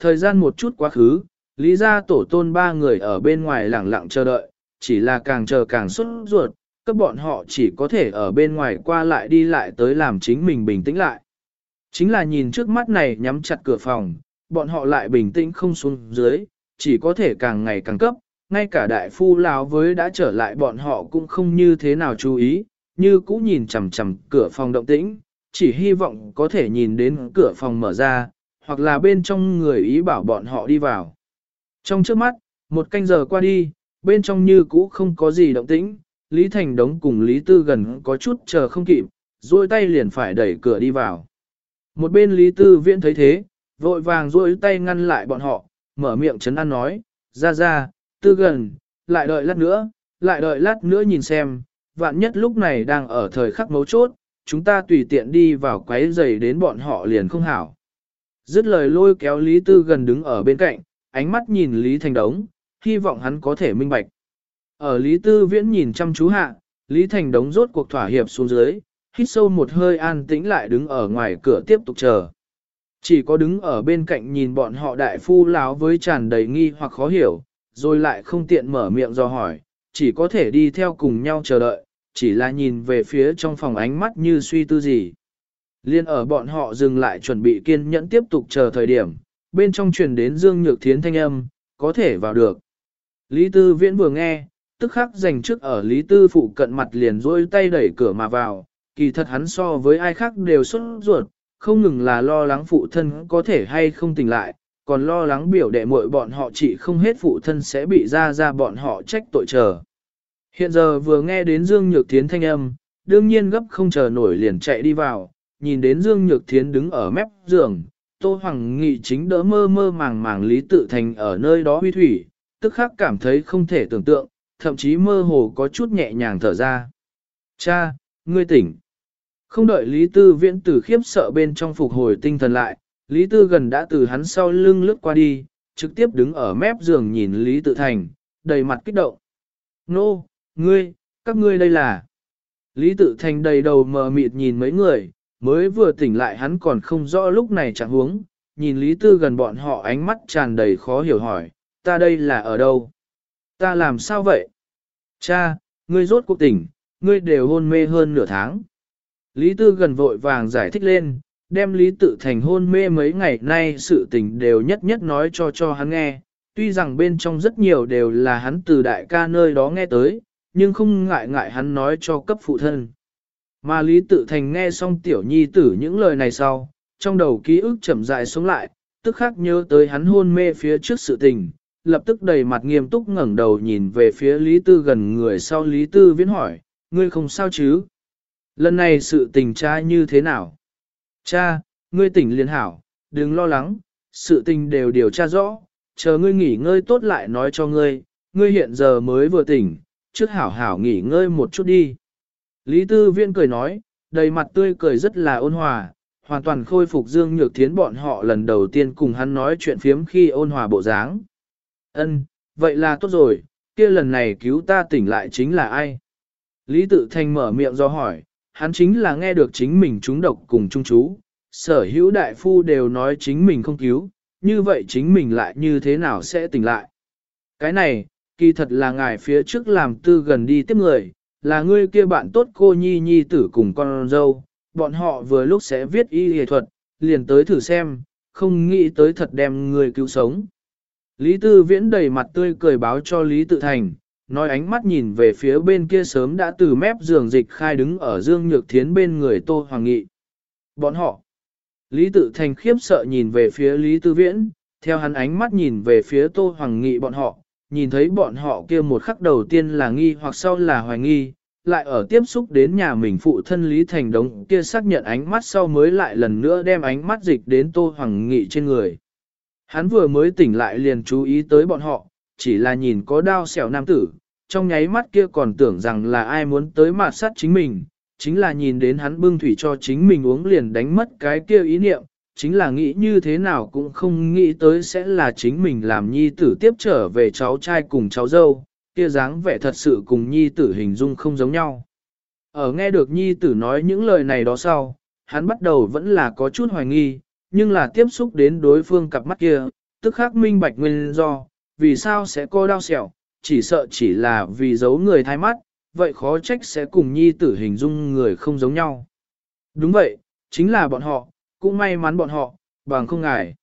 Thời gian một chút quá khứ, lý ra tổ tôn ba người ở bên ngoài lẳng lặng chờ đợi, chỉ là càng chờ càng xuất ruột, các bọn họ chỉ có thể ở bên ngoài qua lại đi lại tới làm chính mình bình tĩnh lại. Chính là nhìn trước mắt này nhắm chặt cửa phòng, bọn họ lại bình tĩnh không xuống dưới, chỉ có thể càng ngày càng cấp, ngay cả đại phu lão với đã trở lại bọn họ cũng không như thế nào chú ý, như cũ nhìn chằm chằm cửa phòng động tĩnh, chỉ hy vọng có thể nhìn đến cửa phòng mở ra, hoặc là bên trong người ý bảo bọn họ đi vào. Trong trước mắt, một canh giờ qua đi, bên trong như cũ không có gì động tĩnh, Lý Thành Đống cùng Lý Tư gần có chút chờ không kịp, duỗi tay liền phải đẩy cửa đi vào. Một bên Lý Tư Viễn thấy thế, vội vàng duỗi tay ngăn lại bọn họ, mở miệng chấn an nói, ra ra, Tư gần, lại đợi lát nữa, lại đợi lát nữa nhìn xem, vạn nhất lúc này đang ở thời khắc mấu chốt, chúng ta tùy tiện đi vào quấy giày đến bọn họ liền không hảo. Dứt lời lôi kéo Lý Tư gần đứng ở bên cạnh, ánh mắt nhìn Lý Thành Đống, hy vọng hắn có thể minh bạch. Ở Lý Tư Viễn nhìn chăm chú hạ, Lý Thành Đống rốt cuộc thỏa hiệp xuống dưới, hít sâu một hơi an tĩnh lại đứng ở ngoài cửa tiếp tục chờ. Chỉ có đứng ở bên cạnh nhìn bọn họ đại phu láo với tràn đầy nghi hoặc khó hiểu, rồi lại không tiện mở miệng do hỏi, chỉ có thể đi theo cùng nhau chờ đợi, chỉ là nhìn về phía trong phòng ánh mắt như suy tư gì. Liên ở bọn họ dừng lại chuẩn bị kiên nhẫn tiếp tục chờ thời điểm, bên trong truyền đến Dương Nhược Thiến thanh âm, có thể vào được. Lý Tư Viễn vừa nghe, tức khắc dành trước ở Lý Tư phụ cận mặt liền rôi tay đẩy cửa mà vào, kỳ thật hắn so với ai khác đều xuất ruột, không ngừng là lo lắng phụ thân có thể hay không tỉnh lại, còn lo lắng biểu đệ muội bọn họ chỉ không hết phụ thân sẽ bị ra ra bọn họ trách tội chờ. Hiện giờ vừa nghe đến Dương Nhược Thiến thanh âm, đương nhiên gấp không chờ nổi liền chạy đi vào, nhìn đến Dương Nhược Thiến đứng ở mép giường, Tô Hoàng Nghị chính đỡ mơ mơ màng màng Lý Tự Thành ở nơi đó huy thủy, tức khắc cảm thấy không thể tưởng tượng, thậm chí mơ hồ có chút nhẹ nhàng thở ra. Cha, ngươi tỉnh. Không đợi Lý Tư viễn tử khiếp sợ bên trong phục hồi tinh thần lại, Lý Tư gần đã từ hắn sau lưng lướt qua đi, trực tiếp đứng ở mép giường nhìn Lý Tự Thành, đầy mặt kích động. Nô, ngươi, các ngươi đây là... Lý Tự Thành đầy đầu mờ mịt nhìn mấy người, mới vừa tỉnh lại hắn còn không rõ lúc này chẳng huống, nhìn Lý Tư gần bọn họ ánh mắt tràn đầy khó hiểu hỏi, ta đây là ở đâu? Ta làm sao vậy? Cha, ngươi rốt cuộc tỉnh, ngươi đều hôn mê hơn nửa tháng. Lý Tư gần vội vàng giải thích lên, đem Lý Tự Thành hôn mê mấy ngày nay sự tình đều nhất nhất nói cho cho hắn nghe. Tuy rằng bên trong rất nhiều đều là hắn từ đại ca nơi đó nghe tới, nhưng không ngại ngại hắn nói cho cấp phụ thân. Mà Lý Tự Thành nghe xong tiểu nhi tử những lời này sau, trong đầu ký ức chậm rãi sống lại, tức khắc nhớ tới hắn hôn mê phía trước sự tình, lập tức đầy mặt nghiêm túc ngẩng đầu nhìn về phía Lý Tư gần người sau Lý Tư viễn hỏi, ngươi không sao chứ? Lần này sự tình cha như thế nào? Cha, ngươi tỉnh liên hảo, đừng lo lắng, sự tình đều điều tra rõ, chờ ngươi nghỉ ngơi tốt lại nói cho ngươi, ngươi hiện giờ mới vừa tỉnh, trước hảo hảo nghỉ ngơi một chút đi. Lý Tư Viễn cười nói, đầy mặt tươi cười rất là ôn hòa, hoàn toàn khôi phục Dương Nhược Thiến bọn họ lần đầu tiên cùng hắn nói chuyện phiếm khi ôn hòa bộ dáng. Ân, vậy là tốt rồi, kia lần này cứu ta tỉnh lại chính là ai? Lý Tự Thành mở miệng do hỏi, hắn chính là nghe được chính mình trúng độc cùng trung chú, sở hữu đại phu đều nói chính mình không cứu, như vậy chính mình lại như thế nào sẽ tỉnh lại? Cái này, kỳ thật là ngài phía trước làm tư gần đi tiếp người, là ngươi kia bạn tốt cô nhi nhi tử cùng con dâu, bọn họ vừa lúc sẽ viết y y thuật, liền tới thử xem, không nghĩ tới thật đem người cứu sống. Lý Tư Viễn đầy mặt tươi cười báo cho Lý Tự Thành, nói ánh mắt nhìn về phía bên kia sớm đã từ mép giường dịch khai đứng ở Dương Nhược Thiến bên người Tô Hoàng Nghị. Bọn họ. Lý Tự Thành khiếp sợ nhìn về phía Lý Tư Viễn, theo hắn ánh mắt nhìn về phía Tô Hoàng Nghị bọn họ, nhìn thấy bọn họ kia một khắc đầu tiên là nghi hoặc sau là hoài nghi, lại ở tiếp xúc đến nhà mình phụ thân Lý Thành Đống kia xác nhận ánh mắt sau mới lại lần nữa đem ánh mắt dịch đến Tô Hoàng Nghị trên người. Hắn vừa mới tỉnh lại liền chú ý tới bọn họ, chỉ là nhìn có đao xẻo nam tử, trong nháy mắt kia còn tưởng rằng là ai muốn tới mạt sát chính mình, chính là nhìn đến hắn bưng thủy cho chính mình uống liền đánh mất cái kia ý niệm, chính là nghĩ như thế nào cũng không nghĩ tới sẽ là chính mình làm nhi tử tiếp trở về cháu trai cùng cháu dâu, kia dáng vẻ thật sự cùng nhi tử hình dung không giống nhau. Ở nghe được nhi tử nói những lời này đó sau, hắn bắt đầu vẫn là có chút hoài nghi, nhưng là tiếp xúc đến đối phương cặp mắt kia, tức khắc minh bạch nguyên do, vì sao sẽ có đau sẹo, chỉ sợ chỉ là vì giấu người thay mắt, vậy khó trách sẽ cùng nhi tử hình dung người không giống nhau. Đúng vậy, chính là bọn họ, cũng may mắn bọn họ, bằng không ngại.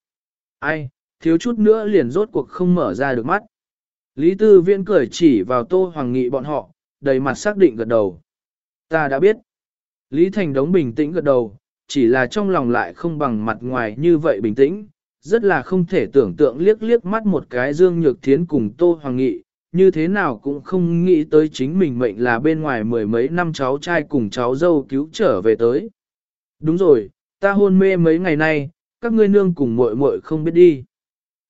Ai, thiếu chút nữa liền rốt cuộc không mở ra được mắt. Lý Tư Viễn cười chỉ vào Tô Hoàng Nghị bọn họ, đầy mặt xác định gật đầu. Ta đã biết. Lý Thành Đống bình tĩnh gật đầu, chỉ là trong lòng lại không bằng mặt ngoài như vậy bình tĩnh, rất là không thể tưởng tượng liếc liếc mắt một cái Dương Nhược Thiến cùng Tô Hoàng Nghị, như thế nào cũng không nghĩ tới chính mình mệnh là bên ngoài mười mấy năm cháu trai cùng cháu dâu cứu trở về tới. Đúng rồi, ta hôn mê mấy ngày nay, các ngươi nương cùng muội muội không biết đi.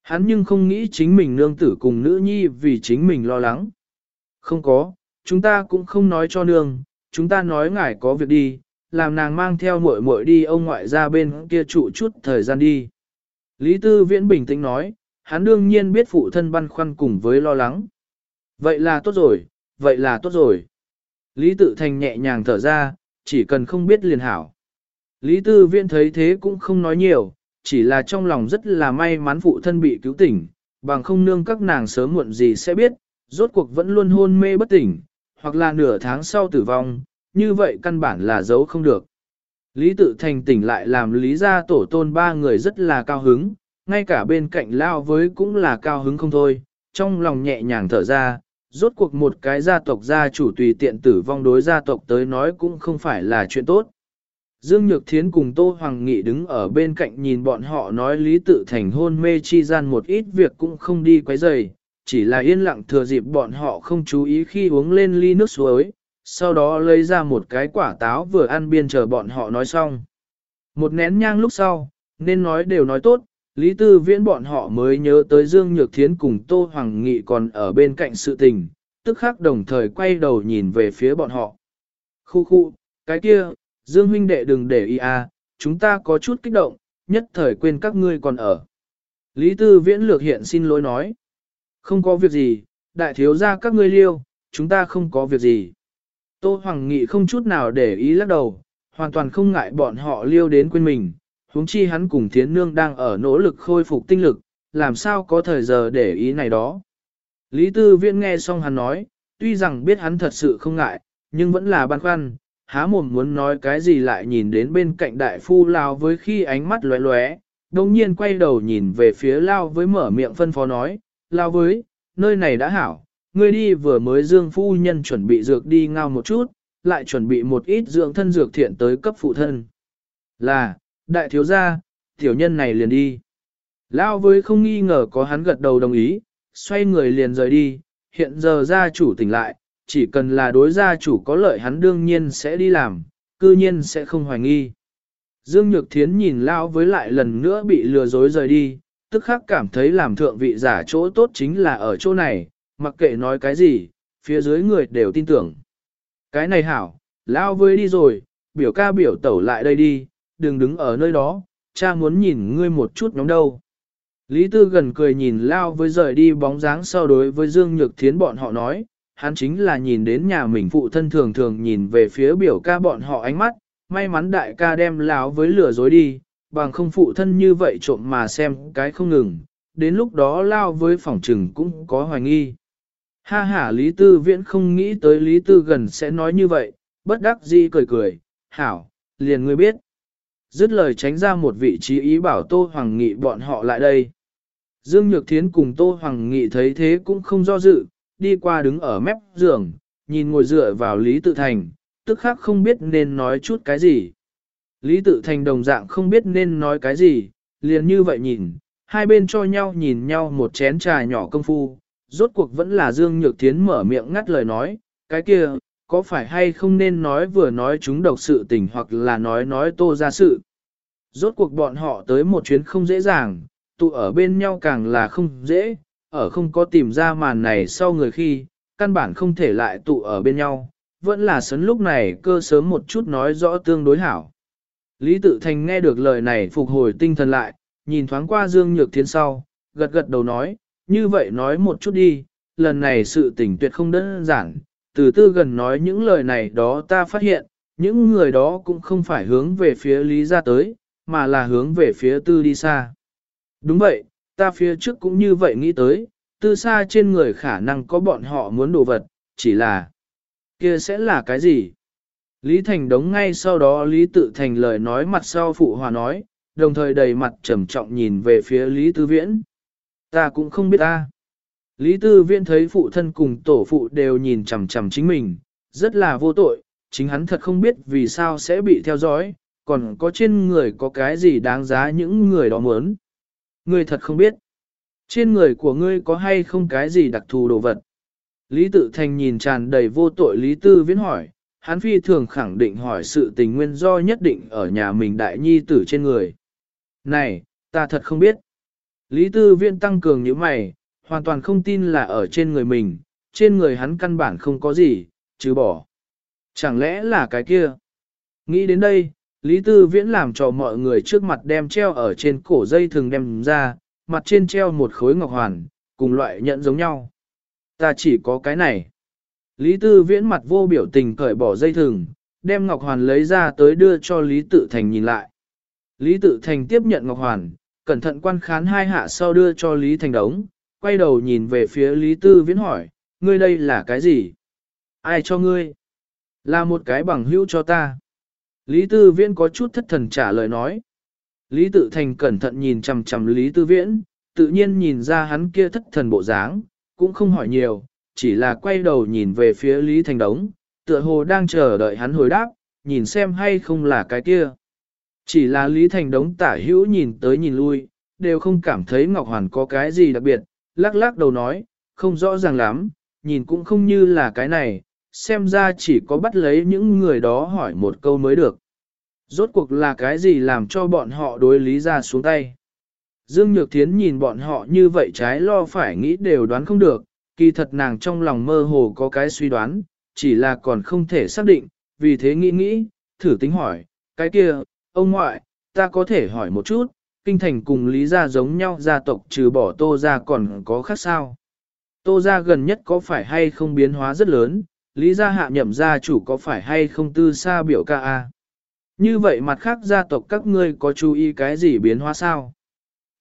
Hắn nhưng không nghĩ chính mình nương tử cùng nữ nhi vì chính mình lo lắng. Không có, chúng ta cũng không nói cho nương, chúng ta nói ngài có việc đi, làm nàng mang theo muội muội đi ông ngoại ra bên kia trụ chút thời gian đi. Lý Tư Viễn bình tĩnh nói, hắn đương nhiên biết phụ thân băn khoăn cùng với lo lắng. Vậy là tốt rồi, vậy là tốt rồi. Lý Tự Thành nhẹ nhàng thở ra, chỉ cần không biết liền hảo. Lý Tư Viễn thấy thế cũng không nói nhiều, chỉ là trong lòng rất là may mắn phụ thân bị cứu tỉnh, bằng không nương các nàng sớm muộn gì sẽ biết, rốt cuộc vẫn luôn hôn mê bất tỉnh, hoặc là nửa tháng sau tử vong, như vậy căn bản là giấu không được. Lý tự thành tỉnh lại làm lý gia tổ tôn ba người rất là cao hứng, ngay cả bên cạnh lao với cũng là cao hứng không thôi, trong lòng nhẹ nhàng thở ra, rốt cuộc một cái gia tộc gia chủ tùy tiện tử vong đối gia tộc tới nói cũng không phải là chuyện tốt. Dương Nhược Thiến cùng Tô Hoàng Nghị đứng ở bên cạnh nhìn bọn họ nói lý tự thành hôn mê chi gian một ít việc cũng không đi quấy rầy, chỉ là yên lặng thừa dịp bọn họ không chú ý khi uống lên ly nước suối, sau đó lấy ra một cái quả táo vừa ăn biên chờ bọn họ nói xong. Một nén nhang lúc sau, nên nói đều nói tốt, Lý Tư Viễn bọn họ mới nhớ tới Dương Nhược Thiến cùng Tô Hoàng Nghị còn ở bên cạnh sự tình, tức khắc đồng thời quay đầu nhìn về phía bọn họ. Khu khu, cái kia, Dương huynh đệ đừng để ý à, chúng ta có chút kích động, nhất thời quên các ngươi còn ở. Lý Tư Viễn lược hiện xin lỗi nói. Không có việc gì, đại thiếu gia các ngươi liêu, chúng ta không có việc gì. Tô Hoàng Nghị không chút nào để ý lắc đầu, hoàn toàn không ngại bọn họ liêu đến quên mình, huống chi hắn cùng Thiến Nương đang ở nỗ lực khôi phục tinh lực, làm sao có thời giờ để ý này đó. Lý Tư Viễn nghe xong hắn nói, tuy rằng biết hắn thật sự không ngại, nhưng vẫn là băn khoăn, há mồm muốn nói cái gì lại nhìn đến bên cạnh đại phu lao với khi ánh mắt lóe lóe, đồng nhiên quay đầu nhìn về phía lao với mở miệng phân phó nói, lao với, nơi này đã hảo, ngươi đi vừa mới dương phu nhân chuẩn bị dược đi ngao một chút, lại chuẩn bị một ít dưỡng thân dược thiện tới cấp phụ thân. Là, đại thiếu gia, tiểu nhân này liền đi. Lao với không nghi ngờ có hắn gật đầu đồng ý, xoay người liền rời đi, hiện giờ gia chủ tỉnh lại, chỉ cần là đối gia chủ có lợi hắn đương nhiên sẽ đi làm, cư nhiên sẽ không hoài nghi. Dương Nhược Thiến nhìn Lao với lại lần nữa bị lừa dối rời đi, tức khắc cảm thấy làm thượng vị giả chỗ tốt chính là ở chỗ này, mặc kệ nói cái gì, phía dưới người đều tin tưởng. Cái này hảo, lao với đi rồi, biểu ca biểu tẩu lại đây đi, đừng đứng ở nơi đó, cha muốn nhìn ngươi một chút nhóm đâu. Lý Tư gần cười nhìn lao với rời đi bóng dáng sau đối với Dương Nhược Thiến bọn họ nói, hắn chính là nhìn đến nhà mình phụ thân thường thường nhìn về phía biểu ca bọn họ ánh mắt, may mắn đại ca đem láo với lửa dối đi, bằng không phụ thân như vậy trộm mà xem cái không ngừng, đến lúc đó lao với phòng trừng cũng có hoài nghi. Ha ha Lý Tư Viễn không nghĩ tới Lý Tư gần sẽ nói như vậy, bất đắc dĩ cười cười, hảo, liền ngươi biết. Dứt lời tránh ra một vị trí ý bảo Tô Hoàng Nghị bọn họ lại đây. Dương Nhược Thiến cùng Tô Hoàng Nghị thấy thế cũng không do dự, đi qua đứng ở mép giường, nhìn ngồi dựa vào Lý Tự Thành, tức khắc không biết nên nói chút cái gì. Lý Tự Thành đồng dạng không biết nên nói cái gì, liền như vậy nhìn, hai bên cho nhau nhìn nhau một chén trà nhỏ công phu, rốt cuộc vẫn là Dương Nhược Thiến mở miệng ngắt lời nói, cái kia, có phải hay không nên nói vừa nói chúng độc sự tình hoặc là nói nói tô ra sự. Rốt cuộc bọn họ tới một chuyến không dễ dàng, tụ ở bên nhau càng là không dễ, ở không có tìm ra màn này sau người khi, căn bản không thể lại tụ ở bên nhau, vẫn là sấn lúc này cơ sớm một chút nói rõ tương đối hảo. Lý Tự Thành nghe được lời này phục hồi tinh thần lại, nhìn thoáng qua Dương Nhược Thiến sau, gật gật đầu nói, như vậy nói một chút đi, lần này sự tình tuyệt không đơn giản, từ tư gần nói những lời này đó ta phát hiện, những người đó cũng không phải hướng về phía lý ra tới, mà là hướng về phía tư đi xa. Đúng vậy, ta phía trước cũng như vậy nghĩ tới, tư xa trên người khả năng có bọn họ muốn đồ vật, chỉ là kia sẽ là cái gì? Lý Thành đống ngay sau đó Lý Tự Thành lời nói mặt sau phụ hòa nói, đồng thời đầy mặt trầm trọng nhìn về phía Lý Tư Viễn. Ta cũng không biết ta. Lý Tư Viễn thấy phụ thân cùng tổ phụ đều nhìn chằm chằm chính mình, rất là vô tội, chính hắn thật không biết vì sao sẽ bị theo dõi, còn có trên người có cái gì đáng giá những người đó muốn. Ngươi thật không biết. Trên người của ngươi có hay không cái gì đặc thù đồ vật. Lý Tự Thành nhìn tràn đầy vô tội Lý Tư Viễn hỏi, hắn phi thường khẳng định hỏi sự tình nguyên do nhất định ở nhà mình đại nhi tử trên người. Này, ta thật không biết. Lý Tư Viễn tăng cường như mày, hoàn toàn không tin là ở trên người mình, trên người hắn căn bản không có gì, chứ bỏ. Chẳng lẽ là cái kia? Nghĩ đến đây, Lý Tư Viễn làm cho mọi người trước mặt đem treo ở trên cổ dây thường đem ra, mặt trên treo một khối ngọc hoàn, cùng loại nhận giống nhau. Ta chỉ có cái này. Lý Tư Viễn mặt vô biểu tình cởi bỏ dây thừng, đem ngọc hoàn lấy ra tới đưa cho Lý Tự Thành nhìn lại. Lý Tự Thành tiếp nhận ngọc hoàn, cẩn thận quan khán hai hạ sau đưa cho Lý Thành đống, quay đầu nhìn về phía Lý Tư Viễn hỏi, ngươi đây là cái gì? Ai cho ngươi? Là một cái bằng hữu cho ta. Lý Tư Viễn có chút thất thần trả lời nói. Lý Tự Thành cẩn thận nhìn chằm chằm Lý Tư Viễn, tự nhiên nhìn ra hắn kia thất thần bộ dáng, cũng không hỏi nhiều, chỉ là quay đầu nhìn về phía Lý Thành Đống, tựa hồ đang chờ đợi hắn hồi đáp, nhìn xem hay không là cái kia. Chỉ là Lý Thành Đống tả hữu nhìn tới nhìn lui, đều không cảm thấy Ngọc Hoàn có cái gì đặc biệt, lắc lắc đầu nói, không rõ ràng lắm, nhìn cũng không như là cái này, xem ra chỉ có bắt lấy những người đó hỏi một câu mới được. Rốt cuộc là cái gì làm cho bọn họ đối lý ra xuống tay. Dương Nhược Thiến nhìn bọn họ như vậy trái lo phải nghĩ đều đoán không được, kỳ thật nàng trong lòng mơ hồ có cái suy đoán, chỉ là còn không thể xác định, vì thế nghĩ nghĩ, thử tính hỏi, cái kia, ông ngoại, ta có thể hỏi một chút, kinh thành cùng lý gia giống nhau gia tộc trừ bỏ tô gia còn có khác sao? Tô gia gần nhất có phải hay không biến hóa rất lớn, lý gia hạ nhậm gia chủ có phải hay không tư xa biểu ca a? Như vậy mặt khác gia tộc các ngươi có chú ý cái gì biến hóa sao?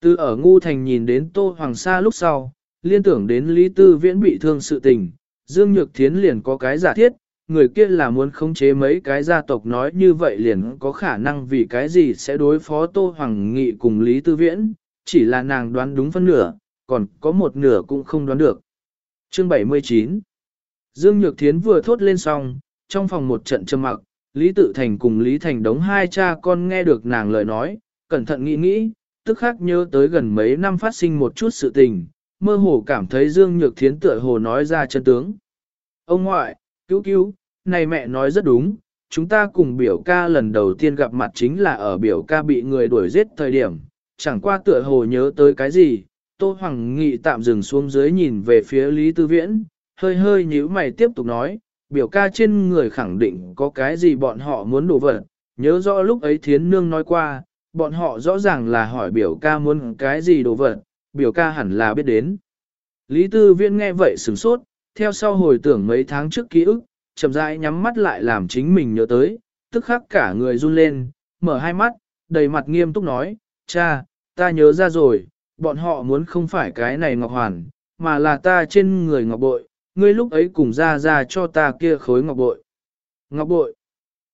Từ ở ngu thành nhìn đến Tô Hoàng Sa lúc sau, liên tưởng đến Lý Tư Viễn bị thương sự tình, Dương Nhược Thiến liền có cái giả thiết, người kia là muốn khống chế mấy cái gia tộc nói như vậy liền có khả năng vì cái gì sẽ đối phó Tô Hoàng Nghị cùng Lý Tư Viễn, chỉ là nàng đoán đúng phân nửa, còn có một nửa cũng không đoán được. Chương 79 Dương Nhược Thiến vừa thốt lên xong, trong phòng một trận trầm mặc, Lý Tự Thành cùng Lý Thành đống hai cha con nghe được nàng lời nói, cẩn thận nghĩ nghĩ, tức khắc nhớ tới gần mấy năm phát sinh một chút sự tình, mơ hồ cảm thấy Dương Nhược Thiến tựa hồ nói ra chân tướng. Ông ngoại, cứu cứu, này mẹ nói rất đúng, chúng ta cùng biểu ca lần đầu tiên gặp mặt chính là ở biểu ca bị người đuổi giết thời điểm, chẳng qua tựa hồ nhớ tới cái gì, Tô Hoàng Nghị tạm dừng xuống dưới nhìn về phía Lý Tư Viễn, hơi hơi nhíu mày tiếp tục nói, biểu ca trên người khẳng định có cái gì bọn họ muốn đổ vật, nhớ rõ lúc ấy Thiến Nương nói qua, bọn họ rõ ràng là hỏi biểu ca muốn cái gì đồ vật, biểu ca hẳn là biết đến. Lý Tư Viễn nghe vậy sửng sốt, theo sau hồi tưởng mấy tháng trước ký ức, chậm rãi nhắm mắt lại làm chính mình nhớ tới, tức khắc cả người run lên, mở hai mắt, đầy mặt nghiêm túc nói, cha, ta nhớ ra rồi, bọn họ muốn không phải cái này ngọc hoàn, mà là ta trên người ngọc bội, ngươi lúc ấy cùng ra ra cho ta kia khối ngọc bội. Ngọc bội.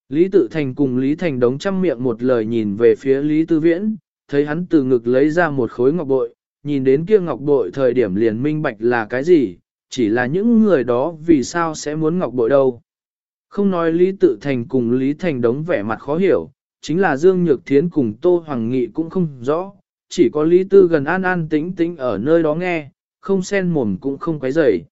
Lý Tự Thành cùng Lý Thành đống trăm miệng một lời nhìn về phía Lý Tư Viễn, thấy hắn từ ngực lấy ra một khối ngọc bội, nhìn đến kia ngọc bội thời điểm liền minh bạch là cái gì, chỉ là những người đó vì sao sẽ muốn ngọc bội đâu. Không nói Lý Tự Thành cùng Lý Thành đống vẻ mặt khó hiểu, chính là Dương Nhược Thiến cùng Tô Hoàng Nghị cũng không rõ, chỉ có Lý Tư gần an an tĩnh tĩnh ở nơi đó nghe, không sen mồm cũng không quấy rầy.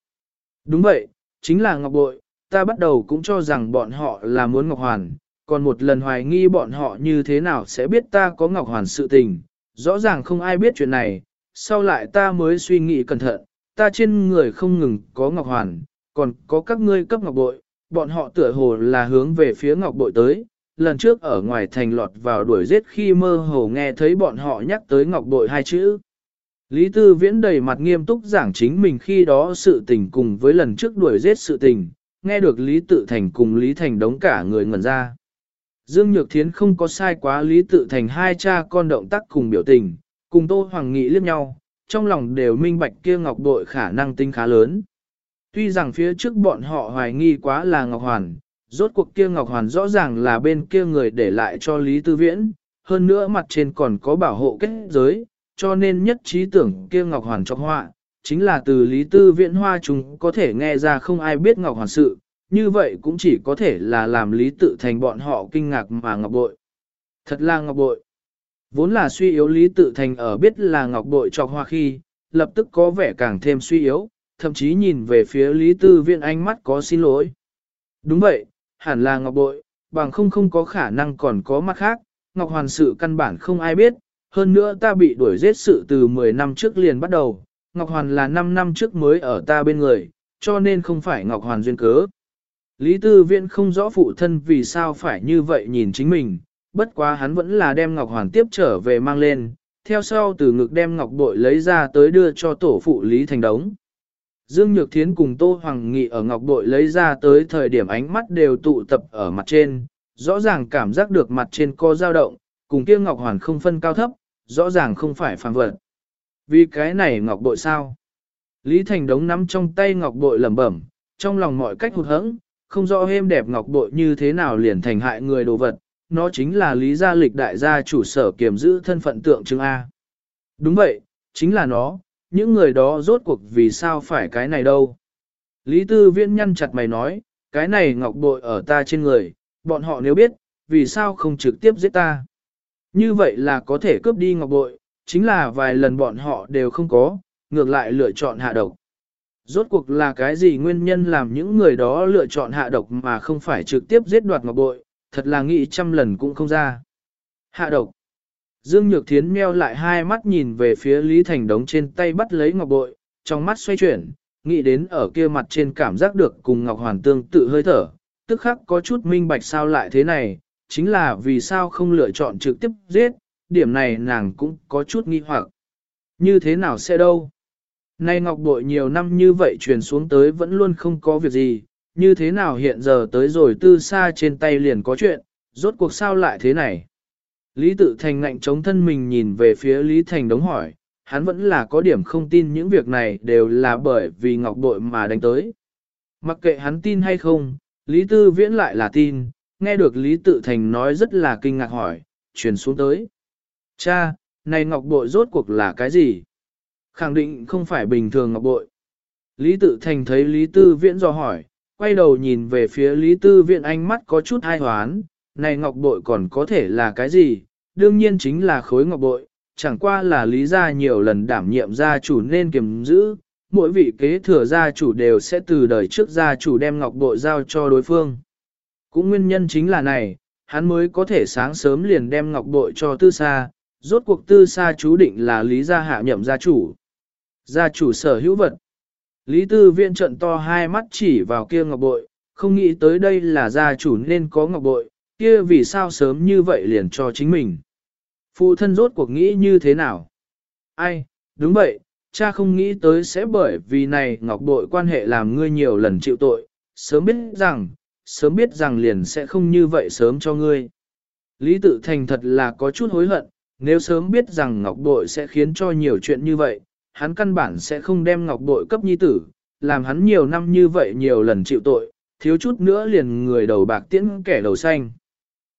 Đúng vậy, chính là ngọc bội, ta bắt đầu cũng cho rằng bọn họ là muốn ngọc hoàn, còn một lần hoài nghi bọn họ như thế nào sẽ biết ta có ngọc hoàn sự tình, rõ ràng không ai biết chuyện này, sau lại ta mới suy nghĩ cẩn thận, ta trên người không ngừng có ngọc hoàn, còn có các ngươi cấp ngọc bội, bọn họ tựa hồ là hướng về phía ngọc bội tới. Lần trước ở ngoài thành lọt vào đuổi giết khi mơ hồ nghe thấy bọn họ nhắc tới ngọc bội hai chữ. Lý Tư Viễn đầy mặt nghiêm túc giảng chính mình khi đó sự tình cùng với lần trước đuổi giết sự tình, nghe được Lý Tự Thành cùng Lý Thành đống cả người ngẩn ra. Dương Nhược Thiến không có sai quá Lý Tự Thành hai cha con động tác cùng biểu tình, cùng Tô Hoàng Nghị liếc nhau, trong lòng đều minh bạch kia ngọc bội khả năng tinh khá lớn. Tuy rằng phía trước bọn họ hoài nghi quá là Ngọc Hoàn, rốt cuộc kia Ngọc Hoàn rõ ràng là bên kia người để lại cho Lý Tư Viễn, hơn nữa mặt trên còn có bảo hộ kết giới, cho nên nhất trí tưởng kia Ngọc Hoàn cho họa, chính là từ Lý Tư Viễn hoa chúng có thể nghe ra không ai biết Ngọc Hoàn sự, như vậy cũng chỉ có thể là làm Lý Tự Thành bọn họ kinh ngạc mà Ngọc Bội. Thật là Ngọc Bội. Vốn là suy yếu Lý Tự Thành ở biết là Ngọc Bội cho hoa khi, lập tức có vẻ càng thêm suy yếu, thậm chí nhìn về phía Lý Tư Viễn ánh mắt có xin lỗi. Đúng vậy, hẳn là Ngọc Bội, bằng không không có khả năng còn có mặt khác, Ngọc Hoàn sự căn bản không ai biết, hơn nữa ta bị đuổi giết sự từ 10 năm trước liền bắt đầu, Ngọc Hoàn là 5 năm trước mới ở ta bên người, cho nên không phải Ngọc Hoàn duyên cớ. Lý Tư Viễn không rõ phụ thân vì sao phải như vậy nhìn chính mình, bất quá hắn vẫn là đem Ngọc Hoàn tiếp trở về mang lên, theo sau từ ngực đem Ngọc Bội lấy ra tới đưa cho tổ phụ Lý Thành Đống. Dương Nhược Thiến cùng Tô Hoàng Nghị ở Ngọc Bội lấy ra tới thời điểm ánh mắt đều tụ tập ở mặt trên, rõ ràng cảm giác được mặt trên có dao động, cùng kia Ngọc Hoàn không phân cao thấp, rõ ràng không phải phàm vật. Vì cái này Ngọc Bội sao? Lý Thành Đống nắm trong tay Ngọc Bội lẩm bẩm, trong lòng mọi cách hụt hẫng, không rõ êm đẹp Ngọc Bội như thế nào liền thành hại người đồ vật, nó chính là Lý Gia Lịch đại gia chủ sở kiềm giữ thân phận tượng trưng A. Đúng vậy, chính là nó, những người đó rốt cuộc vì sao phải cái này đâu. Lý Tư Viễn nhăn chặt mày nói, cái này ngọc bội ở ta trên người, bọn họ nếu biết, vì sao không trực tiếp giết ta. Như vậy là có thể cướp đi ngọc bội, chính là vài lần bọn họ đều không có, ngược lại lựa chọn hạ độc. Rốt cuộc là cái gì nguyên nhân làm những người đó lựa chọn hạ độc mà không phải trực tiếp giết đoạt ngọc bội, thật là nghĩ trăm lần cũng không ra. Hạ độc. Dương Nhược Thiến meo lại hai mắt nhìn về phía Lý Thành Đống trên tay bắt lấy ngọc bội, trong mắt xoay chuyển, nghĩ đến ở kia mặt trên cảm giác được cùng Ngọc Hoàn tương tự hơi thở, tức khắc có chút minh bạch sao lại thế này, chính là vì sao không lựa chọn trực tiếp giết, điểm này nàng cũng có chút nghi hoặc. Như thế nào sẽ đâu? Nay Ngọc Bội nhiều năm như vậy truyền xuống tới vẫn luôn không có việc gì, như thế nào hiện giờ tới rồi tư xa trên tay liền có chuyện, rốt cuộc sao lại thế này? Lý tự thành ngạnh chống thân mình nhìn về phía Lý Thành đống hỏi, hắn vẫn là có điểm không tin những việc này đều là bởi vì ngọc bội mà đánh tới. Mặc kệ hắn tin hay không, Lý Tư Viễn lại là tin, nghe được Lý Tự Thành nói rất là kinh ngạc hỏi, truyền xuống tới. Cha, này ngọc bội rốt cuộc là cái gì? Khẳng định không phải bình thường ngọc bội. Lý Tự Thành thấy Lý Tư Viễn do hỏi, quay đầu nhìn về phía Lý Tư Viễn ánh mắt có chút hai hoán, này ngọc bội còn có thể là cái gì? đương nhiên chính là khối ngọc bội, chẳng qua là lý gia nhiều lần đảm nhiệm gia chủ nên kiềm giữ, mỗi vị kế thừa gia chủ đều sẽ từ đời trước gia chủ đem ngọc bội giao cho đối phương. Cũng nguyên nhân chính là này, hắn mới có thể sáng sớm liền đem ngọc bội cho tư sa, rốt cuộc tư sa chú định là lý gia hạ nhậm gia chủ. Gia chủ sở hữu vật. Lý tư viện trận to hai mắt chỉ vào kia ngọc bội, không nghĩ tới đây là gia chủ nên có ngọc bội, kia vì sao sớm như vậy liền cho chính mình. Phụ thân rốt cuộc nghĩ như thế nào? Ai, đúng vậy, cha không nghĩ tới sẽ bởi vì này ngọc bội quan hệ làm ngươi nhiều lần chịu tội, sớm biết rằng, sớm biết rằng liền sẽ không như vậy sớm cho ngươi. Lý tự thành thật là có chút hối hận, nếu sớm biết rằng ngọc bội sẽ khiến cho nhiều chuyện như vậy, hắn căn bản sẽ không đem ngọc bội cấp nhi tử, làm hắn nhiều năm như vậy nhiều lần chịu tội, thiếu chút nữa liền người đầu bạc tiễn kẻ đầu xanh.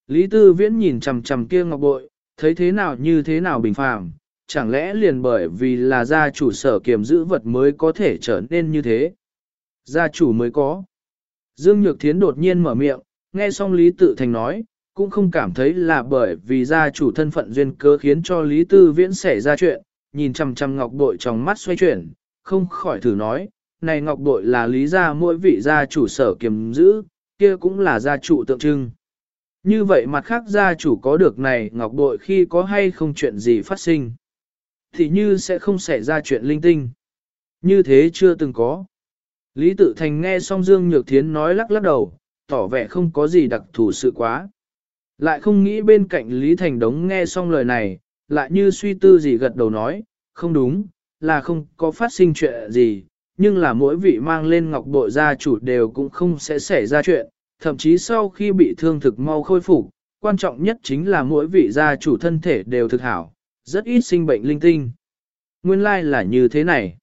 Lý tư viễn nhìn chằm chằm kia ngọc bội, thấy thế nào như thế nào bình phàm, chẳng lẽ liền bởi vì là gia chủ sở kiềm giữ vật mới có thể trở nên như thế. Gia chủ mới có. Dương Nhược Thiến đột nhiên mở miệng, nghe xong Lý Tự Thành nói, cũng không cảm thấy là bởi vì gia chủ thân phận duyên cớ khiến cho Lý Tư Viễn xảy ra chuyện, nhìn chằm chằm ngọc bội trong mắt xoay chuyển, không khỏi thử nói, này ngọc bội là lý gia mỗi vị gia chủ sở kiềm giữ, kia cũng là gia chủ tượng trưng. Như vậy mặt khác gia chủ có được này ngọc bội khi có hay không chuyện gì phát sinh. Thì như sẽ không xảy ra chuyện linh tinh. Như thế chưa từng có. Lý Tự Thành nghe xong Dương Nhược Thiến nói lắc lắc đầu, tỏ vẻ không có gì đặc thù sự quá. Lại không nghĩ bên cạnh Lý Thành Đống nghe xong lời này, lại như suy tư gì gật đầu nói, không đúng, là không có phát sinh chuyện gì, nhưng là mỗi vị mang lên ngọc bội gia chủ đều cũng không sẽ xảy ra chuyện, thậm chí sau khi bị thương thực mau khôi phục, quan trọng nhất chính là mỗi vị gia chủ thân thể đều thực hảo, rất ít sinh bệnh linh tinh. Nguyên lai like là như thế này.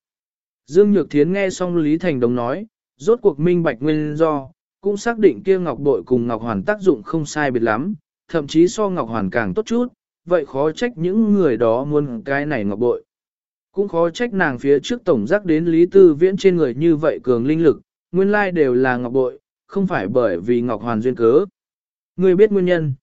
Dương Nhược Thiến nghe xong Lý Thành Đồng nói, rốt cuộc minh bạch nguyên do, cũng xác định kia ngọc bội cùng ngọc hoàn tác dụng không sai biệt lắm, thậm chí so ngọc hoàn càng tốt chút, vậy khó trách những người đó muốn cái này ngọc bội. Cũng khó trách nàng phía trước tổng giác đến Lý Tư Viễn trên người như vậy cường linh lực, nguyên lai đều là ngọc bội, không phải bởi vì ngọc hoàn duyên cớ. Người biết nguyên nhân.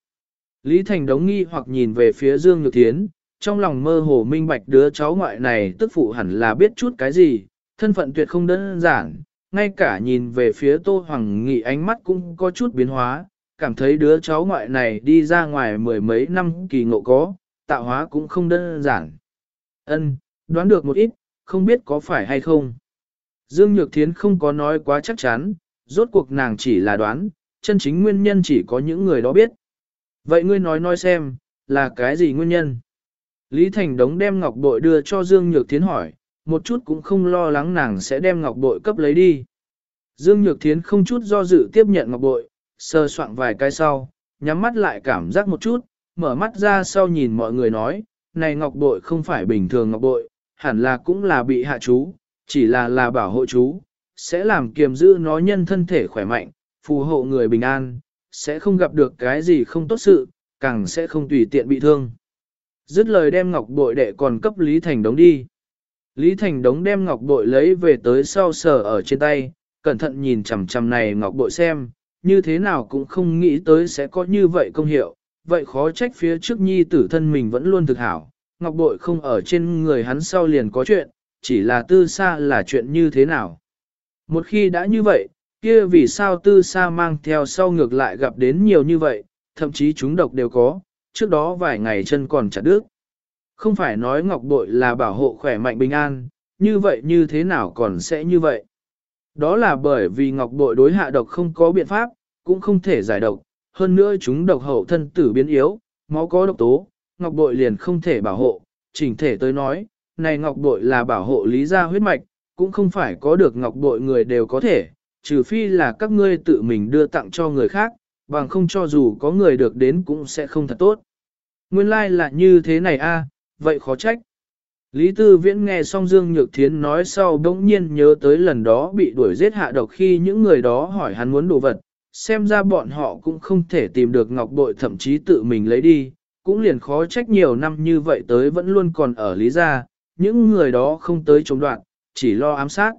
Lý Thành đống nghi hoặc nhìn về phía Dương Nhược Thiến, trong lòng mơ hồ minh bạch đứa cháu ngoại này tức phụ hẳn là biết chút cái gì, thân phận tuyệt không đơn giản, ngay cả nhìn về phía Tô Hoàng Nghị ánh mắt cũng có chút biến hóa, cảm thấy đứa cháu ngoại này đi ra ngoài mười mấy năm kỳ ngộ có, tạo hóa cũng không đơn giản. Ân, đoán được một ít, không biết có phải hay không. Dương Nhược Thiến không có nói quá chắc chắn, rốt cuộc nàng chỉ là đoán, chân chính nguyên nhân chỉ có những người đó biết. Vậy ngươi nói nói xem, là cái gì nguyên nhân? Lý Thành Đống đem ngọc bội đưa cho Dương Nhược Thiến hỏi, một chút cũng không lo lắng nàng sẽ đem ngọc bội cấp lấy đi. Dương Nhược Thiến không chút do dự tiếp nhận ngọc bội, sơ soạn vài cái sau, nhắm mắt lại cảm giác một chút, mở mắt ra sau nhìn mọi người nói, này ngọc bội không phải bình thường ngọc bội, hẳn là cũng là bị hạ chú, chỉ là là bảo hộ chú, sẽ làm kiềm giữ nó nhân thân thể khỏe mạnh, phù hộ người bình an, sẽ không gặp được cái gì không tốt sự, càng sẽ không tùy tiện bị thương. Dứt lời đem ngọc bội đệ còn cấp Lý Thành đống đi. Lý Thành đống đem ngọc bội lấy về tới sau sờ ở trên tay, cẩn thận nhìn chằm chằm này ngọc bội xem, như thế nào cũng không nghĩ tới sẽ có như vậy công hiệu, vậy khó trách phía trước nhi tử thân mình vẫn luôn thực hảo, ngọc bội không ở trên người hắn sau liền có chuyện, chỉ là tư xa là chuyện như thế nào. Một khi đã như vậy, kia vì sao tư xa mang theo sau ngược lại gặp đến nhiều như vậy, thậm chí chúng độc đều có, trước đó vài ngày chân còn chặt đứt. Không phải nói ngọc bội là bảo hộ khỏe mạnh bình an, như vậy như thế nào còn sẽ như vậy. Đó là bởi vì ngọc bội đối hạ độc không có biện pháp, cũng không thể giải độc, hơn nữa chúng độc hậu thân tử biến yếu, máu có độc tố, ngọc bội liền không thể bảo hộ, chỉnh thể tới nói, này ngọc bội là bảo hộ lý gia huyết mạch, cũng không phải có được ngọc bội người đều có thể, trừ phi là các ngươi tự mình đưa tặng cho người khác, bằng không cho dù có người được đến cũng sẽ không thật tốt. Nguyên lai like là như thế này a, vậy khó trách. Lý Tư Viễn nghe xong Dương Nhược Thiến nói sau bỗng nhiên nhớ tới lần đó bị đuổi giết hạ độc khi những người đó hỏi hắn muốn đồ vật, xem ra bọn họ cũng không thể tìm được ngọc bội thậm chí tự mình lấy đi, cũng liền khó trách nhiều năm như vậy tới vẫn luôn còn ở Lý gia, những người đó không tới chống đoạn, chỉ lo ám sát.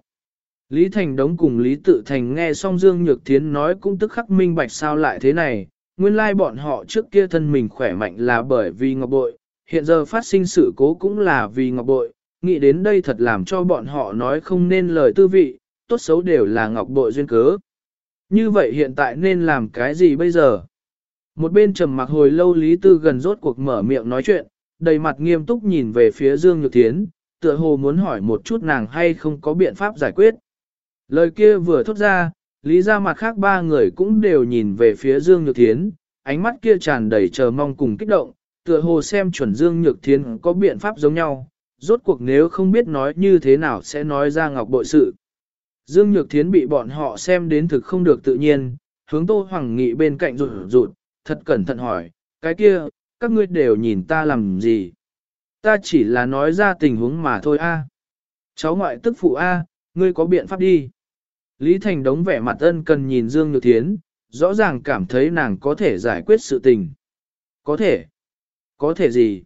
Lý Thành Đống cùng Lý Tự Thành nghe xong Dương Nhược Thiến nói cũng tức khắc minh bạch sao lại thế này, nguyên lai bọn họ trước kia thân mình khỏe mạnh là bởi vì ngọc bội, hiện giờ phát sinh sự cố cũng là vì ngọc bội, nghĩ đến đây thật làm cho bọn họ nói không nên lời tư vị, tốt xấu đều là ngọc bội duyên cớ. Như vậy hiện tại nên làm cái gì bây giờ? Một bên trầm mặc hồi lâu Lý Tư gần rốt cuộc mở miệng nói chuyện, đầy mặt nghiêm túc nhìn về phía Dương Nhược Thiến, tựa hồ muốn hỏi một chút nàng hay không có biện pháp giải quyết. Lời kia vừa thốt ra, lý ra mặt khác ba người cũng đều nhìn về phía Dương Nhược Thiến, ánh mắt kia tràn đầy chờ mong cùng kích động, tựa hồ xem chuẩn Dương Nhược Thiến có biện pháp giống nhau, rốt cuộc nếu không biết nói như thế nào sẽ nói ra ngọc bội sự. Dương Nhược Thiến bị bọn họ xem đến thực không được tự nhiên, hướng Tô Hoàng Nghị bên cạnh rụt rụt, thật cẩn thận hỏi, cái kia, các ngươi đều nhìn ta làm gì? Ta chỉ là nói ra tình huống mà thôi a. Cháu ngoại tức phụ a, ngươi có biện pháp đi. Lý Thành đống vẻ mặt ân cần nhìn Dương Nhược Thiến, rõ ràng cảm thấy nàng có thể giải quyết sự tình. Có thể. Có thể gì?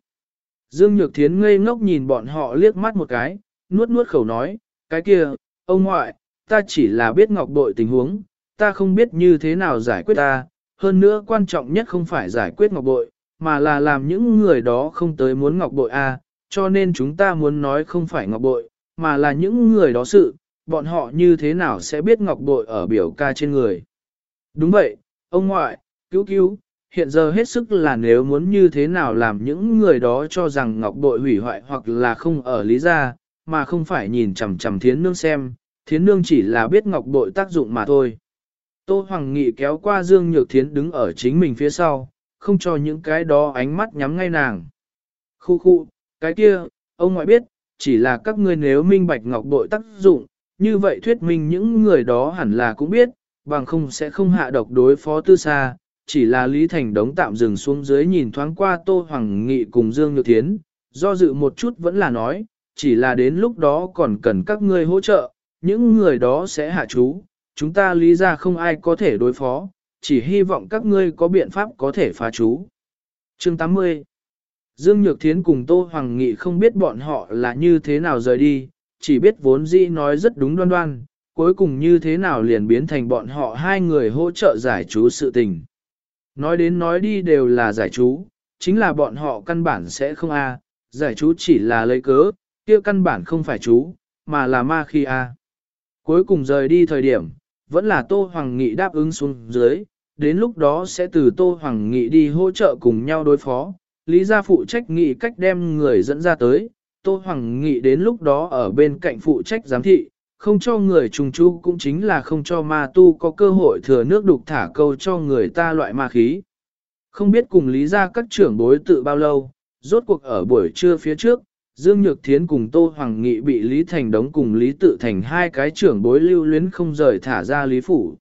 Dương Nhược Thiến ngây ngốc nhìn bọn họ liếc mắt một cái, nuốt nuốt khẩu nói, cái kia, ông ngoại, ta chỉ là biết ngọc bội tình huống, ta không biết như thế nào giải quyết ta, hơn nữa quan trọng nhất không phải giải quyết ngọc bội, mà là làm những người đó không tới muốn ngọc bội a, cho nên chúng ta muốn nói không phải ngọc bội, mà là những người đó sự, bọn họ như thế nào sẽ biết ngọc bội ở biểu ca trên người. Đúng vậy, ông ngoại, cứu cứu, hiện giờ hết sức là nếu muốn như thế nào làm những người đó cho rằng ngọc bội hủy hoại hoặc là không ở lý gia, mà không phải nhìn chằm chằm thiến nương xem, thiến nương chỉ là biết ngọc bội tác dụng mà thôi. Tô Hoàng Nghị kéo qua Dương Nhược Thiến đứng ở chính mình phía sau, không cho những cái đó ánh mắt nhắm ngay nàng. Khu khu, cái kia, ông ngoại biết, chỉ là các ngươi nếu minh bạch ngọc bội tác dụng, như vậy thuyết minh những người đó hẳn là cũng biết, bằng không sẽ không hạ độc đối phó tư xa, chỉ là Lý Thành đống tạm dừng xuống dưới nhìn thoáng qua Tô Hoàng Nghị cùng Dương Nhược Thiến, do dự một chút vẫn là nói, chỉ là đến lúc đó còn cần các ngươi hỗ trợ, những người đó sẽ hạ chú, chúng ta lý ra không ai có thể đối phó, chỉ hy vọng các ngươi có biện pháp có thể phá chú. Chương 80 Dương Nhược Thiến cùng Tô Hoàng Nghị không biết bọn họ là như thế nào rời đi, chỉ biết vốn dĩ nói rất đúng đoan đoan, cuối cùng như thế nào liền biến thành bọn họ hai người hỗ trợ giải chú sự tình. Nói đến nói đi đều là giải chú, chính là bọn họ căn bản sẽ không a, giải chú chỉ là lấy cớ, kia căn bản không phải chú, mà là ma khi a. Cuối cùng rời đi thời điểm, vẫn là Tô Hoàng Nghị đáp ứng xuống dưới, đến lúc đó sẽ từ Tô Hoàng Nghị đi hỗ trợ cùng nhau đối phó, Lý gia phụ trách nghị cách đem người dẫn ra tới, Tô Hoàng Nghị đến lúc đó ở bên cạnh phụ trách giám thị, không cho người trùng chú cũng chính là không cho ma tu có cơ hội thừa nước đục thả câu cho người ta loại ma khí. Không biết cùng lý ra các trưởng bối tự bao lâu, rốt cuộc ở buổi trưa phía trước, Dương Nhược Thiến cùng Tô Hoàng Nghị bị Lý Thành đóng cùng Lý Tự Thành hai cái trưởng bối lưu luyến không rời thả ra Lý Phủ.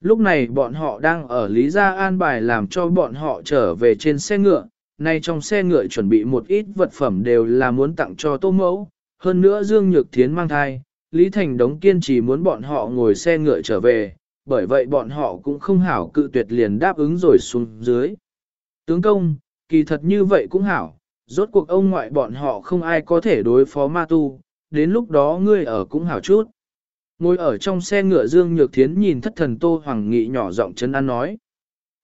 Lúc này bọn họ đang ở Lý Gia an bài làm cho bọn họ trở về trên xe ngựa, nay trong xe ngựa chuẩn bị một ít vật phẩm đều là muốn tặng cho Tô Mẫu, hơn nữa Dương Nhược Thiến mang thai, Lý Thành đống kiên trì muốn bọn họ ngồi xe ngựa trở về, bởi vậy bọn họ cũng không hảo cự tuyệt liền đáp ứng rồi xuống dưới. Tướng công, kỳ thật như vậy cũng hảo, rốt cuộc ông ngoại bọn họ không ai có thể đối phó ma tu, đến lúc đó ngươi ở cũng hảo chút. Ngồi ở trong xe ngựa Dương Nhược Thiến nhìn thất thần Tô Hoàng Nghị nhỏ giọng chấn an nói.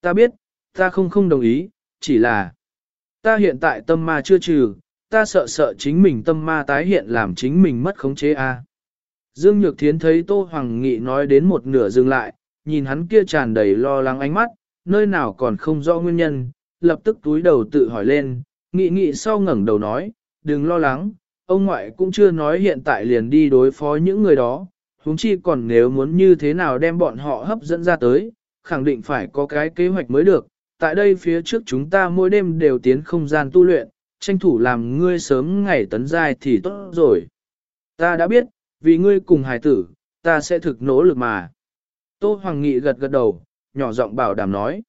Ta biết, ta không không đồng ý, chỉ là ta hiện tại tâm ma chưa trừ, ta sợ sợ chính mình tâm ma tái hiện làm chính mình mất khống chế a. Dương Nhược Thiến thấy Tô Hoàng Nghị nói đến một nửa dừng lại, nhìn hắn kia tràn đầy lo lắng ánh mắt, nơi nào còn không rõ nguyên nhân, lập tức túi đầu tự hỏi lên, nghị nghị sau ngẩng đầu nói, đừng lo lắng, ông ngoại cũng chưa nói hiện tại liền đi đối phó những người đó, huống chi còn nếu muốn như thế nào đem bọn họ hấp dẫn ra tới, khẳng định phải có cái kế hoạch mới được. Tại đây phía trước chúng ta mỗi đêm đều tiến không gian tu luyện, tranh thủ làm ngươi sớm ngày tấn giai thì tốt rồi. Ta đã biết, vì ngươi cùng hài tử, ta sẽ thực nỗ lực mà. Tô Hoàng Nghị gật gật đầu, nhỏ giọng bảo đảm nói.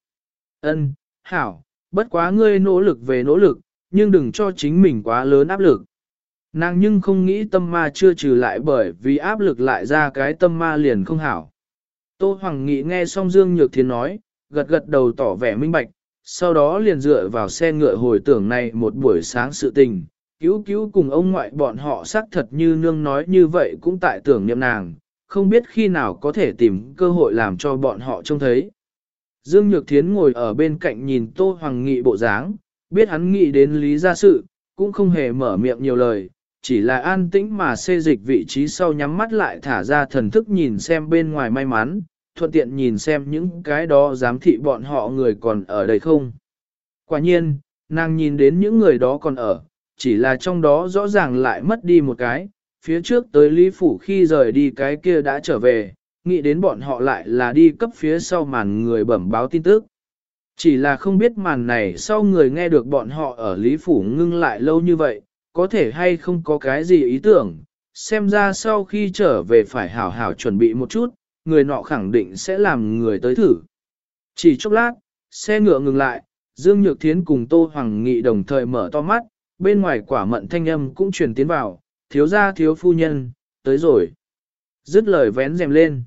Ân, hảo, bất quá ngươi nỗ lực về nỗ lực, nhưng đừng cho chính mình quá lớn áp lực. Nàng nhưng không nghĩ tâm ma chưa trừ lại bởi vì áp lực lại ra cái tâm ma liền không hảo. Tô Hoàng Nghị nghe xong Dương Nhược Thiên nói, gật gật đầu tỏ vẻ minh bạch, sau đó liền dựa vào xe ngựa hồi tưởng này một buổi sáng sự tình, cứu cứu cùng ông ngoại bọn họ xác thật như nương nói như vậy cũng tại tưởng niệm nàng, không biết khi nào có thể tìm cơ hội làm cho bọn họ trông thấy. Dương Nhược Thiến ngồi ở bên cạnh nhìn Tô Hoàng Nghị bộ dáng, biết hắn nghĩ đến lý gia sự, cũng không hề mở miệng nhiều lời, chỉ là an tĩnh mà xê dịch vị trí sau nhắm mắt lại thả ra thần thức nhìn xem bên ngoài may mắn, thuận tiện nhìn xem những cái đó giám thị bọn họ người còn ở đây không. Quả nhiên, nàng nhìn đến những người đó còn ở, chỉ là trong đó rõ ràng lại mất đi một cái, phía trước tới Lý Phủ khi rời đi cái kia đã trở về, nghĩ đến bọn họ lại là đi cấp phía sau màn người bẩm báo tin tức. Chỉ là không biết màn này sau người nghe được bọn họ ở Lý Phủ ngưng lại lâu như vậy, có thể hay không có cái gì ý tưởng, xem ra sau khi trở về phải hảo hảo chuẩn bị một chút, người nọ khẳng định sẽ làm người tới thử. Chỉ chốc lát, xe ngựa ngừng lại, Dương Nhược Thiến cùng Tô Hoàng Nghị đồng thời mở to mắt, bên ngoài quả mận thanh âm cũng truyền tiến vào, thiếu gia thiếu phu nhân, tới rồi. Dứt lời vén rèm lên.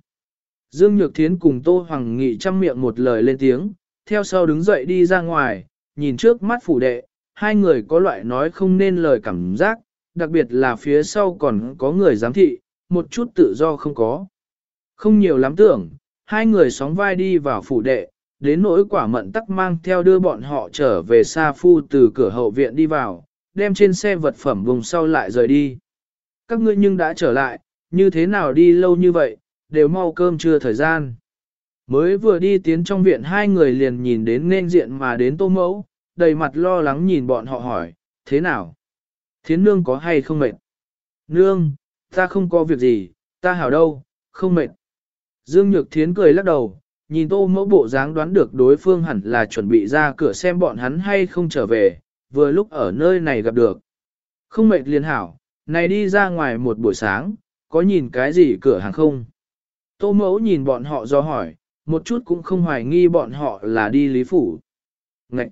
Dương Nhược Thiến cùng Tô Hoàng Nghị chăm miệng một lời lên tiếng, theo sau đứng dậy đi ra ngoài, nhìn trước mắt phủ đệ, hai người có loại nói không nên lời cảm giác, đặc biệt là phía sau còn có người giám thị, một chút tự do không có. Không nhiều lắm tưởng, hai người sóng vai đi vào phủ đệ, đến nỗi quả mận tắc mang theo đưa bọn họ trở về xa phu từ cửa hậu viện đi vào, đem trên xe vật phẩm vùng sau lại rời đi. Các ngươi nhưng đã trở lại, như thế nào đi lâu như vậy, đều mau cơm trưa thời gian. Mới vừa đi tiến trong viện hai người liền nhìn đến nên diện mà đến tô mẫu, đầy mặt lo lắng nhìn bọn họ hỏi, thế nào? Thiến nương có hay không mệt? Nương, ta không có việc gì, ta hảo đâu, không mệt. Dương Nhược Thiến cười lắc đầu, nhìn tô mẫu bộ dáng đoán được đối phương hẳn là chuẩn bị ra cửa xem bọn hắn hay không trở về, vừa lúc ở nơi này gặp được. Không mệt liền hảo, này đi ra ngoài một buổi sáng, có nhìn cái gì cửa hàng không? Tô mẫu nhìn bọn họ do hỏi, một chút cũng không hoài nghi bọn họ là đi lý phủ. Ngậy!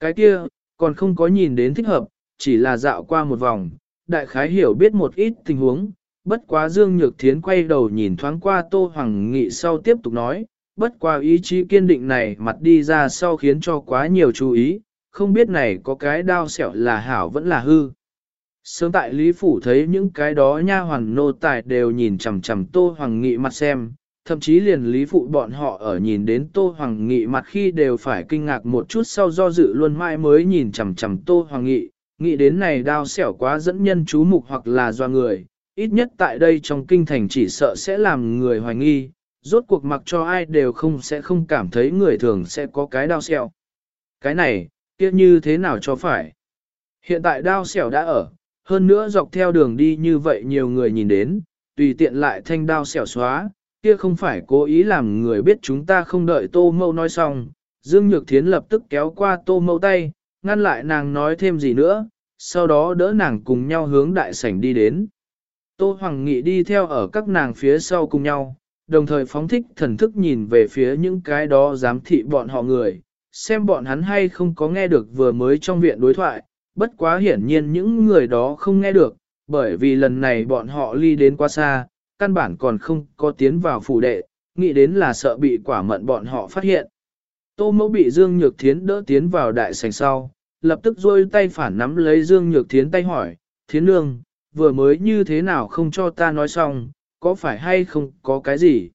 Cái kia, còn không có nhìn đến thích hợp, chỉ là dạo qua một vòng, đại khái hiểu biết một ít tình huống, bất quá Dương Nhược Thiến quay đầu nhìn thoáng qua Tô Hoàng Nghị sau tiếp tục nói, bất qua ý chí kiên định này mặt đi ra sau khiến cho quá nhiều chú ý, không biết này có cái đao xẻo là hảo vẫn là hư. Sớm tại Lý Phủ thấy những cái đó nha hoàn nô tài đều nhìn chằm chằm Tô Hoàng Nghị mặt xem, thậm chí liền Lý Phụ bọn họ ở nhìn đến Tô Hoàng Nghị mặt khi đều phải kinh ngạc một chút sau do dự luôn mãi mới nhìn chằm chằm Tô Hoàng Nghị, nghĩ đến này đao xẻo quá dẫn nhân chú mục hoặc là do người, ít nhất tại đây trong kinh thành chỉ sợ sẽ làm người hoài nghi, rốt cuộc mặc cho ai đều không sẽ không cảm thấy người thường sẽ có cái đao xẻo. Cái này, kia như thế nào cho phải? Hiện tại đao xẻo đã ở, hơn nữa dọc theo đường đi như vậy nhiều người nhìn đến, tùy tiện lại thanh đao xẻo xóa, kia không phải cố ý làm người biết chúng ta không đợi tô mâu nói xong. Dương Nhược Thiến lập tức kéo qua tô mâu tay, ngăn lại nàng nói thêm gì nữa, sau đó đỡ nàng cùng nhau hướng đại sảnh đi đến. Tô Hoàng Nghị đi theo ở các nàng phía sau cùng nhau, đồng thời phóng thích thần thức nhìn về phía những cái đó giám thị bọn họ người, xem bọn hắn hay không có nghe được vừa mới trong viện đối thoại, bất quá hiển nhiên những người đó không nghe được, bởi vì lần này bọn họ ly đến quá xa, căn bản còn không có tiến vào phủ đệ, nghĩ đến là sợ bị quả mận bọn họ phát hiện. Tô mẫu bị Dương Nhược Thiến đỡ tiến vào đại sảnh sau, lập tức rôi tay phản nắm lấy Dương Nhược Thiến tay hỏi, Thiến Nương, vừa mới như thế nào không cho ta nói xong, có phải hay không có cái gì?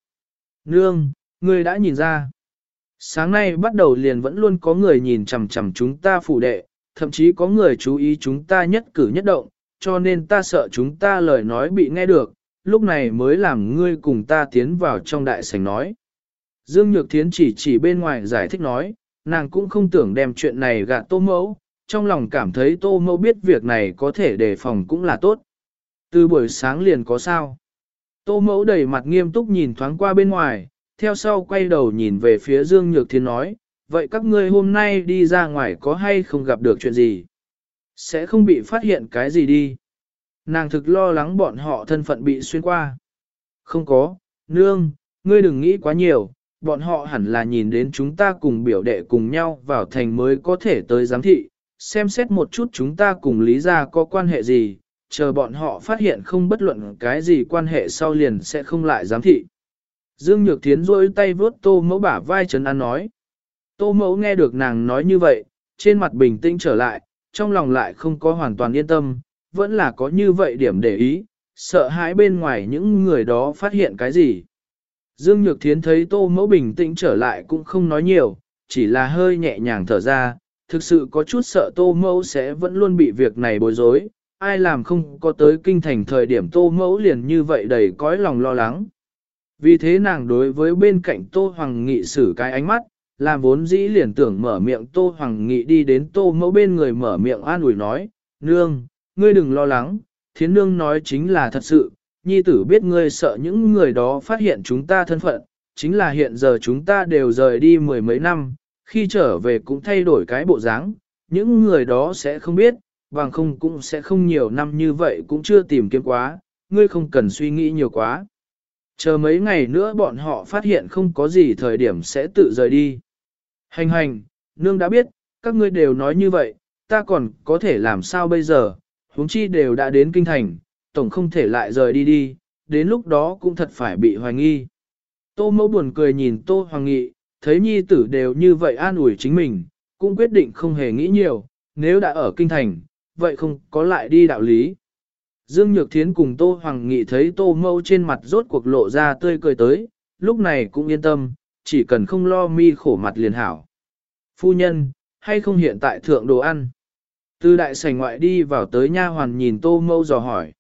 Nương, ngươi đã nhìn ra. Sáng nay bắt đầu liền vẫn luôn có người nhìn chằm chằm chúng ta phủ đệ, thậm chí có người chú ý chúng ta nhất cử nhất động, cho nên ta sợ chúng ta lời nói bị nghe được, lúc này mới làm ngươi cùng ta tiến vào trong đại sảnh nói. Dương Nhược Thiến chỉ chỉ bên ngoài giải thích nói, nàng cũng không tưởng đem chuyện này gạt tô mẫu, trong lòng cảm thấy tô mẫu biết việc này có thể đề phòng cũng là tốt. Từ buổi sáng liền có sao. Tô mẫu đầy mặt nghiêm túc nhìn thoáng qua bên ngoài, theo sau quay đầu nhìn về phía Dương Nhược Thiên nói, vậy các ngươi hôm nay đi ra ngoài có hay không gặp được chuyện gì? Sẽ không bị phát hiện cái gì đi. Nàng thực lo lắng bọn họ thân phận bị xuyên qua. Không có, nương, ngươi đừng nghĩ quá nhiều, bọn họ hẳn là nhìn đến chúng ta cùng biểu đệ cùng nhau vào thành mới có thể tới giám thị, xem xét một chút chúng ta cùng lý ra có quan hệ gì, chờ bọn họ phát hiện không bất luận cái gì quan hệ sau liền sẽ không lại giám thị. Dương Nhược Thiến rôi tay vướt tô mẫu bả vai trấn an nói. Tô mẫu nghe được nàng nói như vậy, trên mặt bình tĩnh trở lại, trong lòng lại không có hoàn toàn yên tâm, vẫn là có như vậy điểm để ý, sợ hãi bên ngoài những người đó phát hiện cái gì. Dương Nhược Thiến thấy tô mẫu bình tĩnh trở lại cũng không nói nhiều, chỉ là hơi nhẹ nhàng thở ra, thực sự có chút sợ tô mẫu sẽ vẫn luôn bị việc này bối rối, ai làm không có tới kinh thành thời điểm tô mẫu liền như vậy đầy cõi lòng lo lắng. Vì thế nàng đối với bên cạnh tô hoàng nghị xử cái ánh mắt, làm vốn dĩ liền tưởng mở miệng tô hoàng nghị đi đến tô mẫu bên người mở miệng an ủi nói, nương, ngươi đừng lo lắng, thiến nương nói chính là thật sự, nhi tử biết ngươi sợ những người đó phát hiện chúng ta thân phận, chính là hiện giờ chúng ta đều rời đi mười mấy năm, khi trở về cũng thay đổi cái bộ dáng, những người đó sẽ không biết, bằng không cũng sẽ không nhiều năm như vậy cũng chưa tìm kiếm quá, ngươi không cần suy nghĩ nhiều quá. Chờ mấy ngày nữa bọn họ phát hiện không có gì thời điểm sẽ tự rời đi. Hành hành, nương đã biết, các ngươi đều nói như vậy, ta còn có thể làm sao bây giờ, huống chi đều đã đến kinh thành, tổng không thể lại rời đi đi, đến lúc đó cũng thật phải bị hoài nghi. Tô mẫu buồn cười nhìn Tô Hoàng Nghị, thấy nhi tử đều như vậy an ủi chính mình, cũng quyết định không hề nghĩ nhiều, nếu đã ở kinh thành, vậy không có lại đi đạo lý. Dương Nhược Thiến cùng Tô Hoàng Nghị thấy Tô mẫu trên mặt rốt cuộc lộ ra tươi cười tới, lúc này cũng yên tâm, chỉ cần không lo mi khổ mặt liền hảo. Phu nhân, hay không hiện tại thượng đồ ăn? Từ đại sảnh ngoại đi vào tới nha hoàn nhìn tô mẫu dò hỏi.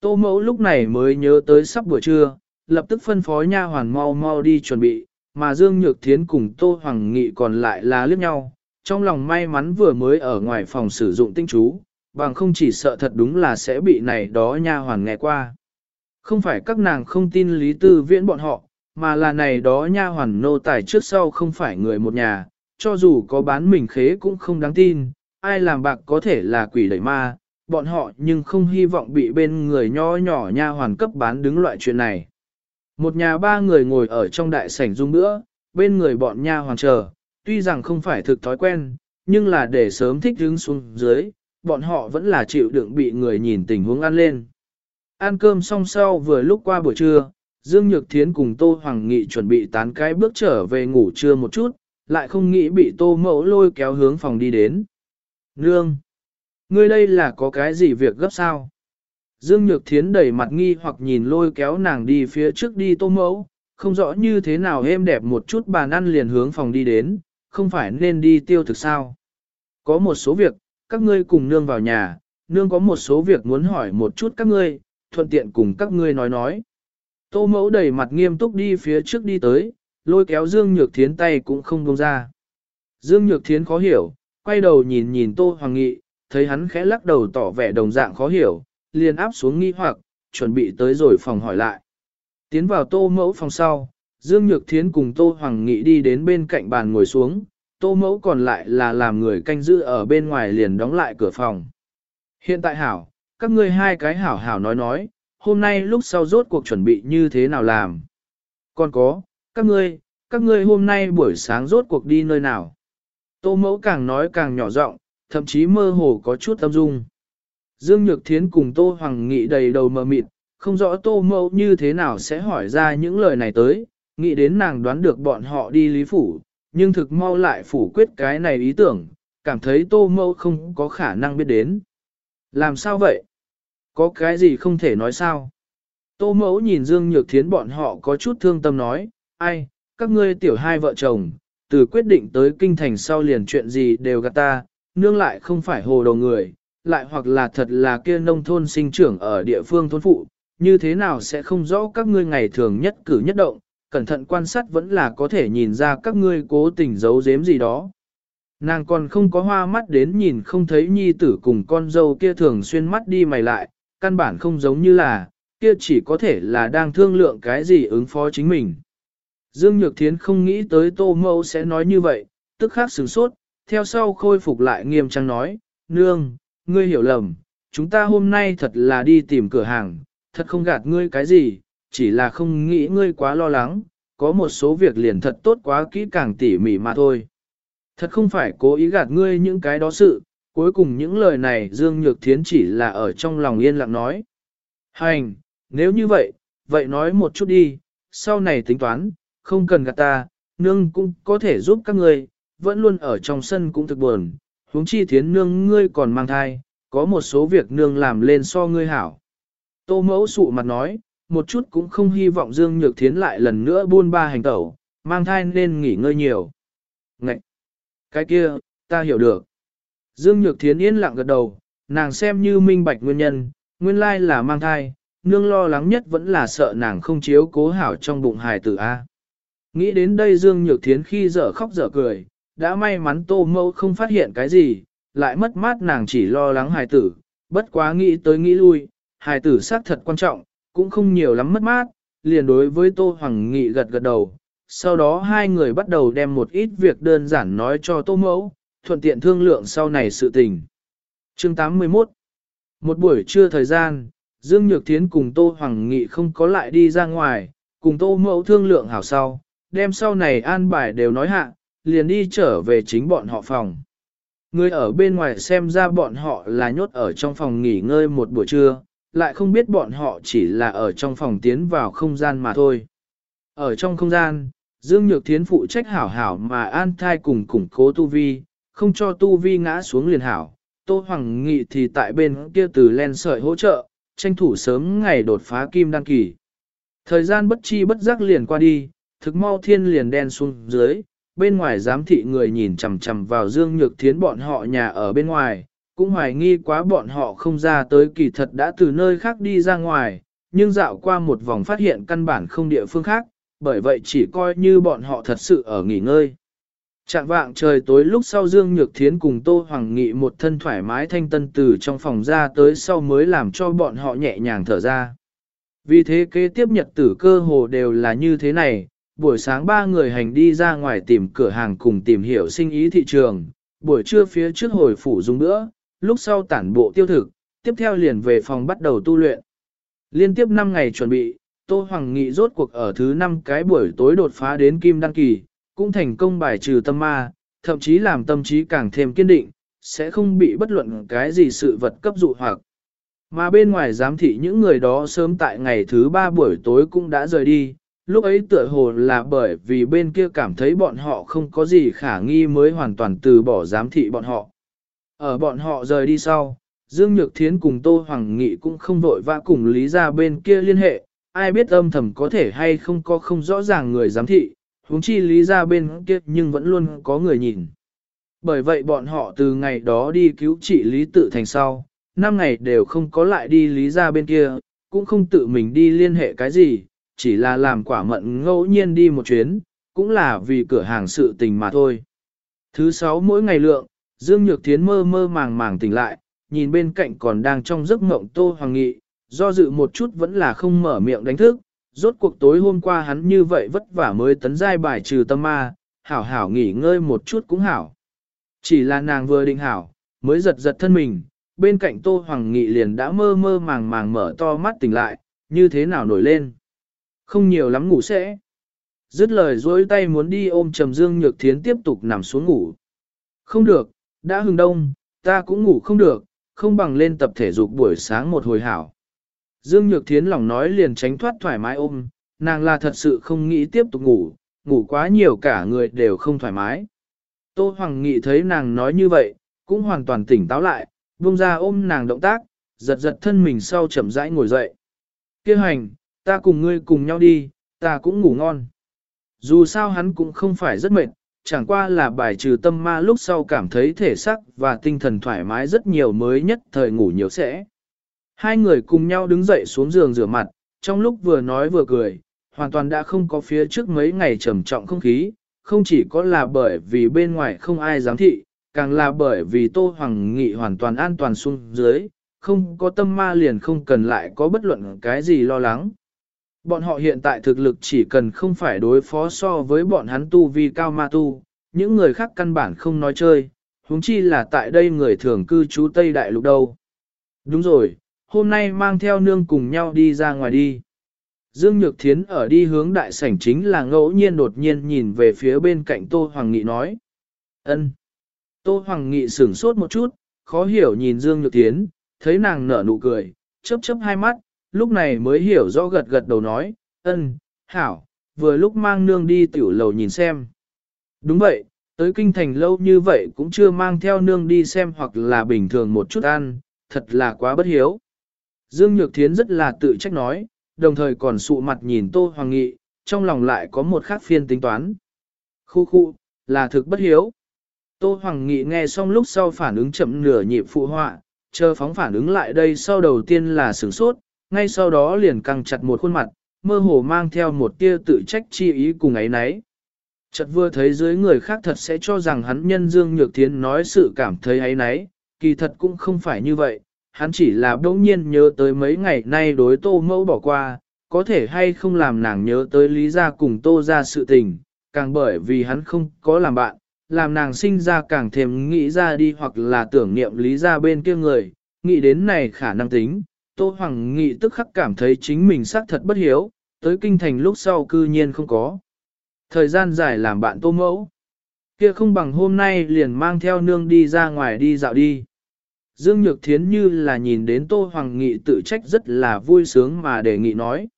Tô mẫu lúc này mới nhớ tới sắp buổi trưa, lập tức phân phó nha hoàn mau mau đi chuẩn bị, mà Dương Nhược Thiến cùng Tô Hoàng Nghị còn lại là liếc nhau, trong lòng may mắn vừa mới ở ngoài phòng sử dụng tinh chú, bằng không chỉ sợ thật đúng là sẽ bị này đó nha hoàn nghe qua. Không phải các nàng không tin Lý Tư Viễn bọn họ, mà là này đó nha hoàn nô tài trước sau không phải người một nhà, cho dù có bán mình khế cũng không đáng tin, ai làm bạc có thể là quỷ đẩy ma, bọn họ nhưng không hy vọng bị bên người nho nhỏ nha hoàn cấp bán đứng loại chuyện này. Một nhà ba người ngồi ở trong đại sảnh dung bữa, bên người bọn nha hoàn chờ, tuy rằng không phải thực thói quen, nhưng là để sớm thích đứng xuống dưới, bọn họ vẫn là chịu đựng bị người nhìn tình huống ăn lên. Ăn cơm xong sau vừa lúc qua buổi trưa, Dương Nhược Thiến cùng Tô Hoàng Nghị chuẩn bị tán cái bước trở về ngủ trưa một chút, lại không nghĩ bị Tô Mẫu lôi kéo hướng phòng đi đến. Nương! Ngươi đây là có cái gì việc gấp sao? Dương Nhược Thiến đẩy mặt nghi hoặc nhìn lôi kéo nàng đi phía trước đi Tô Mẫu, không rõ như thế nào êm đẹp một chút bàn ăn liền hướng phòng đi đến, không phải nên đi tiêu thực sao. Có một số việc, các ngươi cùng nương vào nhà, nương có một số việc muốn hỏi một chút các ngươi, thuận tiện cùng các ngươi nói nói. Tô mẫu đẩy mặt nghiêm túc đi phía trước đi tới, lôi kéo Dương Nhược Thiến tay cũng không buông ra. Dương Nhược Thiến khó hiểu, quay đầu nhìn nhìn Tô Hoàng Nghị, thấy hắn khẽ lắc đầu tỏ vẻ đồng dạng khó hiểu, liền áp xuống nghi hoặc, chuẩn bị tới rồi phòng hỏi lại. Tiến vào tô mẫu phòng sau, Dương Nhược Thiến cùng Tô Hoàng Nghị đi đến bên cạnh bàn ngồi xuống, tô mẫu còn lại là làm người canh giữ ở bên ngoài liền đóng lại cửa phòng. Hiện tại hảo, các ngươi hai cái hảo hảo nói nói, hôm nay lúc sau rốt cuộc chuẩn bị như thế nào làm. Còn có, các ngươi, các ngươi hôm nay buổi sáng rốt cuộc đi nơi nào. Tô mẫu càng nói càng nhỏ giọng, thậm chí mơ hồ có chút âm dung. Dương Nhược Thiến cùng Tô Hoàng Nghị đầy đầu mờ mịt, không rõ tô mẫu như thế nào sẽ hỏi ra những lời này tới, nghĩ đến nàng đoán được bọn họ đi lý phủ, nhưng thực mau lại phủ quyết cái này ý tưởng, cảm thấy tô mẫu không có khả năng biết đến. Làm sao vậy? Có cái gì không thể nói sao? Tô mẫu nhìn Dương Nhược Thiến bọn họ có chút thương tâm nói, ai, các ngươi tiểu hai vợ chồng, từ quyết định tới kinh thành sau liền chuyện gì đều gạt ta, nương lại không phải hồ đầu người, lại hoặc là thật là kia nông thôn sinh trưởng ở địa phương thôn phụ, như thế nào sẽ không rõ các ngươi ngày thường nhất cử nhất động, cẩn thận quan sát vẫn là có thể nhìn ra các ngươi cố tình giấu giếm gì đó. Nàng còn không có hoa mắt đến nhìn không thấy nhi tử cùng con dâu kia thường xuyên mắt đi mày lại, căn bản không giống như là, kia chỉ có thể là đang thương lượng cái gì ứng phó chính mình. Dương Nhược Thiến không nghĩ tới Tô Mẫu sẽ nói như vậy, tức khắc sửng sốt, theo sau khôi phục lại nghiêm trang nói, Nương, ngươi hiểu lầm, chúng ta hôm nay thật là đi tìm cửa hàng, thật không gạt ngươi cái gì, chỉ là không nghĩ ngươi quá lo lắng, có một số việc liền thật tốt quá kỹ càng tỉ mỉ mà thôi. Thật không phải cố ý gạt ngươi những cái đó sự, cuối cùng những lời này Dương Nhược Thiến chỉ là ở trong lòng yên lặng nói. Hành, nếu như vậy, vậy nói một chút đi, sau này tính toán, không cần gạt ta, nương cũng có thể giúp các ngươi, vẫn luôn ở trong sân cũng thực buồn, huống chi thiến nương ngươi còn mang thai, có một số việc nương làm lên so ngươi hảo. Tô mẫu sụ mặt nói, một chút cũng không hy vọng Dương Nhược Thiến lại lần nữa buôn ba hành tẩu, mang thai nên nghỉ ngơi nhiều. Ngậy! Cái kia, ta hiểu được. Dương Nhược Thiến yên lặng gật đầu, nàng xem như minh bạch nguyên nhân, nguyên lai là mang thai, nương lo lắng nhất vẫn là sợ nàng không chiếu cố hảo trong bụng hài tử A. Nghĩ đến đây Dương Nhược Thiến khi dở khóc dở cười, đã may mắn tô mẫu không phát hiện cái gì, lại mất mát nàng chỉ lo lắng hài tử, bất quá nghĩ tới nghĩ lui, hài tử xác thật quan trọng, cũng không nhiều lắm mất mát, liền đối với Tô Hoàng Nghị gật gật đầu. Sau đó hai người bắt đầu đem một ít việc đơn giản nói cho Tô Mẫu, thuận tiện thương lượng sau này sự tình. Chương 81 Một buổi trưa thời gian, Dương Nhược Thiến cùng Tô Hoàng Nghị không có lại đi ra ngoài, cùng Tô Mẫu thương lượng hảo sau, đem sau này an bài đều nói hạ, liền đi trở về chính bọn họ phòng. Người ở bên ngoài xem ra bọn họ là nhốt ở trong phòng nghỉ ngơi một buổi trưa, lại không biết bọn họ chỉ là ở trong phòng tiến vào không gian mà thôi. Ở trong không gian, Dương Nhược Thiến phụ trách hảo hảo mà an thai cùng củng cố tu vi, không cho tu vi ngã xuống liền hảo. Tô Hoàng Nghị thì tại bên kia từ len sợi hỗ trợ, tranh thủ sớm ngày đột phá kim đăng kỳ. Thời gian bất chi bất giác liền qua đi, thực mau thiên liền đen xuống dưới, bên ngoài giám thị người nhìn chằm chằm vào Dương Nhược Thiến bọn họ nhà ở bên ngoài, cũng hoài nghi quá bọn họ không ra tới kỳ thật đã từ nơi khác đi ra ngoài, nhưng dạo qua một vòng phát hiện căn bản không địa phương khác, bởi vậy chỉ coi như bọn họ thật sự ở nghỉ ngơi. Trạng vạng trời tối lúc sau Dương Nhược Thiến cùng Tô Hoàng Nghị một thân thoải mái thanh tân từ trong phòng ra tới sau mới làm cho bọn họ nhẹ nhàng thở ra. Vì thế kế tiếp nhật tử cơ hồ đều là như thế này, buổi sáng ba người hành đi ra ngoài tìm cửa hàng cùng tìm hiểu sinh ý thị trường, buổi trưa phía trước hồi phủ dùng nữa, lúc sau tản bộ tiêu thực, tiếp theo liền về phòng bắt đầu tu luyện. Liên tiếp 5 ngày chuẩn bị, Tô Hoàng Nghị rốt cuộc ở thứ 5 cái buổi tối đột phá đến kim đăng kỳ, cũng thành công bài trừ tâm ma, thậm chí làm tâm trí càng thêm kiên định, sẽ không bị bất luận cái gì sự vật cấp dụ hoặc. Mà bên ngoài giám thị những người đó sớm tại ngày thứ ba buổi tối cũng đã rời đi, lúc ấy tựa hồ là bởi vì bên kia cảm thấy bọn họ không có gì khả nghi mới hoàn toàn từ bỏ giám thị bọn họ. Ở bọn họ rời đi sau, Dương Nhược Thiến cùng Tô Hoàng Nghị cũng không vội vã cùng Lý ra bên kia liên hệ, ai biết âm thầm có thể hay không có không rõ ràng người giám thị, huống chi Lý ra bên kia nhưng vẫn luôn có người nhìn. Bởi vậy bọn họ từ ngày đó đi cứu trị Lý Tự Thành sau, năm ngày đều không có lại đi Lý ra bên kia, cũng không tự mình đi liên hệ cái gì, chỉ là làm quả mận ngẫu nhiên đi một chuyến, cũng là vì cửa hàng sự tình mà thôi. Thứ sáu mỗi ngày lượng, Dương Nhược Thiến mơ mơ màng màng tỉnh lại, nhìn bên cạnh còn đang trong giấc mộng Tô Hoàng Nghị, do dự một chút vẫn là không mở miệng đánh thức, rốt cuộc tối hôm qua hắn như vậy vất vả mới tấn giai bài trừ tâm ma, hảo hảo nghỉ ngơi một chút cũng hảo. Chỉ là nàng vừa định hảo, mới giật giật thân mình, bên cạnh Tô Hoàng Nghị liền đã mơ mơ màng màng mở to mắt tỉnh lại, như thế nào nổi lên. Không nhiều lắm ngủ sẽ. Dứt lời dối tay muốn đi ôm Trầm Dương Nhược Thiến tiếp tục nằm xuống ngủ. Không được, đã hừng đông, ta cũng ngủ không được, không bằng lên tập thể dục buổi sáng một hồi hảo. Dương Nhược Thiến lòng nói liền tránh thoát thoải mái ôm, nàng là thật sự không nghĩ tiếp tục ngủ, ngủ quá nhiều cả người đều không thoải mái. Tô Hoàng Nghị thấy nàng nói như vậy, cũng hoàn toàn tỉnh táo lại, buông ra ôm nàng động tác, giật giật thân mình sau chậm rãi ngồi dậy. Kêu hành, ta cùng ngươi cùng nhau đi, ta cũng ngủ ngon. Dù sao hắn cũng không phải rất mệt, chẳng qua là bài trừ tâm ma lúc sau cảm thấy thể xác và tinh thần thoải mái rất nhiều mới nhất thời ngủ nhiều sẽ. Hai người cùng nhau đứng dậy xuống giường rửa mặt, trong lúc vừa nói vừa cười, hoàn toàn đã không có phía trước mấy ngày trầm trọng không khí, không chỉ có là bởi vì bên ngoài không ai giám thị, càng là bởi vì Tô Hoàng Nghị hoàn toàn an toàn xuống dưới, không có tâm ma liền không cần lại có bất luận cái gì lo lắng. Bọn họ hiện tại thực lực chỉ cần không phải đối phó so với bọn hắn tu vi cao ma tu, những người khác căn bản không nói chơi, huống chi là tại đây người thường cư trú Tây Đại Lục đâu. Đúng rồi, hôm nay mang theo nương cùng nhau đi ra ngoài đi. Dương Nhược Thiến ở đi hướng đại sảnh chính là ngẫu nhiên đột nhiên nhìn về phía bên cạnh Tô Hoàng Nghị nói. ân. Tô Hoàng Nghị sửng sốt một chút, khó hiểu nhìn Dương Nhược Thiến, thấy nàng nở nụ cười, chớp chớp hai mắt, lúc này mới hiểu rõ gật gật đầu nói, ân, hảo, vừa lúc mang nương đi tiểu lầu nhìn xem. Đúng vậy, tới kinh thành lâu như vậy cũng chưa mang theo nương đi xem hoặc là bình thường một chút ăn, thật là quá bất hiếu. Dương Nhược Thiến rất là tự trách nói, đồng thời còn sụ mặt nhìn Tô Hoàng Nghị, trong lòng lại có một khác phiên tính toán. Khu khu, là thực bất hiếu. Tô Hoàng Nghị nghe xong lúc sau phản ứng chậm nửa nhịp phụ họa, chờ phóng phản ứng lại đây sau đầu tiên là sửng sốt, ngay sau đó liền căng chặt một khuôn mặt, mơ hồ mang theo một tia tự trách chi ý cùng ấy nấy. Chợt vừa thấy dưới người khác thật sẽ cho rằng hắn nhân Dương Nhược Thiến nói sự cảm thấy ấy nấy, kỳ thật cũng không phải như vậy, hắn chỉ là đỗng nhiên nhớ tới mấy ngày nay đối tô mẫu bỏ qua, có thể hay không làm nàng nhớ tới lý gia cùng tô ra sự tình, càng bởi vì hắn không có làm bạn, làm nàng sinh ra càng thêm nghĩ ra đi hoặc là tưởng niệm lý gia bên kia người, nghĩ đến này khả năng tính, Tô Hoàng Nghị tức khắc cảm thấy chính mình xác thật bất hiếu, tới kinh thành lúc sau cư nhiên không có. Thời gian dài làm bạn Tô Mẫu. Kia không bằng hôm nay liền mang theo nương đi ra ngoài đi dạo đi. Dương Nhược Thiến như là nhìn đến Tô Hoàng Nghị tự trách rất là vui sướng mà đề nghị nói.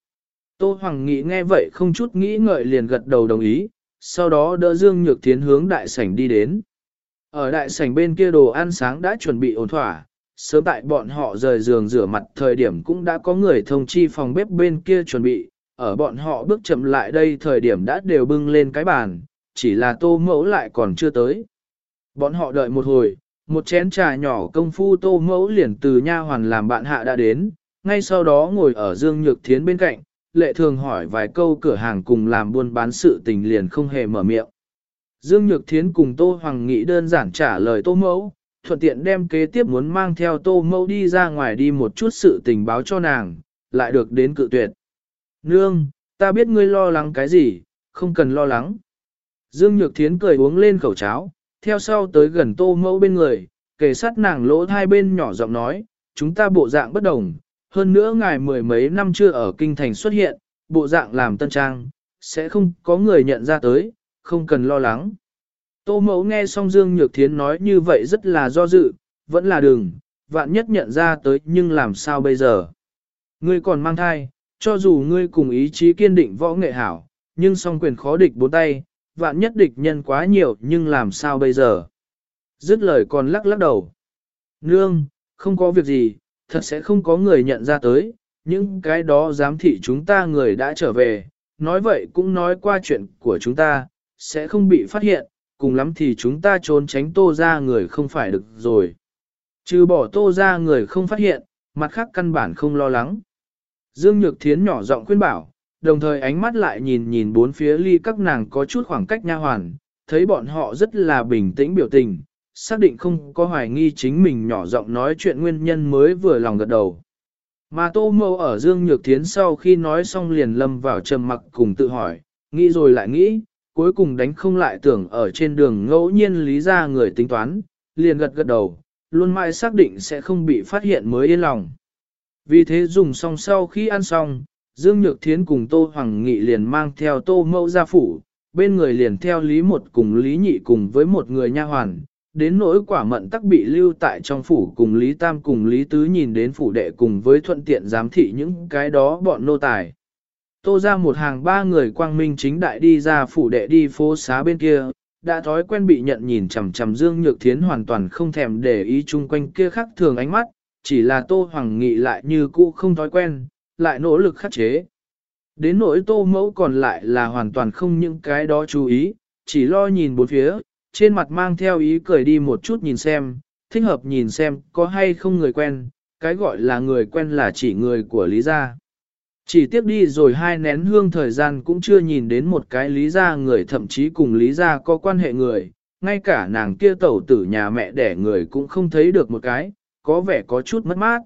Tô Hoàng Nghị nghe vậy không chút nghĩ ngợi liền gật đầu đồng ý, sau đó đỡ Dương Nhược Thiến hướng đại sảnh đi đến. Ở đại sảnh bên kia đồ ăn sáng đã chuẩn bị ổn thỏa, sớm tại bọn họ rời giường rửa mặt thời điểm cũng đã có người thông chi phòng bếp bên kia chuẩn bị, ở bọn họ bước chậm lại đây thời điểm đã đều bưng lên cái bàn, chỉ là tô mẫu lại còn chưa tới. Bọn họ đợi một hồi, một chén trà nhỏ công phu tô mẫu liền từ nha hoàn làm bạn hạ đã đến, ngay sau đó ngồi ở Dương Nhược Thiến bên cạnh, lệ thường hỏi vài câu cửa hàng cùng làm buôn bán sự tình liền không hề mở miệng. Dương Nhược Thiến cùng Tô Hoàng Nghị đơn giản trả lời Tô Mẫu, thuận tiện đem kế tiếp muốn mang theo Tô Mẫu đi ra ngoài đi một chút sự tình báo cho nàng, lại được đến cự tuyệt. Nương, ta biết ngươi lo lắng cái gì, không cần lo lắng. Dương Nhược Thiến cười uống lên khẩu cháo, theo sau tới gần Tô Mẫu bên người, kề sát nàng lỗ hai bên nhỏ giọng nói, chúng ta bộ dạng bất đồng, hơn nữa ngài mười mấy năm chưa ở kinh thành xuất hiện, bộ dạng làm tân trang, sẽ không có người nhận ra tới, không cần lo lắng. Tô mẫu nghe xong Dương Nhược Thiến nói như vậy rất là do dự, vẫn là đừng, vạn nhất nhận ra tới nhưng làm sao bây giờ. Ngươi còn mang thai, cho dù ngươi cùng ý chí kiên định võ nghệ hảo, nhưng song quyền khó địch bốn tay, vạn nhất địch nhân quá nhiều nhưng làm sao bây giờ. Dứt lời còn lắc lắc đầu. Nương, không có việc gì, thật sẽ không có người nhận ra tới, những cái đó giám thị chúng ta người đã trở về, nói vậy cũng nói qua chuyện của chúng ta, sẽ không bị phát hiện, cùng lắm thì chúng ta trốn tránh tô ra người không phải được rồi. Trừ bỏ tô ra người không phát hiện, mặt khác căn bản không lo lắng. Dương Nhược Thiến nhỏ giọng khuyên bảo, đồng thời ánh mắt lại nhìn nhìn bốn phía ly các nàng có chút khoảng cách nha hoàn, thấy bọn họ rất là bình tĩnh biểu tình, xác định không có hoài nghi chính mình nhỏ giọng nói chuyện nguyên nhân mới vừa lòng gật đầu. Mà tô mâu ở Dương Nhược Thiến sau khi nói xong liền lâm vào trầm mặc cùng tự hỏi, nghĩ rồi lại nghĩ, cuối cùng đánh không lại tưởng ở trên đường ngẫu nhiên lý ra người tính toán, liền gật gật đầu, luôn mãi xác định sẽ không bị phát hiện mới yên lòng. Vì thế dùng xong sau khi ăn xong, Dương Nhược Thiến cùng Tô Hoàng Nghị liền mang theo Tô Mẫu ra phủ, bên người liền theo Lý Một cùng Lý Nhị cùng với một người nha hoàn, đến nỗi quả mận tắc bị lưu tại trong phủ cùng Lý Tam cùng Lý Tứ nhìn đến phủ đệ cùng với thuận tiện giám thị những cái đó bọn nô tài. Tô ra một hàng ba người quang minh chính đại đi ra phủ đệ đi phố xá bên kia, đã thói quen bị nhận nhìn chằm chằm Dương Nhược Thiến hoàn toàn không thèm để ý chung quanh kia khác thường ánh mắt, chỉ là Tô Hoàng Nghị lại như cũ không thói quen, lại nỗ lực khắc chế. Đến nỗi Tô Mẫu còn lại là hoàn toàn không những cái đó chú ý, chỉ lo nhìn bốn phía, trên mặt mang theo ý cười đi một chút nhìn xem, thích hợp nhìn xem có hay không người quen, cái gọi là người quen là chỉ người của Lý Gia. Chỉ tiếp đi rồi hai nén hương thời gian cũng chưa nhìn đến một cái Lý Gia người thậm chí cùng Lý Gia có quan hệ người, ngay cả nàng kia tẩu tử nhà mẹ đẻ người cũng không thấy được một cái, có vẻ có chút mất mát.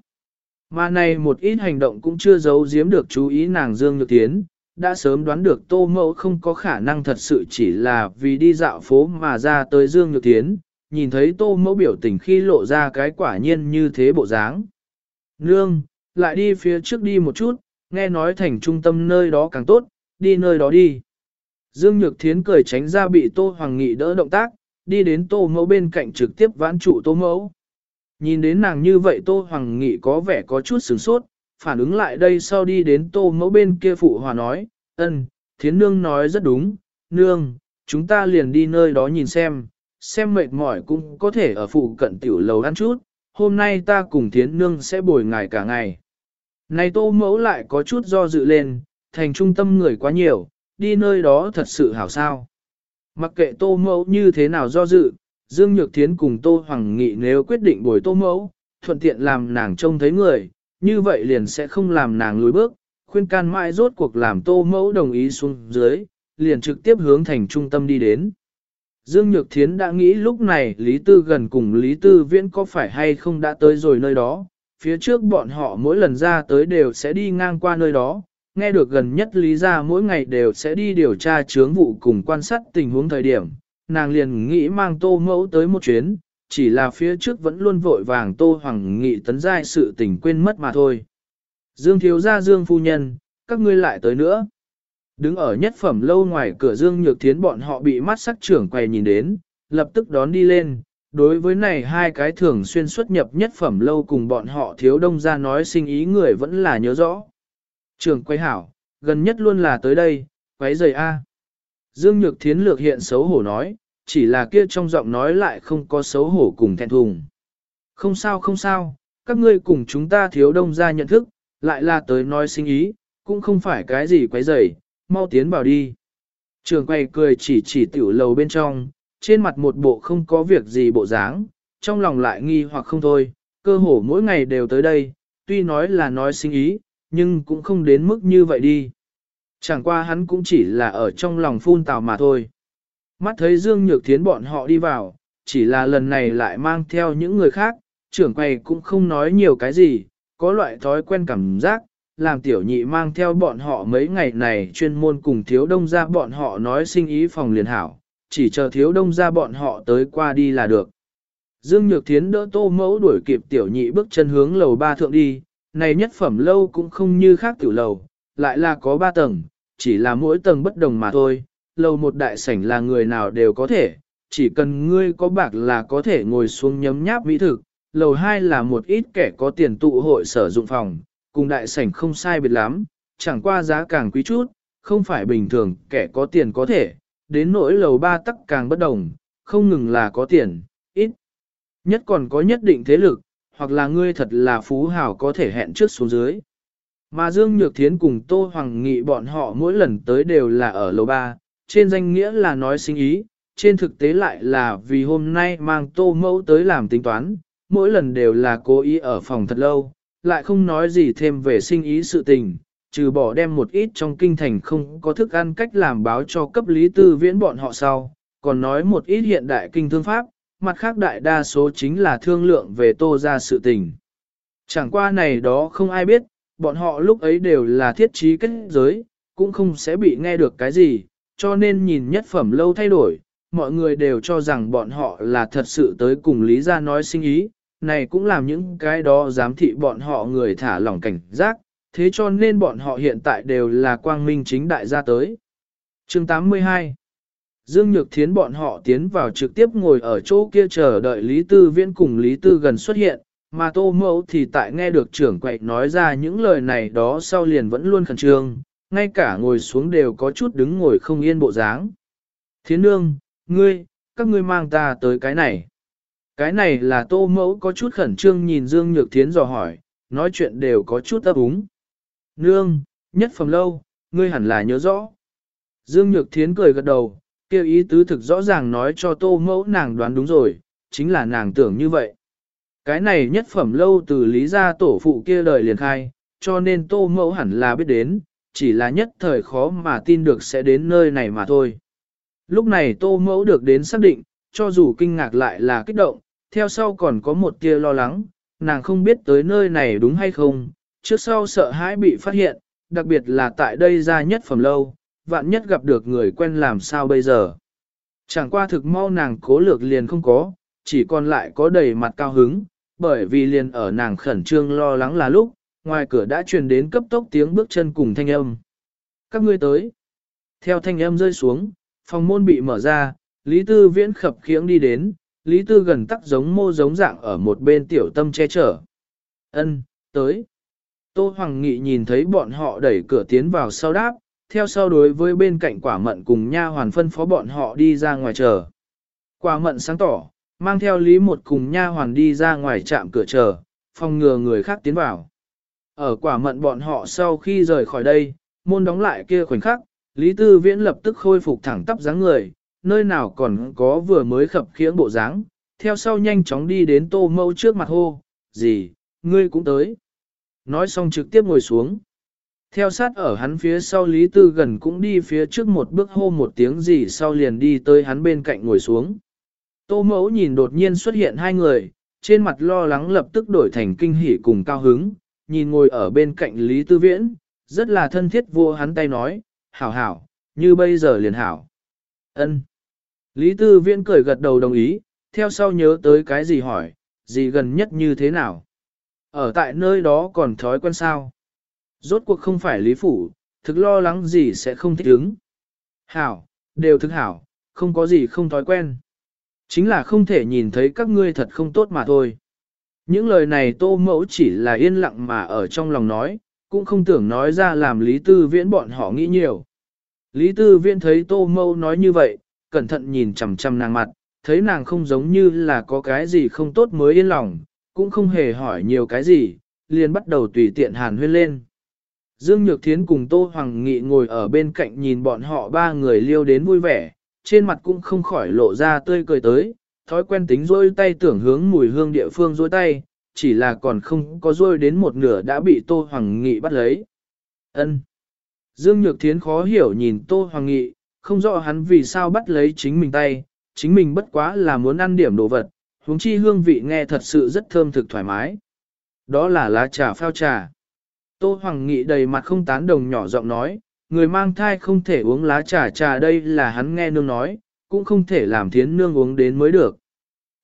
Mà này một ít hành động cũng chưa giấu giếm được chú ý nàng Dương Nhược Tiến, đã sớm đoán được tô mẫu không có khả năng thật sự chỉ là vì đi dạo phố mà ra tới Dương Nhược Tiến, nhìn thấy tô mẫu biểu tình khi lộ ra cái quả nhiên như thế bộ dáng. Nương, lại đi phía trước đi một chút, nghe nói thành trung tâm nơi đó càng tốt, đi nơi đó đi. Dương Nhược Thiến cười tránh ra bị Tô Hoàng Nghị đỡ động tác, đi đến Tô Mẫu bên cạnh trực tiếp vãn trụ Tô Mẫu. Nhìn đến nàng như vậy Tô Hoàng Nghị có vẻ có chút sửng sốt, phản ứng lại đây sau đi đến Tô Mẫu bên kia phụ hòa nói, ân, Thiến Nương nói rất đúng, Nương, chúng ta liền đi nơi đó nhìn xem, xem mệt mỏi cũng có thể ở phụ cận tiểu lầu ăn chút, hôm nay ta cùng Thiến Nương sẽ bồi ngài cả ngày. Này tô mẫu lại có chút do dự lên, thành trung tâm người quá nhiều, đi nơi đó thật sự hảo sao. Mặc kệ tô mẫu như thế nào do dự, Dương Nhược Thiến cùng Tô Hoàng Nghị nếu quyết định bồi tô mẫu, thuận tiện làm nàng trông thấy người, như vậy liền sẽ không làm nàng lùi bước, khuyên can mãi rốt cuộc làm tô mẫu đồng ý xuống dưới, liền trực tiếp hướng thành trung tâm đi đến. Dương Nhược Thiến đã nghĩ lúc này Lý Tư gần cùng Lý Tư Viễn có phải hay không đã tới rồi nơi đó, phía trước bọn họ mỗi lần ra tới đều sẽ đi ngang qua nơi đó, nghe được gần nhất Lý ra mỗi ngày đều sẽ đi điều tra chướng vụ cùng quan sát tình huống thời điểm, nàng liền nghĩ mang tô mẫu tới một chuyến, chỉ là phía trước vẫn luôn vội vàng tô hoàng nghị tấn giai sự tình quên mất mà thôi. Dương thiếu gia Dương phu nhân, các ngươi lại tới nữa. Đứng ở nhất phẩm lâu ngoài cửa Dương Nhược Thiến bọn họ bị mắt sắc trưởng quay nhìn đến, lập tức đón đi lên, đối với này hai cái thường xuyên xuất nhập nhất phẩm lâu cùng bọn họ thiếu đông ra nói sinh ý người vẫn là nhớ rõ. Trường quay hảo, gần nhất luôn là tới đây, quấy rời A. Dương Nhược Thiến lược hiện xấu hổ nói, chỉ là kia trong giọng nói lại không có xấu hổ cùng thẹn thùng. Không sao không sao, các ngươi cùng chúng ta thiếu đông ra nhận thức, lại là tới nói sinh ý, cũng không phải cái gì quấy rầy, mau tiến vào đi. Trường quay cười chỉ chỉ tiểu lầu bên trong, trên mặt một bộ không có việc gì bộ dáng, trong lòng lại nghi hoặc không thôi, cơ hồ mỗi ngày đều tới đây, tuy nói là nói sinh ý, nhưng cũng không đến mức như vậy đi. Chẳng qua hắn cũng chỉ là ở trong lòng phun tào mà thôi. Mắt thấy Dương Nhược Thiến bọn họ đi vào, chỉ là lần này lại mang theo những người khác, trưởng quầy cũng không nói nhiều cái gì, có loại thói quen cảm giác, làm tiểu nhị mang theo bọn họ mấy ngày này chuyên môn cùng thiếu đông ra bọn họ nói sinh ý phòng liền hảo, chỉ chờ thiếu đông ra bọn họ tới qua đi là được. Dương Nhược Thiến đỡ tô mẫu đuổi kịp tiểu nhị bước chân hướng lầu ba thượng đi, này nhất phẩm lâu cũng không như khác tiểu lầu, lại là có ba tầng, chỉ là mỗi tầng bất đồng mà thôi, lầu một đại sảnh là người nào đều có thể, chỉ cần ngươi có bạc là có thể ngồi xuống nhấm nháp mỹ thực, lầu hai là một ít kẻ có tiền tụ hội sử dụng phòng, cùng đại sảnh không sai biệt lắm, chẳng qua giá càng quý chút, không phải bình thường kẻ có tiền có thể, đến nỗi lầu ba tắc càng bất đồng, không ngừng là có tiền, ít. Nhất còn có nhất định thế lực, hoặc là ngươi thật là phú hào có thể hẹn trước xuống dưới. Mà Dương Nhược Thiến cùng Tô Hoàng Nghị bọn họ mỗi lần tới đều là ở lầu ba, trên danh nghĩa là nói sinh ý, trên thực tế lại là vì hôm nay mang Tô Mẫu tới làm tính toán, mỗi lần đều là cố ý ở phòng thật lâu, lại không nói gì thêm về sinh ý sự tình, trừ bỏ đem một ít trong kinh thành không có thức ăn cách làm báo cho cấp lý tư viễn bọn họ sau, còn nói một ít hiện đại kinh thương pháp, mặt khác đại đa số chính là thương lượng về tô ra sự tình. Chẳng qua này đó không ai biết, bọn họ lúc ấy đều là thiết trí kết giới, cũng không sẽ bị nghe được cái gì, cho nên nhìn nhất phẩm lâu thay đổi, mọi người đều cho rằng bọn họ là thật sự tới cùng Lý ra nói sinh ý, này cũng làm những cái đó giám thị bọn họ người thả lỏng cảnh giác, thế cho nên bọn họ hiện tại đều là quang minh chính đại gia tới. Chương 82 Dương Nhược Thiến bọn họ tiến vào trực tiếp ngồi ở chỗ kia chờ đợi Lý Tư Viễn cùng Lý Tư gần xuất hiện, mà Tô Mẫu thì tại nghe được trưởng quậy nói ra những lời này đó sau liền vẫn luôn khẩn trương, ngay cả ngồi xuống đều có chút đứng ngồi không yên bộ dáng. Thiến nương, ngươi, các ngươi mang ta tới cái này. Cái này là Tô Mẫu có chút khẩn trương nhìn Dương Nhược Thiến dò hỏi, nói chuyện đều có chút ấp úng. Nương, nhất phẩm lâu, ngươi hẳn là nhớ rõ. Dương Nhược Thiến cười gật đầu, kêu ý tứ thực rõ ràng nói cho tô mẫu nàng đoán đúng rồi, chính là nàng tưởng như vậy. Cái này nhất phẩm lâu từ lý gia tổ phụ kia đời liền khai, cho nên tô mẫu hẳn là biết đến, chỉ là nhất thời khó mà tin được sẽ đến nơi này mà thôi. Lúc này tô mẫu được đến xác định, cho dù kinh ngạc lại là kích động, theo sau còn có một tia lo lắng, nàng không biết tới nơi này đúng hay không, trước sau sợ hãi bị phát hiện, đặc biệt là tại đây ra nhất phẩm lâu, vạn nhất gặp được người quen làm sao bây giờ. Chẳng qua thực mau nàng cố lược liền không có, chỉ còn lại có đầy mặt cao hứng, bởi vì liền ở nàng khẩn trương lo lắng là lúc, ngoài cửa đã truyền đến cấp tốc tiếng bước chân cùng thanh âm. Các ngươi tới. Theo thanh âm rơi xuống, phòng môn bị mở ra, Lý Tư viễn khập khiễng đi đến, Lý Tư gần tắc giống mô giống dạng ở một bên tiểu tâm che chở. Ân, tới. Tô Hoàng Nghị nhìn thấy bọn họ đẩy cửa tiến vào sau đáp, theo sau đối với bên cạnh quả mận cùng nha hoàn phân phó bọn họ đi ra ngoài chờ. Quả mận sáng tỏ, mang theo lý một cùng nha hoàn đi ra ngoài chạm cửa chờ, phòng ngừa người khác tiến vào. Ở quả mận bọn họ sau khi rời khỏi đây, môn đóng lại kia khoảnh khắc, Lý Tư Viễn lập tức khôi phục thẳng tắp dáng người, nơi nào còn có vừa mới khập khiễng bộ dáng, theo sau nhanh chóng đi đến tô mâu trước mặt hô, gì, ngươi cũng tới. Nói xong trực tiếp ngồi xuống. Theo sát ở hắn phía sau Lý Tư gần cũng đi phía trước một bước hô một tiếng gì sau liền đi tới hắn bên cạnh ngồi xuống. Tô mẫu nhìn đột nhiên xuất hiện hai người, trên mặt lo lắng lập tức đổi thành kinh hỉ cùng cao hứng, nhìn ngồi ở bên cạnh Lý Tư Viễn, rất là thân thiết vô hắn tay nói, hảo hảo, như bây giờ liền hảo. ân Lý Tư Viễn cười gật đầu đồng ý, theo sau nhớ tới cái gì hỏi, gì gần nhất như thế nào. Ở tại nơi đó còn thói quen sao? Rốt cuộc không phải lý phủ, thực lo lắng gì sẽ không thích ứng. Hảo, đều thực hảo, không có gì không thói quen. Chính là không thể nhìn thấy các ngươi thật không tốt mà thôi. Những lời này tô mẫu chỉ là yên lặng mà ở trong lòng nói, cũng không tưởng nói ra làm Lý Tư Viễn bọn họ nghĩ nhiều. Lý Tư Viễn thấy tô mẫu nói như vậy, cẩn thận nhìn chằm chằm nàng mặt, thấy nàng không giống như là có cái gì không tốt mới yên lòng, cũng không hề hỏi nhiều cái gì, liền bắt đầu tùy tiện hàn huyên lên. Dương Nhược Thiến cùng Tô Hoàng Nghị ngồi ở bên cạnh nhìn bọn họ ba người liêu đến vui vẻ, trên mặt cũng không khỏi lộ ra tươi cười tới, thói quen tính rôi tay tưởng hướng mùi hương địa phương rôi tay, chỉ là còn không có rôi đến một nửa đã bị Tô Hoàng Nghị bắt lấy. Ân. Dương Nhược Thiến khó hiểu nhìn Tô Hoàng Nghị, không rõ hắn vì sao bắt lấy chính mình tay, chính mình bất quá là muốn ăn điểm đồ vật, huống chi hương vị nghe thật sự rất thơm thực thoải mái. Đó là lá trà phao trà. Tô Hoàng Nghị đầy mặt không tán đồng nhỏ giọng nói, người mang thai không thể uống lá trà trà đây là hắn nghe nương nói, cũng không thể làm thiến nương uống đến mới được.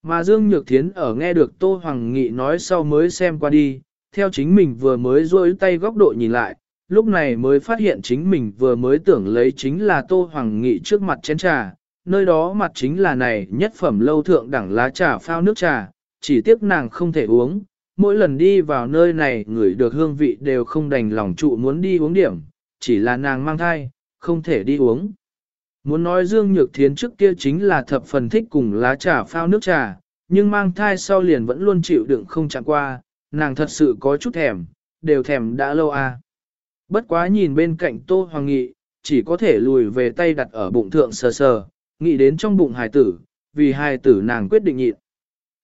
Mà Dương Nhược Thiến ở nghe được Tô Hoàng Nghị nói sau mới xem qua đi, theo chính mình vừa mới rôi tay góc độ nhìn lại, lúc này mới phát hiện chính mình vừa mới tưởng lấy chính là Tô Hoàng Nghị trước mặt chén trà, nơi đó mặt chính là này nhất phẩm lâu thượng đẳng lá trà phao nước trà, chỉ tiếc nàng không thể uống, mỗi lần đi vào nơi này người được hương vị đều không đành lòng trụ muốn đi uống điểm, chỉ là nàng mang thai, không thể đi uống. Muốn nói Dương Nhược Thiến trước kia chính là thập phần thích cùng lá trà phao nước trà, nhưng mang thai sau liền vẫn luôn chịu đựng không chẳng qua, nàng thật sự có chút thèm, đều thèm đã lâu à. Bất quá nhìn bên cạnh Tô Hoàng Nghị, chỉ có thể lùi về tay đặt ở bụng thượng sờ sờ, nghĩ đến trong bụng hài tử, vì hài tử nàng quyết định nhịn.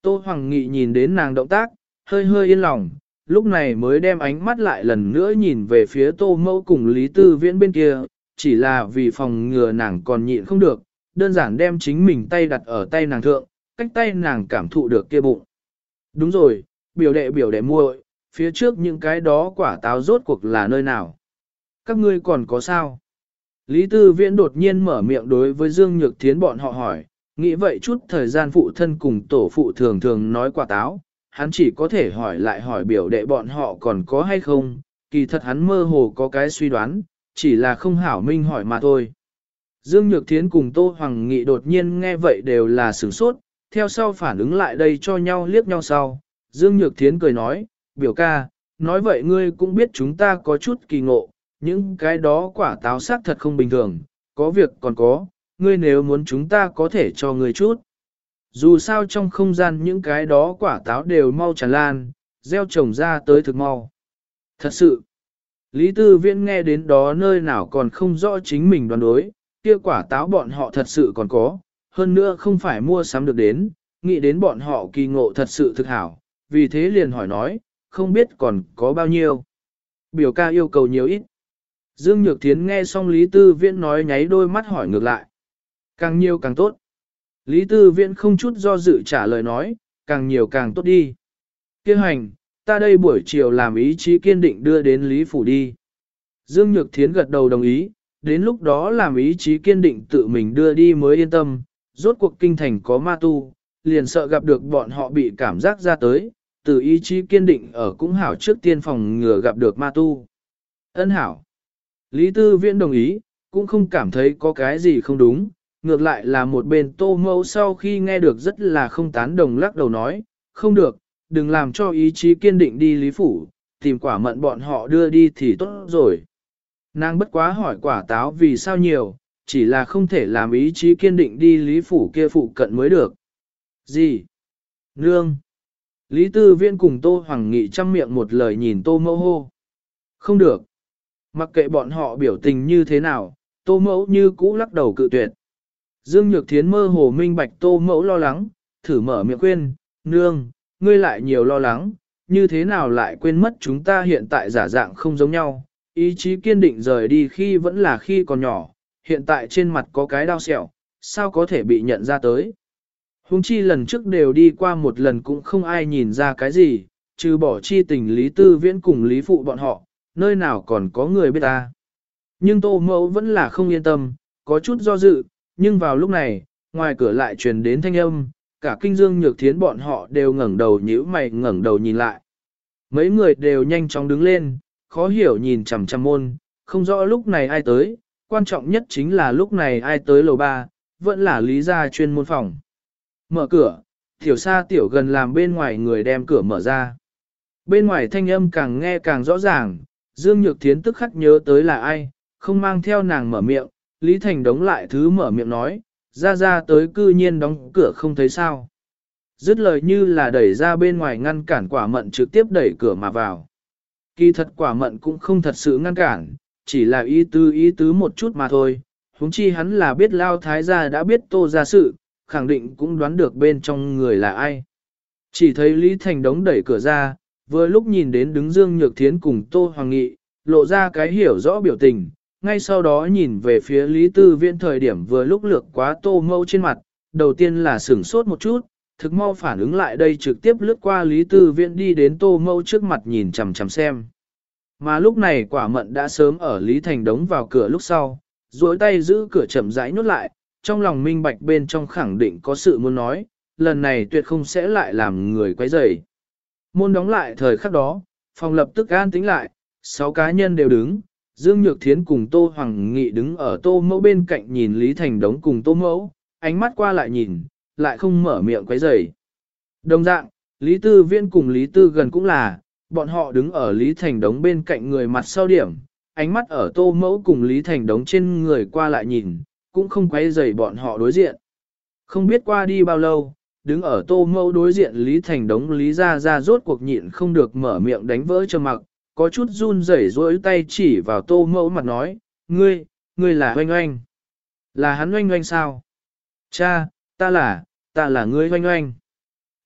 Tô Hoàng Nghị nhìn đến nàng động tác, hơi hơi yên lòng, lúc này mới đem ánh mắt lại lần nữa nhìn về phía Tô Mẫu cùng Lý Tư Viễn bên kia, chỉ là vì phòng ngừa nàng còn nhịn không được, đơn giản đem chính mình tay đặt ở tay nàng thượng, cách tay nàng cảm thụ được kia bụng. Đúng rồi, biểu đệ biểu đệ muội, phía trước những cái đó quả táo rốt cuộc là nơi nào? Các ngươi còn có sao? Lý Tư Viễn đột nhiên mở miệng đối với Dương Nhược Thiến bọn họ hỏi, nghĩ vậy chút thời gian phụ thân cùng tổ phụ thường thường nói quả táo, hắn chỉ có thể hỏi lại hỏi biểu đệ bọn họ còn có hay không, kỳ thật hắn mơ hồ có cái suy đoán, chỉ là không hảo minh hỏi mà thôi. Dương Nhược Thiến cùng Tô Hoàng Nghị đột nhiên nghe vậy đều là sửng sốt, theo sau phản ứng lại đây cho nhau liếc nhau sau. Dương Nhược Thiến cười nói, biểu ca, nói vậy ngươi cũng biết chúng ta có chút kỳ ngộ, những cái đó quả táo sắc thật không bình thường, có việc còn có, ngươi nếu muốn chúng ta có thể cho ngươi chút. Dù sao trong không gian những cái đó quả táo đều mau tràn lan, gieo trồng ra tới thực mau. Thật sự, Lý Tư Viễn nghe đến đó nơi nào còn không rõ chính mình đoán đối, kia quả táo bọn họ thật sự còn có, hơn nữa không phải mua sắm được đến, nghĩ đến bọn họ kỳ ngộ thật sự thực hảo, vì thế liền hỏi nói, không biết còn có bao nhiêu. Biểu ca yêu cầu nhiều ít. Dương Nhược Thiến nghe xong Lý Tư Viễn nói nháy đôi mắt hỏi ngược lại. Càng nhiều càng tốt. Lý Tư Viễn không chút do dự trả lời nói, càng nhiều càng tốt đi. Kêu hành, ta đây buổi chiều làm ý chí kiên định đưa đến Lý Phủ đi. Dương Nhược Thiến gật đầu đồng ý, đến lúc đó làm ý chí kiên định tự mình đưa đi mới yên tâm, rốt cuộc kinh thành có ma tu, liền sợ gặp được bọn họ bị cảm giác ra tới, từ ý chí kiên định ở cũng hảo trước tiên phòng ngừa gặp được ma tu. Ân hảo. Lý Tư Viễn đồng ý, cũng không cảm thấy có cái gì không đúng, ngược lại là một bên tô mẫu sau khi nghe được rất là không tán đồng lắc đầu nói, không được, đừng làm cho ý chí kiên định đi Lý Phủ, tìm quả mận bọn họ đưa đi thì tốt rồi. Nàng bất quá hỏi quả táo vì sao nhiều, chỉ là không thể làm ý chí kiên định đi Lý Phủ kia phụ cận mới được. Gì? Nương! Lý Tư Viễn cùng Tô Hoàng Nghị chăm miệng một lời nhìn Tô Mẫu hô. Không được. Mặc kệ bọn họ biểu tình như thế nào, Tô Mẫu như cũ lắc đầu cự tuyệt. Dương Nhược Thiến mơ hồ minh bạch Tô Mẫu lo lắng, thử mở miệng khuyên, nương, ngươi lại nhiều lo lắng, như thế nào lại quên mất chúng ta hiện tại giả dạng không giống nhau, ý chí kiên định rời đi khi vẫn là khi còn nhỏ, hiện tại trên mặt có cái đau sẹo, sao có thể bị nhận ra tới. Hùng chi lần trước đều đi qua một lần cũng không ai nhìn ra cái gì, trừ bỏ chi tình Lý Tư Viễn cùng Lý Phụ bọn họ, nơi nào còn có người biết ta. Nhưng Tô Mẫu vẫn là không yên tâm, có chút do dự, nhưng vào lúc này, ngoài cửa lại truyền đến thanh âm, cả kinh dương nhược thiến bọn họ đều ngẩng đầu nhíu mày ngẩng đầu nhìn lại. Mấy người đều nhanh chóng đứng lên, khó hiểu nhìn chằm chằm môn, không rõ lúc này ai tới, quan trọng nhất chính là lúc này ai tới lầu ba, vẫn là lý gia chuyên môn phòng. Mở cửa, tiểu xa tiểu gần làm bên ngoài người đem cửa mở ra. Bên ngoài thanh âm càng nghe càng rõ ràng, Dương Nhược Thiến tức khắc nhớ tới là ai, không mang theo nàng mở miệng, Lý Thành đóng lại thứ mở miệng nói, ra ra tới cư nhiên đóng cửa không thấy sao. Dứt lời như là đẩy ra bên ngoài ngăn cản quả mận trực tiếp đẩy cửa mà vào. Kỳ thật quả mận cũng không thật sự ngăn cản, chỉ là ý tứ ý tứ một chút mà thôi. huống chi hắn là biết lao thái gia đã biết tô ra sự, khẳng định cũng đoán được bên trong người là ai. Chỉ thấy Lý Thành đống đẩy cửa ra, vừa lúc nhìn đến đứng Dương Nhược Thiến cùng Tô Hoàng Nghị, lộ ra cái hiểu rõ biểu tình, ngay sau đó nhìn về phía Lý Tư Viễn thời điểm vừa lúc lược quá Tô Mâu trên mặt, đầu tiên là sửng sốt một chút, thực mau phản ứng lại đây trực tiếp lướt qua Lý Tư Viễn đi đến Tô Mâu trước mặt nhìn chằm chằm xem. Mà lúc này quả mận đã sớm ở Lý Thành đống vào cửa lúc sau, duỗi tay giữ cửa chậm rãi nhốt lại, trong lòng minh bạch bên trong khẳng định có sự muốn nói, lần này tuyệt không sẽ lại làm người quấy rầy. Môn đóng lại thời khắc đó, phòng lập tức an tính lại, sáu cá nhân đều đứng, Dương Nhược Thiến cùng Tô Hoàng Nghị đứng ở Tô Mẫu bên cạnh nhìn Lý Thành Đống cùng Tô Mẫu, ánh mắt qua lại nhìn, lại không mở miệng quấy rầy. Đồng dạng, Lý Tư Viễn cùng Lý Tư gần cũng là, bọn họ đứng ở Lý Thành Đống bên cạnh người mặt sau điểm, ánh mắt ở tô mẫu cùng Lý Thành Đống trên người qua lại nhìn, cũng không quấy rầy bọn họ đối diện. Không biết qua đi bao lâu, đứng ở tô mâu đối diện Lý Thành Đống Lý ra ra rốt cuộc nhịn không được mở miệng đánh vỡ cho mặc, có chút run rẩy rỗi tay chỉ vào tô mâu mặt nói, ngươi, ngươi là oanh oanh. Là hắn oanh oanh sao? Cha, ta là, ta là ngươi oanh oanh.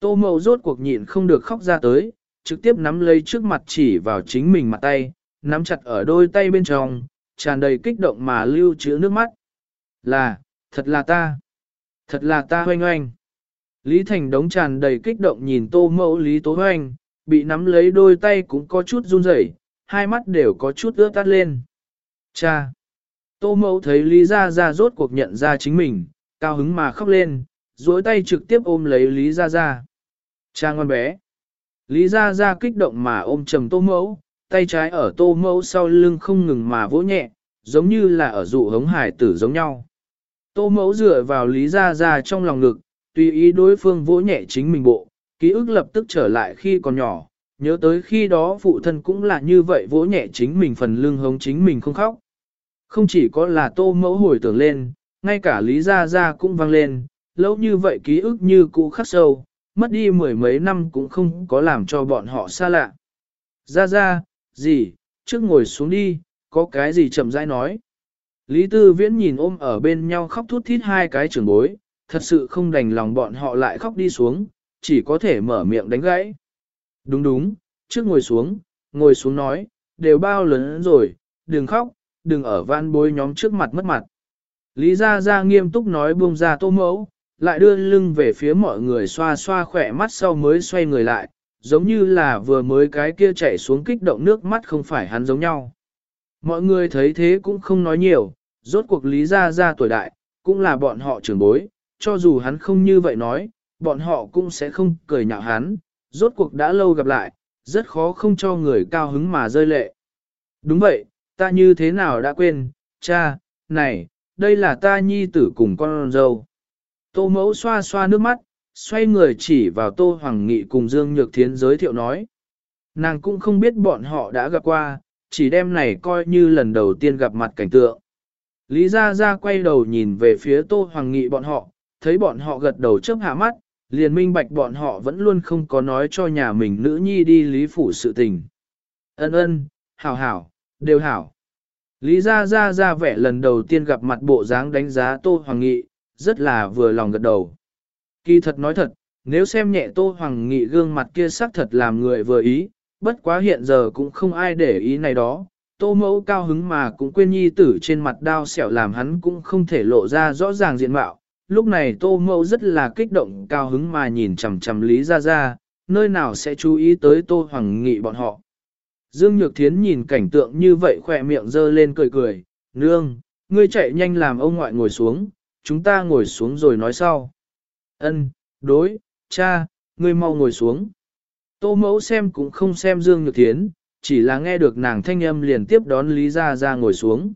Tô mâu rốt cuộc nhịn không được khóc ra tới, trực tiếp nắm lấy trước mặt chỉ vào chính mình mặt tay, nắm chặt ở đôi tay bên trong, tràn đầy kích động mà lưu trữ nước mắt. Là, thật là ta. Thật là ta hoanh hoanh. Lý Thành đống tràn đầy kích động nhìn tô mẫu Lý Tố Hoành bị nắm lấy đôi tay cũng có chút run rẩy, hai mắt đều có chút ướt tắt lên. Cha! Tô mẫu thấy Lý Gia Gia rốt cuộc nhận ra chính mình, cao hứng mà khóc lên, duỗi tay trực tiếp ôm lấy Lý Gia Gia. Cha ngoan bé! Lý Gia Gia kích động mà ôm trầm tô mẫu, tay trái ở tô mẫu sau lưng không ngừng mà vỗ nhẹ, giống như là ở dụ hống hải tử giống nhau. Tô mẫu dựa vào Lý Gia Gia trong lòng ngực, tùy ý đối phương vỗ nhẹ chính mình bộ, ký ức lập tức trở lại khi còn nhỏ, nhớ tới khi đó phụ thân cũng là như vậy vỗ nhẹ chính mình phần lưng hống chính mình không khóc. Không chỉ có là tô mẫu hồi tưởng lên, ngay cả Lý Gia Gia cũng vang lên, lâu như vậy ký ức như cũ khắc sâu, mất đi mười mấy năm cũng không có làm cho bọn họ xa lạ. Gia Gia, gì, trước ngồi xuống đi, có cái gì chậm rãi nói. Lý Tư Viễn nhìn ôm ở bên nhau khóc thút thít hai cái trường bối, thật sự không đành lòng bọn họ lại khóc đi xuống, chỉ có thể mở miệng đánh gãy. Đúng đúng, trước ngồi xuống, ngồi xuống nói, đều bao lớn rồi, đừng khóc, đừng ở van bối nhóm trước mặt mất mặt. Lý Gia Gia nghiêm túc nói buông ra tô mẫu, lại đưa lưng về phía mọi người xoa xoa khỏe mắt sau mới xoay người lại, giống như là vừa mới cái kia chảy xuống kích động nước mắt không phải hắn giống nhau. Mọi người thấy thế cũng không nói nhiều, rốt cuộc Lý Gia Gia tuổi đại, cũng là bọn họ trưởng bối, cho dù hắn không như vậy nói, bọn họ cũng sẽ không cười nhạo hắn, rốt cuộc đã lâu gặp lại, rất khó không cho người cao hứng mà rơi lệ. Đúng vậy, ta như thế nào đã quên, cha, này, đây là ta nhi tử cùng con dâu. Tô mẫu xoa xoa nước mắt, xoay người chỉ vào Tô Hoàng Nghị cùng Dương Nhược Thiến giới thiệu nói. Nàng cũng không biết bọn họ đã gặp qua, chỉ đem này coi như lần đầu tiên gặp mặt cảnh tượng. Lý Gia Gia quay đầu nhìn về phía Tô Hoàng Nghị bọn họ, thấy bọn họ gật đầu chớp hạ mắt, liền minh bạch bọn họ vẫn luôn không có nói cho nhà mình nữ nhi đi lý phủ sự tình. Ân ân, hảo hảo, đều hảo. Lý Gia Gia ra vẻ lần đầu tiên gặp mặt bộ dáng đánh giá Tô Hoàng Nghị, rất là vừa lòng gật đầu. Kỳ thật nói thật, nếu xem nhẹ Tô Hoàng Nghị gương mặt kia sắc thật làm người vừa ý, bất quá hiện giờ cũng không ai để ý này đó. Tô mẫu cao hứng mà cũng quên nhi tử trên mặt đao xẻo làm hắn cũng không thể lộ ra rõ ràng diện mạo, lúc này tô mẫu rất là kích động cao hứng mà nhìn chằm chằm Lý Gia Gia, nơi nào sẽ chú ý tới tô hoàng nghị bọn họ. Dương Nhược Thiến nhìn cảnh tượng như vậy khỏe miệng dơ lên cười cười, nương, ngươi chạy nhanh làm ông ngoại ngồi xuống, chúng ta ngồi xuống rồi nói sau. Ân, đối, cha, ngươi mau ngồi xuống. Tô mẫu xem cũng không xem Dương Nhược Thiến, chỉ là nghe được nàng thanh âm liền tiếp đón Lý Gia Gia ngồi xuống.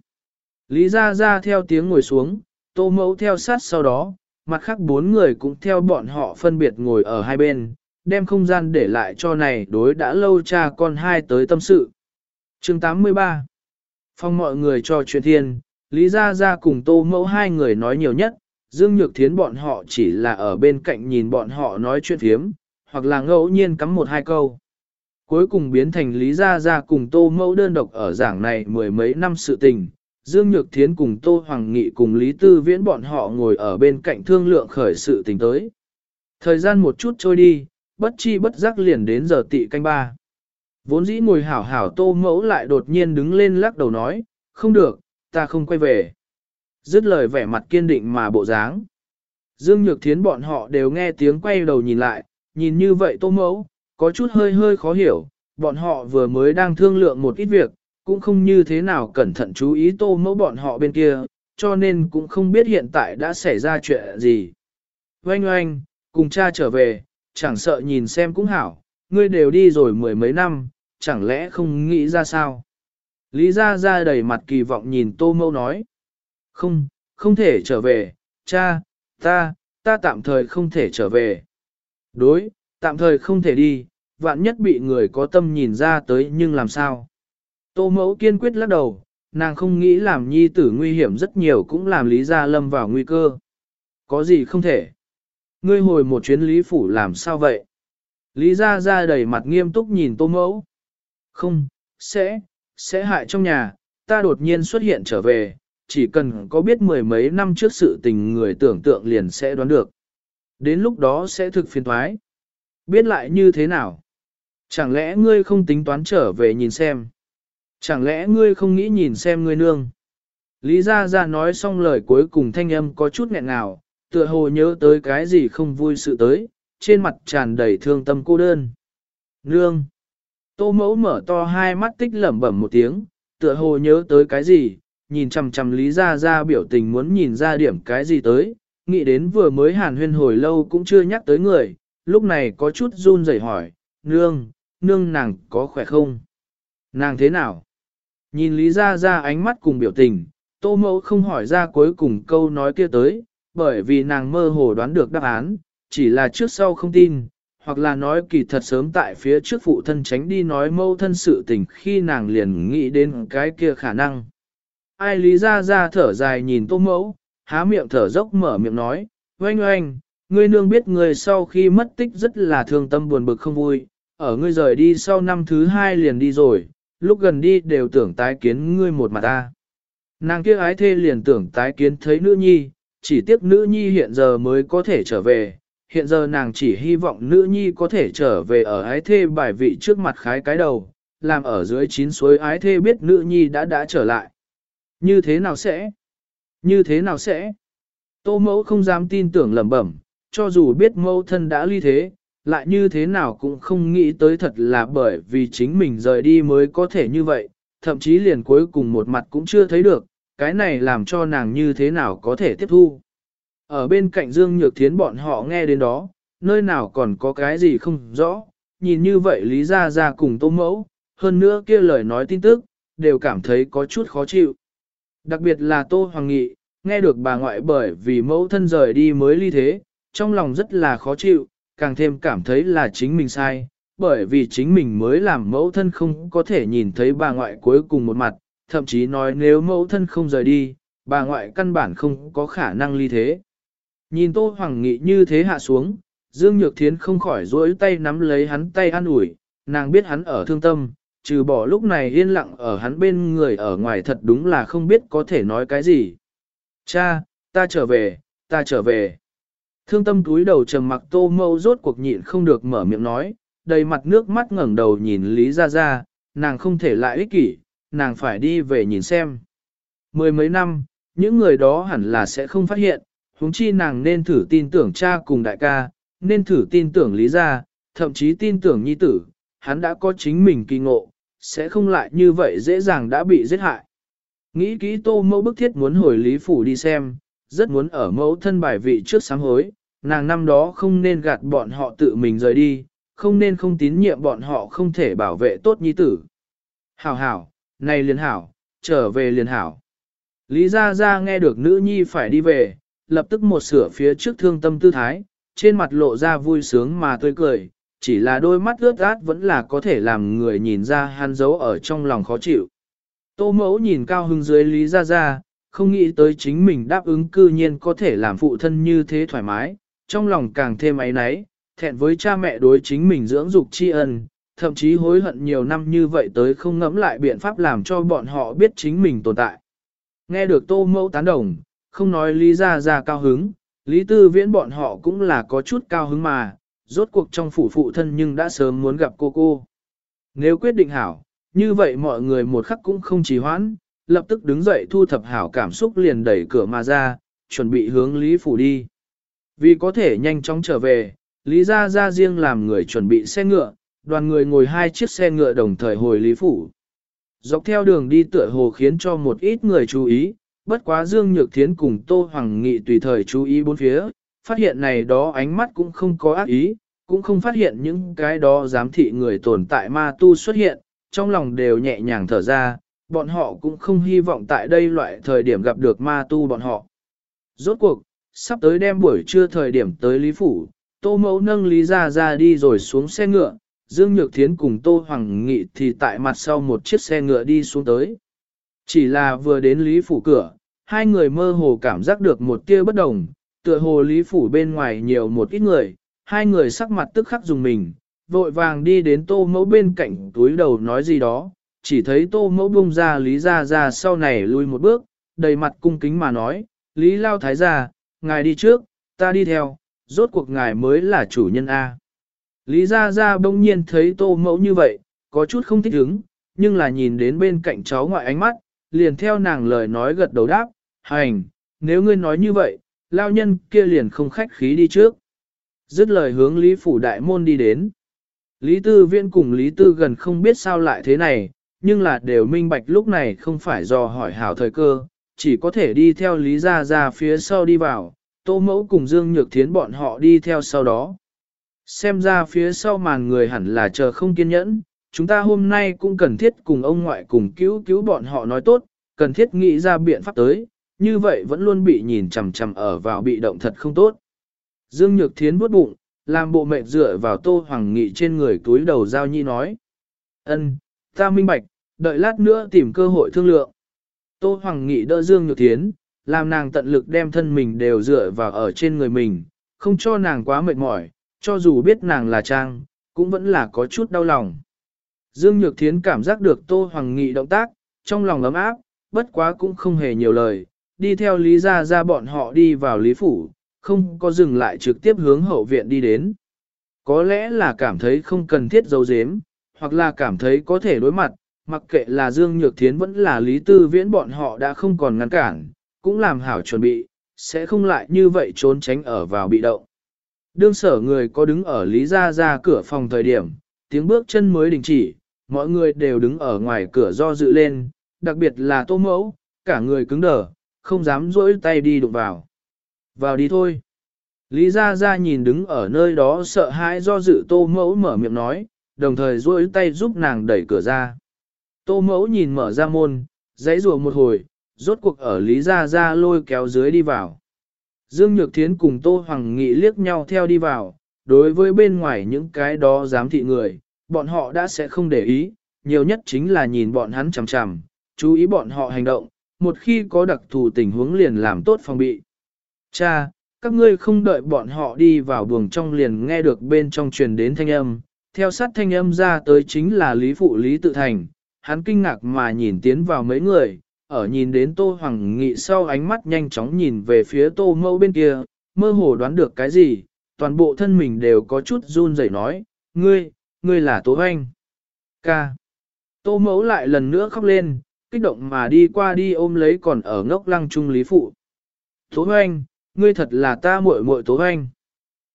Lý Gia Gia theo tiếng ngồi xuống, tô mẫu theo sát sau đó, mặt khác bốn người cũng theo bọn họ phân biệt ngồi ở hai bên, đem không gian để lại cho này đối đã lâu cha con hai tới tâm sự. chương 83 Phong mọi người cho chuyện thiên, Lý Gia Gia cùng tô mẫu hai người nói nhiều nhất, Dương Nhược Thiến bọn họ chỉ là ở bên cạnh nhìn bọn họ nói chuyện thiếm, hoặc là ngẫu nhiên cắm một hai câu. Cuối cùng biến thành Lý Gia Gia cùng tô mẫu đơn độc ở giảng này mười mấy năm sự tình, Dương Nhược Thiến cùng Tô Hoàng Nghị cùng Lý Tư Viễn bọn họ ngồi ở bên cạnh thương lượng khởi sự tình tới. Thời gian một chút trôi đi, bất chi bất giác liền đến giờ tị canh ba. Vốn dĩ ngồi hảo hảo tô mẫu lại đột nhiên đứng lên lắc đầu nói, không được, ta không quay về. Dứt lời vẻ mặt kiên định mà bộ dáng. Dương Nhược Thiến bọn họ đều nghe tiếng quay đầu nhìn lại, nhìn như vậy tô mẫu, có chút hơi hơi khó hiểu, bọn họ vừa mới đang thương lượng một ít việc, cũng không như thế nào cẩn thận chú ý tô mẫu bọn họ bên kia, cho nên cũng không biết hiện tại đã xảy ra chuyện gì. Oanh oanh, cùng cha trở về, chẳng sợ nhìn xem cũng hảo, ngươi đều đi rồi mười mấy năm, chẳng lẽ không nghĩ ra sao? Lý Gia Gia đầy mặt kỳ vọng nhìn tô mẫu nói. Không, không thể trở về, cha, Ta, ta tạm thời không thể trở về. Đối, tạm thời không thể đi, vạn nhất bị người có tâm nhìn ra tới nhưng làm sao? Tô mẫu kiên quyết lắc đầu, nàng không nghĩ làm nhi tử nguy hiểm rất nhiều cũng làm Lý Gia Lâm vào nguy cơ. Có gì không thể? Ngươi hồi một chuyến Lý Phủ làm sao vậy? Lý Gia Gia đầy mặt nghiêm túc nhìn tô mẫu. Không, sẽ, sẽ hại trong nhà, ta đột nhiên xuất hiện trở về, chỉ cần có biết mười mấy năm trước sự tình người tưởng tượng liền sẽ đoán được. Đến lúc đó sẽ thực phiền thoái. Biết lại như thế nào? Chẳng lẽ ngươi không tính toán trở về nhìn xem? Chẳng lẽ ngươi không nghĩ nhìn xem ngươi nương? Lý Gia Gia nói xong lời cuối cùng thanh âm có chút nghẹn ngào, tựa hồ nhớ tới cái gì không vui sự tới, trên mặt tràn đầy thương tâm cô đơn. Nương! Tô mẫu mở to hai mắt tích lẩm bẩm một tiếng, tựa hồ nhớ tới cái gì, nhìn chằm chằm Lý Gia Gia biểu tình muốn nhìn ra điểm cái gì tới, nghĩ đến vừa mới hàn huyên hồi lâu cũng chưa nhắc tới người, lúc này có chút run rẩy hỏi, nương, nương nàng có khỏe không? Nàng thế nào? Nhìn Lý Gia Gia ánh mắt cùng biểu tình, tô mẫu không hỏi ra cuối cùng câu nói kia tới, bởi vì nàng mơ hồ đoán được đáp án, chỉ là trước sau không tin, hoặc là nói kỳ thật sớm tại phía trước phụ thân tránh đi nói mâu thân sự tình khi nàng liền nghĩ đến cái kia khả năng. Ai lý Gia Gia thở dài nhìn tô mẫu, há miệng thở dốc mở miệng nói, oanh oanh, ngươi nương biết ngươi sau khi mất tích rất là thương tâm buồn bực không vui, ở ngươi rời đi sau năm thứ hai liền đi rồi, lúc gần đi đều tưởng tái kiến ngươi một mặt ta. Nàng kia ái thê liền tưởng tái kiến thấy nữ nhi, chỉ tiếc nữ nhi hiện giờ mới có thể trở về, hiện giờ nàng chỉ hy vọng nữ nhi có thể trở về ở ái thê bài vị trước mặt khái cái đầu, làm ở dưới chín suối ái thê biết nữ nhi đã đã trở lại. Như thế nào sẽ? Như thế nào sẽ? Tô mẫu không dám tin tưởng lẩm bẩm, cho dù biết mẫu thân đã ly thế, lại như thế nào cũng không nghĩ tới thật là bởi vì chính mình rời đi mới có thể như vậy, thậm chí liền cuối cùng một mặt cũng chưa thấy được, cái này làm cho nàng như thế nào có thể tiếp thu. Ở bên cạnh Dương Nhược Thiến bọn họ nghe đến đó, nơi nào còn có cái gì không rõ, nhìn như vậy Lý Gia Gia cùng Tô Mẫu, hơn nữa kia lời nói tin tức, đều cảm thấy có chút khó chịu. Đặc biệt là Tô Hoàng Nghị, nghe được bà ngoại bởi vì mẫu thân rời đi mới ly thế, trong lòng rất là khó chịu, càng thêm cảm thấy là chính mình sai, bởi vì chính mình mới làm mẫu thân không có thể nhìn thấy bà ngoại cuối cùng một mặt, thậm chí nói nếu mẫu thân không rời đi, bà ngoại căn bản không có khả năng ly thế. Nhìn Tô Hoàng Nghị như thế hạ xuống, Dương Nhược Thiến không khỏi duỗi tay nắm lấy hắn tay an ủi, nàng biết hắn ở thương tâm, trừ bỏ lúc này yên lặng ở hắn bên người ở ngoài thật đúng là không biết có thể nói cái gì. Cha, ta trở về, ta trở về. Thương tâm túi đầu trầm mặc tô mâu rốt cuộc nhịn không được mở miệng nói, đầy mặt nước mắt ngẩng đầu nhìn Lý Gia Gia, nàng không thể lại ích kỷ, nàng phải đi về nhìn xem. Mười mấy năm, những người đó hẳn là sẽ không phát hiện, huống chi nàng nên thử tin tưởng cha cùng đại ca, nên thử tin tưởng Lý Gia, thậm chí tin tưởng nhi tử, hắn đã có chính mình kỳ ngộ, sẽ không lại như vậy dễ dàng đã bị giết hại. Nghĩ kỹ tô mẫu bức thiết muốn hồi Lý Phủ đi xem, rất muốn ở mẫu thân bài vị trước sáng hối, nàng năm đó không nên gạt bọn họ tự mình rời đi, không nên không tín nhiệm bọn họ không thể bảo vệ tốt nhi tử. Hảo hảo, này liền hảo, trở về liền hảo. Lý Gia Gia nghe được nữ nhi phải đi về, lập tức một sửa phía trước thương tâm tư thái, trên mặt lộ ra vui sướng mà tươi cười, chỉ là đôi mắt ướt át vẫn là có thể làm người nhìn ra hắn giấu ở trong lòng khó chịu. Tô mẫu nhìn cao hưng dưới Lý Gia Gia, không nghĩ tới chính mình đáp ứng cư nhiên có thể làm phụ thân như thế thoải mái, trong lòng càng thêm ấy náy, thẹn với cha mẹ đối chính mình dưỡng dục tri ân, thậm chí hối hận nhiều năm như vậy tới không ngẫm lại biện pháp làm cho bọn họ biết chính mình tồn tại. Nghe được tô mẫu tán đồng, không nói lý ra ra cao hứng, lý tư viễn bọn họ cũng là có chút cao hứng mà, rốt cuộc trong phủ phụ thân nhưng đã sớm muốn gặp cô cô. Nếu quyết định hảo, như vậy mọi người một khắc cũng không trì hoãn, lập tức đứng dậy thu thập hảo cảm xúc liền đẩy cửa mà ra, chuẩn bị hướng Lý Phủ đi. Vì có thể nhanh chóng trở về, Lý Gia Gia riêng làm người chuẩn bị xe ngựa, đoàn người ngồi hai chiếc xe ngựa đồng thời hồi Lý Phủ. Dọc theo đường đi tựa hồ khiến cho một ít người chú ý, bất quá Dương Nhược Thiến cùng Tô Hoàng Nghị tùy thời chú ý bốn phía, phát hiện này đó ánh mắt cũng không có ác ý, cũng không phát hiện những cái đó giám thị người tồn tại ma tu xuất hiện, trong lòng đều nhẹ nhàng thở ra, bọn họ cũng không hy vọng tại đây loại thời điểm gặp được ma tu bọn họ. Rốt cuộc, sắp tới đem buổi trưa thời điểm tới Lý Phủ, Tô Mẫu nâng Lý Gia Gia đi rồi xuống xe ngựa, Dương Nhược Thiến cùng Tô Hoàng Nghị thì tại mặt sau một chiếc xe ngựa đi xuống tới. Chỉ là vừa đến Lý Phủ cửa, hai người mơ hồ cảm giác được một tia bất đồng, tựa hồ Lý Phủ bên ngoài nhiều một ít người, hai người sắc mặt tức khắc dùng mình, vội vàng đi đến Tô Mẫu bên cạnh túi đầu nói gì đó, chỉ thấy Tô Mẫu bung ra Lý Gia Gia sau này lui một bước, đầy mặt cung kính mà nói, Lý Lao Thái Gia, ngài đi trước, ta đi theo, rốt cuộc ngài mới là chủ nhân A. Lý Gia Gia bỗng nhiên thấy tô mẫu như vậy, có chút không thích ứng, nhưng là nhìn đến bên cạnh cháu ngoại ánh mắt, liền theo nàng lời nói gật đầu đáp, hành, nếu ngươi nói như vậy, lao nhân kia liền không khách khí đi trước. Dứt lời hướng Lý Phủ Đại Môn đi đến. Lý Tư Viễn cùng Lý Tư gần không biết sao lại thế này, nhưng là đều minh bạch lúc này không phải do hỏi hảo thời cơ, chỉ có thể đi theo Lý Gia Gia phía sau đi vào, Tô Mẫu cùng Dương Nhược Thiến bọn họ đi theo sau đó. Xem ra phía sau màn người hẳn là chờ không kiên nhẫn, chúng ta hôm nay cũng cần thiết cùng ông ngoại cùng cứu cứu bọn họ nói tốt, cần thiết nghĩ ra biện pháp tới, như vậy vẫn luôn bị nhìn chằm chằm ở vào bị động thật không tốt. Dương Nhược Thiến buốt bụng, làm bộ mệt dựa vào Tô Hoàng Nghị trên người túi đầu giao nhi nói. ân, ta minh bạch, đợi lát nữa tìm cơ hội thương lượng. Tô Hoàng Nghị đỡ Dương Nhược Thiến, làm nàng tận lực đem thân mình đều dựa vào ở trên người mình, không cho nàng quá mệt mỏi, cho dù biết nàng là Trang, cũng vẫn là có chút đau lòng. Dương Nhược Thiến cảm giác được Tô Hoàng Nghị động tác, trong lòng ấm áp, bất quá cũng không hề nhiều lời, đi theo Lý Gia Gia bọn họ đi vào Lý Phủ, không có dừng lại trực tiếp hướng hậu viện đi đến. Có lẽ là cảm thấy không cần thiết giấu giếm, hoặc là cảm thấy có thể đối mặt, mặc kệ là Dương Nhược Thiến vẫn là Lý Tư Viễn bọn họ đã không còn ngăn cản, cũng làm hảo chuẩn bị, sẽ không lại như vậy trốn tránh ở vào bị động. Đương sở người có đứng ở Lý Gia ra cửa phòng thời điểm, tiếng bước chân mới đình chỉ, mọi người đều đứng ở ngoài cửa do dự lên, đặc biệt là tô mẫu, cả người cứng đờ, không dám rỗi tay đi đụng vào. Vào đi thôi. Lý Gia Gia nhìn đứng ở nơi đó sợ hãi do dự tô mẫu mở miệng nói, đồng thời duỗi tay giúp nàng đẩy cửa ra. Tô mẫu nhìn mở ra môn, giấy rùa một hồi, rốt cuộc ở Lý Gia Gia lôi kéo dưới đi vào. Dương Nhược Thiến cùng Tô Hoàng Nghị liếc nhau theo đi vào, đối với bên ngoài những cái đó dám thị người, bọn họ đã sẽ không để ý, nhiều nhất chính là nhìn bọn hắn chằm chằm, chú ý bọn họ hành động, một khi có đặc thù tình huống liền làm tốt phòng bị. Cha, các ngươi không đợi bọn họ đi vào buồng trong liền nghe được bên trong truyền đến thanh âm, theo sát thanh âm ra tới chính là Lý Phụ Lý Tự Thành, hắn kinh ngạc mà nhìn tiến vào mấy người, ở nhìn đến Tô Hoàng Nghị sau ánh mắt nhanh chóng nhìn về phía Tô Mẫu bên kia, mơ hồ đoán được cái gì, toàn bộ thân mình đều có chút run rẩy nói, ngươi, ngươi là Tố Anh. Ca. Tô Mẫu lại lần nữa khóc lên, kích động mà đi qua đi ôm lấy còn ở ngốc lăng trung Lý Phụ. Tố Anh, ngươi thật là ta muội muội Tố Anh.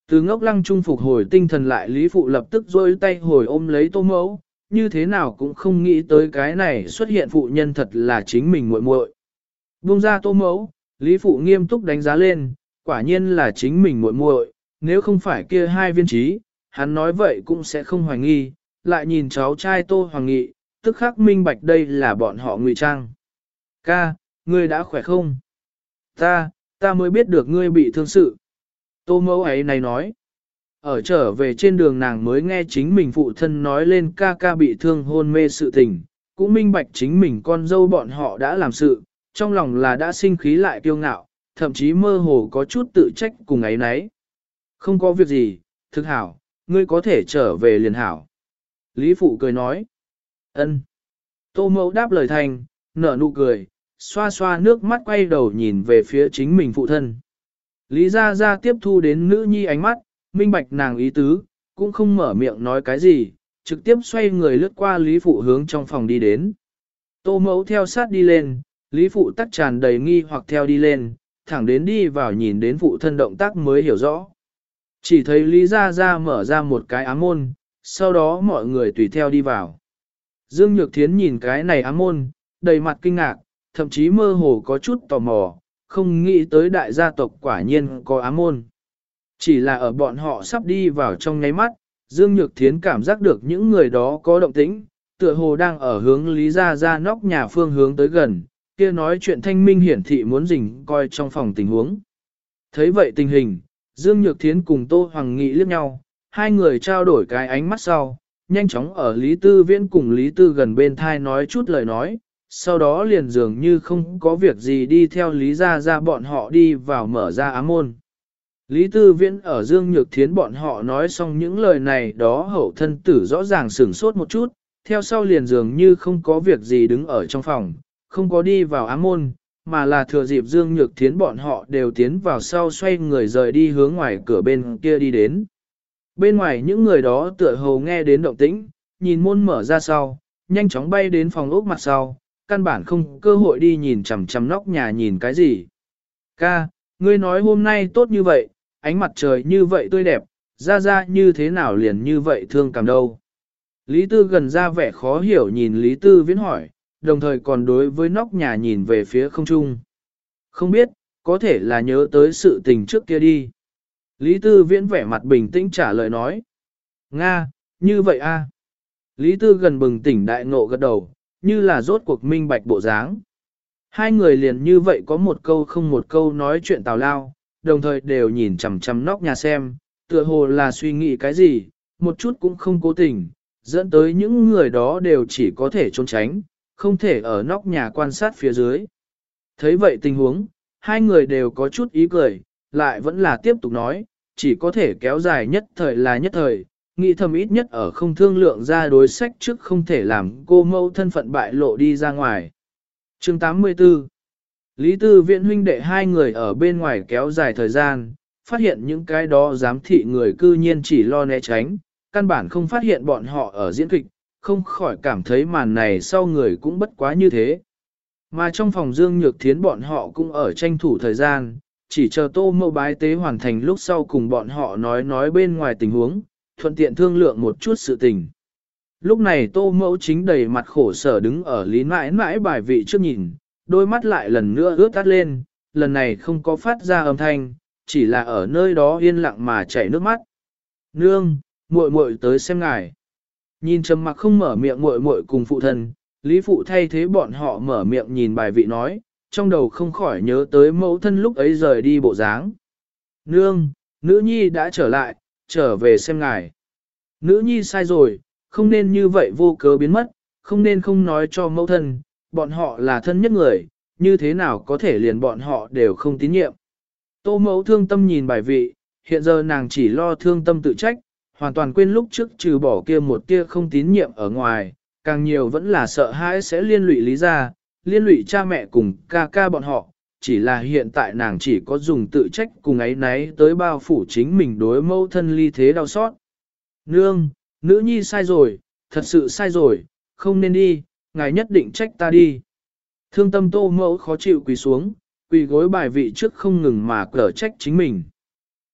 Từ ngốc lăng trung phục hồi tinh thần lại Lý Phụ lập tức rôi tay hồi ôm lấy Tô Mẫu, như thế nào cũng không nghĩ tới cái này xuất hiện phụ nhân thật là chính mình muội muội. Buông ra tô mẫu, Lý Phụ nghiêm túc đánh giá lên, quả nhiên là chính mình muội muội, nếu không phải kia hai viên trí, hắn nói vậy cũng sẽ không hoài nghi, lại nhìn cháu trai Tô Hoàng Nghị, tức khắc minh bạch đây là bọn họ ngụy trang. Ca, ngươi đã khỏe không? Ta, ta mới biết được ngươi bị thương sự. Tô mẫu ấy này nói. Ở trở về trên đường nàng mới nghe chính mình phụ thân nói lên ca ca bị thương hôn mê sự tình, cũng minh bạch chính mình con dâu bọn họ đã làm sự, trong lòng là đã sinh khí lại kiêu ngạo, thậm chí mơ hồ có chút tự trách cùng ấy nấy. Không có việc gì, thực hảo, ngươi có thể trở về liền hảo. Lý Phụ cười nói. ân. Tô mẫu đáp lời thành, nở nụ cười, xoa xoa nước mắt quay đầu nhìn về phía chính mình phụ thân. Lý Gia Gia tiếp thu đến nữ nhi ánh mắt, minh bạch nàng ý tứ, cũng không mở miệng nói cái gì, trực tiếp xoay người lướt qua Lý Phụ hướng trong phòng đi đến. Tô mẫu theo sát đi lên, Lý Phụ tắc tràn đầy nghi hoặc theo đi lên, thẳng đến đi vào nhìn đến phụ thân động tác mới hiểu rõ. Chỉ thấy Lý Gia Gia mở ra một cái ám môn, sau đó mọi người tùy theo đi vào. Dương Nhược Thiến nhìn cái này ám môn, đầy mặt kinh ngạc, thậm chí mơ hồ có chút tò mò, không nghĩ tới đại gia tộc quả nhiên có ám môn. Chỉ là ở bọn họ sắp đi vào trong nháy mắt, Dương Nhược Thiến cảm giác được những người đó có động tĩnh, tựa hồ đang ở hướng Lý Gia Gia nóc nhà phương hướng tới gần, kia nói chuyện thanh minh hiển thị muốn rình coi trong phòng tình huống. Thấy vậy tình hình, Dương Nhược Thiến cùng Tô Hoàng Nghị liếc nhau, hai người trao đổi cái ánh mắt sau, nhanh chóng ở Lý Tư Viễn cùng Lý Tư gần bên thai nói chút lời nói, sau đó liền dường như không có việc gì đi theo Lý Gia Gia bọn họ đi vào mở ra ám môn. Lý Tư Viễn ở Dương Nhược Thiến bọn họ nói xong những lời này đó hậu thân tử rõ ràng sửng sốt một chút, theo sau liền dường như không có việc gì đứng ở trong phòng, không có đi vào ám môn, mà là thừa dịp Dương Nhược Thiến bọn họ đều tiến vào sau xoay người rời đi hướng ngoài cửa bên kia đi đến. Bên ngoài những người đó tựa hồ nghe đến động tĩnh, nhìn môn mở ra sau, nhanh chóng bay đến phòng ốc mặt sau, căn bản không cơ hội đi nhìn chằm chằm nóc nhà nhìn cái gì. Ca, ngươi nói hôm nay tốt như vậy, ánh mặt trời như vậy tươi đẹp, ra ra như thế nào liền như vậy thương cảm đâu. Lý Tư gần ra vẻ khó hiểu nhìn Lý Tư viễn hỏi, đồng thời còn đối với nóc nhà nhìn về phía không trung. Không biết, có thể là nhớ tới sự tình trước kia đi. Lý Tư viễn vẻ mặt bình tĩnh trả lời nói. Nga, như vậy a. Lý Tư gần bừng tỉnh đại ngộ gật đầu, như là rốt cuộc minh bạch bộ dáng. Hai người liền như vậy có một câu không một câu nói chuyện tào lao, đồng thời đều nhìn chằm chằm nóc nhà xem, tựa hồ là suy nghĩ cái gì, một chút cũng không cố tình, dẫn tới những người đó đều chỉ có thể trốn tránh, không thể ở nóc nhà quan sát phía dưới. Thấy vậy tình huống, hai người đều có chút ý cười, lại vẫn là tiếp tục nói, chỉ có thể kéo dài nhất thời là nhất thời, nghĩ thầm ít nhất ở không thương lượng ra đối sách trước không thể làm cô mâu thân phận bại lộ đi ra ngoài. chương 84 Lý Tư Viễn huynh đệ hai người ở bên ngoài kéo dài thời gian, phát hiện những cái đó giám thị người cư nhiên chỉ lo né tránh, căn bản không phát hiện bọn họ ở diễn kịch, không khỏi cảm thấy màn này sau người cũng bất quá như thế. Mà trong phòng Dương Nhược Thiến bọn họ cũng ở tranh thủ thời gian, chỉ chờ tô mâu bái tế hoàn thành lúc sau cùng bọn họ nói nói bên ngoài tình huống, thuận tiện thương lượng một chút sự tình. Lúc này tô mẫu chính đầy mặt khổ sở đứng ở lý mãi mãi bài vị trước nhìn, đôi mắt lại lần nữa ướt tắt lên, lần này không có phát ra âm thanh, chỉ là ở nơi đó yên lặng mà chảy nước mắt. Nương, muội muội tới xem ngài. Nhìn trầm mặc không mở miệng muội muội cùng phụ thân, Lý phụ thay thế bọn họ mở miệng nhìn bài vị nói, trong đầu không khỏi nhớ tới mẫu thân lúc ấy rời đi bộ dáng. Nương, nữ nhi đã trở lại, trở về xem ngài. Nữ nhi sai rồi, không nên như vậy vô cớ biến mất, không nên không nói cho mẫu thân, bọn họ là thân nhất người, như thế nào có thể liền bọn họ đều không tín nhiệm. Tô mẫu thương tâm nhìn bài vị, hiện giờ nàng chỉ lo thương tâm tự trách, hoàn toàn quên lúc trước trừ bỏ kia một tia không tín nhiệm ở ngoài, càng nhiều vẫn là sợ hãi sẽ liên lụy lý ra, liên lụy cha mẹ cùng ca ca bọn họ, chỉ là hiện tại nàng chỉ có dùng tự trách cùng ấy náy tới bao phủ chính mình đối mẫu thân ly thế đau xót. Nương, nữ nhi sai rồi, thật sự sai rồi, không nên đi, ngài nhất định trách ta đi. Thương tâm tô mẫu khó chịu quỳ xuống, quỳ gối bài vị trước không ngừng mà cở trách chính mình.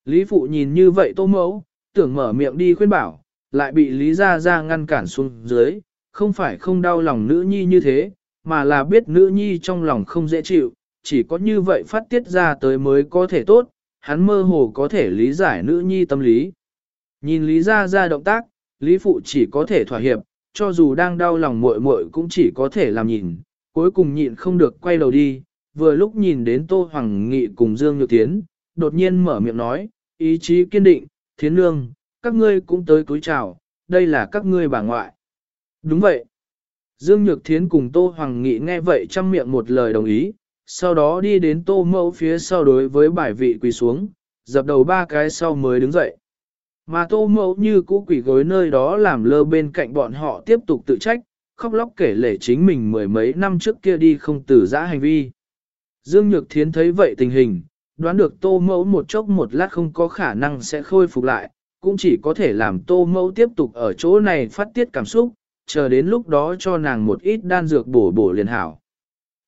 Lý phụ nhìn như vậy tô mẫu, tưởng mở miệng đi khuyên bảo, lại bị Lý Gia Gia ngăn cản xuống dưới, không phải không đau lòng nữ nhi như thế, mà là biết nữ nhi trong lòng không dễ chịu, chỉ có như vậy phát tiết ra tới mới có thể tốt, hắn mơ hồ có thể lý giải nữ nhi tâm lý. Nhìn Lý Gia Gia động tác, Lý Phụ chỉ có thể thỏa hiệp, cho dù đang đau lòng muội muội cũng chỉ có thể làm nhìn, cuối cùng nhịn không được quay đầu đi, vừa lúc nhìn đến Tô Hoàng Nghị cùng Dương Nhược Tiến, đột nhiên mở miệng nói, ý chí kiên định, thiến nương, các ngươi cũng tới cúi chào, đây là các ngươi bà ngoại. Đúng vậy. Dương Nhược Thiến cùng Tô Hoàng Nghị nghe vậy chăm miệng một lời đồng ý, sau đó đi đến Tô Mẫu phía sau đối với bài vị quỳ xuống, dập đầu ba cái sau mới đứng dậy. Mà Tô Mẫu như cũ quỳ gối nơi đó làm lơ bên cạnh bọn họ tiếp tục tự trách, khóc lóc kể lể chính mình mười mấy năm trước kia đi không tử giã hành vi. Dương Nhược Thiến thấy vậy tình hình, đoán được Tô Mẫu một chốc một lát không có khả năng sẽ khôi phục lại, cũng chỉ có thể làm Tô Mẫu tiếp tục ở chỗ này phát tiết cảm xúc, chờ đến lúc đó cho nàng một ít đan dược bổ bổ liền hảo.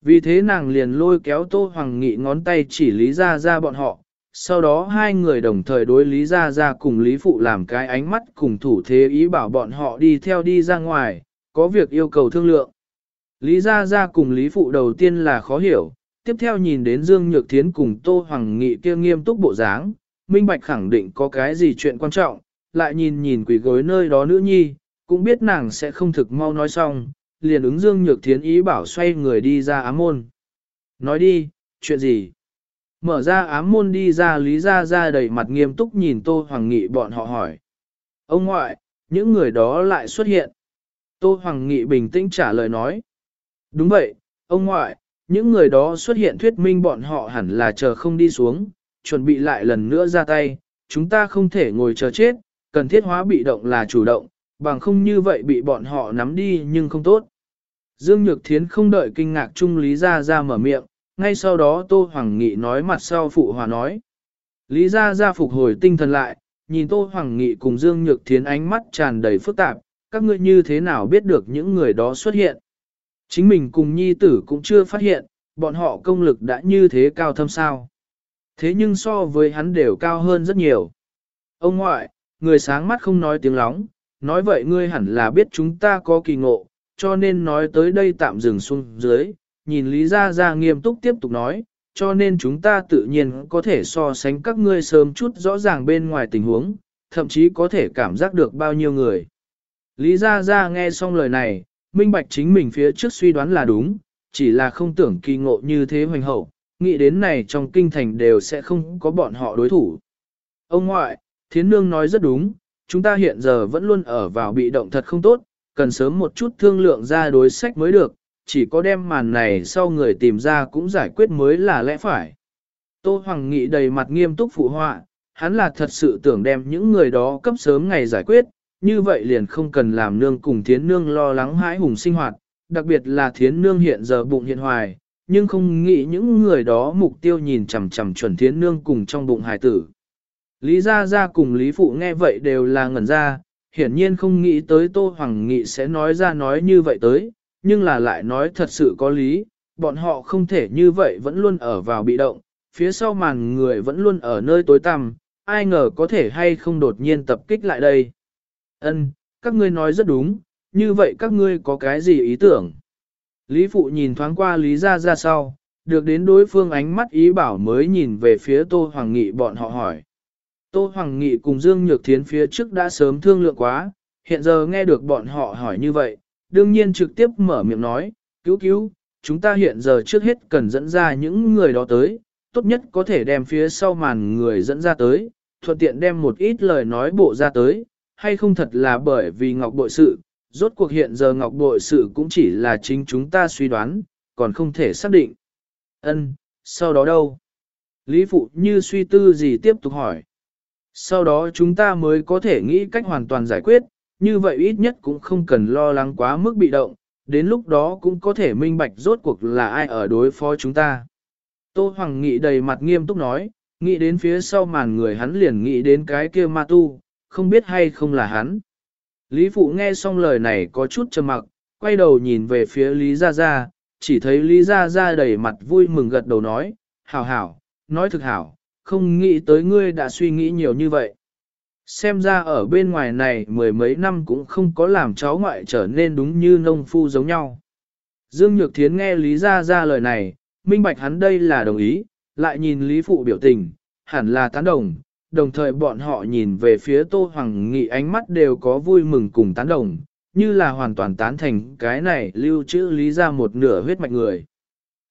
Vì thế nàng liền lôi kéo Tô Hoàng Nghị ngón tay chỉ Lý ra ra bọn họ, sau đó hai người đồng thời đối Lý Gia Gia cùng Lý Phụ làm cái ánh mắt cùng thủ thế ý bảo bọn họ đi theo đi ra ngoài, có việc yêu cầu thương lượng. Lý Gia Gia cùng Lý Phụ đầu tiên là khó hiểu, tiếp theo nhìn đến Dương Nhược Thiến cùng Tô Hoàng Nghị kia nghiêm túc bộ dáng, minh bạch khẳng định có cái gì chuyện quan trọng, lại nhìn nhìn quỷ gối nơi đó nữ nhi, cũng biết nàng sẽ không thực mau nói xong, liền ứng Dương Nhược Thiến ý bảo xoay người đi ra ám môn. Nói đi, chuyện gì? Mở ra ám môn đi ra Lý Gia Gia đầy mặt nghiêm túc nhìn Tô Hoàng Nghị bọn họ hỏi. Ông ngoại, những người đó lại xuất hiện. Tô Hoàng Nghị bình tĩnh trả lời nói. Đúng vậy, ông ngoại, những người đó xuất hiện thuyết minh bọn họ hẳn là chờ không đi xuống, chuẩn bị lại lần nữa ra tay, chúng ta không thể ngồi chờ chết, cần thiết hóa bị động là chủ động, bằng không như vậy bị bọn họ nắm đi nhưng không tốt. Dương Nhược Thiến không đợi kinh ngạc Trung Lý Gia Gia mở miệng, ngay sau đó Tô Hoàng Nghị nói mặt sau phụ hòa nói. Lý Gia Gia phục hồi tinh thần lại, nhìn Tô Hoàng Nghị cùng Dương Nhược Thiến ánh mắt tràn đầy phức tạp, các ngươi như thế nào biết được những người đó xuất hiện. Chính mình cùng nhi tử cũng chưa phát hiện, bọn họ công lực đã như thế cao thâm sao. Thế nhưng so với hắn đều cao hơn rất nhiều. Ông ngoại, người sáng mắt không nói tiếng lóng, nói vậy ngươi hẳn là biết chúng ta có kỳ ngộ, cho nên nói tới đây tạm dừng xuống dưới, nhìn Lý Gia Gia nghiêm túc tiếp tục nói, cho nên chúng ta tự nhiên có thể so sánh các ngươi sớm chút rõ ràng bên ngoài tình huống, thậm chí có thể cảm giác được bao nhiêu người. Lý Gia Gia nghe xong lời này, minh bạch chính mình phía trước suy đoán là đúng, chỉ là không tưởng kỳ ngộ như thế hoành hậu, nghĩ đến này trong kinh thành đều sẽ không có bọn họ đối thủ. Ông ngoại, Thiến Nương nói rất đúng, chúng ta hiện giờ vẫn luôn ở vào bị động thật không tốt, cần sớm một chút thương lượng ra đối sách mới được, chỉ có đem màn này sau người tìm ra cũng giải quyết mới là lẽ phải. Tô Hoàng Nghị đầy mặt nghiêm túc phụ họa, hắn là thật sự tưởng đem những người đó cấp sớm ngày giải quyết, như vậy liền không cần làm nương cùng thiến nương lo lắng hãi hùng sinh hoạt, đặc biệt là thiến nương hiện giờ bụng hiện hoài, nhưng không nghĩ những người đó mục tiêu nhìn chằm chằm chuẩn thiến nương cùng trong bụng hài tử. Lý Gia Gia cùng Lý Phụ nghe vậy đều là ngẩn ra, hiển nhiên không nghĩ tới Tô Hoàng Nghị sẽ nói ra nói như vậy tới, nhưng là lại nói thật sự có lý, bọn họ không thể như vậy vẫn luôn ở vào bị động, phía sau màn người vẫn luôn ở nơi tối tăm, ai ngờ có thể hay không đột nhiên tập kích lại đây. Ân, các ngươi nói rất đúng, như vậy các ngươi có cái gì ý tưởng? Lý Phụ nhìn thoáng qua Lý Gia Gia sau, được đến đối phương ánh mắt ý bảo mới nhìn về phía Tô Hoàng Nghị bọn họ hỏi. Tô Hoàng Nghị cùng Dương Nhược Thiến phía trước đã sớm thương lượng quá, hiện giờ nghe được bọn họ hỏi như vậy, đương nhiên trực tiếp mở miệng nói, cứu cứu, chúng ta hiện giờ trước hết cần dẫn ra những người đó tới, tốt nhất có thể đem phía sau màn người dẫn ra tới, thuận tiện đem một ít lời nói bộ ra tới, hay không thật là bởi vì Ngọc Bội sự, rốt cuộc hiện giờ Ngọc Bội sự cũng chỉ là chính chúng ta suy đoán, còn không thể xác định. Ân, sau đó đâu? Lý Phụ như suy tư gì tiếp tục hỏi. Sau đó chúng ta mới có thể nghĩ cách hoàn toàn giải quyết, như vậy ít nhất cũng không cần lo lắng quá mức bị động, đến lúc đó cũng có thể minh bạch rốt cuộc là ai ở đối phó chúng ta. Tô Hoàng Nghị đầy mặt nghiêm túc nói, nghĩ đến phía sau màn người hắn liền nghĩ đến cái kia ma tu, không biết hay không là hắn. Lý Phụ nghe xong lời này có chút trầm mặc, quay đầu nhìn về phía Lý Gia Gia, chỉ thấy Lý Gia Gia đầy mặt vui mừng gật đầu nói, hảo hảo, nói thực hảo, không nghĩ tới ngươi đã suy nghĩ nhiều như vậy. Xem ra ở bên ngoài này mười mấy năm cũng không có làm cháu ngoại trở nên đúng như nông phu giống nhau. Dương Nhược Thiến nghe Lý Gia ra lời này, minh bạch hắn đây là đồng ý, lại nhìn Lý Phụ biểu tình, hẳn là tán đồng, đồng thời bọn họ nhìn về phía Tô Hoàng Nghị ánh mắt đều có vui mừng cùng tán đồng, như là hoàn toàn tán thành cái này lưu trữ Lý gia một nửa huyết mạch người.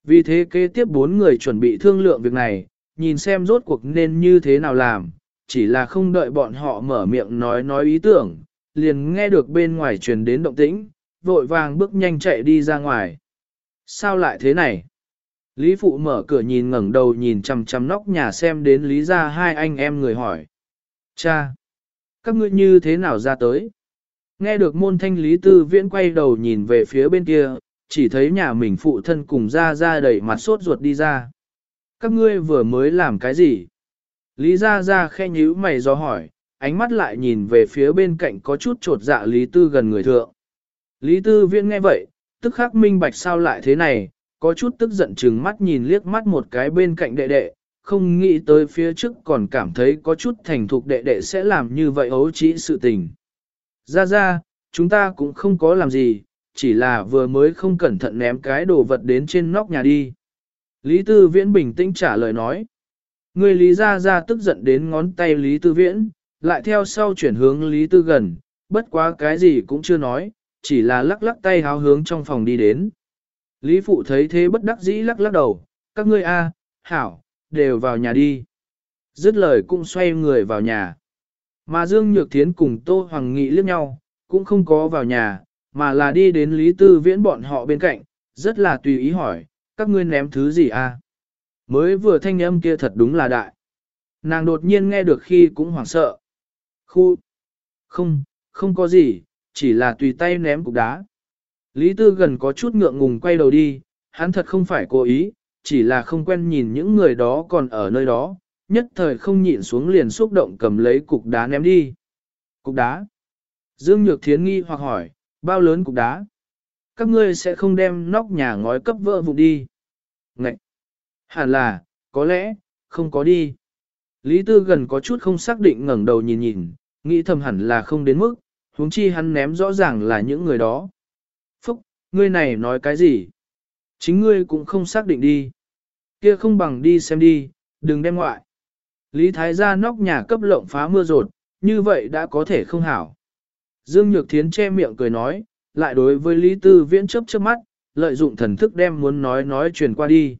Vì thế kế tiếp bốn người chuẩn bị thương lượng việc này, nhìn xem rốt cuộc nên như thế nào làm, chỉ là không đợi bọn họ mở miệng nói nói ý tưởng, liền nghe được bên ngoài truyền đến động tĩnh, vội vàng bước nhanh chạy đi ra ngoài. Sao lại thế này? Lý Phụ mở cửa nhìn ngẩng đầu nhìn chằm chằm nóc nhà xem đến Lý ra hai anh em người hỏi. Cha! Các ngươi như thế nào ra tới? Nghe được môn thanh Lý Tư Viễn quay đầu nhìn về phía bên kia, chỉ thấy nhà mình phụ thân cùng ra ra đẩy mặt sốt ruột đi ra. Các ngươi vừa mới làm cái gì? Lý gia gia khe nhíu mày do hỏi, ánh mắt lại nhìn về phía bên cạnh có chút trột dạ Lý Tư gần người thượng. Lý Tư Viễn nghe vậy, tức khắc minh bạch sao lại thế này, có chút tức giận chừng mắt nhìn liếc mắt một cái bên cạnh đệ đệ, không nghĩ tới phía trước còn cảm thấy có chút thành thục đệ đệ sẽ làm như vậy ấu trĩ sự tình. Ra ra, chúng ta cũng không có làm gì, chỉ là vừa mới không cẩn thận ném cái đồ vật đến trên nóc nhà đi. Lý Tư Viễn bình tĩnh trả lời nói. Người Lý Gia Gia tức giận đến ngón tay Lý Tư Viễn, lại theo sau chuyển hướng Lý Tư gần, bất quá cái gì cũng chưa nói, chỉ là lắc lắc tay háo hướng trong phòng đi đến. Lý Phụ thấy thế bất đắc dĩ lắc lắc đầu, các ngươi a, hảo, đều vào nhà đi. Dứt lời cũng xoay người vào nhà. Mà Dương Nhược Thiến cùng Tô Hoàng Nghị liếc nhau, cũng không có vào nhà, mà là đi đến Lý Tư Viễn bọn họ bên cạnh, rất là tùy ý hỏi, các ngươi ném thứ gì à? Mới vừa thanh âm kia thật đúng là đại. Nàng đột nhiên nghe được khi cũng hoảng sợ. Khu! Không, không có gì, chỉ là tùy tay ném cục đá. Lý Tư gần có chút ngượng ngùng quay đầu đi, hắn thật không phải cố ý, chỉ là không quen nhìn những người đó còn ở nơi đó, nhất thời không nhịn xuống liền xúc động cầm lấy cục đá ném đi. Cục đá? Dương Nhược Thiến nghi hoặc hỏi, bao lớn cục đá? Các ngươi sẽ không đem nóc nhà ngói cấp vỡ vụn đi. Ngậy! Hẳn là, có lẽ, không có đi. Lý Tư gần có chút không xác định ngẩng đầu nhìn nhìn, nghĩ thầm hẳn là không đến mức, huống chi hắn ném rõ ràng là những người đó. Phúc, ngươi này nói cái gì? Chính ngươi cũng không xác định đi. Kia không bằng đi xem đi, đừng đem ngoại. Lý Thái gia nóc nhà cấp lộng phá mưa rột, như vậy đã có thể không hảo. Dương Nhược Thiến che miệng cười nói, lại đối với Lý Tư Viễn chớp chớp mắt, lợi dụng thần thức đem muốn nói nói truyền qua đi.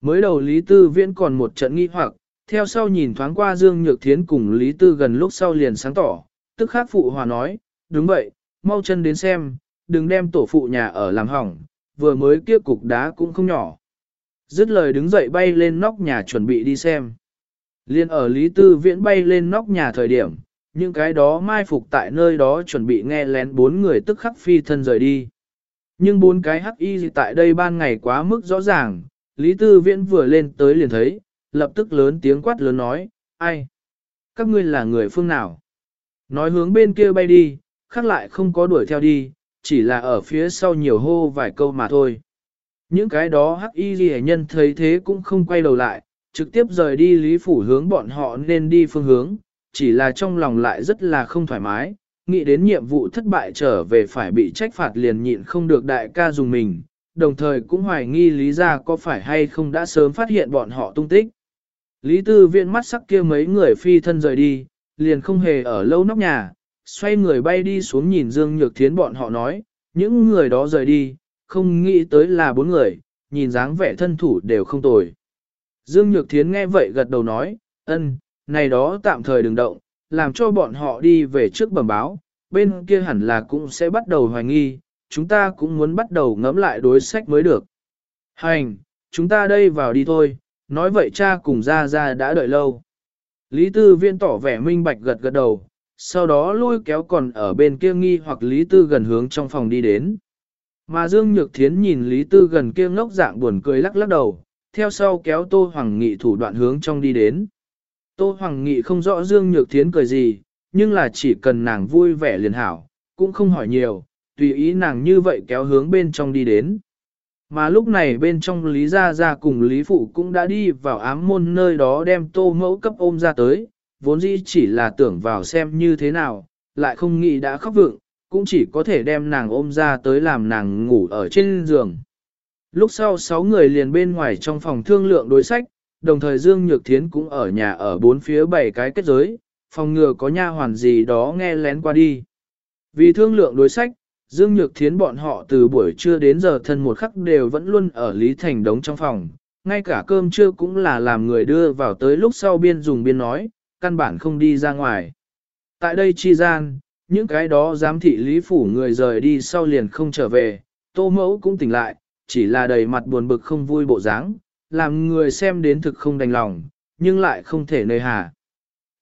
Mới đầu Lý Tư Viễn còn một trận nghi hoặc, theo sau nhìn thoáng qua Dương Nhược Thiến cùng Lý Tư gần lúc sau liền sáng tỏ, tức khắc phụ hòa nói, đúng vậy, mau chân đến xem, đừng đem tổ phụ nhà ở làm hỏng, vừa mới kia cục đá cũng không nhỏ. Dứt lời đứng dậy bay lên nóc nhà chuẩn bị đi xem. Liên ở Lý Tư Viễn bay lên nóc nhà thời điểm, những cái đó mai phục tại nơi đó chuẩn bị nghe lén bốn người tức khắc phi thân rời đi. Nhưng bốn cái hắc y tại đây ban ngày quá mức rõ ràng, Lý Tư Viễn vừa lên tới liền thấy, lập tức lớn tiếng quát lớn nói, ai? Các ngươi là người phương nào? Nói hướng bên kia bay đi, khác lại không có đuổi theo đi, chỉ là ở phía sau nhiều hô vài câu mà thôi. Những cái đó hắc y ghi nhân thấy thế cũng không quay đầu lại, trực tiếp rời đi lý phủ hướng bọn họ nên đi phương hướng, chỉ là trong lòng lại rất là không thoải mái, nghĩ đến nhiệm vụ thất bại trở về phải bị trách phạt liền nhịn không được đại ca dùng mình, đồng thời cũng hoài nghi lý Gia có phải hay không đã sớm phát hiện bọn họ tung tích. Lý tư viện mắt sắc kia mấy người phi thân rời đi, liền không hề ở lâu nóc nhà, xoay người bay đi xuống nhìn Dương Nhược Thiến bọn họ nói, những người đó rời đi, không nghĩ tới là bốn người, nhìn dáng vẻ thân thủ đều không tồi. Dương Nhược Thiến nghe vậy gật đầu nói, ân, này đó tạm thời đừng động, làm cho bọn họ đi về trước bẩm báo, bên kia hẳn là cũng sẽ bắt đầu hoài nghi, chúng ta cũng muốn bắt đầu ngẫm lại đối sách mới được. Hành, chúng ta đây vào đi thôi, nói vậy cha cùng ra ra đã đợi lâu. Lý Tư Viên tỏ vẻ minh bạch gật gật đầu, sau đó lôi kéo còn ở bên kia nghi hoặc Lý Tư gần hướng trong phòng đi đến. Mà Dương Nhược Thiến nhìn Lý Tư gần kia ngốc dạng buồn cười lắc lắc đầu, theo sau kéo Tô Hoàng Nghị thủ đoạn hướng trong đi đến. Tô Hoàng Nghị không rõ Dương Nhược Thiến cười gì, nhưng là chỉ cần nàng vui vẻ liền hảo, cũng không hỏi nhiều, tùy ý nàng như vậy kéo hướng bên trong đi đến. Mà lúc này bên trong Lý Gia Gia cùng Lý Phụ cũng đã đi vào ám môn nơi đó đem tô mẫu cấp ôm ra tới, vốn dĩ chỉ là tưởng vào xem như thế nào, lại không nghĩ đã khóc vượng, cũng chỉ có thể đem nàng ôm ra tới làm nàng ngủ ở trên giường. Lúc sau sáu người liền bên ngoài trong phòng thương lượng đối sách, đồng thời Dương Nhược Thiến cũng ở nhà ở bốn phía bảy cái kết giới, phòng ngừa có nha hoàn gì đó nghe lén qua đi. Vì thương lượng đối sách, Dương Nhược Thiến bọn họ từ buổi trưa đến giờ thân một khắc đều vẫn luôn ở Lý Thành Đống trong phòng, ngay cả cơm trưa cũng là làm người đưa vào tới lúc sau biên dùng biên nói, căn bản không đi ra ngoài. Tại đây chi gian, những cái đó giám thị Lý Phủ người rời đi sau liền không trở về, tô mẫu cũng tỉnh lại, chỉ là đầy mặt buồn bực không vui bộ dáng, làm người xem đến thực không đành lòng, nhưng lại không thể nơi hà.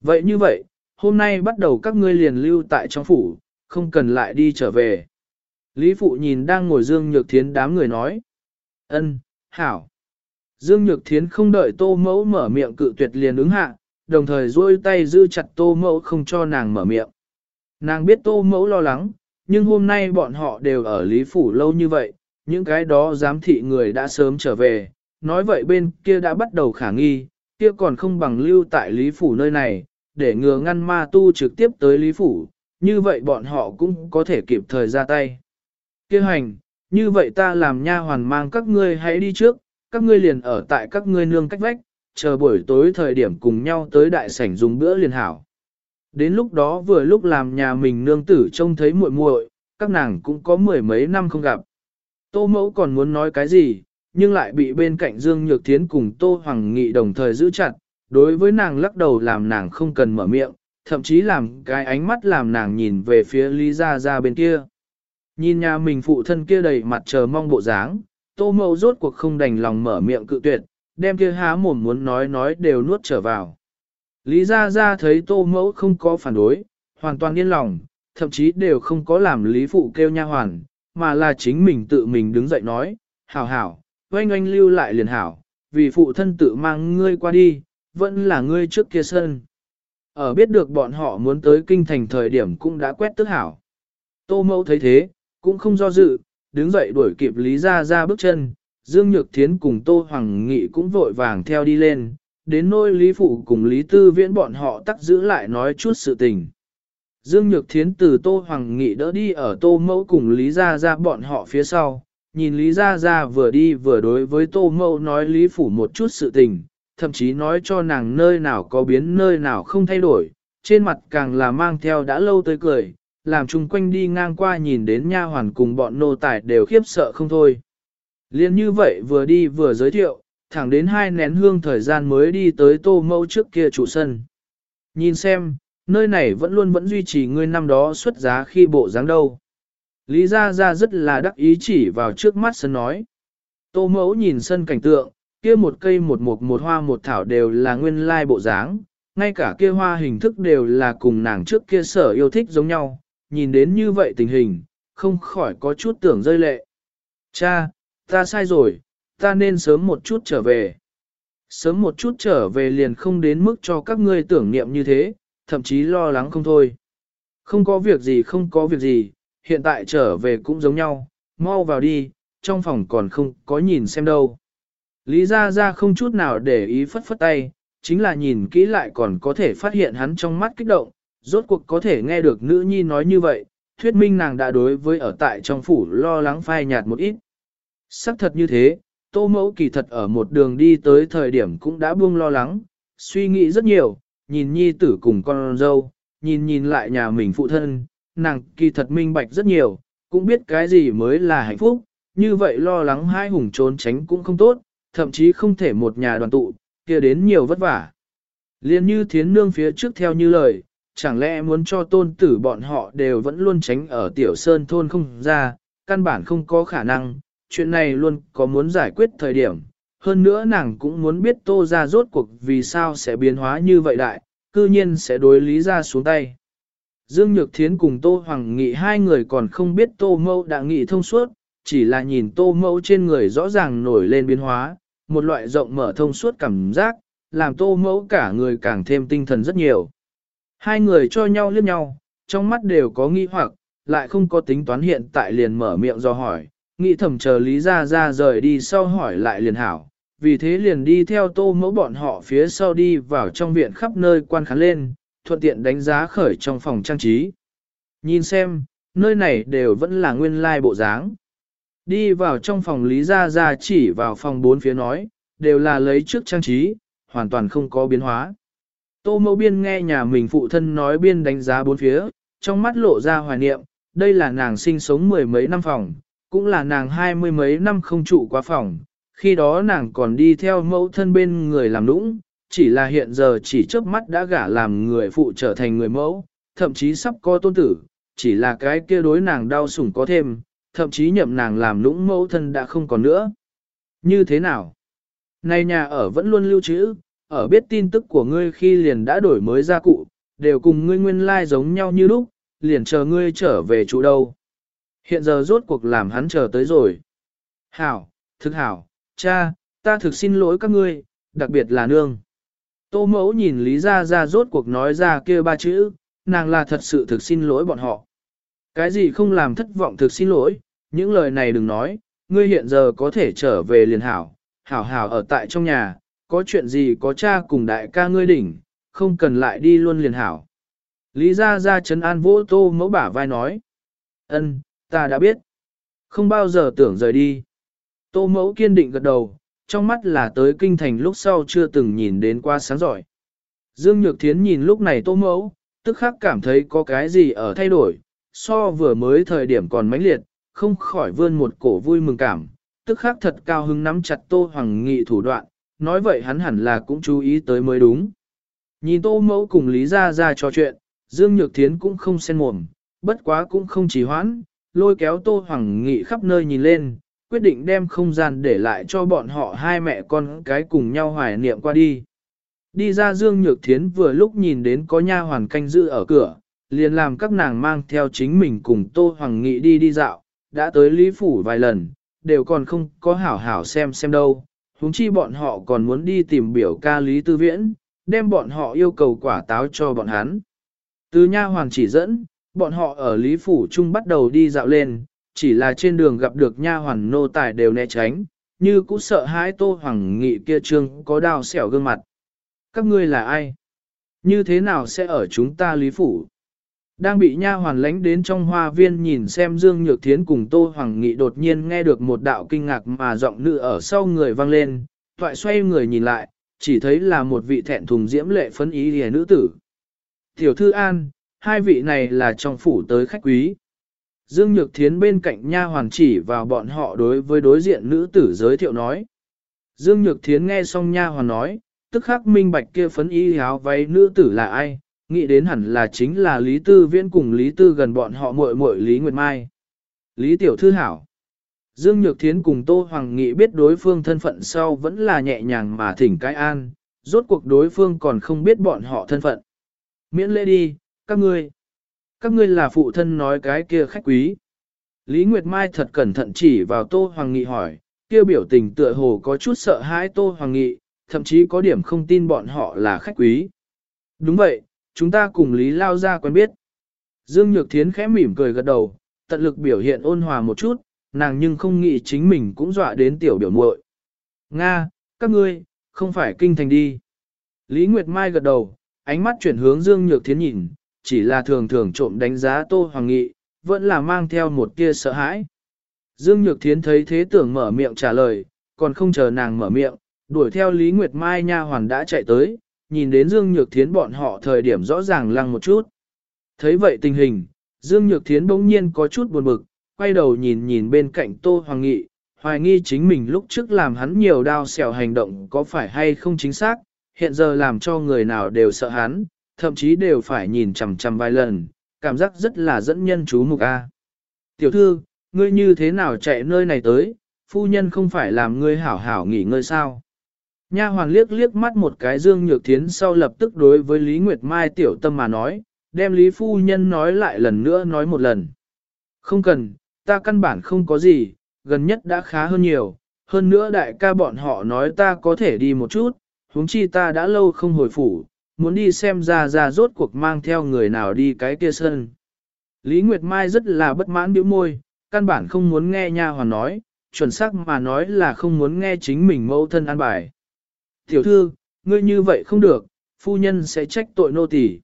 Vậy như vậy, hôm nay bắt đầu các ngươi liền lưu tại trong phủ, không cần lại đi trở về. Lý Phụ nhìn đang ngồi Dương Nhược Thiến đám người nói. ân, hảo. Dương Nhược Thiến không đợi tô mẫu mở miệng cự tuyệt liền ứng hạ, đồng thời duỗi tay giữ chặt tô mẫu không cho nàng mở miệng. Nàng biết tô mẫu lo lắng, nhưng hôm nay bọn họ đều ở Lý Phủ lâu như vậy, những cái đó giám thị người đã sớm trở về, nói vậy bên kia đã bắt đầu khả nghi, kia còn không bằng lưu tại Lý Phủ nơi này, để ngừa ngăn ma tu trực tiếp tới Lý Phủ, như vậy bọn họ cũng có thể kịp thời ra tay. Kia hành, như vậy ta làm nha hoàn mang các ngươi hãy đi trước, các ngươi liền ở tại các ngươi nương cách vách, chờ buổi tối thời điểm cùng nhau tới đại sảnh dùng bữa liền hảo. Đến lúc đó vừa lúc làm nhà mình nương tử trông thấy muội muội, các nàng cũng có mười mấy năm không gặp. Tô mẫu còn muốn nói cái gì, nhưng lại bị bên cạnh Dương Nhược Thiến cùng Tô Hoàng Nghị đồng thời giữ chặt, đối với nàng lắc đầu làm nàng không cần mở miệng, thậm chí làm cái ánh mắt làm nàng nhìn về phía Lý Gia Gia bên kia. Nhìn nhà mình phụ thân kia đầy mặt chờ mong bộ dáng, Tô Mậu rốt cuộc không đành lòng mở miệng cự tuyệt, đem kia há mồm muốn nói nói đều nuốt trở vào. Lý Gia Gia thấy Tô Mẫu không có phản đối, hoàn toàn yên lòng, thậm chí đều không có làm Lý Phụ kêu nha hoàn, mà là chính mình tự mình đứng dậy nói, hảo hảo, oanh oanh lưu lại liền hảo, vì phụ thân tự mang ngươi qua đi, vẫn là ngươi trước kia sân. Ở biết được bọn họ muốn tới kinh thành thời điểm cũng đã quét tức hảo. Tô mẫu thấy thế, cũng không do dự, đứng dậy đuổi kịp Lý Gia Gia bước chân, Dương Nhược Thiến cùng Tô Hoàng Nghị cũng vội vàng theo đi lên, đến nôi Lý Phụ cùng Lý Tư Viễn bọn họ tắc giữ lại nói chút sự tình. Dương Nhược Thiến từ Tô Hoàng Nghị đỡ đi ở Tô Mẫu cùng Lý Gia Gia bọn họ phía sau, nhìn Lý Gia Gia vừa đi vừa đối với Tô Mẫu nói Lý Phủ một chút sự tình, thậm chí nói cho nàng nơi nào có biến nơi nào không thay đổi, trên mặt càng là mang theo đã lâu tới cười, làm chung quanh đi ngang qua nhìn đến nha hoàn cùng bọn nô tài đều khiếp sợ không thôi. Liên như vậy vừa đi vừa giới thiệu, thẳng đến hai nén hương thời gian mới đi tới tô mẫu trước kia trụ sân. Nhìn xem, nơi này vẫn luôn vẫn duy trì ngươi năm đó xuất giá khi bộ dáng đâu. Lý Gia Gia rất là đắc ý chỉ vào trước mắt sân nói. Tô mẫu nhìn sân cảnh tượng, kia một cây một mục một hoa một thảo đều là nguyên lai bộ dáng, ngay cả kia hoa hình thức đều là cùng nàng trước kia sở yêu thích giống nhau, nhìn đến như vậy tình hình, không khỏi có chút tưởng rơi lệ. Cha, ta sai rồi, ta nên sớm một chút trở về. Sớm một chút trở về liền không đến mức cho các ngươi tưởng niệm như thế, thậm chí lo lắng không thôi. Không có việc gì không có việc gì, hiện tại trở về cũng giống nhau, mau vào đi, trong phòng còn không có nhìn xem đâu. Lý Gia Gia không chút nào để ý phất phất tay, chính là nhìn kỹ lại còn có thể phát hiện hắn trong mắt kích động, rốt cuộc có thể nghe được nữ nhi nói như vậy, thuyết minh nàng đã đối với ở tại trong phủ lo lắng phai nhạt một ít. Sắc thật như thế, tô mẫu kỳ thật ở một đường đi tới thời điểm cũng đã buông lo lắng, suy nghĩ rất nhiều, nhìn nhi tử cùng con dâu, nhìn nhìn lại nhà mình phụ thân, nàng kỳ thật minh bạch rất nhiều, cũng biết cái gì mới là hạnh phúc, như vậy lo lắng hai hùng trốn tránh cũng không tốt, thậm chí không thể một nhà đoàn tụ, kia đến nhiều vất vả. Liên như thiến nương phía trước theo như lời, chẳng lẽ muốn cho tôn tử bọn họ đều vẫn luôn tránh ở tiểu sơn thôn không ra, căn bản không có khả năng, chuyện này luôn có muốn giải quyết thời điểm. Hơn nữa nàng cũng muốn biết tô ra rốt cuộc vì sao sẽ biến hóa như vậy đại, cư nhiên sẽ đối lý ra xuống tay. Dương Nhược Thiến cùng Tô Hoàng Nghị hai người còn không biết Tô Mâu đã nghị thông suốt, chỉ là nhìn Tô Mâu trên người rõ ràng nổi lên biến hóa, một loại rộng mở thông suốt cảm giác, làm Tô Mâu cả người càng thêm tinh thần rất nhiều. Hai người cho nhau liếc nhau, trong mắt đều có nghi hoặc, lại không có tính toán hiện tại liền mở miệng do hỏi, nghĩ thầm chờ Lý Gia Gia rời đi sau hỏi lại liền hảo, vì thế liền đi theo tô mẫu bọn họ phía sau đi vào trong viện khắp nơi quan khán lên, thuận tiện đánh giá khởi trong phòng trang trí. Nhìn xem, nơi này đều vẫn là nguyên lai bộ dáng. Đi vào trong phòng Lý Gia Gia chỉ vào phòng bốn phía nói, đều là lấy trước trang trí, hoàn toàn không có biến hóa. Tô mẫu biên nghe nhà mình phụ thân nói biên đánh giá bốn phía, trong mắt lộ ra hoài niệm, đây là nàng sinh sống mười mấy năm phòng, cũng là nàng hai mươi mấy năm không trụ qua phòng, khi đó nàng còn đi theo mẫu thân bên người làm nũng, chỉ là hiện giờ chỉ trước mắt đã gả làm người phụ trở thành người mẫu, thậm chí sắp có tôn tử, chỉ là cái kia đối nàng đau sủng có thêm, thậm chí nhậm nàng làm nũng mẫu thân đã không còn nữa. Như thế nào? Này nhà ở vẫn luôn lưu trữ, ở biết tin tức của ngươi khi liền đã đổi mới gia cụ, đều cùng ngươi nguyên lai like giống nhau như lúc, liền chờ ngươi trở về chủ đâu. Hiện giờ rốt cuộc làm hắn chờ tới rồi. Hảo, thực hảo, cha, ta thực xin lỗi các ngươi, đặc biệt là nương. Tô mẫu nhìn Lý Gia Gia rốt cuộc nói ra kia ba chữ, nàng là thật sự thực xin lỗi bọn họ. Cái gì không làm thất vọng thực xin lỗi, những lời này đừng nói, ngươi hiện giờ có thể trở về liền hảo, hảo hảo ở tại trong nhà, có chuyện gì có cha cùng đại ca ngươi đỉnh, không cần lại đi luôn liền hảo. Lý Gia Gia chấn an vỗ tô mẫu bả vai nói. ân, ta đã biết. Không bao giờ tưởng rời đi. Tô mẫu kiên định gật đầu, trong mắt là tới kinh thành lúc sau chưa từng nhìn đến qua sáng giỏi. Dương Nhược Thiến nhìn lúc này tô mẫu, tức khắc cảm thấy có cái gì ở thay đổi, so vừa mới thời điểm còn mãnh liệt, không khỏi vươn một cổ vui mừng cảm, tức khắc thật cao hứng nắm chặt Tô Hoàng Nghị thủ đoạn, nói vậy hắn hẳn là cũng chú ý tới mới đúng. Nhìn Tô Mẫu cùng Lý Gia Gia trò chuyện, Dương Nhược Thiến cũng không xen mồm, bất quá cũng không chỉ hoãn, lôi kéo Tô Hoàng Nghị khắp nơi nhìn lên, quyết định đem không gian để lại cho bọn họ hai mẹ con cái cùng nhau hoài niệm qua đi. Đi ra Dương Nhược Thiến vừa lúc nhìn đến có nha hoàn canh giữ ở cửa, liền làm các nàng mang theo chính mình cùng Tô Hoàng Nghị đi đi dạo, đã tới Lý Phủ vài lần, đều còn không có hảo hảo xem xem đâu huống chi bọn họ còn muốn đi tìm biểu ca Lý Tư Viễn, đem bọn họ yêu cầu quả táo cho bọn hắn. Từ nha hoàng chỉ dẫn, bọn họ ở Lý Phủ Trung bắt đầu đi dạo lên, chỉ là trên đường gặp được nha Hoàng nô tài đều né tránh, như cũng sợ hãi Tô Hoàng Nghị kia trương có đào xẻo gương mặt. Các ngươi là ai? Như thế nào sẽ ở chúng ta Lý Phủ? Đang bị nha hoàn lánh đến trong hoa viên nhìn xem Dương Nhược Thiến cùng Tô Hoàng Nghị đột nhiên nghe được một đạo kinh ngạc mà giọng nữ ở sau người vang lên, toại xoay người nhìn lại, chỉ thấy là một vị thẹn thùng diễm lệ phấn ý hề nữ tử. Tiểu thư An, hai vị này là trong phủ tới khách quý. Dương Nhược Thiến bên cạnh nha hoàn chỉ vào bọn họ đối với đối diện nữ tử giới thiệu nói. Dương Nhược Thiến nghe xong nha hoàn nói, tức khắc minh bạch kia phấn y áo váy nữ tử là ai, nghĩ đến hẳn là chính là Lý Tư Viễn cùng Lý Tư gần bọn họ muội muội Lý Nguyệt Mai. Lý Tiểu Thư Hảo Dương Nhược Thiến cùng Tô Hoàng Nghị biết đối phương thân phận sau vẫn là nhẹ nhàng mà thỉnh cái an, rốt cuộc đối phương còn không biết bọn họ thân phận. Miễn lễ đi, các ngươi. Các ngươi là phụ thân nói cái kia khách quý. Lý Nguyệt Mai thật cẩn thận chỉ vào Tô Hoàng Nghị hỏi, kia biểu tình tựa hồ có chút sợ hãi Tô Hoàng Nghị, thậm chí có điểm không tin bọn họ là khách quý. Đúng vậy, chúng ta cùng Lý Lao ra quen biết. Dương Nhược Thiến khẽ mỉm cười gật đầu, tận lực biểu hiện ôn hòa một chút, nàng nhưng không nghĩ chính mình cũng dọa đến tiểu biểu muội. Nga, các ngươi, không phải kinh thành đi. Lý Nguyệt Mai gật đầu, ánh mắt chuyển hướng Dương Nhược Thiến nhìn, chỉ là thường thường trộm đánh giá Tô Hoàng Nghị, vẫn là mang theo một tia sợ hãi. Dương Nhược Thiến thấy thế tưởng mở miệng trả lời, còn không chờ nàng mở miệng, đuổi theo Lý Nguyệt Mai nha hoàn đã chạy tới, nhìn đến Dương Nhược Thiến bọn họ thời điểm rõ ràng lăng một chút. Thấy vậy tình hình, Dương Nhược Thiến bỗng nhiên có chút buồn bực, quay đầu nhìn nhìn bên cạnh Tô Hoàng Nghị, hoài nghi chính mình lúc trước làm hắn nhiều đau xẻo hành động có phải hay không chính xác, hiện giờ làm cho người nào đều sợ hắn, thậm chí đều phải nhìn chằm chằm vài lần, cảm giác rất là dẫn nhân chú mục a. Tiểu thư, ngươi như thế nào chạy nơi này tới, phu nhân không phải làm ngươi hảo hảo nghỉ ngơi sao? Nha hoàn liếc liếc mắt một cái Dương Nhược Thiến sau lập tức đối với Lý Nguyệt Mai tiểu tâm mà nói, đem Lý Phu Nhân nói lại lần nữa nói một lần. Không cần, ta căn bản không có gì, gần nhất đã khá hơn nhiều, hơn nữa đại ca bọn họ nói ta có thể đi một chút, huống chi ta đã lâu không hồi phủ, muốn đi xem ra ra rốt cuộc mang theo người nào đi cái kia sân. Lý Nguyệt Mai rất là bất mãn biểu môi, căn bản không muốn nghe nha hoàn nói, chuẩn xác mà nói là không muốn nghe chính mình mẫu thân an bài. Tiểu thư, ngươi như vậy không được, phu nhân sẽ trách tội nô tỳ.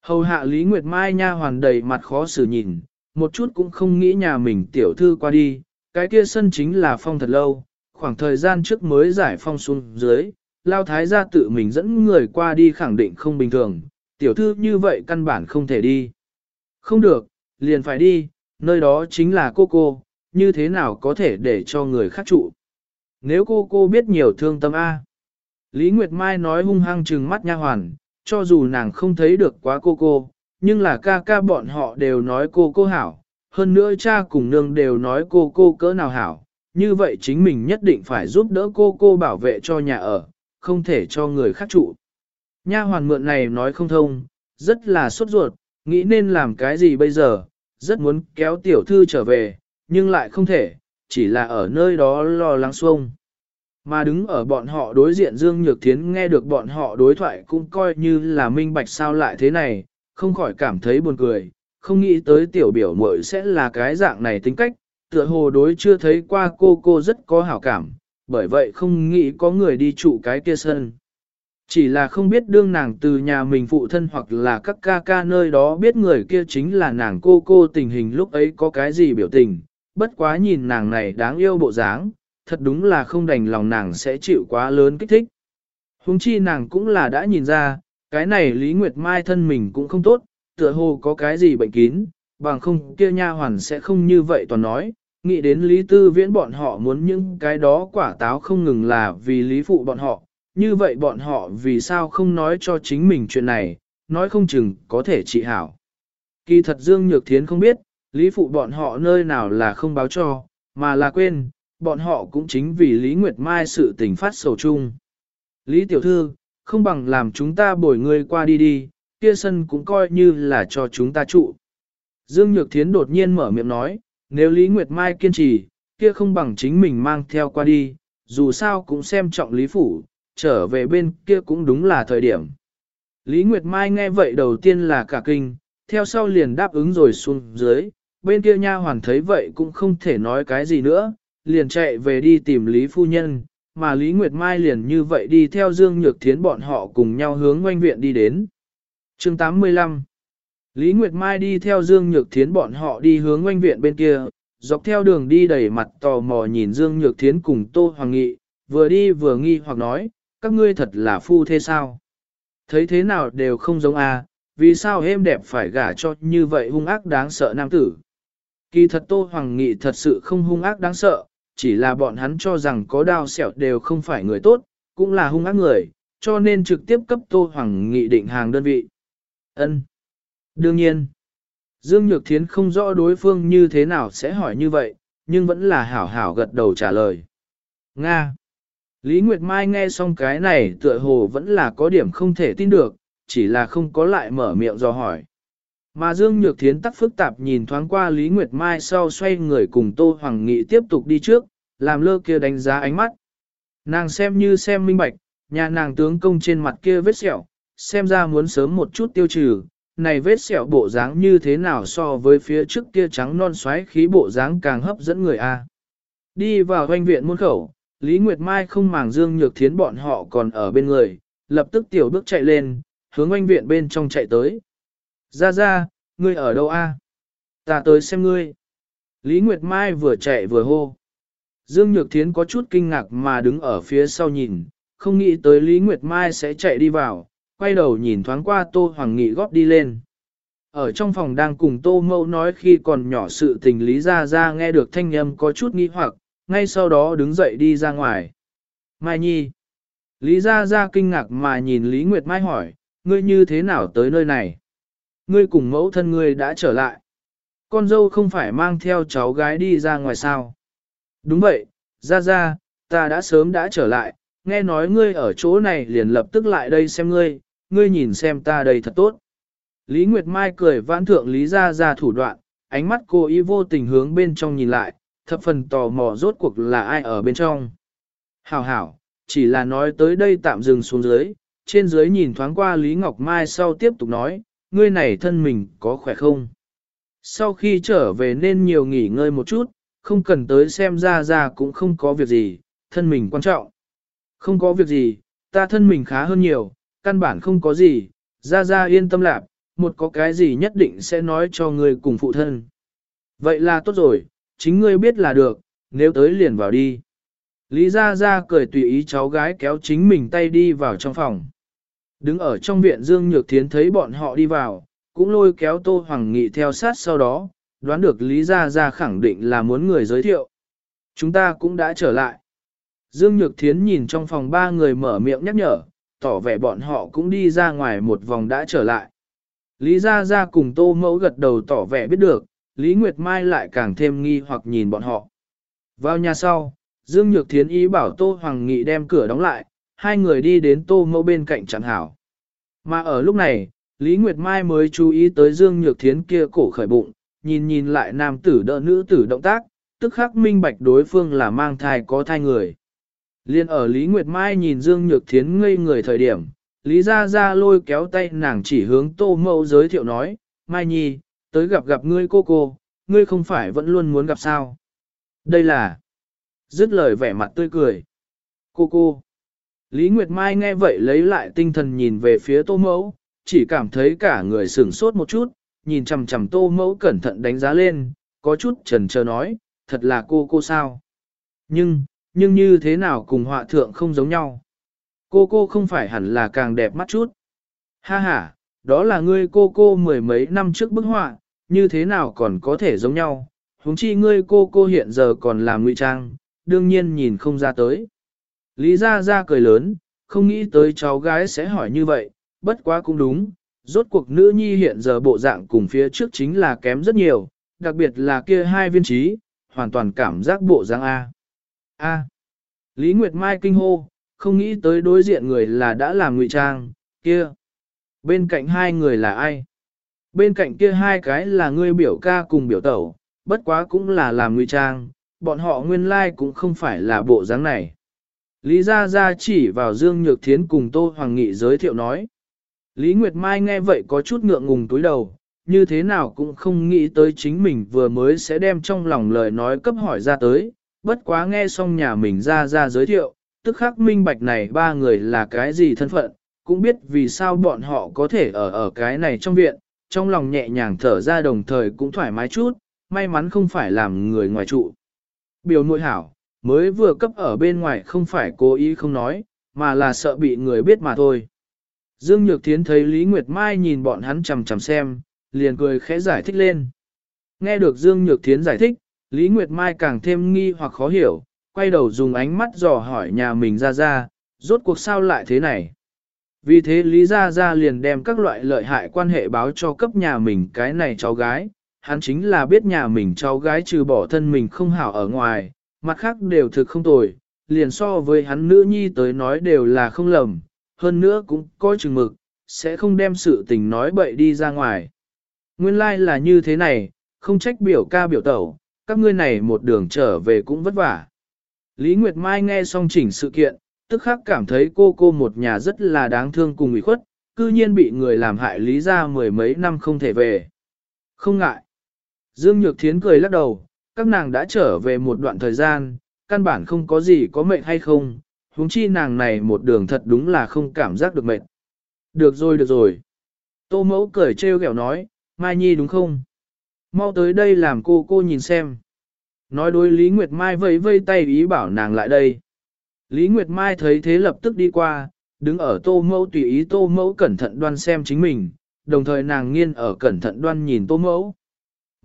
Hầu hạ Lý Nguyệt Mai nha hoàn đầy mặt khó xử nhìn, một chút cũng không nghĩ nhà mình tiểu thư qua đi, cái kia sân chính là phong thật lâu, khoảng thời gian trước mới giải phong xuống dưới, lao thái gia tự mình dẫn người qua đi khẳng định không bình thường, tiểu thư như vậy căn bản không thể đi. Không được, liền phải đi, nơi đó chính là cô cô, như thế nào có thể để cho người khác trụ. Nếu cô cô biết nhiều thương tâm A. Lý Nguyệt Mai nói hung hăng trừng mắt nha hoàn, cho dù nàng không thấy được quá cô cô, nhưng là ca ca bọn họ đều nói cô cô hảo, hơn nữa cha cùng nương đều nói cô cô cỡ nào hảo, như vậy chính mình nhất định phải giúp đỡ cô cô bảo vệ cho nhà ở, không thể cho người khác trụ. Nha hoàn mượn này nói không thông, rất là sốt ruột, nghĩ nên làm cái gì bây giờ, rất muốn kéo tiểu thư trở về, nhưng lại không thể, chỉ là ở nơi đó lo lắng xuông. Mà đứng ở bọn họ đối diện Dương Nhược Thiến nghe được bọn họ đối thoại cũng coi như là minh bạch sao lại thế này, không khỏi cảm thấy buồn cười, không nghĩ tới tiểu biểu muội sẽ là cái dạng này tính cách, tựa hồ đối chưa thấy qua cô cô rất có hảo cảm, bởi vậy không nghĩ có người đi trụ cái kia sân. Chỉ là không biết đương nàng từ nhà mình phụ thân hoặc là các ca ca nơi đó biết người kia chính là nàng cô cô tình hình lúc ấy có cái gì biểu tình, bất quá nhìn nàng này đáng yêu bộ dáng, thật đúng là không đành lòng nàng sẽ chịu quá lớn kích thích. Hùng chi nàng cũng là đã nhìn ra, cái này Lý Nguyệt Mai thân mình cũng không tốt, tựa hồ có cái gì bệnh kín, bằng không kia nha hoàn sẽ không như vậy toàn nói, nghĩ đến Lý Tư Viễn bọn họ muốn những cái đó quả táo không ngừng là vì Lý Phụ bọn họ, như vậy bọn họ vì sao không nói cho chính mình chuyện này, nói không chừng có thể trị hảo. Kỳ thật Dương Nhược Thiến không biết, Lý Phụ bọn họ nơi nào là không báo cho, mà là quên, bọn họ cũng chính vì Lý Nguyệt Mai sự tình phát sầu chung. Lý Tiểu Thư, không bằng làm chúng ta bồi người qua đi đi, kia sân cũng coi như là cho chúng ta trụ. Dương Nhược Thiến đột nhiên mở miệng nói, nếu Lý Nguyệt Mai kiên trì, kia không bằng chính mình mang theo qua đi, dù sao cũng xem trọng Lý Phủ, trở về bên kia cũng đúng là thời điểm. Lý Nguyệt Mai nghe vậy đầu tiên là cả kinh, theo sau liền đáp ứng rồi xuống dưới, bên kia nha hoàn thấy vậy cũng không thể nói cái gì nữa, liền chạy về đi tìm Lý Phu Nhân, mà Lý Nguyệt Mai liền như vậy đi theo Dương Nhược Thiến bọn họ cùng nhau hướng ngoanh viện đi đến. chương 85 Lý Nguyệt Mai đi theo Dương Nhược Thiến bọn họ đi hướng ngoanh viện bên kia, dọc theo đường đi đầy mặt tò mò nhìn Dương Nhược Thiến cùng Tô Hoàng Nghị, vừa đi vừa nghi hoặc nói, các ngươi thật là phu thế sao? Thấy thế nào đều không giống a, vì sao êm đẹp phải gả cho như vậy hung ác đáng sợ nam tử? Kỳ thật Tô Hoàng Nghị thật sự không hung ác đáng sợ, chỉ là bọn hắn cho rằng có đao sẹo đều không phải người tốt, cũng là hung ác người, cho nên trực tiếp cấp Tô Hoàng Nghị định hàng đơn vị. Ân. Đương nhiên, Dương Nhược Thiến không rõ đối phương như thế nào sẽ hỏi như vậy, nhưng vẫn là hảo hảo gật đầu trả lời. Nga. Lý Nguyệt Mai nghe xong cái này tựa hồ vẫn là có điểm không thể tin được, chỉ là không có lại mở miệng do hỏi. Mà Dương Nhược Thiến tắc phức tạp nhìn thoáng qua Lý Nguyệt Mai sau xoay người cùng Tô Hoàng Nghị tiếp tục đi trước, làm lơ kia đánh giá ánh mắt. Nàng xem như xem minh bạch, nhà nàng tướng công trên mặt kia vết sẹo, xem ra muốn sớm một chút tiêu trừ, này vết sẹo bộ dáng như thế nào so với phía trước kia trắng non xoáy khí bộ dáng càng hấp dẫn người a. Đi vào hoanh viện môn khẩu, Lý Nguyệt Mai không màng Dương Nhược Thiến bọn họ còn ở bên người, lập tức tiểu bước chạy lên, hướng hoanh viện bên trong chạy tới. Ra ra, ngươi ở đâu a? Ta tới xem ngươi. Lý Nguyệt Mai vừa chạy vừa hô. Dương Nhược Thiến có chút kinh ngạc mà đứng ở phía sau nhìn, không nghĩ tới Lý Nguyệt Mai sẽ chạy đi vào, quay đầu nhìn thoáng qua Tô Hoàng Nghị góp đi lên. Ở trong phòng đang cùng Tô Mâu nói khi còn nhỏ sự tình Lý Gia Gia nghe được thanh âm có chút nghi hoặc, ngay sau đó đứng dậy đi ra ngoài. Mai Nhi. Lý Gia Gia kinh ngạc mà nhìn Lý Nguyệt Mai hỏi, ngươi như thế nào tới nơi này? Ngươi cùng mẫu thân ngươi đã trở lại. Con dâu không phải mang theo cháu gái đi ra ngoài sao? Đúng vậy, Ra Ra, ta đã sớm đã trở lại, nghe nói ngươi ở chỗ này liền lập tức lại đây xem ngươi, ngươi nhìn xem ta đây thật tốt. Lý Nguyệt Mai cười vãn thượng Lý Ra Ra thủ đoạn, ánh mắt cô ý vô tình hướng bên trong nhìn lại, thập phần tò mò rốt cuộc là ai ở bên trong. Hảo hảo, chỉ là nói tới đây tạm dừng xuống dưới, trên dưới nhìn thoáng qua Lý Ngọc Mai sau tiếp tục nói, ngươi này thân mình có khỏe không? Sau khi trở về nên nhiều nghỉ ngơi một chút, không cần tới xem ra ra cũng không có việc gì, thân mình quan trọng. Không có việc gì, ta thân mình khá hơn nhiều, căn bản không có gì, ra ra yên tâm lạc, một có cái gì nhất định sẽ nói cho ngươi cùng phụ thân. Vậy là tốt rồi, chính ngươi biết là được, nếu tới liền vào đi. Lý Ra Ra cười tùy ý cháu gái kéo chính mình tay đi vào trong phòng. Đứng ở trong viện Dương Nhược Thiến thấy bọn họ đi vào, cũng lôi kéo Tô Hoàng Nghị theo sát sau đó, đoán được Lý Gia Gia khẳng định là muốn người giới thiệu. Chúng ta cũng đã trở lại. Dương Nhược Thiến nhìn trong phòng ba người mở miệng nhắc nhở, tỏ vẻ bọn họ cũng đi ra ngoài một vòng đã trở lại. Lý Gia Gia cùng Tô Mẫu gật đầu tỏ vẻ biết được, Lý Nguyệt Mai lại càng thêm nghi hoặc nhìn bọn họ. Vào nhà sau, Dương Nhược Thiến ý bảo Tô Hoàng Nghị đem cửa đóng lại, hai người đi đến Tô Mẫu bên cạnh chẳng hảo. Mà ở lúc này, Lý Nguyệt Mai mới chú ý tới Dương Nhược Thiến kia cổ khởi bụng, nhìn nhìn lại nam tử đỡ nữ tử động tác, tức khắc minh bạch đối phương là mang thai có thai người. Liên ở Lý Nguyệt Mai nhìn Dương Nhược Thiến ngây người thời điểm, Lý Gia Gia lôi kéo tay nàng chỉ hướng Tô Mẫu giới thiệu nói, Mai Nhi, tới gặp gặp ngươi cô cô, ngươi không phải vẫn luôn muốn gặp sao. Đây là... Dứt lời vẻ mặt tươi cười. Cô cô. Lý Nguyệt Mai nghe vậy lấy lại tinh thần nhìn về phía Tô Mẫu, chỉ cảm thấy cả người sửng sốt một chút, nhìn chằm chằm Tô Mẫu cẩn thận đánh giá lên, có chút chần chờ nói, thật là cô cô sao. Nhưng, nhưng như thế nào cùng họa thượng không giống nhau. Cô cô không phải hẳn là càng đẹp mắt chút. Ha ha, đó là ngươi cô cô mười mấy năm trước bức họa, như thế nào còn có thể giống nhau, huống chi ngươi cô cô hiện giờ còn làm ngụy trang, đương nhiên nhìn không ra tới. Lý Gia Gia cười lớn, không nghĩ tới cháu gái sẽ hỏi như vậy, bất quá cũng đúng, rốt cuộc nữ nhi hiện giờ bộ dạng cùng phía trước chính là kém rất nhiều, đặc biệt là kia hai viên trí, hoàn toàn cảm giác bộ dáng A. A. Lý Nguyệt Mai kinh hô, không nghĩ tới đối diện người là đã làm ngụy trang, kia. Bên cạnh hai người là ai? Bên cạnh kia hai cái là ngươi biểu ca cùng biểu tẩu, bất quá cũng là làm ngụy trang, bọn họ nguyên lai like cũng không phải là bộ dáng này. Lý Gia Gia chỉ vào Dương Nhược Thiến cùng Tô Hoàng Nghị giới thiệu nói. Lý Nguyệt Mai nghe vậy có chút ngượng ngùng túi đầu, như thế nào cũng không nghĩ tới chính mình vừa mới sẽ đem trong lòng lời nói cấp hỏi ra tới, bất quá nghe xong nhà mình gia gia giới thiệu, tức khắc minh bạch này ba người là cái gì thân phận, cũng biết vì sao bọn họ có thể ở ở cái này trong viện, trong lòng nhẹ nhàng thở ra đồng thời cũng thoải mái chút, may mắn không phải làm người ngoài trụ. Biểu nội hảo, mới vừa cấp ở bên ngoài không phải cố ý không nói, mà là sợ bị người biết mà thôi. Dương Nhược Thiến thấy Lý Nguyệt Mai nhìn bọn hắn chằm chằm xem, liền cười khẽ giải thích lên. Nghe được Dương Nhược Thiến giải thích, Lý Nguyệt Mai càng thêm nghi hoặc khó hiểu, quay đầu dùng ánh mắt dò hỏi nhà mình ra ra, rốt cuộc sao lại thế này. Vì thế Lý Gia Gia liền đem các loại lợi hại quan hệ báo cho cấp nhà mình cái này cháu gái, hắn chính là biết nhà mình cháu gái trừ bỏ thân mình không hảo ở ngoài, mặt khác đều thực không tồi, liền so với hắn nữ nhi tới nói đều là không lầm, hơn nữa cũng coi chừng mực, sẽ không đem sự tình nói bậy đi ra ngoài. Nguyên lai like là như thế này, không trách biểu ca biểu tẩu, các ngươi này một đường trở về cũng vất vả. Lý Nguyệt Mai nghe xong chỉnh sự kiện, tức khắc cảm thấy cô cô một nhà rất là đáng thương cùng ủy khuất, cư nhiên bị người làm hại lý ra mười mấy năm không thể về. Không ngại. Dương Nhược Thiến cười lắc đầu, các nàng đã trở về một đoạn thời gian, căn bản không có gì có mệnh hay không, huống chi nàng này một đường thật đúng là không cảm giác được mệt. Được rồi được rồi. Tô mẫu cười trêu ghẹo nói, Mai Nhi đúng không? Mau tới đây làm cô cô nhìn xem. Nói đối Lý Nguyệt Mai vẫy vây tay ý bảo nàng lại đây. Lý Nguyệt Mai thấy thế lập tức đi qua, đứng ở tô mẫu tùy ý tô mẫu cẩn thận đoan xem chính mình, đồng thời nàng nghiên ở cẩn thận đoan nhìn tô mẫu.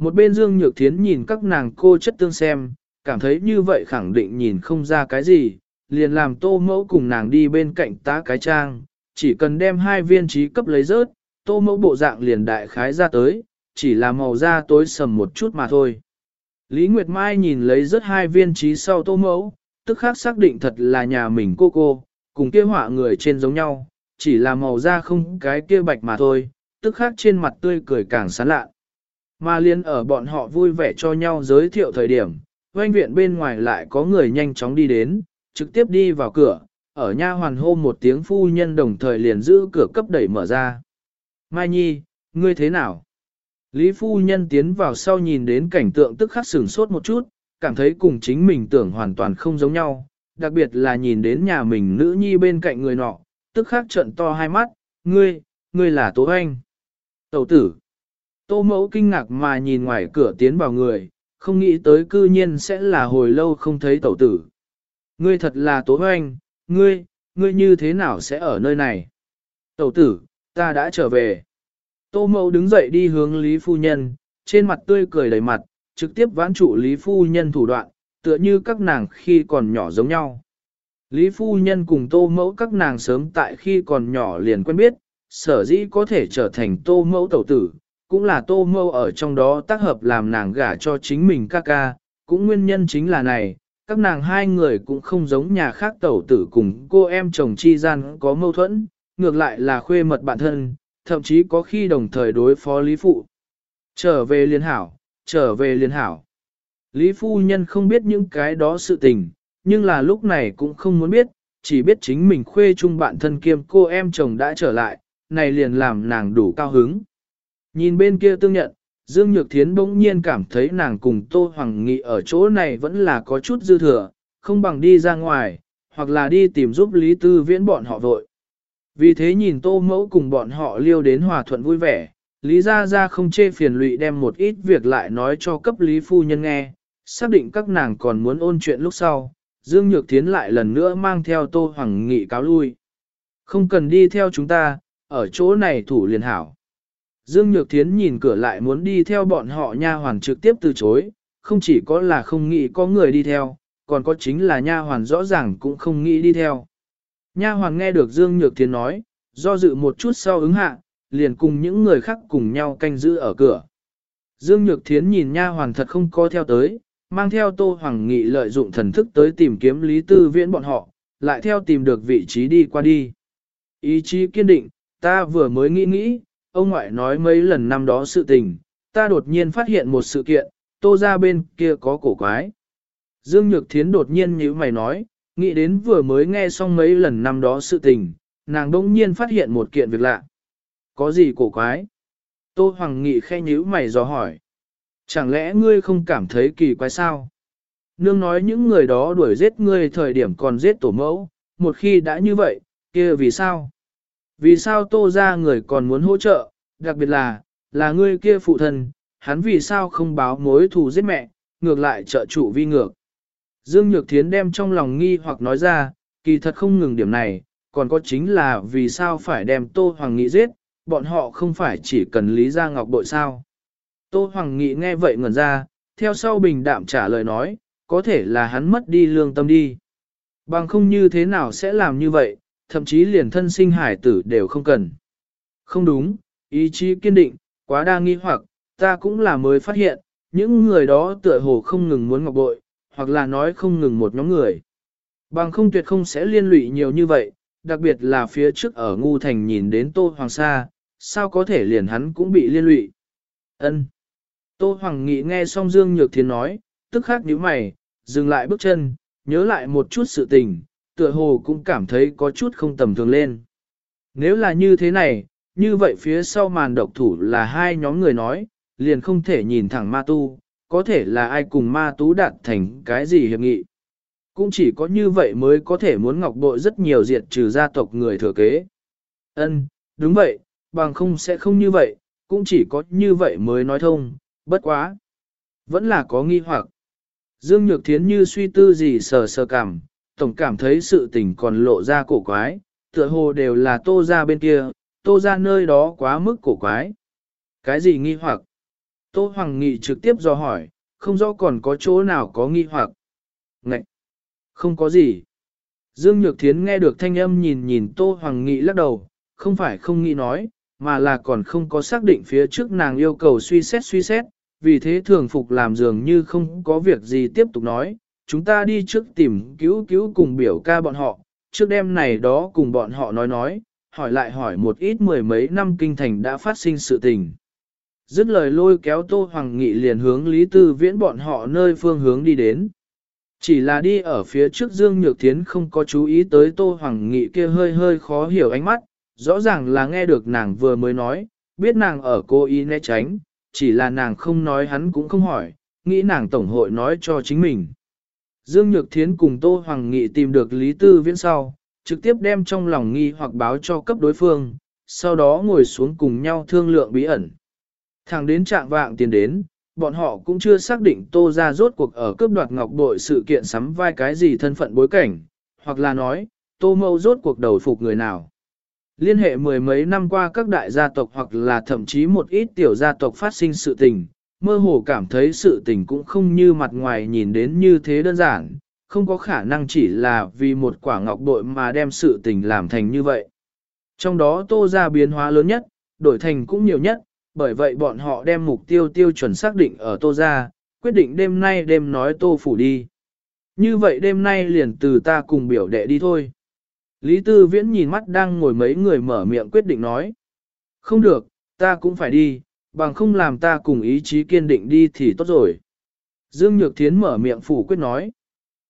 Một bên Dương Nhược Thiến nhìn các nàng cô chất tương xem, cảm thấy như vậy khẳng định nhìn không ra cái gì, liền làm tô mẫu cùng nàng đi bên cạnh tá cái trang, chỉ cần đem hai viên trí cấp lấy rớt, tô mẫu bộ dạng liền đại khái ra tới, chỉ là màu da tối sầm một chút mà thôi. Lý Nguyệt Mai nhìn lấy rớt hai viên trí sau tô mẫu, tức khác xác định thật là nhà mình cô cô, cùng kia họa người trên giống nhau, chỉ là màu da không cái kia bạch mà thôi, tức khác trên mặt tươi cười càng sán lạ. Mà liên ở bọn họ vui vẻ cho nhau giới thiệu thời điểm, doanh viện bên ngoài lại có người nhanh chóng đi đến, trực tiếp đi vào cửa, ở nha hoàn hô một tiếng phu nhân đồng thời liền giữ cửa cấp đẩy mở ra. Mai Nhi, ngươi thế nào? Lý phu nhân tiến vào sau nhìn đến cảnh tượng tức khắc sửng sốt một chút, cảm thấy cùng chính mình tưởng hoàn toàn không giống nhau, đặc biệt là nhìn đến nhà mình nữ nhi bên cạnh người nọ, tức khắc trận to hai mắt, ngươi, ngươi là Tố Anh. Tẩu tử. Tô mẫu kinh ngạc mà nhìn ngoài cửa tiến vào người, không nghĩ tới cư nhiên sẽ là hồi lâu không thấy tẩu tử. Ngươi thật là Tố hoanh, ngươi, ngươi như thế nào sẽ ở nơi này? Tẩu tử, ta đã trở về. Tô mẫu đứng dậy đi hướng Lý Phu Nhân, trên mặt tươi cười đầy mặt, trực tiếp vãn trụ Lý Phu Nhân thủ đoạn, tựa như các nàng khi còn nhỏ giống nhau. Lý Phu Nhân cùng Tô mẫu các nàng sớm tại khi còn nhỏ liền quen biết, sở dĩ có thể trở thành Tô mẫu tẩu tử, cũng là Tô mâu ở trong đó tác hợp làm nàng gả cho chính mình ca ca, cũng nguyên nhân chính là này, các nàng hai người cũng không giống nhà khác tẩu tử cùng cô em chồng chi gian có mâu thuẫn, ngược lại là khuê mật bạn thân, thậm chí có khi đồng thời đối phó Lý Phụ. Trở về liên hảo, trở về liên hảo. Lý Phu Nhân không biết những cái đó sự tình, nhưng là lúc này cũng không muốn biết, chỉ biết chính mình khuê chung bạn thân kiêm cô em chồng đã trở lại, này liền làm nàng đủ cao hứng. Nhìn bên kia tương nhận, Dương Nhược Thiến bỗng nhiên cảm thấy nàng cùng Tô Hoàng Nghị ở chỗ này vẫn là có chút dư thừa, không bằng đi ra ngoài, hoặc là đi tìm giúp Lý Tư Viễn bọn họ vội. Vì thế nhìn Tô Mẫu cùng bọn họ liêu đến hòa thuận vui vẻ, Lý Gia Gia không chê phiền lụy đem một ít việc lại nói cho cấp Lý Phu Nhân nghe, xác định các nàng còn muốn ôn chuyện lúc sau, Dương Nhược Thiến lại lần nữa mang theo Tô Hoàng Nghị cáo lui. Không cần đi theo chúng ta, ở chỗ này thủ liền hảo. Dương Nhược Thiến nhìn cửa lại muốn đi theo bọn họ nha hoàn trực tiếp từ chối, không chỉ có là không nghĩ có người đi theo, còn có chính là nha hoàn rõ ràng cũng không nghĩ đi theo. Nha hoàn nghe được Dương Nhược Thiến nói, do dự một chút sau ứng hạ, liền cùng những người khác cùng nhau canh giữ ở cửa. Dương Nhược Thiến nhìn nha hoàn thật không có theo tới, mang theo Tô Hoàng Nghị lợi dụng thần thức tới tìm kiếm Lý Tư Viễn bọn họ, lại theo tìm được vị trí đi qua đi. Ý chí kiên định, ta vừa mới nghĩ nghĩ, ông ngoại nói mấy lần năm đó sự tình, ta đột nhiên phát hiện một sự kiện, tô ra bên kia có cổ quái. Dương Nhược Thiến đột nhiên như mày nói, nghĩ đến vừa mới nghe xong mấy lần năm đó sự tình, nàng đông nhiên phát hiện một kiện việc lạ. Có gì cổ quái? Tô Hoàng Nghị khe nhíu mày dò hỏi. Chẳng lẽ ngươi không cảm thấy kỳ quái sao? Nương nói những người đó đuổi giết ngươi thời điểm còn giết tổ mẫu, một khi đã như vậy, kia vì sao? Vì sao tô ra người còn muốn hỗ trợ, đặc biệt là, là ngươi kia phụ thân, hắn vì sao không báo mối thù giết mẹ, ngược lại trợ chủ vi ngược. Dương Nhược Thiến đem trong lòng nghi hoặc nói ra, kỳ thật không ngừng điểm này, còn có chính là vì sao phải đem Tô Hoàng Nghị giết, bọn họ không phải chỉ cần Lý Gia Ngọc bội sao. Tô Hoàng Nghị nghe vậy ngẩn ra, theo sau bình đạm trả lời nói, có thể là hắn mất đi lương tâm đi. Bằng không như thế nào sẽ làm như vậy, thậm chí liền thân sinh hải tử đều không cần. Không đúng, ý chí kiên định, quá đa nghi hoặc, ta cũng là mới phát hiện, những người đó tựa hồ không ngừng muốn ngọc bội, hoặc là nói không ngừng một nhóm người. Bằng không tuyệt không sẽ liên lụy nhiều như vậy, đặc biệt là phía trước ở ngu thành nhìn đến Tô Hoàng Sa, sao có thể liền hắn cũng bị liên lụy. Ân. Tô Hoàng Nghị nghe xong Dương Nhược Thiên nói, tức khắc nhíu mày, dừng lại bước chân, nhớ lại một chút sự tình, tựa hồ cũng cảm thấy có chút không tầm thường lên. Nếu là như thế này, như vậy phía sau màn độc thủ là hai nhóm người nói, liền không thể nhìn thẳng ma tu, có thể là ai cùng ma tú đạt thành cái gì hiệp nghị. Cũng chỉ có như vậy mới có thể muốn ngọc bội rất nhiều diệt trừ gia tộc người thừa kế. Ân, đúng vậy, bằng không sẽ không như vậy, cũng chỉ có như vậy mới nói thông, bất quá. Vẫn là có nghi hoặc. Dương Nhược Thiến như suy tư gì sờ sờ cảm, tổng cảm thấy sự tình còn lộ ra cổ quái, tựa hồ đều là tô ra bên kia, tô ra nơi đó quá mức cổ quái. Cái gì nghi hoặc? Tô Hoàng Nghị trực tiếp do hỏi, không rõ còn có chỗ nào có nghi hoặc. Ngậy! Không có gì. Dương Nhược Thiến nghe được thanh âm nhìn nhìn Tô Hoàng Nghị lắc đầu, không phải không nghĩ nói, mà là còn không có xác định phía trước nàng yêu cầu suy xét suy xét, vì thế thường phục làm dường như không có việc gì tiếp tục nói, chúng ta đi trước tìm cứu cứu cùng biểu ca bọn họ, trước đêm này đó cùng bọn họ nói nói, hỏi lại hỏi một ít mười mấy năm kinh thành đã phát sinh sự tình. Dứt lời lôi kéo Tô Hoàng Nghị liền hướng Lý Tư Viễn bọn họ nơi phương hướng đi đến. Chỉ là đi ở phía trước Dương Nhược Thiến không có chú ý tới Tô Hoàng Nghị kia hơi hơi khó hiểu ánh mắt, rõ ràng là nghe được nàng vừa mới nói, biết nàng ở cô ý né tránh, chỉ là nàng không nói hắn cũng không hỏi, nghĩ nàng tổng hội nói cho chính mình. Dương Nhược Thiến cùng Tô Hoàng Nghị tìm được Lý Tư Viễn sau, trực tiếp đem trong lòng nghi hoặc báo cho cấp đối phương, sau đó ngồi xuống cùng nhau thương lượng bí ẩn. Thẳng đến trạng vạng tiền đến, bọn họ cũng chưa xác định Tô ra rốt cuộc ở cướp đoạt ngọc bội sự kiện sắm vai cái gì thân phận bối cảnh, hoặc là nói, Tô Mâu rốt cuộc đầu phục người nào. Liên hệ mười mấy năm qua các đại gia tộc hoặc là thậm chí một ít tiểu gia tộc phát sinh sự tình, mơ hồ cảm thấy sự tình cũng không như mặt ngoài nhìn đến như thế đơn giản, không có khả năng chỉ là vì một quả ngọc bội mà đem sự tình làm thành như vậy. Trong đó tô ra biến hóa lớn nhất, đổi thành cũng nhiều nhất, bởi vậy bọn họ đem mục tiêu tiêu chuẩn xác định ở tô ra, quyết định đêm nay đêm nói tô phủ đi. Như vậy đêm nay liền từ ta cùng biểu đệ đi thôi. Lý Tư Viễn nhìn mắt đang ngồi mấy người mở miệng quyết định nói. Không được, ta cũng phải đi, bằng không làm ta cùng ý chí kiên định đi thì tốt rồi. Dương Nhược Thiến mở miệng phủ quyết nói.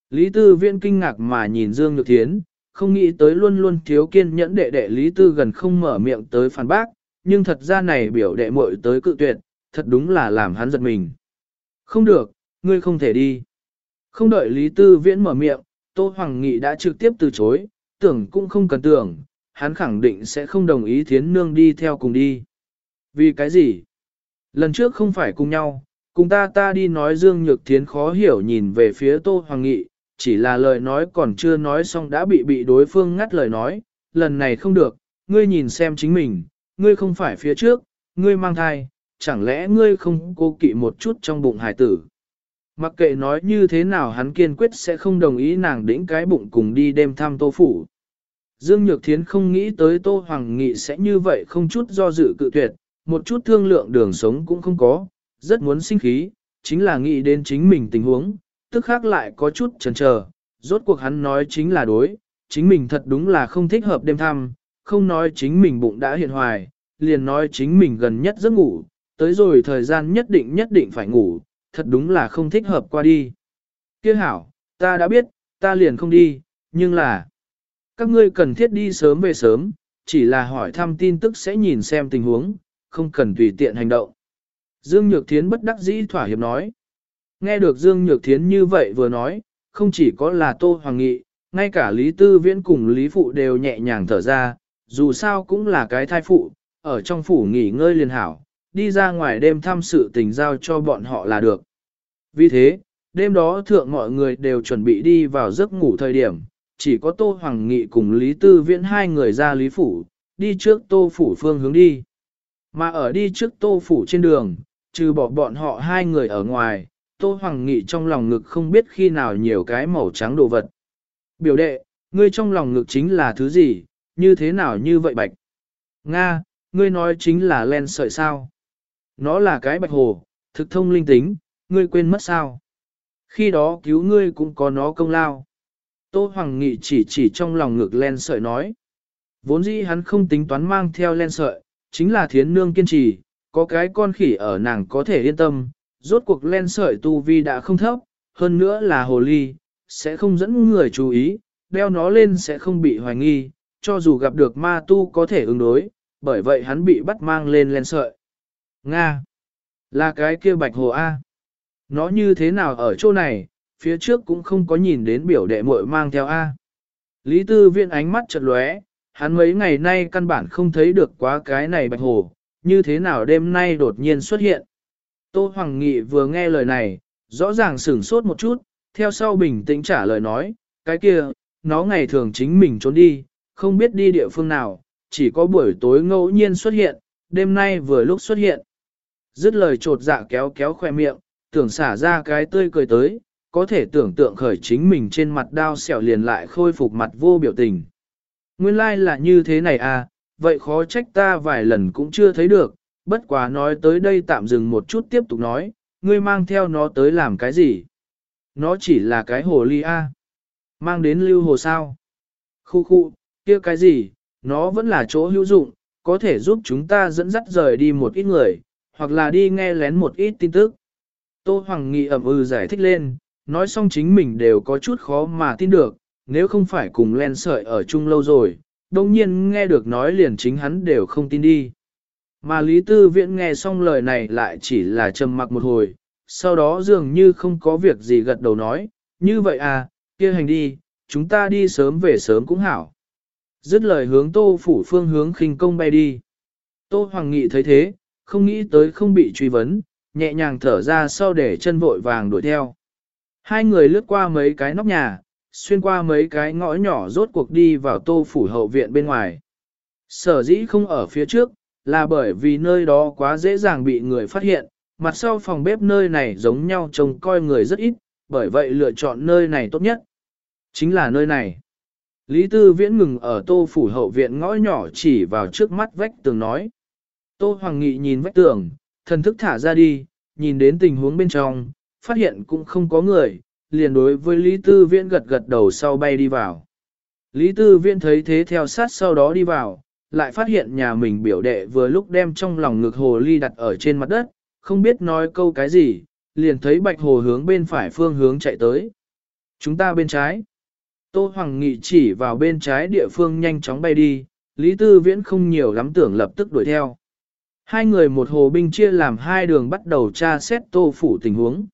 Lý Tư Viễn kinh ngạc mà nhìn Dương Nhược Thiến, không nghĩ tới luôn luôn thiếu kiên nhẫn đệ đệ Lý Tư gần không mở miệng tới phản bác, nhưng thật ra này biểu đệ muội tới cự tuyệt, thật đúng là làm hắn giật mình. Không được, ngươi không thể đi. Không đợi Lý Tư Viễn mở miệng, Tô Hoàng Nghị đã trực tiếp từ chối, tưởng cũng không cần tưởng, hắn khẳng định sẽ không đồng ý thiến nương đi theo cùng đi. Vì cái gì? Lần trước không phải cùng nhau, cùng ta ta đi nói Dương Nhược Thiến khó hiểu nhìn về phía Tô Hoàng Nghị, chỉ là lời nói còn chưa nói xong đã bị bị đối phương ngắt lời nói, lần này không được, ngươi nhìn xem chính mình, ngươi không phải phía trước, ngươi mang thai, chẳng lẽ ngươi không cố kỵ một chút trong bụng hải tử. Mặc kệ nói như thế nào hắn kiên quyết sẽ không đồng ý nàng đĩnh cái bụng cùng đi đêm thăm tô phủ. Dương Nhược Thiến không nghĩ tới Tô Hoàng Nghị sẽ như vậy không chút do dự cự tuyệt, một chút thương lượng đường sống cũng không có, rất muốn sinh khí, chính là nghĩ đến chính mình tình huống, tức khác lại có chút chần chờ, rốt cuộc hắn nói chính là đối, chính mình thật đúng là không thích hợp đêm thăm, không nói chính mình bụng đã hiện hoài, liền nói chính mình gần nhất giấc ngủ, tới rồi thời gian nhất định nhất định phải ngủ, thật đúng là không thích hợp qua đi. Kia hảo, ta đã biết, ta liền không đi, nhưng là, các ngươi cần thiết đi sớm về sớm, chỉ là hỏi thăm tin tức sẽ nhìn xem tình huống, không cần tùy tiện hành động. Dương Nhược Thiến bất đắc dĩ thỏa hiệp nói. Nghe được Dương Nhược Thiến như vậy vừa nói, không chỉ có là Tô Hoàng Nghị, ngay cả Lý Tư Viễn cùng Lý Phụ đều nhẹ nhàng thở ra, dù sao cũng là cái thai phụ, ở trong phủ nghỉ ngơi liền hảo, đi ra ngoài đêm thăm sự tình giao cho bọn họ là được. Vì thế, đêm đó thượng mọi người đều chuẩn bị đi vào giấc ngủ thời điểm, chỉ có Tô Hoàng Nghị cùng Lý Tư Viễn hai người ra Lý Phủ, đi trước Tô Phủ phương hướng đi. Mà ở đi trước Tô Phủ trên đường, trừ bỏ bọn họ hai người ở ngoài, Tô Hoàng Nghị trong lòng ngực không biết khi nào nhiều cái màu trắng đồ vật. Biểu đệ, ngươi trong lòng ngực chính là thứ gì, như thế nào như vậy bạch? Nga, ngươi nói chính là len sợi sao? Nó là cái bạch hồ, thực thông linh tính, ngươi quên mất sao? Khi đó cứu ngươi cũng có nó công lao. Tô Hoàng Nghị chỉ chỉ trong lòng ngực len sợi nói. Vốn dĩ hắn không tính toán mang theo len sợi, chính là thiến nương kiên trì, có cái con khỉ ở nàng có thể yên tâm, rốt cuộc len sợi tu vi đã không thấp, hơn nữa là hồ ly, sẽ không dẫn người chú ý, đeo nó lên sẽ không bị hoài nghi, cho dù gặp được ma tu có thể ứng đối, bởi vậy hắn bị bắt mang lên len sợi. Nga! Là cái kia bạch hồ A. Nó như thế nào ở chỗ này, phía trước cũng không có nhìn đến biểu đệ muội mang theo A. Lý tư viện ánh mắt chợt lóe, hắn mấy ngày nay căn bản không thấy được quá cái này bạch hồ, như thế nào đêm nay đột nhiên xuất hiện. Tô Hoàng Nghị vừa nghe lời này, rõ ràng sửng sốt một chút, theo sau bình tĩnh trả lời nói, cái kia, nó ngày thường chính mình trốn đi, không biết đi địa phương nào, chỉ có buổi tối ngẫu nhiên xuất hiện, đêm nay vừa lúc xuất hiện. Dứt lời trột dạ kéo kéo khoe miệng, tưởng xả ra cái tươi cười tới, có thể tưởng tượng khởi chính mình trên mặt đao xẻo liền lại khôi phục mặt vô biểu tình. Nguyên lai like là như thế này à, vậy khó trách ta vài lần cũng chưa thấy được, bất quá nói tới đây tạm dừng một chút tiếp tục nói, ngươi mang theo nó tới làm cái gì? Nó chỉ là cái hồ ly a. Mang đến lưu hồ sao? Khu khu, kia cái gì, nó vẫn là chỗ hữu dụng, có thể giúp chúng ta dẫn dắt rời đi một ít người, hoặc là đi nghe lén một ít tin tức. Tô Hoàng Nghị ẩm ư giải thích lên, nói xong chính mình đều có chút khó mà tin được, nếu không phải cùng len sợi ở chung lâu rồi, đồng nhiên nghe được nói liền chính hắn đều không tin đi. Mà Lý Tư Viễn nghe xong lời này lại chỉ là trầm mặc một hồi, sau đó dường như không có việc gì gật đầu nói, như vậy à, kia hành đi, chúng ta đi sớm về sớm cũng hảo. Dứt lời hướng tô phủ phương hướng khinh công bay đi. Tô Hoàng Nghị thấy thế, không nghĩ tới không bị truy vấn, nhẹ nhàng thở ra sau để chân vội vàng đuổi theo. Hai người lướt qua mấy cái nóc nhà, xuyên qua mấy cái ngõ nhỏ rốt cuộc đi vào tô phủ hậu viện bên ngoài. Sở dĩ không ở phía trước, là bởi vì nơi đó quá dễ dàng bị người phát hiện, mặt sau phòng bếp nơi này giống nhau trông coi người rất ít, bởi vậy lựa chọn nơi này tốt nhất. Chính là nơi này. Lý Tư Viễn ngừng ở tô phủ hậu viện ngõ nhỏ chỉ vào trước mắt vách tường nói. Tô Hoàng Nghị nhìn vách tường, thần thức thả ra đi, nhìn đến tình huống bên trong, phát hiện cũng không có người, liền đối với Lý Tư Viễn gật gật đầu sau bay đi vào. Lý Tư Viễn thấy thế theo sát sau đó đi vào, lại phát hiện nhà mình biểu đệ vừa lúc đem trong lòng ngực hồ ly đặt ở trên mặt đất, không biết nói câu cái gì, liền thấy bạch hồ hướng bên phải phương hướng chạy tới. Chúng ta bên trái. Tô Hoàng Nghị chỉ vào bên trái địa phương nhanh chóng bay đi, Lý Tư Viễn không nhiều lắm tưởng lập tức đuổi theo. Hai người một hồ binh chia làm hai đường bắt đầu tra xét tô phủ tình huống.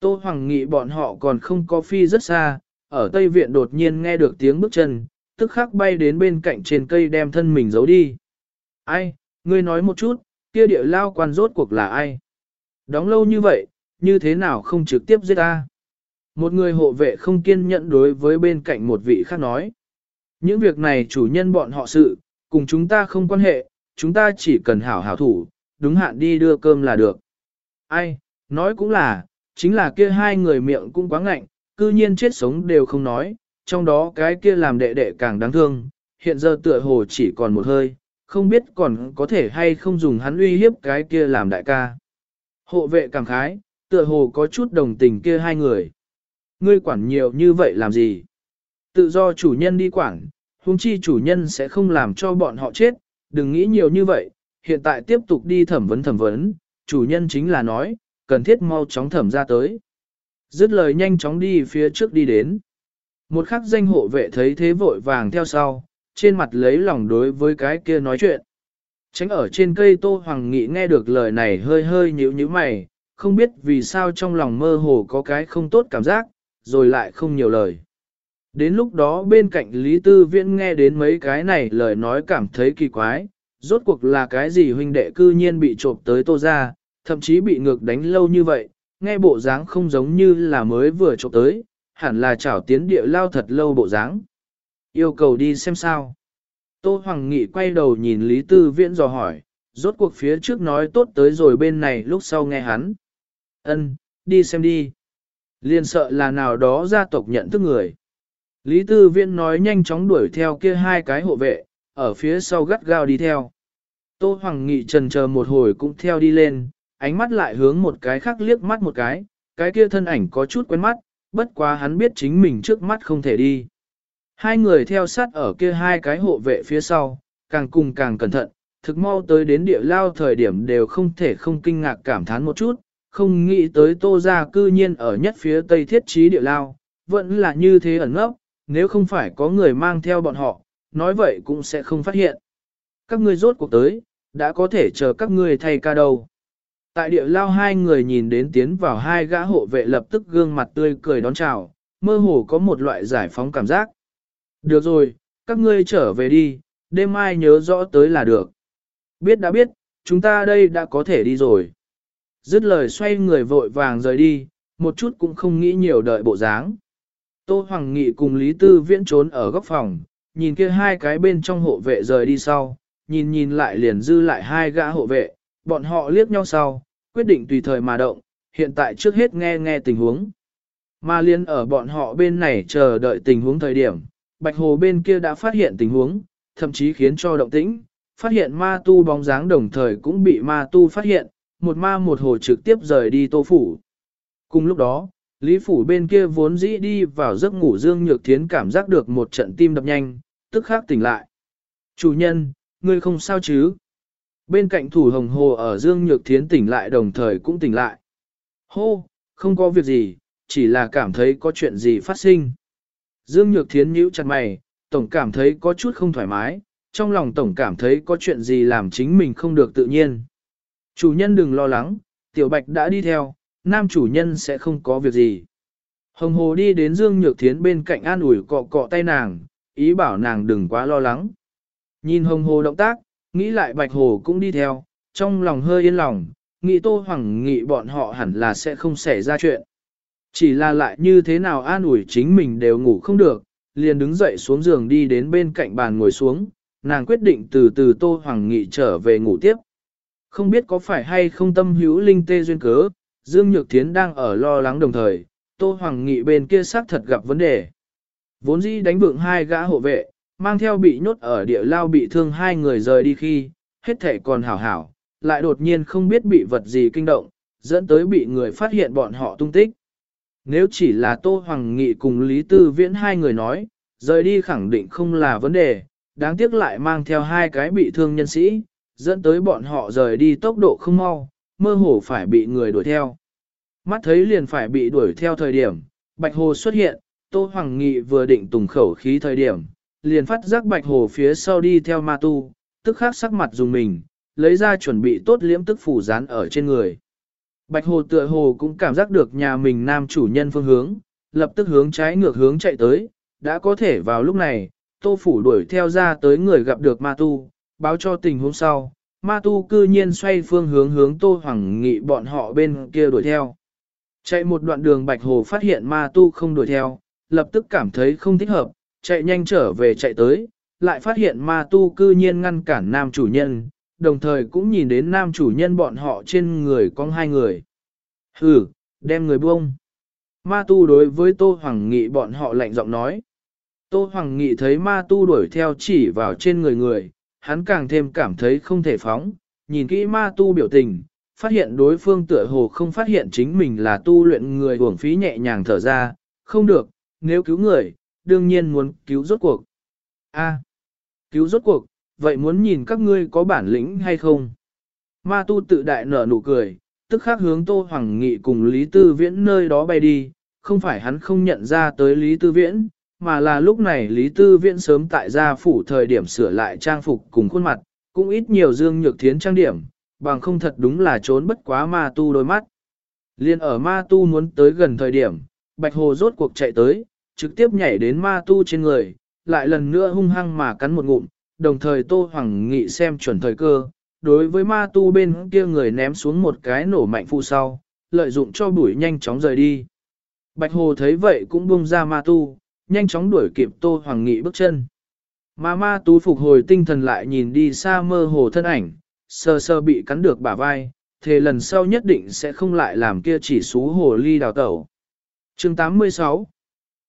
Tô Hoàng Nghị bọn họ còn không có phi rất xa, ở Tây Viện đột nhiên nghe được tiếng bước chân, tức khắc bay đến bên cạnh trên cây đem thân mình giấu đi. Ai, ngươi nói một chút, kia địa lao quan rốt cuộc là ai? Đóng lâu như vậy, như thế nào không trực tiếp giết ta? Một người hộ vệ không kiên nhẫn đối với bên cạnh một vị khác nói. Những việc này chủ nhân bọn họ sự, cùng chúng ta không quan hệ, chúng ta chỉ cần hảo hảo thủ, đúng hạn đi đưa cơm là được. Ai, nói cũng là, Chính là kia hai người miệng cũng quá ngạnh, cư nhiên chết sống đều không nói, trong đó cái kia làm đệ đệ càng đáng thương, hiện giờ tựa hồ chỉ còn một hơi, không biết còn có thể hay không dùng hắn uy hiếp cái kia làm đại ca. Hộ vệ cảm khái, tựa hồ có chút đồng tình kia hai người. Ngươi quản nhiều như vậy làm gì? Tự do chủ nhân đi quản, huống chi chủ nhân sẽ không làm cho bọn họ chết, đừng nghĩ nhiều như vậy, hiện tại tiếp tục đi thẩm vấn thẩm vấn, chủ nhân chính là nói, cần thiết mau chóng thẩm ra tới. Dứt lời nhanh chóng đi phía trước đi đến. Một khắc danh hộ vệ thấy thế vội vàng theo sau, trên mặt lấy lòng đối với cái kia nói chuyện. Tránh ở trên cây Tô Hoàng Nghị nghe được lời này hơi hơi nhíu nhíu mày, không biết vì sao trong lòng mơ hồ có cái không tốt cảm giác, rồi lại không nhiều lời. Đến lúc đó bên cạnh Lý Tư Viễn nghe đến mấy cái này lời nói cảm thấy kỳ quái, rốt cuộc là cái gì huynh đệ cư nhiên bị trộm tới tô ra, thậm chí bị ngược đánh lâu như vậy, nghe bộ dáng không giống như là mới vừa trộm tới, hẳn là chảo tiến địa lao thật lâu bộ dáng. Yêu cầu đi xem sao. Tô Hoàng Nghị quay đầu nhìn Lý Tư Viễn dò hỏi, rốt cuộc phía trước nói tốt tới rồi bên này lúc sau nghe hắn. Ân, đi xem đi. Liên sợ là nào đó gia tộc nhận thức người. Lý Tư Viễn nói nhanh chóng đuổi theo kia hai cái hộ vệ, ở phía sau gắt gao đi theo. Tô Hoàng Nghị trần chờ một hồi cũng theo đi lên, ánh mắt lại hướng một cái khác liếc mắt một cái, cái kia thân ảnh có chút quen mắt, bất quá hắn biết chính mình trước mắt không thể đi. Hai người theo sát ở kia hai cái hộ vệ phía sau, càng cùng càng cẩn thận, thực mau tới đến địa lao thời điểm đều không thể không kinh ngạc cảm thán một chút, không nghĩ tới tô ra cư nhiên ở nhất phía tây thiết trí địa lao, vẫn là như thế ẩn ngốc, nếu không phải có người mang theo bọn họ, nói vậy cũng sẽ không phát hiện. Các ngươi rốt cuộc tới, đã có thể chờ các ngươi thay ca đầu. Tại địa lao hai người nhìn đến tiến vào hai gã hộ vệ lập tức gương mặt tươi cười đón chào, mơ hồ có một loại giải phóng cảm giác. Được rồi, các ngươi trở về đi, đêm mai nhớ rõ tới là được. Biết đã biết, chúng ta đây đã có thể đi rồi. Dứt lời xoay người vội vàng rời đi, một chút cũng không nghĩ nhiều đợi bộ dáng. Tô Hoàng Nghị cùng Lý Tư Viễn trốn ở góc phòng, nhìn kia hai cái bên trong hộ vệ rời đi sau, nhìn nhìn lại liền dư lại hai gã hộ vệ, bọn họ liếc nhau sau, quyết định tùy thời mà động, hiện tại trước hết nghe nghe tình huống. Mà liên ở bọn họ bên này chờ đợi tình huống thời điểm, Bạch Hồ bên kia đã phát hiện tình huống, thậm chí khiến cho động tĩnh, phát hiện ma tu bóng dáng đồng thời cũng bị ma tu phát hiện, một ma một hồ trực tiếp rời đi tô phủ. Cùng lúc đó, Lý Phủ bên kia vốn dĩ đi vào giấc ngủ Dương Nhược Thiến cảm giác được một trận tim đập nhanh, tức khắc tỉnh lại. Chủ nhân, ngươi không sao chứ? Bên cạnh thủ hồng hồ ở Dương Nhược Thiến tỉnh lại đồng thời cũng tỉnh lại. Hô, không có việc gì, chỉ là cảm thấy có chuyện gì phát sinh. Dương Nhược Thiến nhíu chặt mày, tổng cảm thấy có chút không thoải mái, trong lòng tổng cảm thấy có chuyện gì làm chính mình không được tự nhiên. Chủ nhân đừng lo lắng, Tiểu Bạch đã đi theo, nam chủ nhân sẽ không có việc gì. Hồng Hồ đi đến Dương Nhược Thiến bên cạnh an ủi cọ cọ tay nàng, ý bảo nàng đừng quá lo lắng. Nhìn Hồng Hồ động tác, nghĩ lại Bạch Hồ cũng đi theo, trong lòng hơi yên lòng, nghĩ Tô Hoàng nghĩ bọn họ hẳn là sẽ không xảy ra chuyện. Chỉ là lại như thế nào an ủi chính mình đều ngủ không được, liền đứng dậy xuống giường đi đến bên cạnh bàn ngồi xuống, nàng quyết định từ từ Tô Hoàng Nghị trở về ngủ tiếp. Không biết có phải hay không tâm hữu linh tê duyên cớ, Dương Nhược Thiến đang ở lo lắng đồng thời, Tô Hoàng Nghị bên kia xác thật gặp vấn đề. Vốn dĩ đánh vượng hai gã hộ vệ, mang theo bị nhốt ở địa lao bị thương hai người rời đi khi, hết thể còn hảo hảo, lại đột nhiên không biết bị vật gì kinh động, dẫn tới bị người phát hiện bọn họ tung tích. Nếu chỉ là Tô Hoàng Nghị cùng Lý Tư Viễn hai người nói, rời đi khẳng định không là vấn đề, đáng tiếc lại mang theo hai cái bị thương nhân sĩ, dẫn tới bọn họ rời đi tốc độ không mau, mơ hồ phải bị người đuổi theo. Mắt thấy liền phải bị đuổi theo thời điểm, Bạch Hồ xuất hiện, Tô Hoàng Nghị vừa định tùng khẩu khí thời điểm, liền phát giác Bạch Hồ phía sau đi theo ma tu, tức khắc sắc mặt dùng mình, lấy ra chuẩn bị tốt liễm tức phủ dán ở trên người. Bạch Hồ tựa hồ cũng cảm giác được nhà mình nam chủ nhân phương hướng, lập tức hướng trái ngược hướng chạy tới, đã có thể vào lúc này, Tô Phủ đuổi theo ra tới người gặp được ma tu, báo cho tình huống sau, ma tu cư nhiên xoay phương hướng hướng Tô Hoàng Nghị bọn họ bên kia đuổi theo. Chạy một đoạn đường Bạch Hồ phát hiện ma tu không đuổi theo, lập tức cảm thấy không thích hợp, chạy nhanh trở về chạy tới, lại phát hiện ma tu cư nhiên ngăn cản nam chủ nhân, đồng thời cũng nhìn đến nam chủ nhân bọn họ trên người có hai người. Hừ, Đem người buông. Ma tu đối với Tô Hoàng Nghị bọn họ lạnh giọng nói. Tô Hoàng Nghị thấy ma tu đuổi theo chỉ vào trên người người, hắn càng thêm cảm thấy không thể phóng, nhìn kỹ ma tu biểu tình, phát hiện đối phương tựa hồ không phát hiện chính mình là tu luyện người uổng phí nhẹ nhàng thở ra, không được, nếu cứu người, đương nhiên muốn cứu rốt cuộc. A, cứu rốt cuộc, vậy muốn nhìn các ngươi có bản lĩnh hay không? Ma tu tự đại nở nụ cười, tức khắc hướng Tô Hoàng Nghị cùng Lý Tư Viễn nơi đó bay đi, không phải hắn không nhận ra tới Lý Tư Viễn, mà là lúc này Lý Tư Viễn sớm tại gia phủ thời điểm sửa lại trang phục cùng khuôn mặt, cũng ít nhiều dương nhược thiến trang điểm, bằng không thật đúng là trốn bất quá ma tu đôi mắt. Liên ở ma tu muốn tới gần thời điểm, bạch hồ rốt cuộc chạy tới, trực tiếp nhảy đến ma tu trên người, lại lần nữa hung hăng mà cắn một ngụm, đồng thời tô hoàng nghị xem chuẩn thời cơ, đối với ma tu bên kia người ném xuống một cái nổ mạnh phụ sau, lợi dụng cho bụi nhanh chóng rời đi. Bạch hồ thấy vậy cũng buông ra ma tu, nhanh chóng đuổi kịp tô hoàng nghị bước chân. Ma ma tu phục hồi tinh thần lại nhìn đi xa mơ hồ thân ảnh, sơ sơ bị cắn được bả vai, thế lần sau nhất định sẽ không lại làm kia chỉ xú hồ ly đào tẩu. chương 86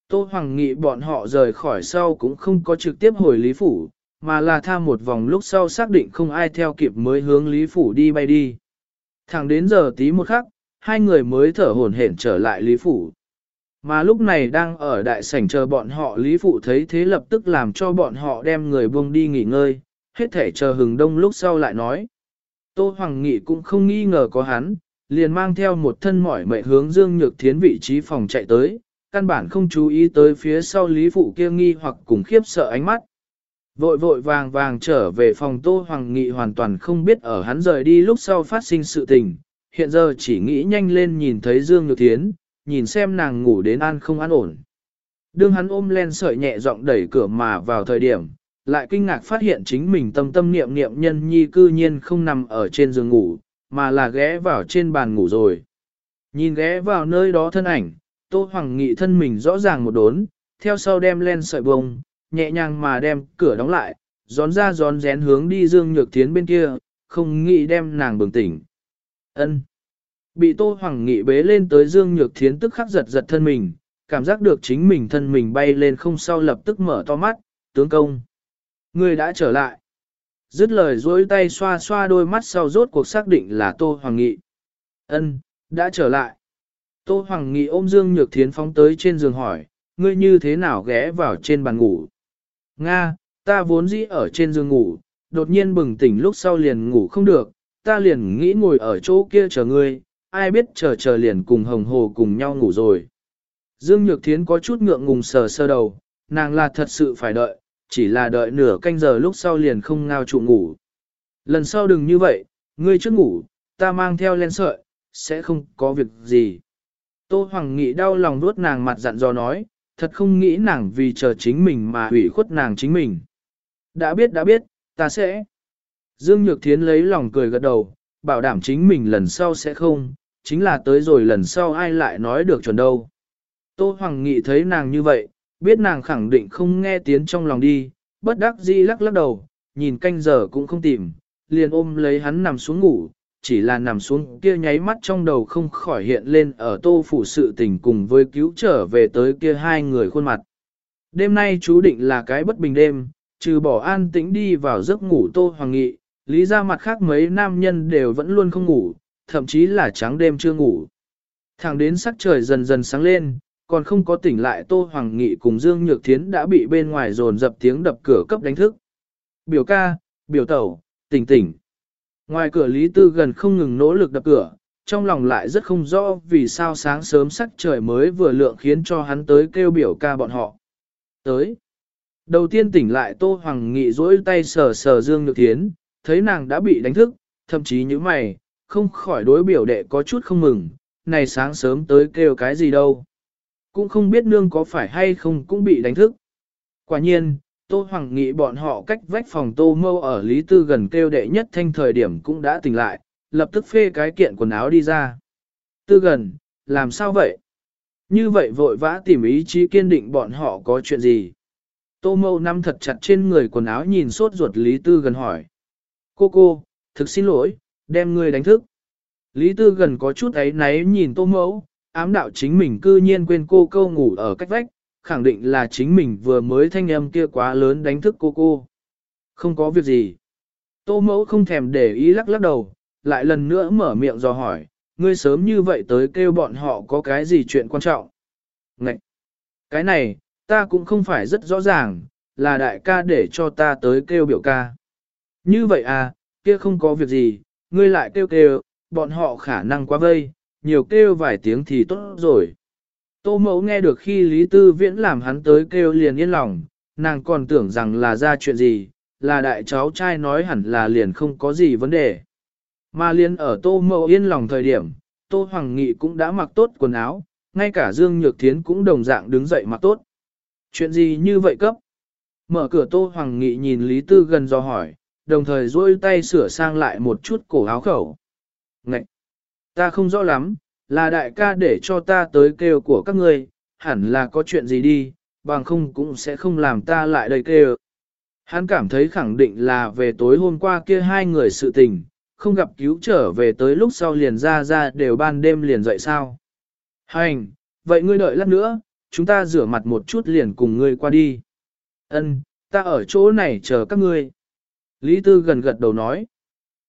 Tô Hoàng Nghị bọn họ rời khỏi sau cũng không có trực tiếp hồi Lý Phủ, mà là tha một vòng lúc sau xác định không ai theo kịp mới hướng Lý Phủ đi bay đi. Thẳng đến giờ tí một khắc, hai người mới thở hổn hển trở lại Lý Phủ. Mà lúc này đang ở đại sảnh chờ bọn họ Lý Phụ thấy thế lập tức làm cho bọn họ đem người buông đi nghỉ ngơi, hết thể chờ hừng đông lúc sau lại nói. Tô Hoàng Nghị cũng không nghi ngờ có hắn, liền mang theo một thân mỏi mệt hướng Dương Nhược Thiến vị trí phòng chạy tới, căn bản không chú ý tới phía sau Lý Phụ kia nghi hoặc cùng khiếp sợ ánh mắt. Vội vội vàng vàng trở về phòng Tô Hoàng Nghị hoàn toàn không biết ở hắn rời đi lúc sau phát sinh sự tình, hiện giờ chỉ nghĩ nhanh lên nhìn thấy Dương Nhược Thiến, nhìn xem nàng ngủ đến an không an ổn. Đương hắn ôm len sợi nhẹ giọng đẩy cửa mà vào thời điểm, lại kinh ngạc phát hiện chính mình tâm tâm niệm niệm nhân nhi cư nhiên không nằm ở trên giường ngủ, mà là ghé vào trên bàn ngủ rồi. Nhìn ghé vào nơi đó thân ảnh, Tô Hoàng Nghị thân mình rõ ràng một đốn, theo sau đem len sợi bông, nhẹ nhàng mà đem cửa đóng lại, gión ra gión rén hướng đi Dương Nhược Thiến bên kia, không nghĩ đem nàng bừng tỉnh. Ân. Bị Tô Hoàng Nghị bế lên tới Dương Nhược Thiến tức khắc giật giật thân mình, cảm giác được chính mình thân mình bay lên không sau lập tức mở to mắt, tướng công. Người đã trở lại. Dứt lời dối tay xoa xoa đôi mắt sau rốt cuộc xác định là Tô Hoàng Nghị. Ân, đã trở lại. Tô Hoàng Nghị ôm Dương Nhược Thiến phóng tới trên giường hỏi, ngươi như thế nào ghé vào trên bàn ngủ? Nga, ta vốn dĩ ở trên giường ngủ, đột nhiên bừng tỉnh lúc sau liền ngủ không được, ta liền nghĩ ngồi ở chỗ kia chờ ngươi, ai biết chờ chờ liền cùng hồng hồ cùng nhau ngủ rồi. Dương Nhược Thiến có chút ngượng ngùng sờ sơ đầu, nàng là thật sự phải đợi, chỉ là đợi nửa canh giờ lúc sau liền không ngao trụ ngủ. Lần sau đừng như vậy, ngươi trước ngủ, ta mang theo len sợi, sẽ không có việc gì. Tô Hoàng Nghị đau lòng nuốt nàng mặt dặn dò nói, thật không nghĩ nàng vì chờ chính mình mà hủy khuất nàng chính mình. Đã biết đã biết, ta sẽ. Dương Nhược Thiến lấy lòng cười gật đầu, bảo đảm chính mình lần sau sẽ không, chính là tới rồi lần sau ai lại nói được chuẩn đâu. Tô Hoàng Nghị thấy nàng như vậy, biết nàng khẳng định không nghe tiếng trong lòng đi, bất đắc dĩ lắc lắc đầu, nhìn canh giờ cũng không tìm, liền ôm lấy hắn nằm xuống ngủ, chỉ là nằm xuống kia nháy mắt trong đầu không khỏi hiện lên ở tô phủ sự tình cùng với cứu trở về tới kia hai người khuôn mặt. Đêm nay chú định là cái bất bình đêm, trừ bỏ an tĩnh đi vào giấc ngủ tô hoàng nghị, lý ra mặt khác mấy nam nhân đều vẫn luôn không ngủ, thậm chí là trắng đêm chưa ngủ. Thẳng đến sắc trời dần dần sáng lên, còn không có tỉnh lại Tô Hoàng Nghị cùng Dương Nhược Thiến đã bị bên ngoài dồn dập tiếng đập cửa cấp đánh thức. Biểu ca, biểu tẩu, tỉnh tỉnh. Ngoài cửa Lý Tư gần không ngừng nỗ lực đập cửa, trong lòng lại rất không rõ vì sao sáng sớm sắc trời mới vừa lượng khiến cho hắn tới kêu biểu ca bọn họ. Tới. Đầu tiên tỉnh lại Tô Hoàng Nghị dỗi tay sờ sờ Dương Nhược Thiến, thấy nàng đã bị đánh thức, thậm chí như mày, không khỏi đối biểu đệ có chút không mừng, này sáng sớm tới kêu cái gì đâu. Cũng không biết nương có phải hay không cũng bị đánh thức. Quả nhiên, Tô Hoàng Nghị bọn họ cách vách phòng Tô Mâu ở Lý Tư gần kêu đệ nhất thanh thời điểm cũng đã tỉnh lại, lập tức phê cái kiện quần áo đi ra. Tư gần, làm sao vậy? Như vậy vội vã tìm ý chí kiên định bọn họ có chuyện gì? Tô Mâu nắm thật chặt trên người quần áo nhìn sốt ruột Lý Tư gần hỏi. Cô cô, thực xin lỗi, đem người đánh thức. Lý Tư gần có chút ấy náy nhìn Tô Mâu, ám đạo chính mình cư nhiên quên cô câu ngủ ở cách vách, khẳng định là chính mình vừa mới thanh âm kia quá lớn đánh thức cô cô. Không có việc gì. Tô mẫu không thèm để ý lắc lắc đầu, lại lần nữa mở miệng dò hỏi, ngươi sớm như vậy tới kêu bọn họ có cái gì chuyện quan trọng. Ngậy! Cái này, ta cũng không phải rất rõ ràng, là đại ca để cho ta tới kêu biểu ca. Như vậy à, kia không có việc gì, ngươi lại kêu kêu, bọn họ khả năng quá vây, nhiều kêu vài tiếng thì tốt rồi. Tô mẫu nghe được khi Lý Tư Viễn làm hắn tới kêu liền yên lòng, nàng còn tưởng rằng là ra chuyện gì, là đại cháu trai nói hẳn là liền không có gì vấn đề. Mà liền ở tô mẫu yên lòng thời điểm, tô hoàng nghị cũng đã mặc tốt quần áo, ngay cả Dương Nhược Thiến cũng đồng dạng đứng dậy mặc tốt. Chuyện gì như vậy cấp? Mở cửa tô hoàng nghị nhìn Lý Tư gần do hỏi, đồng thời duỗi tay sửa sang lại một chút cổ áo khẩu. Ngậy! Ta không rõ lắm, là đại ca để cho ta tới kêu của các ngươi, hẳn là có chuyện gì đi, bằng không cũng sẽ không làm ta lại đây kêu. Hắn cảm thấy khẳng định là về tối hôm qua kia hai người sự tình, không gặp cứu trở về tới lúc sau liền ra ra đều ban đêm liền dậy sao. Hành, vậy ngươi đợi lát nữa, chúng ta rửa mặt một chút liền cùng ngươi qua đi. Ân, ta ở chỗ này chờ các ngươi. Lý Tư gần gật đầu nói.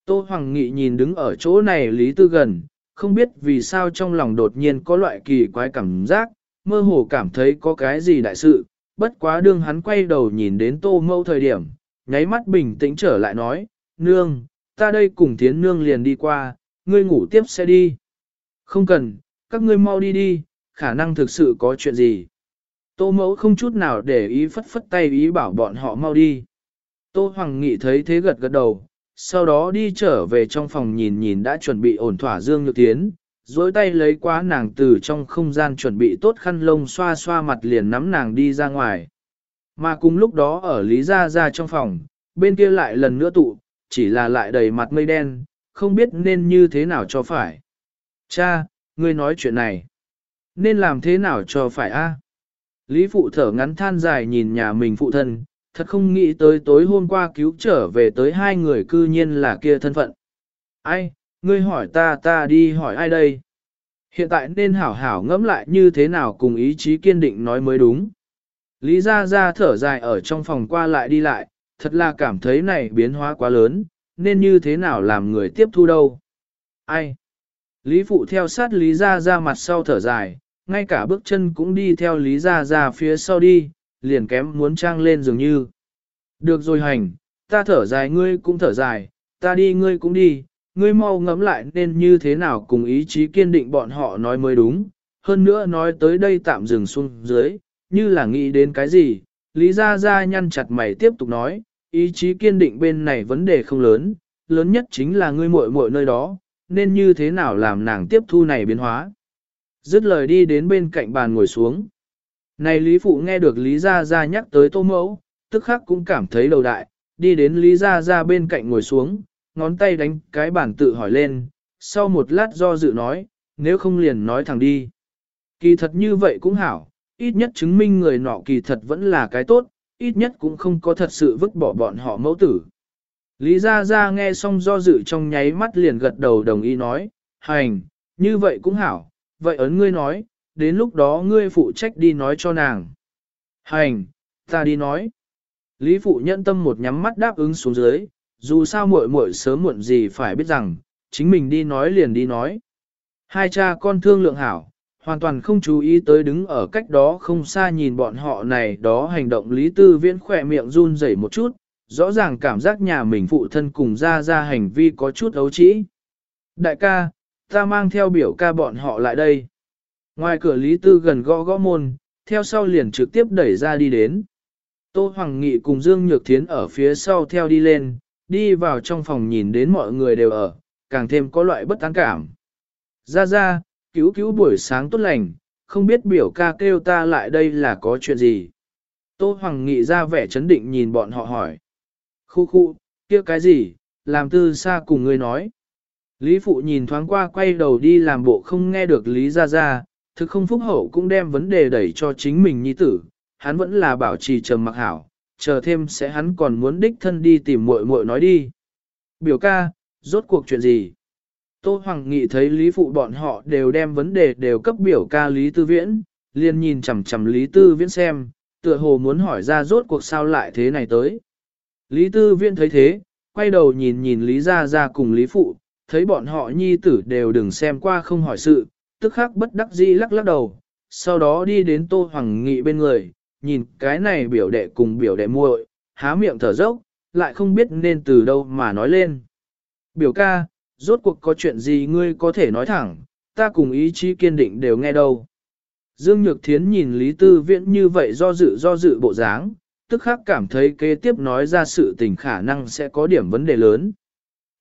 Tô Hoàng Nghị nhìn đứng ở chỗ này Lý Tư gần, không biết vì sao trong lòng đột nhiên có loại kỳ quái cảm giác, mơ hồ cảm thấy có cái gì đại sự, bất quá đương hắn quay đầu nhìn đến tô mâu thời điểm, nháy mắt bình tĩnh trở lại nói, nương, ta đây cùng tiến nương liền đi qua, ngươi ngủ tiếp sẽ đi. Không cần, các ngươi mau đi đi, khả năng thực sự có chuyện gì. Tô mẫu không chút nào để ý phất phất tay ý bảo bọn họ mau đi. Tô Hoàng Nghị thấy thế gật gật đầu, sau đó đi trở về trong phòng nhìn nhìn đã chuẩn bị ổn thỏa Dương Nhược Tiến, dối tay lấy quá nàng từ trong không gian chuẩn bị tốt khăn lông xoa xoa mặt liền nắm nàng đi ra ngoài. Mà cùng lúc đó ở Lý Gia Gia trong phòng, bên kia lại lần nữa tụ, chỉ là lại đầy mặt mây đen, không biết nên như thế nào cho phải. Cha, ngươi nói chuyện này, nên làm thế nào cho phải a? Lý phụ thở ngắn than dài nhìn nhà mình phụ thân, thật không nghĩ tới tối hôm qua cứu trở về tới hai người cư nhiên là kia thân phận. Ai, ngươi hỏi ta ta đi hỏi ai đây? Hiện tại nên hảo hảo ngẫm lại như thế nào cùng ý chí kiên định nói mới đúng. Lý Gia Gia thở dài ở trong phòng qua lại đi lại, thật là cảm thấy này biến hóa quá lớn, nên như thế nào làm người tiếp thu đâu. Ai? Lý Phụ theo sát Lý Gia Gia mặt sau thở dài, ngay cả bước chân cũng đi theo Lý Gia Gia phía sau đi, liền kém muốn trang lên dường như. Được rồi hành, ta thở dài ngươi cũng thở dài, ta đi ngươi cũng đi, ngươi mau ngẫm lại nên như thế nào cùng ý chí kiên định bọn họ nói mới đúng. Hơn nữa nói tới đây tạm dừng xuống dưới, như là nghĩ đến cái gì, Lý Gia Gia nhăn chặt mày tiếp tục nói, ý chí kiên định bên này vấn đề không lớn, lớn nhất chính là ngươi muội muội nơi đó, nên như thế nào làm nàng tiếp thu này biến hóa. Dứt lời đi đến bên cạnh bàn ngồi xuống. Này Lý Phụ nghe được Lý Gia Gia nhắc tới tô mẫu, tức khắc cũng cảm thấy đầu đại, đi đến Lý Gia Gia bên cạnh ngồi xuống, ngón tay đánh cái bản tự hỏi lên, sau một lát do dự nói, nếu không liền nói thẳng đi. Kỳ thật như vậy cũng hảo, ít nhất chứng minh người nọ kỳ thật vẫn là cái tốt, ít nhất cũng không có thật sự vứt bỏ bọn họ mẫu tử. Lý Gia Gia nghe xong do dự trong nháy mắt liền gật đầu đồng ý nói, hành, như vậy cũng hảo, vậy ấn ngươi nói, đến lúc đó ngươi phụ trách đi nói cho nàng. Hành, ta đi nói. Lý phụ nhận tâm một nhắm mắt đáp ứng xuống dưới, dù sao muội muội sớm muộn gì phải biết rằng, chính mình đi nói liền đi nói. Hai cha con thương lượng hảo, hoàn toàn không chú ý tới đứng ở cách đó không xa nhìn bọn họ này đó hành động Lý Tư Viễn khỏe miệng run rẩy một chút, rõ ràng cảm giác nhà mình phụ thân cùng ra ra hành vi có chút ấu trĩ. Đại ca, ta mang theo biểu ca bọn họ lại đây. Ngoài cửa Lý Tư gần gõ gõ môn, theo sau liền trực tiếp đẩy ra đi đến. Tô Hoàng Nghị cùng Dương Nhược Thiến ở phía sau theo đi lên, đi vào trong phòng nhìn đến mọi người đều ở, càng thêm có loại bất an cảm. Ra ra, cứu cứu buổi sáng tốt lành, không biết biểu ca kêu ta lại đây là có chuyện gì. Tô Hoàng Nghị ra vẻ chấn định nhìn bọn họ hỏi. Khu khu, kia cái gì, làm tư xa cùng ngươi nói. Lý Phụ nhìn thoáng qua quay đầu đi làm bộ không nghe được Lý Gia Gia, thực không phúc hậu cũng đem vấn đề đẩy cho chính mình nhi tử, hắn vẫn là bảo trì trầm mặc hảo, chờ thêm sẽ hắn còn muốn đích thân đi tìm muội muội nói đi. Biểu ca, rốt cuộc chuyện gì? Tô Hoàng Nghị thấy Lý Phụ bọn họ đều đem vấn đề đều cấp biểu ca Lý Tư Viễn, liền nhìn chằm chằm Lý Tư Viễn xem, tựa hồ muốn hỏi ra rốt cuộc sao lại thế này tới. Lý Tư Viễn thấy thế, quay đầu nhìn nhìn Lý Gia Gia cùng Lý Phụ, thấy bọn họ nhi tử đều đừng xem qua không hỏi sự, tức khắc bất đắc dĩ lắc lắc đầu, sau đó đi đến Tô Hoàng Nghị bên người, nhìn cái này biểu đệ cùng biểu đệ muội, há miệng thở dốc, lại không biết nên từ đâu mà nói lên. Biểu ca, rốt cuộc có chuyện gì ngươi có thể nói thẳng, ta cùng ý chí kiên định đều nghe đâu. Dương Nhược Thiến nhìn Lý Tư Viễn như vậy do dự do dự bộ dáng, tức khắc cảm thấy kế tiếp nói ra sự tình khả năng sẽ có điểm vấn đề lớn.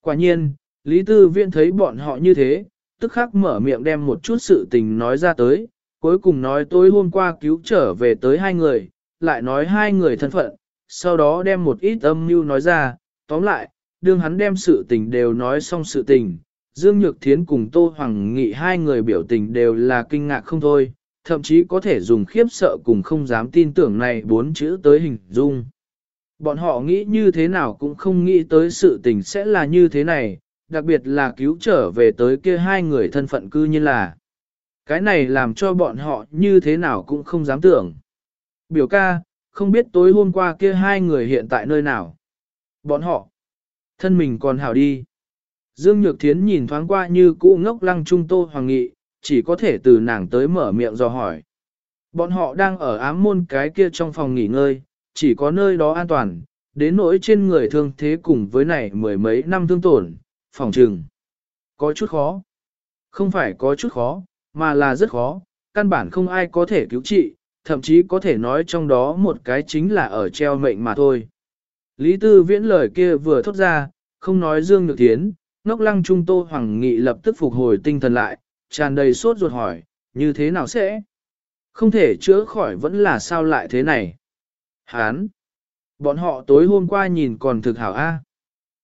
Quả nhiên, Lý Tư Viễn thấy bọn họ như thế, tức khắc mở miệng đem một chút sự tình nói ra tới, cuối cùng nói tối hôm qua cứu trở về tới hai người, lại nói hai người thân phận, sau đó đem một ít âm mưu nói ra, tóm lại, đương hắn đem sự tình đều nói xong sự tình, Dương Nhược Thiến cùng Tô Hoàng Nghị hai người biểu tình đều là kinh ngạc không thôi, thậm chí có thể dùng khiếp sợ cùng không dám tin tưởng này bốn chữ tới hình dung. Bọn họ nghĩ như thế nào cũng không nghĩ tới sự tình sẽ là như thế này, đặc biệt là cứu trở về tới kia hai người thân phận cư như là. Cái này làm cho bọn họ như thế nào cũng không dám tưởng. Biểu ca, không biết tối hôm qua kia hai người hiện tại nơi nào. Bọn họ, thân mình còn hảo đi. Dương Nhược Thiến nhìn thoáng qua như cũ ngốc lăng trung tô hoàng nghị, chỉ có thể từ nàng tới mở miệng do hỏi. Bọn họ đang ở ám môn cái kia trong phòng nghỉ ngơi, chỉ có nơi đó an toàn, đến nỗi trên người thương thế cùng với này mười mấy năm thương tổn, phòng trừng. Có chút khó. Không phải có chút khó, mà là rất khó, căn bản không ai có thể cứu trị, thậm chí có thể nói trong đó một cái chính là ở treo mệnh mà thôi. Lý Tư Viễn lời kia vừa thốt ra, không nói Dương Nhược Thiến, ngốc lăng trung tô hoàng nghị lập tức phục hồi tinh thần lại, tràn đầy sốt ruột hỏi, như thế nào sẽ? Không thể chữa khỏi vẫn là sao lại thế này? Hán! Bọn họ tối hôm qua nhìn còn thực hảo a.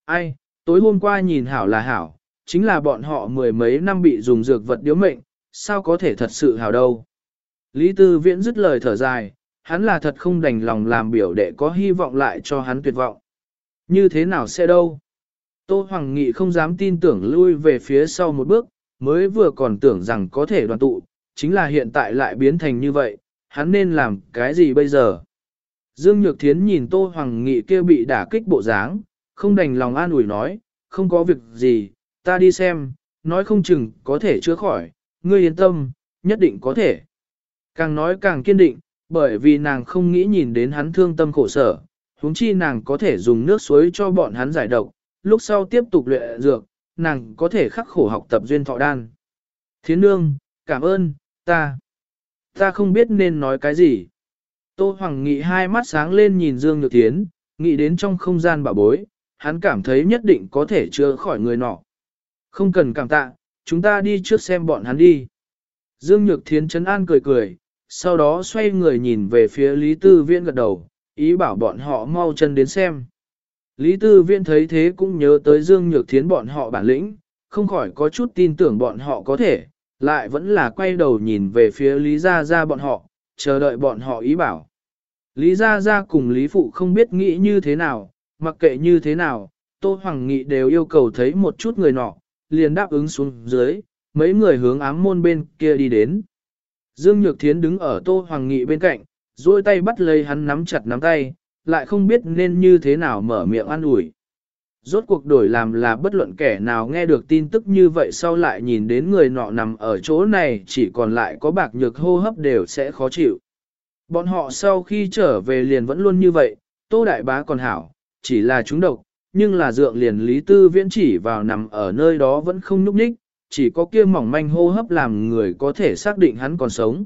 Ai, tối hôm qua nhìn hảo là hảo, chính là bọn họ mười mấy năm bị dùng dược vật điếu mệnh, sao có thể thật sự hảo đâu. Lý Tư Viễn dứt lời thở dài, hắn là thật không đành lòng làm biểu đệ có hy vọng lại cho hắn tuyệt vọng. Như thế nào sẽ đâu? Tô Hoàng Nghị không dám tin tưởng lui về phía sau một bước, mới vừa còn tưởng rằng có thể đoàn tụ, chính là hiện tại lại biến thành như vậy, hắn nên làm cái gì bây giờ? Dương Nhược Thiến nhìn Tô Hoàng Nghị kia bị đả kích bộ dáng, không đành lòng an ủi nói, không có việc gì, ta đi xem, nói không chừng có thể chữa khỏi, ngươi yên tâm, nhất định có thể. Càng nói càng kiên định, bởi vì nàng không nghĩ nhìn đến hắn thương tâm khổ sở, huống chi nàng có thể dùng nước suối cho bọn hắn giải độc, lúc sau tiếp tục luyện dược, nàng có thể khắc khổ học tập duyên thọ đan. Thiến nương, cảm ơn, ta. Ta không biết nên nói cái gì. Tô Hoàng Nghị hai mắt sáng lên nhìn Dương Nhược Thiến, nghĩ đến trong không gian bảo bối, hắn cảm thấy nhất định có thể chữa khỏi người nọ. Không cần cảm tạ, chúng ta đi trước xem bọn hắn đi. Dương Nhược Thiến Trấn an cười cười, sau đó xoay người nhìn về phía Lý Tư Viễn gật đầu, ý bảo bọn họ mau chân đến xem. Lý Tư Viễn thấy thế cũng nhớ tới Dương Nhược Thiến bọn họ bản lĩnh, không khỏi có chút tin tưởng bọn họ có thể, lại vẫn là quay đầu nhìn về phía Lý Gia Gia bọn họ, chờ đợi bọn họ ý bảo. Lý Gia Gia cùng Lý Phụ không biết nghĩ như thế nào, mặc kệ như thế nào, Tô Hoàng Nghị đều yêu cầu thấy một chút người nọ, liền đáp ứng xuống dưới, mấy người hướng ám môn bên kia đi đến. Dương Nhược Thiến đứng ở Tô Hoàng Nghị bên cạnh, duỗi tay bắt lấy hắn nắm chặt nắm tay, lại không biết nên như thế nào mở miệng ăn ủi. Rốt cuộc đổi làm là bất luận kẻ nào nghe được tin tức như vậy sau lại nhìn đến người nọ nằm ở chỗ này chỉ còn lại có bạc nhược hô hấp đều sẽ khó chịu. Bọn họ sau khi trở về liền vẫn luôn như vậy, Tô Đại Bá còn hảo, chỉ là chúng độc, nhưng là dượng liền Lý Tư Viễn chỉ vào nằm ở nơi đó vẫn không nhúc nhích, chỉ có kia mỏng manh hô hấp làm người có thể xác định hắn còn sống.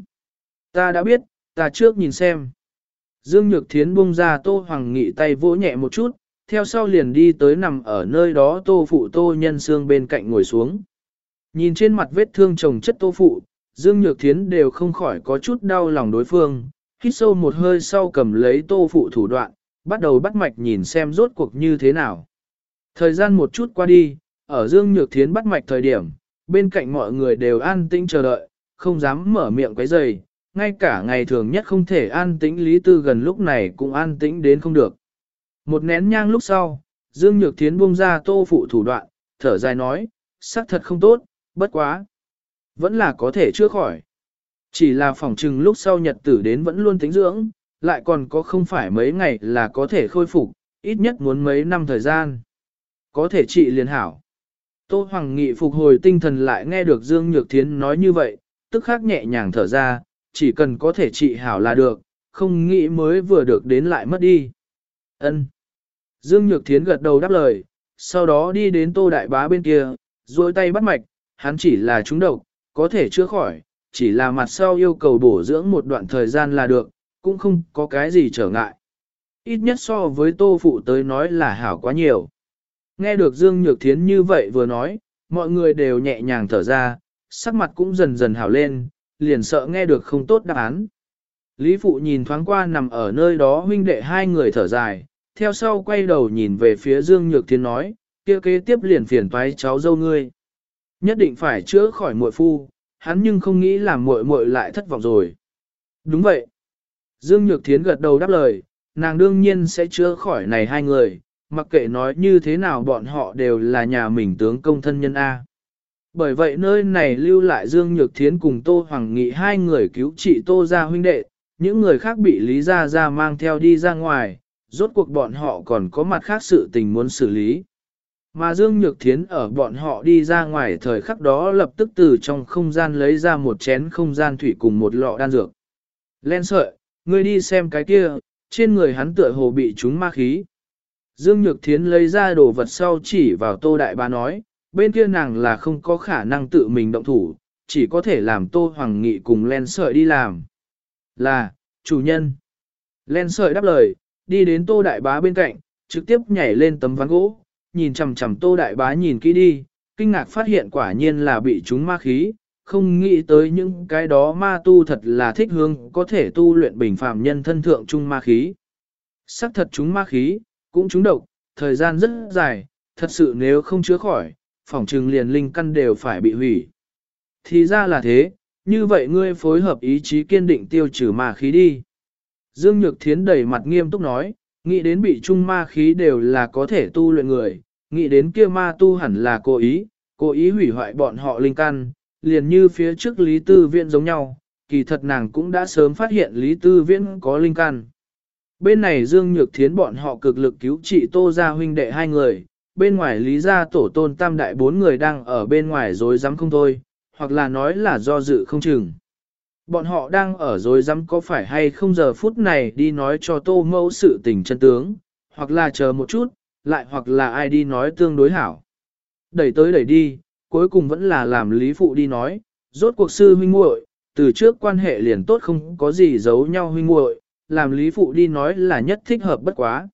Ta đã biết, ta trước nhìn xem. Dương Nhược Thiến buông ra Tô Hoàng Nghị tay vỗ nhẹ một chút, theo sau liền đi tới nằm ở nơi đó Tô Phụ Tô Nhân Sương bên cạnh ngồi xuống. Nhìn trên mặt vết thương chồng chất Tô Phụ, Dương Nhược Thiến đều không khỏi có chút đau lòng đối phương, hít sâu một hơi sau cầm lấy Tô Phụ thủ đoạn, bắt đầu bắt mạch nhìn xem rốt cuộc như thế nào. Thời gian một chút qua đi, ở Dương Nhược Thiến bắt mạch thời điểm, bên cạnh mọi người đều an tĩnh chờ đợi, không dám mở miệng quấy rầy, ngay cả ngày thường nhất không thể an tĩnh Lý Tư gần lúc này cũng an tĩnh đến không được. Một nén nhang lúc sau, Dương Nhược Thiến buông ra tô phụ thủ đoạn, thở dài nói, xác thật không tốt, bất quá. Vẫn là có thể chữa khỏi. Chỉ là phòng trừng lúc sau nhật tử đến vẫn luôn tính dưỡng, lại còn có không phải mấy ngày là có thể khôi phục, ít nhất muốn mấy năm thời gian. Có thể trị liền hảo. Tô Hoàng Nghị phục hồi tinh thần lại nghe được Dương Nhược Thiến nói như vậy, tức khắc nhẹ nhàng thở ra, chỉ cần có thể trị hảo là được, không nghĩ mới vừa được đến lại mất đi. Ân. Dương Nhược Thiến gật đầu đáp lời, sau đó đi đến Tô Đại Bá bên kia, duỗi tay bắt mạch, hắn chỉ là trúng độc, có thể chữa khỏi, chỉ là mặt sau yêu cầu bổ dưỡng một đoạn thời gian là được, cũng không có cái gì trở ngại. Ít nhất so với Tô Phụ tới nói là hảo quá nhiều. Nghe được Dương Nhược Thiến như vậy vừa nói, mọi người đều nhẹ nhàng thở ra, sắc mặt cũng dần dần hảo lên, liền sợ nghe được không tốt đáp án. Lý Phụ nhìn thoáng qua nằm ở nơi đó huynh đệ hai người thở dài, theo sau quay đầu nhìn về phía Dương Nhược Thiên nói, kia kế tiếp liền phiền toái cháu dâu ngươi. Nhất định phải chữa khỏi muội phu, hắn nhưng không nghĩ làm muội muội lại thất vọng rồi. Đúng vậy. Dương Nhược Thiến gật đầu đáp lời, nàng đương nhiên sẽ chữa khỏi này hai người, mặc kệ nói như thế nào bọn họ đều là nhà mình tướng công thân nhân A. Bởi vậy nơi này lưu lại Dương Nhược Thiến cùng Tô Hoàng Nghị hai người cứu trị Tô gia huynh đệ, những người khác bị Lý Gia Gia mang theo đi ra ngoài, rốt cuộc bọn họ còn có mặt khác sự tình muốn xử lý. Mà Dương Nhược Thiến ở bọn họ đi ra ngoài thời khắc đó lập tức từ trong không gian lấy ra một chén không gian thủy cùng một lọ đan dược. Len sợi, ngươi đi xem cái kia, trên người hắn tựa hồ bị chúng ma khí. Dương Nhược Thiến lấy ra đồ vật sau chỉ vào Tô Đại Bá nói, bên kia nàng là không có khả năng tự mình động thủ, chỉ có thể làm Tô Hoàng Nghị cùng len sợi đi làm. Là, chủ nhân. Len sợi đáp lời, đi đến Tô Đại Bá bên cạnh, trực tiếp nhảy lên tấm ván gỗ, nhìn chằm chằm Tô Đại Bá nhìn kỹ đi, kinh ngạc phát hiện quả nhiên là bị chúng ma khí, không nghĩ tới những cái đó ma tu thật là thích hương có thể tu luyện bình phàm nhân thân thượng trung ma khí. Sắc thật chúng ma khí, cũng chúng độc, thời gian rất dài, thật sự nếu không chứa khỏi, phỏng trừng liền linh căn đều phải bị hủy. Thì ra là thế, như vậy ngươi phối hợp ý chí kiên định tiêu trừ ma khí đi. Dương Nhược Thiến đầy mặt nghiêm túc nói, nghĩ đến bị trung ma khí đều là có thể tu luyện người, nghĩ đến kia ma tu hẳn là cố ý, cố ý hủy hoại bọn họ linh căn, liền như phía trước Lý Tư Viễn giống nhau, kỳ thật nàng cũng đã sớm phát hiện Lý Tư Viễn có linh căn. Bên này Dương Nhược Thiến bọn họ cực lực cứu trị Tô Gia huynh đệ hai người, bên ngoài Lý Gia tổ tôn tam đại bốn người đang ở bên ngoài dối rắm không thôi, hoặc là nói là do dự không chừng. Bọn họ đang ở dối rắm có phải hay không giờ phút này đi nói cho Tô Mẫu sự tình chân tướng, hoặc là chờ một chút, lại hoặc là ai đi nói tương đối hảo. Đẩy tới đẩy đi, cuối cùng vẫn là làm Lý Phụ đi nói, rốt cuộc sư huynh muội, từ trước quan hệ liền tốt không có gì giấu nhau huynh muội, làm Lý Phụ đi nói là nhất thích hợp bất quá.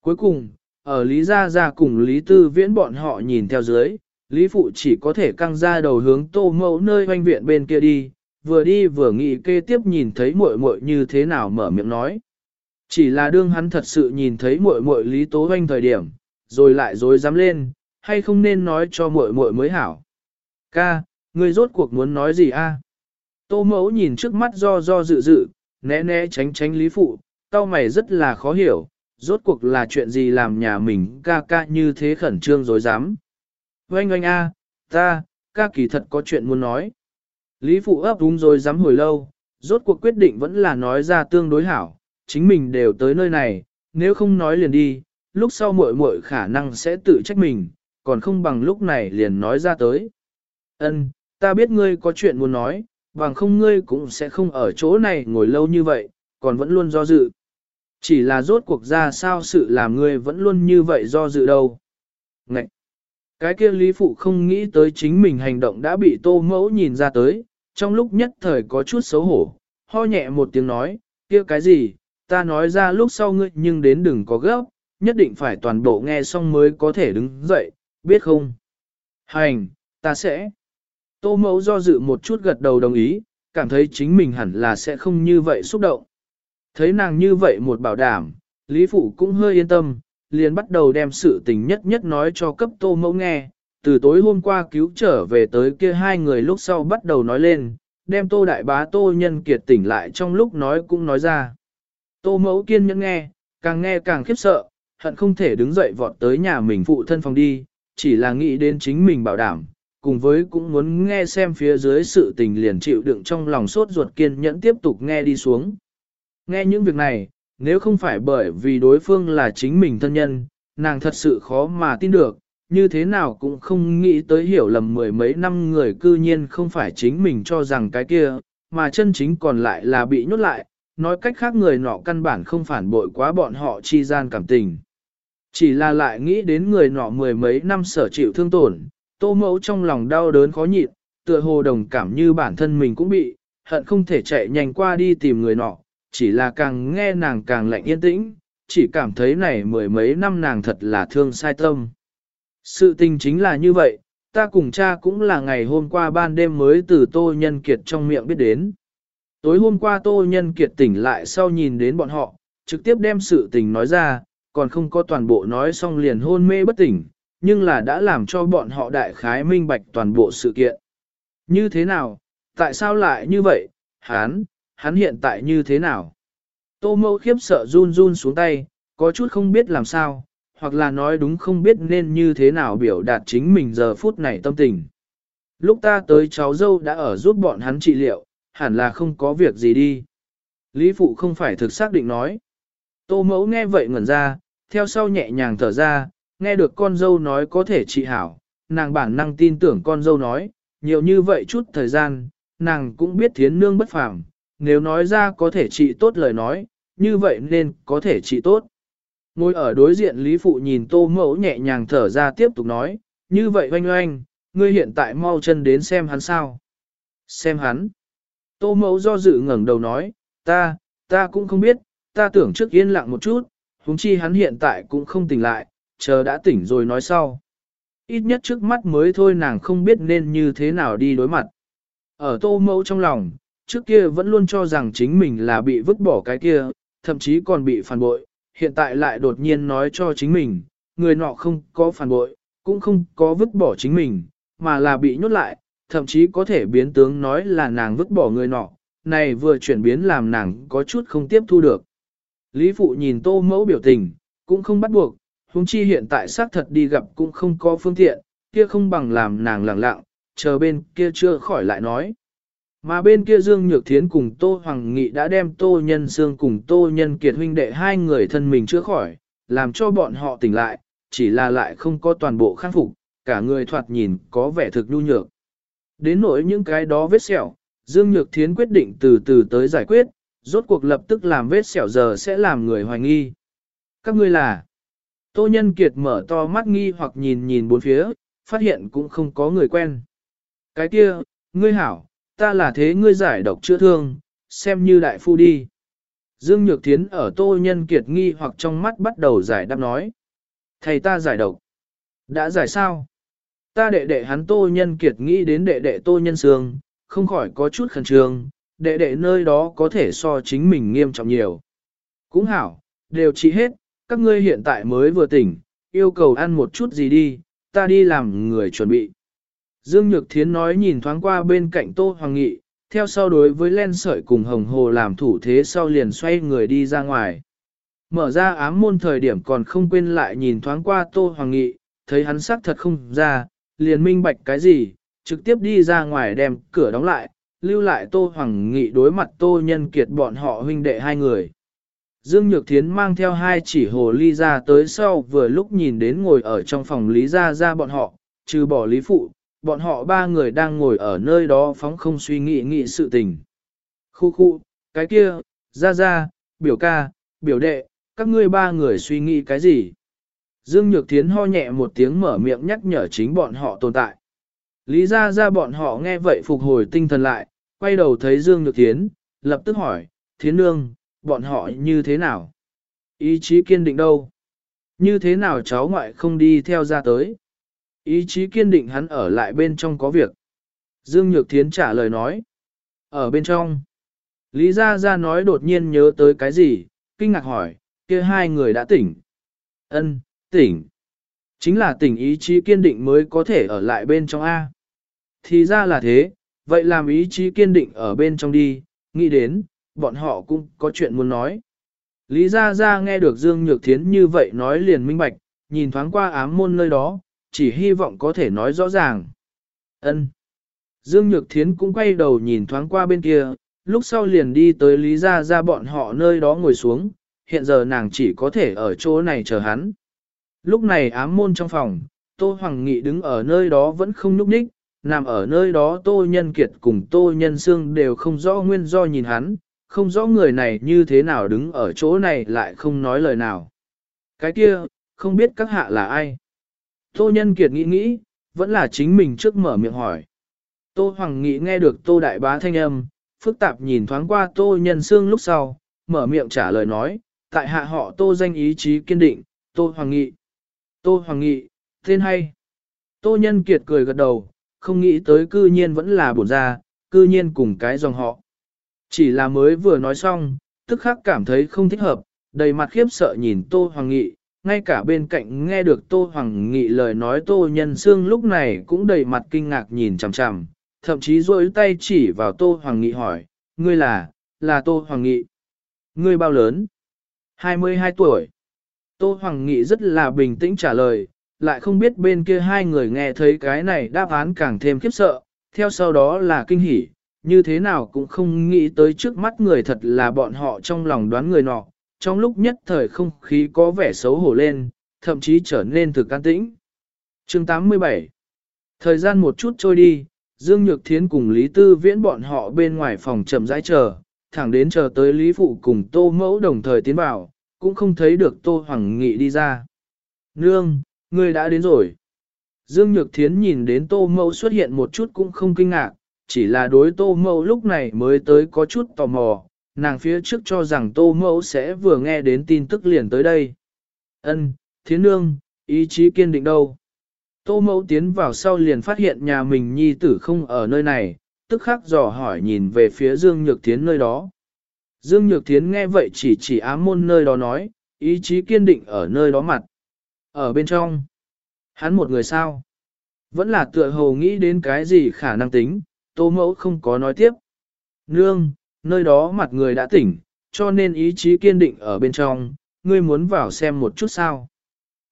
Cuối cùng, ở Lý Gia Gia cùng Lý Tư Viễn bọn họ nhìn theo dưới, Lý Phụ chỉ có thể căng ra đầu hướng tô mẫu nơi hoanh viện bên kia đi, vừa đi vừa nghĩ kê tiếp nhìn thấy muội muội như thế nào mở miệng nói. Chỉ là đương hắn thật sự nhìn thấy muội muội Lý Tố Hoanh thời điểm, rồi lại dối dám lên, hay không nên nói cho muội muội mới hảo. Ca, ngươi rốt cuộc muốn nói gì a? Tô mẫu nhìn trước mắt do do dự dự, né né tránh tránh Lý Phụ, tao mày rất là khó hiểu, rốt cuộc là chuyện gì làm nhà mình ca ca như thế khẩn trương dối dám. Oanh oanh a, ta, ca kỳ thật có chuyện muốn nói. Lý Phụ ấp úng rồi dám hồi lâu, rốt cuộc quyết định vẫn là nói ra tương đối hảo, chính mình đều tới nơi này, nếu không nói liền đi, lúc sau muội muội khả năng sẽ tự trách mình, còn không bằng lúc này liền nói ra tới. Ân, ta biết ngươi có chuyện muốn nói, bằng không ngươi cũng sẽ không ở chỗ này ngồi lâu như vậy, còn vẫn luôn do dự. Chỉ là rốt cuộc ra sao sự làm ngươi vẫn luôn như vậy do dự đâu. Ngậy! Cái kia Lý Phụ không nghĩ tới chính mình hành động đã bị tô mẫu nhìn ra tới, trong lúc nhất thời có chút xấu hổ, ho nhẹ một tiếng nói, kia cái gì, ta nói ra lúc sau ngươi nhưng đến đừng có gấp, nhất định phải toàn bộ nghe xong mới có thể đứng dậy, biết không? Hành, ta sẽ. Tô mẫu do dự một chút gật đầu đồng ý, cảm thấy chính mình hẳn là sẽ không như vậy xúc động. Thấy nàng như vậy một bảo đảm, Lý Phụ cũng hơi yên tâm, liền bắt đầu đem sự tình nhất nhất nói cho cấp tô mẫu nghe. Từ tối hôm qua cứu trở về tới kia hai người lúc sau bắt đầu nói lên, đem tô đại bá tô nhân kiệt tỉnh lại trong lúc nói cũng nói ra. Tô mẫu kiên nhẫn nghe, càng nghe càng khiếp sợ, hận không thể đứng dậy vọt tới nhà mình phụ thân phòng đi, chỉ là nghĩ đến chính mình bảo đảm, cùng với cũng muốn nghe xem phía dưới sự tình liền chịu đựng trong lòng sốt ruột kiên nhẫn tiếp tục nghe đi xuống. Nghe những việc này, nếu không phải bởi vì đối phương là chính mình thân nhân, nàng thật sự khó mà tin được, như thế nào cũng không nghĩ tới hiểu lầm mười mấy năm người cư nhiên không phải chính mình cho rằng cái kia, mà chân chính còn lại là bị nhốt lại, nói cách khác người nọ căn bản không phản bội quá bọn họ chi gian cảm tình. Chỉ là lại nghĩ đến người nọ mười mấy năm sở chịu thương tổn, tô mẫu trong lòng đau đớn khó nhịn, tựa hồ đồng cảm như bản thân mình cũng bị, hận không thể chạy nhanh qua đi tìm người nọ, chỉ là càng nghe nàng càng lạnh yên tĩnh, chỉ cảm thấy này mười mấy năm nàng thật là thương sai tâm. Sự tình chính là như vậy, ta cùng cha cũng là ngày hôm qua ban đêm mới từ Tô Nhân Kiệt trong miệng biết đến. Tối hôm qua Tô Nhân Kiệt tỉnh lại sau nhìn đến bọn họ, trực tiếp đem sự tình nói ra, còn không có toàn bộ nói xong liền hôn mê bất tỉnh, nhưng là đã làm cho bọn họ đại khái minh bạch toàn bộ sự kiện. Như thế nào? Tại sao lại như vậy? Hắn, hắn hiện tại như thế nào? Tô mâu khiếp sợ run run xuống tay, có chút không biết làm sao, hoặc là nói đúng không biết nên như thế nào biểu đạt chính mình giờ phút này tâm tình. Lúc ta tới cháu dâu đã ở giúp bọn hắn trị liệu, hẳn là không có việc gì đi. Lý phụ không phải thực xác định nói. Tô mẫu nghe vậy ngẩn ra, theo sau nhẹ nhàng thở ra, nghe được con dâu nói có thể trị hảo, nàng bản năng tin tưởng con dâu nói, nhiều như vậy chút thời gian, nàng cũng biết thiến nương bất phàm, nếu nói ra có thể trị tốt lời nói, như vậy nên có thể trị tốt. Ngồi ở đối diện Lý Phụ nhìn tô mẫu nhẹ nhàng thở ra tiếp tục nói, như vậy oanh oanh, ngươi hiện tại mau chân đến xem hắn sao. Xem hắn. Tô mẫu do dự ngẩng đầu nói, ta, ta cũng không biết, ta tưởng trước yên lặng một chút, huống chi hắn hiện tại cũng không tỉnh lại, chờ đã tỉnh rồi nói sau. Ít nhất trước mắt mới thôi nàng không biết nên như thế nào đi đối mặt. Ở tô mẫu trong lòng, trước kia vẫn luôn cho rằng chính mình là bị vứt bỏ cái kia, thậm chí còn bị phản bội, hiện tại lại đột nhiên nói cho chính mình, người nọ không có phản bội, cũng không có vứt bỏ chính mình, mà là bị nhốt lại, thậm chí có thể biến tướng nói là nàng vứt bỏ người nọ, này vừa chuyển biến làm nàng có chút không tiếp thu được. Lý Phụ nhìn tô mẫu biểu tình, cũng không bắt buộc, huống chi hiện tại xác thật đi gặp cũng không có phương tiện, kia không bằng làm nàng lẳng lặng, chờ bên kia chưa khỏi lại nói. Mà bên kia Dương Nhược Thiến cùng Tô Hoàng Nghị đã đem Tô Nhân Sương cùng Tô Nhân Kiệt huynh đệ hai người thân mình chữa khỏi, làm cho bọn họ tỉnh lại, chỉ là lại không có toàn bộ khắc phục, cả người thoạt nhìn có vẻ thực nhu nhược. Đến nỗi những cái đó vết sẹo, Dương Nhược Thiến quyết định từ từ tới giải quyết, rốt cuộc lập tức làm vết sẹo giờ sẽ làm người hoài nghi. Các ngươi là... Tô Nhân Kiệt mở to mắt nghi hoặc nhìn nhìn bốn phía, phát hiện cũng không có người quen. Cái kia, ngươi hảo, ta là thế ngươi giải độc chữa thương, xem như đại phu đi. Dương Nhược Thiến ở Tô Nhân Kiệt nghi hoặc trong mắt bắt đầu giải đáp nói. Thầy ta giải độc. Đã giải sao? Ta đệ đệ hắn Tô Nhân Kiệt nghĩ đến đệ đệ Tô Nhân Sương, không khỏi có chút khẩn trương, đệ đệ nơi đó có thể so chính mình nghiêm trọng nhiều. Cũng hảo, đều trị hết, các ngươi hiện tại mới vừa tỉnh, yêu cầu ăn một chút gì đi, ta đi làm người chuẩn bị. Dương Nhược Thiến nói nhìn thoáng qua bên cạnh Tô Hoàng Nghị, theo sau đối với len sợi cùng hồng hồ làm thủ thế sau liền xoay người đi ra ngoài. Mở ra ám môn thời điểm còn không quên lại nhìn thoáng qua Tô Hoàng Nghị, thấy hắn sắc thật không ra, liền minh bạch cái gì, trực tiếp đi ra ngoài đem cửa đóng lại, lưu lại Tô Hoàng Nghị đối mặt Tô Nhân Kiệt bọn họ huynh đệ hai người. Dương Nhược Thiến mang theo hai chỉ hồ ly ra tới sau vừa lúc nhìn đến ngồi ở trong phòng Lý Gia Gia bọn họ, trừ bỏ Lý Phụ, bọn họ ba người đang ngồi ở nơi đó phóng không suy nghĩ nghĩ sự tình. Khu khu, cái kia, Gia Gia, biểu ca, biểu đệ, các ngươi ba người suy nghĩ cái gì? Dương Nhược Thiến ho nhẹ một tiếng mở miệng nhắc nhở chính bọn họ tồn tại. Lý Gia Gia bọn họ nghe vậy phục hồi tinh thần lại, quay đầu thấy Dương Nhược Thiến, lập tức hỏi, Thiến Nương, bọn họ như thế nào? Ý chí kiên định đâu? Như thế nào cháu ngoại không đi theo ra tới? Ý chí kiên định hắn ở lại bên trong có việc. Dương Nhược Thiến trả lời nói. Ở bên trong. Lý Gia Gia nói đột nhiên nhớ tới cái gì, kinh ngạc hỏi, kia hai người đã tỉnh. Ân, tỉnh. Chính là tỉnh ý chí kiên định mới có thể ở lại bên trong A. Thì ra là thế, vậy làm ý chí kiên định ở bên trong đi, nghĩ đến, bọn họ cũng có chuyện muốn nói. Lý Gia Gia nghe được Dương Nhược Thiến như vậy nói liền minh bạch, nhìn thoáng qua ám môn nơi đó, chỉ hy vọng có thể nói rõ ràng. Ân. Dương Nhược Thiến cũng quay đầu nhìn thoáng qua bên kia, lúc sau liền đi tới Lý Gia Gia bọn họ nơi đó ngồi xuống, hiện giờ nàng chỉ có thể ở chỗ này chờ hắn. Lúc này ám môn trong phòng, Tô Hoàng Nghị đứng ở nơi đó vẫn không nhúc nhích, nằm ở nơi đó Tô Nhân Kiệt cùng Tô Nhân Sương đều không rõ nguyên do nhìn hắn, không rõ người này như thế nào đứng ở chỗ này lại không nói lời nào. Cái kia, không biết các hạ là ai. Tô Nhân Kiệt nghĩ nghĩ, vẫn là chính mình trước mở miệng hỏi. Tô Hoàng Nghị nghe được Tô Đại Bá thanh âm, phức tạp nhìn thoáng qua Tô Nhân Sương lúc sau, mở miệng trả lời nói, tại hạ họ Tô danh ý chí kiên định, Tô Hoàng Nghị. Tô Hoàng Nghị, tên hay. Tô Nhân Kiệt cười gật đầu, không nghĩ tới cư nhiên vẫn là bổn ra, cư nhiên cùng cái dòng họ. Chỉ là mới vừa nói xong, tức khắc cảm thấy không thích hợp, đầy mặt khiếp sợ nhìn Tô Hoàng Nghị, ngay cả bên cạnh nghe được Tô Hoàng Nghị lời nói Tô Nhân Sương lúc này cũng đầy mặt kinh ngạc nhìn chằm chằm, thậm chí rôi tay chỉ vào Tô Hoàng Nghị hỏi, ngươi là, là Tô Hoàng Nghị. Ngươi bao lớn? 22 tuổi. Tô Hoàng Nghị rất là bình tĩnh trả lời, lại không biết bên kia hai người nghe thấy cái này đáp án càng thêm khiếp sợ, theo sau đó là kinh hỉ, như thế nào cũng không nghĩ tới trước mắt người thật là bọn họ trong lòng đoán người nọ, trong lúc nhất thời không khí có vẻ xấu hổ lên, thậm chí trở nên thực an tĩnh. chương 87 Thời gian một chút trôi đi, Dương Nhược Thiến cùng Lý Tư Viễn bọn họ bên ngoài phòng chậm rãi chờ, thẳng đến chờ tới Lý Phụ cùng Tô Mẫu đồng thời tiến vào, cũng không thấy được Tô Hoàng Nghị đi ra. Nương, ngươi đã đến rồi. Dương Nhược Thiến nhìn đến Tô Mẫu xuất hiện một chút cũng không kinh ngạc, chỉ là đối Tô Mẫu lúc này mới tới có chút tò mò, nàng phía trước cho rằng Tô Mẫu sẽ vừa nghe đến tin tức liền tới đây. Ân, Thiến Nương, ý chí kiên định đâu? Tô Mẫu tiến vào sau liền phát hiện nhà mình nhi tử không ở nơi này, tức khắc dò hỏi nhìn về phía Dương Nhược Thiến nơi đó. Dương Nhược Thiến nghe vậy chỉ chỉ ám môn nơi đó nói, ý chí kiên định ở nơi đó mặt. Ở bên trong, hắn một người sao? Vẫn là tựa hồ nghĩ đến cái gì khả năng tính, tô mẫu không có nói tiếp. Nương, nơi đó mặt người đã tỉnh, cho nên ý chí kiên định ở bên trong, ngươi muốn vào xem một chút sao.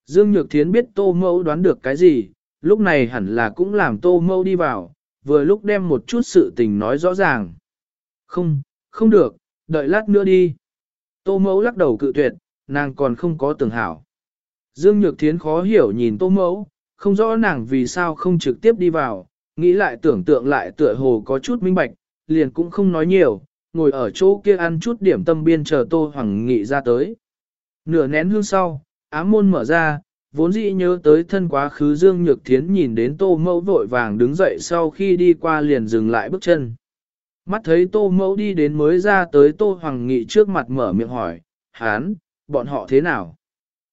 Dương Nhược Thiến biết tô mẫu đoán được cái gì, lúc này hẳn là cũng làm tô mẫu đi vào, vừa lúc đem một chút sự tình nói rõ ràng. Không, không được, đợi lát nữa đi. Tô mẫu lắc đầu cự tuyệt, nàng còn không có tưởng hảo. Dương Nhược Thiến khó hiểu nhìn tô mẫu, không rõ nàng vì sao không trực tiếp đi vào, nghĩ lại tưởng tượng lại tựa hồ có chút minh bạch, liền cũng không nói nhiều, ngồi ở chỗ kia ăn chút điểm tâm biên chờ tô hoàng nghị ra tới. Nửa nén hương sau, ám môn mở ra, vốn dĩ nhớ tới thân quá khứ Dương Nhược Thiến nhìn đến tô mẫu vội vàng đứng dậy sau khi đi qua liền dừng lại bước chân. Mắt thấy tô mẫu đi đến mới ra tới tô hoàng nghị trước mặt mở miệng hỏi, hán, bọn họ thế nào?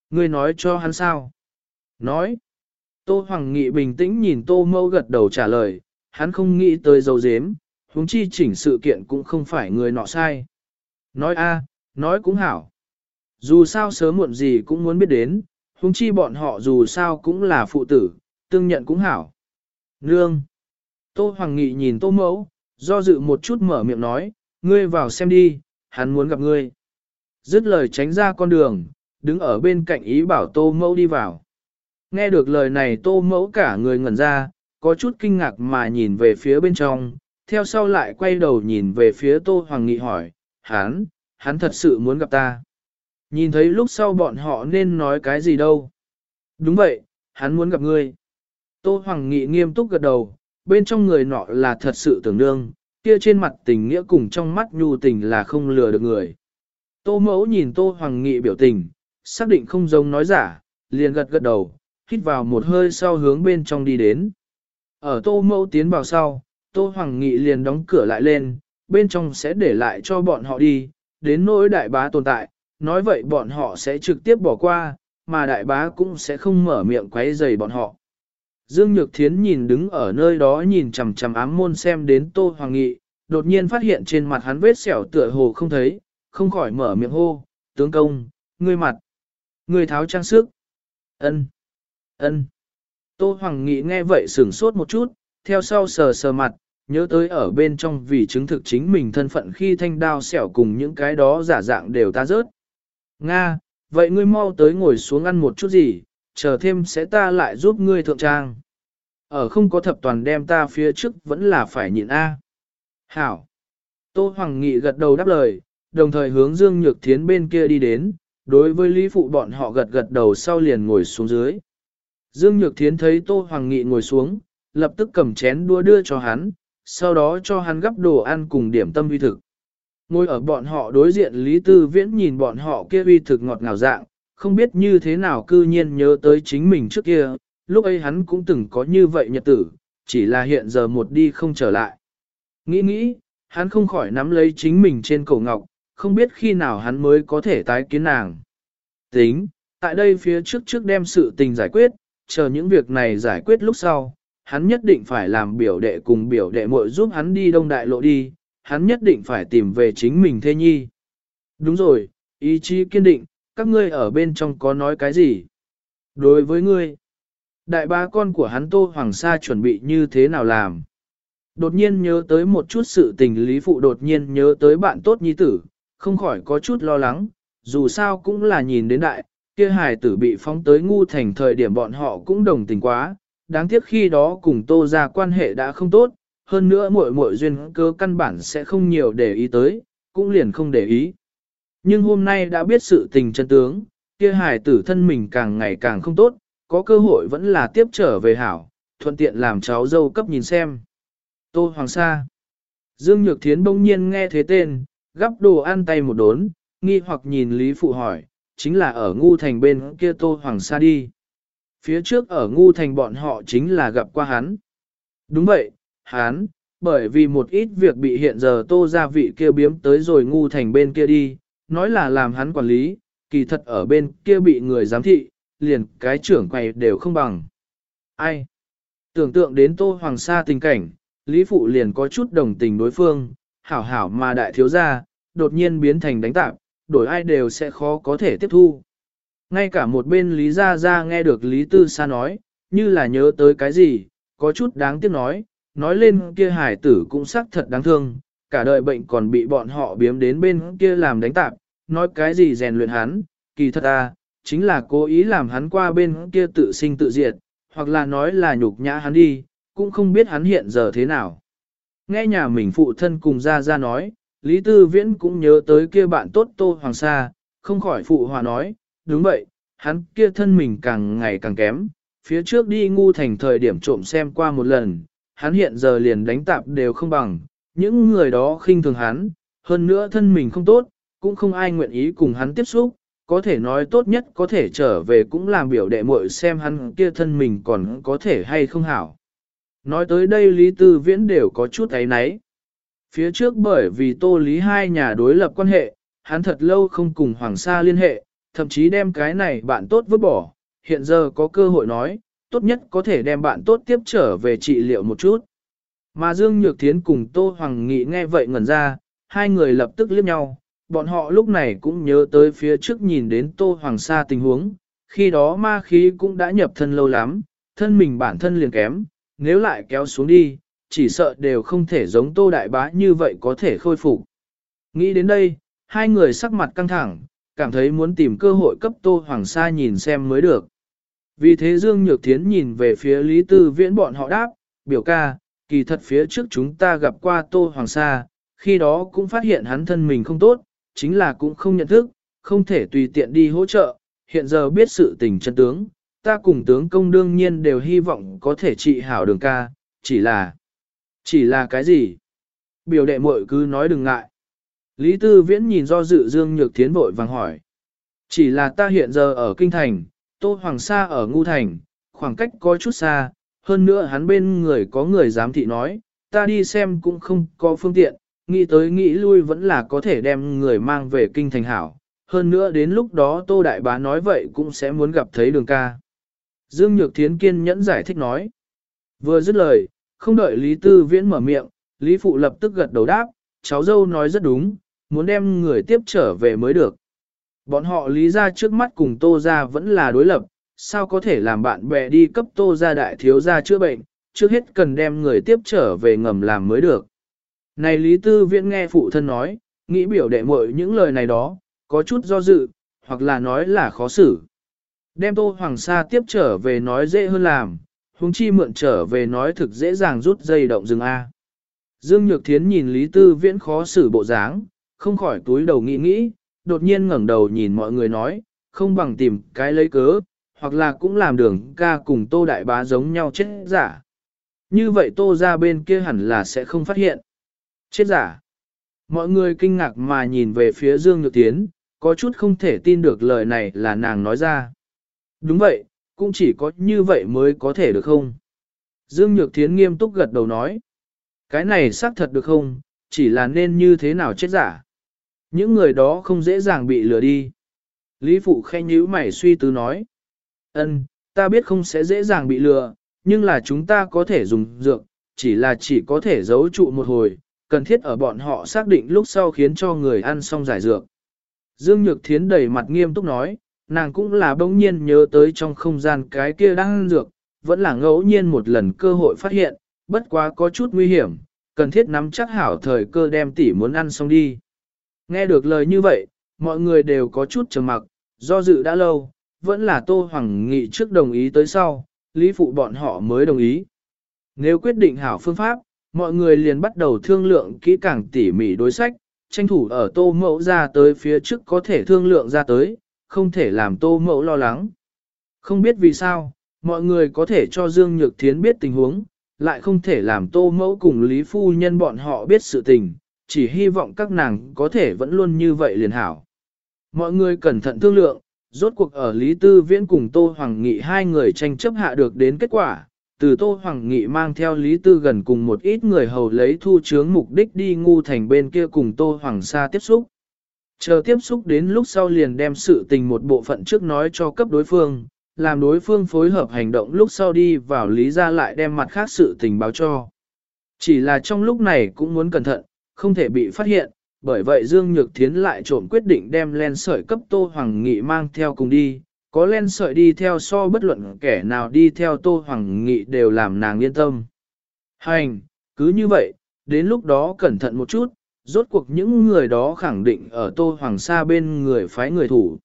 Ngươi nói cho hắn sao? Nói. Tô hoàng nghị bình tĩnh nhìn tô mẫu gật đầu trả lời, hắn không nghĩ tới dấu dếm, huống chi chỉnh sự kiện cũng không phải người nọ sai. Nói a, nói cũng hảo. Dù sao sớm muộn gì cũng muốn biết đến, huống chi bọn họ dù sao cũng là phụ tử, tương nhận cũng hảo. Nương. Tô Hoàng Nghị nhìn Tô Mẫu, do dự một chút mở miệng nói, ngươi vào xem đi, hắn muốn gặp ngươi. Dứt lời tránh ra con đường, đứng ở bên cạnh ý bảo Tô Mẫu đi vào. Nghe được lời này Tô Mẫu cả người ngẩn ra, có chút kinh ngạc mà nhìn về phía bên trong, theo sau lại quay đầu nhìn về phía Tô Hoàng Nghị hỏi, hắn, hắn thật sự muốn gặp ta. Nhìn thấy lúc sau bọn họ nên nói cái gì đâu. Đúng vậy, hắn muốn gặp ngươi. Tô Hoàng Nghị nghiêm túc gật đầu, bên trong người nọ là thật sự tưởng đương, kia trên mặt tình nghĩa cùng trong mắt nhu tình là không lừa được người. Tô mẫu nhìn Tô Hoàng Nghị biểu tình, xác định không giống nói giả, liền gật gật đầu, hít vào một hơi sau hướng bên trong đi đến. Ở Tô mẫu tiến vào sau, Tô Hoàng Nghị liền đóng cửa lại lên, bên trong sẽ để lại cho bọn họ đi, đến nỗi đại bá tồn tại, nói vậy bọn họ sẽ trực tiếp bỏ qua, mà đại bá cũng sẽ không mở miệng quấy rầy bọn họ. Dương Nhược Thiến nhìn đứng ở nơi đó nhìn chằm chằm ám môn xem đến Tô Hoàng Nghị, đột nhiên phát hiện trên mặt hắn vết sẹo tựa hồ không thấy, không khỏi mở miệng hô, tướng công, ngươi mặt, ngươi tháo trang sức, ân, ân. Tô Hoàng Nghị nghe vậy sửng sốt một chút, theo sau sờ sờ mặt, nhớ tới ở bên trong vì chứng thực chính mình thân phận khi thanh đao sẹo cùng những cái đó giả dạng đều ta rớt. Nga, vậy ngươi mau tới ngồi xuống ăn một chút gì, chờ thêm sẽ ta lại giúp ngươi thượng trang. Ở không có thập toàn đem ta phía trước vẫn là phải nhịn A. Hảo. Tô Hoàng Nghị gật đầu đáp lời, đồng thời hướng Dương Nhược Thiến bên kia đi đến, đối với Lý Phụ bọn họ gật gật đầu sau liền ngồi xuống dưới. Dương Nhược Thiến thấy Tô Hoàng Nghị ngồi xuống, lập tức cầm chén đua đưa cho hắn, sau đó cho hắn gắp đồ ăn cùng điểm tâm vi thực. Ngồi ở bọn họ đối diện Lý Tư Viễn nhìn bọn họ kia vi thực ngọt ngào dạng, không biết như thế nào cư nhiên nhớ tới chính mình trước kia, lúc ấy hắn cũng từng có như vậy nhật tử, chỉ là hiện giờ một đi không trở lại. Nghĩ nghĩ, hắn không khỏi nắm lấy chính mình trên cổ ngọc, không biết khi nào hắn mới có thể tái kiến nàng. Tính, tại đây phía trước trước đem sự tình giải quyết, chờ những việc này giải quyết lúc sau, hắn nhất định phải làm biểu đệ cùng biểu đệ muội giúp hắn đi đông đại lộ đi, hắn nhất định phải tìm về chính mình thê nhi. Đúng rồi, ý chí kiên định, các ngươi ở bên trong có nói cái gì? Đối với ngươi, đại ba con của hắn Tô Hoàng Sa chuẩn bị như thế nào làm? Đột nhiên nhớ tới một chút sự tình lý phụ đột nhiên nhớ tới bạn tốt nhi tử, không khỏi có chút lo lắng, dù sao cũng là nhìn đến đại, kia hài tử bị phóng tới ngu thành thời điểm bọn họ cũng đồng tình quá, đáng tiếc khi đó cùng tô ra quan hệ đã không tốt, hơn nữa muội muội duyên cơ căn bản sẽ không nhiều để ý tới, cũng liền không để ý. Nhưng hôm nay đã biết sự tình chân tướng, kia hài tử thân mình càng ngày càng không tốt, có cơ hội vẫn là tiếp trở về hảo, thuận tiện làm cháu dâu cấp nhìn xem. Tô Hoàng Sa Dương Nhược Thiến bỗng nhiên nghe thế tên, gắp đồ ăn tay một đốn, nghi hoặc nhìn Lý Phụ hỏi, chính là ở ngu thành bên kia Tô Hoàng Sa đi. Phía trước ở ngu thành bọn họ chính là gặp qua hắn. Đúng vậy, hắn, bởi vì một ít việc bị hiện giờ Tô gia vị kia biếm tới rồi ngu thành bên kia đi, nói là làm hắn quản lý, kỳ thật ở bên kia bị người giám thị, liền cái trưởng quầy đều không bằng. Ai? Tưởng tượng đến Tô Hoàng Sa tình cảnh, Lý Phụ liền có chút đồng tình đối phương, hảo hảo mà đại thiếu gia, đột nhiên biến thành đánh tạp, đổi ai đều sẽ khó có thể tiếp thu. Ngay cả một bên Lý Gia Gia nghe được Lý Tư Sa nói, như là nhớ tới cái gì, có chút đáng tiếc nói, nói lên kia hải tử cũng xác thật đáng thương, cả đời bệnh còn bị bọn họ biếm đến bên kia làm đánh tạp, nói cái gì rèn luyện hắn, kỳ thật à, chính là cố ý làm hắn qua bên kia tự sinh tự diệt, hoặc là nói là nhục nhã hắn đi, cũng không biết hắn hiện giờ thế nào. Nghe nhà mình phụ thân cùng ra ra nói, Lý Tư Viễn cũng nhớ tới kia bạn tốt Tô Hoàng Sa, không khỏi phụ hòa nói, đúng vậy, hắn kia thân mình càng ngày càng kém, phía trước đi ngu thành thời điểm trộm xem qua một lần, hắn hiện giờ liền đánh tạp đều không bằng, những người đó khinh thường hắn, hơn nữa thân mình không tốt, cũng không ai nguyện ý cùng hắn tiếp xúc, có thể nói tốt nhất có thể trở về cũng làm biểu đệ muội xem hắn kia thân mình còn có thể hay không hảo. Nói tới đây Lý Tư Viễn đều có chút ấy náy. Phía trước bởi vì tô lý hai nhà đối lập quan hệ, hắn thật lâu không cùng Hoàng Sa liên hệ, thậm chí đem cái này bạn tốt vứt bỏ, hiện giờ có cơ hội nói, tốt nhất có thể đem bạn tốt tiếp trở về trị liệu một chút. Mà Dương Nhược Thiến cùng Tô Hoàng Nghị nghe vậy ngẩn ra, hai người lập tức liếc nhau, bọn họ lúc này cũng nhớ tới phía trước nhìn đến Tô Hoàng Sa tình huống, khi đó ma khí cũng đã nhập thân lâu lắm, thân mình bản thân liền kém, nếu lại kéo xuống đi, chỉ sợ đều không thể giống Tô Đại Bá như vậy có thể khôi phục. Nghĩ đến đây, hai người sắc mặt căng thẳng, cảm thấy muốn tìm cơ hội cấp Tô Hoàng Sa nhìn xem mới được. Vì thế Dương Nhược Thiến nhìn về phía Lý Tư Viễn bọn họ đáp, biểu ca, kỳ thật phía trước chúng ta gặp qua Tô Hoàng Sa, khi đó cũng phát hiện hắn thân mình không tốt, chính là cũng không nhận thức, không thể tùy tiện đi hỗ trợ, hiện giờ biết sự tình chân tướng, ta cùng tướng công đương nhiên đều hy vọng có thể trị hảo đường ca, chỉ là... Chỉ là cái gì? Biểu đệ muội cứ nói đừng ngại. Lý Tư Viễn nhìn do dự Dương Nhược Thiến vội vàng hỏi. Chỉ là ta hiện giờ ở Kinh Thành, Tô Hoàng Sa ở Ngu Thành, khoảng cách có chút xa, hơn nữa hắn bên người có người giám thị nói, ta đi xem cũng không có phương tiện, nghĩ tới nghĩ lui vẫn là có thể đem người mang về Kinh Thành hảo. Hơn nữa đến lúc đó Tô Đại Bá nói vậy cũng sẽ muốn gặp thấy đường ca. Dương Nhược Thiến kiên nhẫn giải thích nói. Vừa dứt lời, không đợi Lý Tư Viễn mở miệng, Lý Phụ lập tức gật đầu đáp, cháu dâu nói rất đúng, muốn đem người tiếp trở về mới được. Bọn họ lý ra trước mắt cùng Tô Gia vẫn là đối lập, sao có thể làm bạn bè đi cấp Tô Gia đại thiếu gia chữa bệnh, trước hết cần đem người tiếp trở về ngầm làm mới được. Này Lý Tư Viễn nghe phụ thân nói, nghĩ biểu đệ muội những lời này đó, có chút do dự, hoặc là nói là khó xử. Đem Tô Hoàng Sa tiếp trở về nói dễ hơn làm, huống chi mượn trở về nói thực dễ dàng rút dây động rừng A. Dương Nhược Thiến nhìn Lý Tư Viễn khó xử bộ dáng, không khỏi túi đầu nghĩ nghĩ, đột nhiên ngẩng đầu nhìn mọi người nói, không bằng tìm cái lấy cớ, hoặc là cũng làm đường ca cùng Tô Đại Bá giống nhau chết giả. Như vậy Tô ra bên kia hẳn là sẽ không phát hiện. Chết giả. Mọi người kinh ngạc mà nhìn về phía Dương Nhược Tiến, có chút không thể tin được lời này là nàng nói ra. Đúng vậy, cũng chỉ có như vậy mới có thể được không? Dương Nhược Thiến nghiêm túc gật đầu nói. Cái này xác thật được không, chỉ là nên như thế nào chết giả. Những người đó không dễ dàng bị lừa đi. Lý Phụ khen nhíu mày suy tư nói ân ta biết không sẽ dễ dàng bị lừa, nhưng là chúng ta có thể dùng dược, chỉ là chỉ có thể giấu trụ một hồi, cần thiết ở bọn họ xác định lúc sau khiến cho người ăn xong giải dược. Dương Nhược Thiến đầy mặt nghiêm túc nói, nàng cũng là bỗng nhiên nhớ tới trong không gian cái kia đang ăn dược, vẫn là ngẫu nhiên một lần cơ hội phát hiện, bất quá có chút nguy hiểm, cần thiết nắm chắc hảo thời cơ đem tỷ muốn ăn xong đi. Nghe được lời như vậy, mọi người đều có chút trầm mặc, do dự đã lâu, vẫn là Tô Hoàng Nghị trước đồng ý tới sau, lý phụ bọn họ mới đồng ý. Nếu quyết định hảo phương pháp, mọi người liền bắt đầu thương lượng kỹ càng tỉ mỉ đối sách, tranh thủ ở tô mẫu ra tới phía trước có thể thương lượng ra tới, không thể làm tô mẫu lo lắng. Không biết vì sao, mọi người có thể cho Dương Nhược Thiến biết tình huống, lại không thể làm tô mẫu cùng Lý Phu Nhân bọn họ biết sự tình, chỉ hy vọng các nàng có thể vẫn luôn như vậy liền hảo. Mọi người cẩn thận thương lượng, rốt cuộc ở Lý Tư Viễn cùng Tô Hoàng Nghị hai người tranh chấp hạ được đến kết quả, từ Tô Hoàng Nghị mang theo Lý Tư gần cùng một ít người hầu lấy thu chướng mục đích đi ngu thành bên kia cùng Tô Hoàng Sa tiếp xúc. Chờ tiếp xúc đến lúc sau liền đem sự tình một bộ phận trước nói cho cấp đối phương, làm đối phương phối hợp hành động lúc sau đi vào lý ra lại đem mặt khác sự tình báo cho. Chỉ là trong lúc này cũng muốn cẩn thận, không thể bị phát hiện, bởi vậy Dương Nhược Thiến lại trộm quyết định đem len sợi cấp Tô Hoàng Nghị mang theo cùng đi, có len sợi đi theo so bất luận kẻ nào đi theo Tô Hoàng Nghị đều làm nàng yên tâm. Hành, cứ như vậy, đến lúc đó cẩn thận một chút, rốt cuộc những người đó khẳng định ở Tô Hoàng Sa bên người phái người thủ.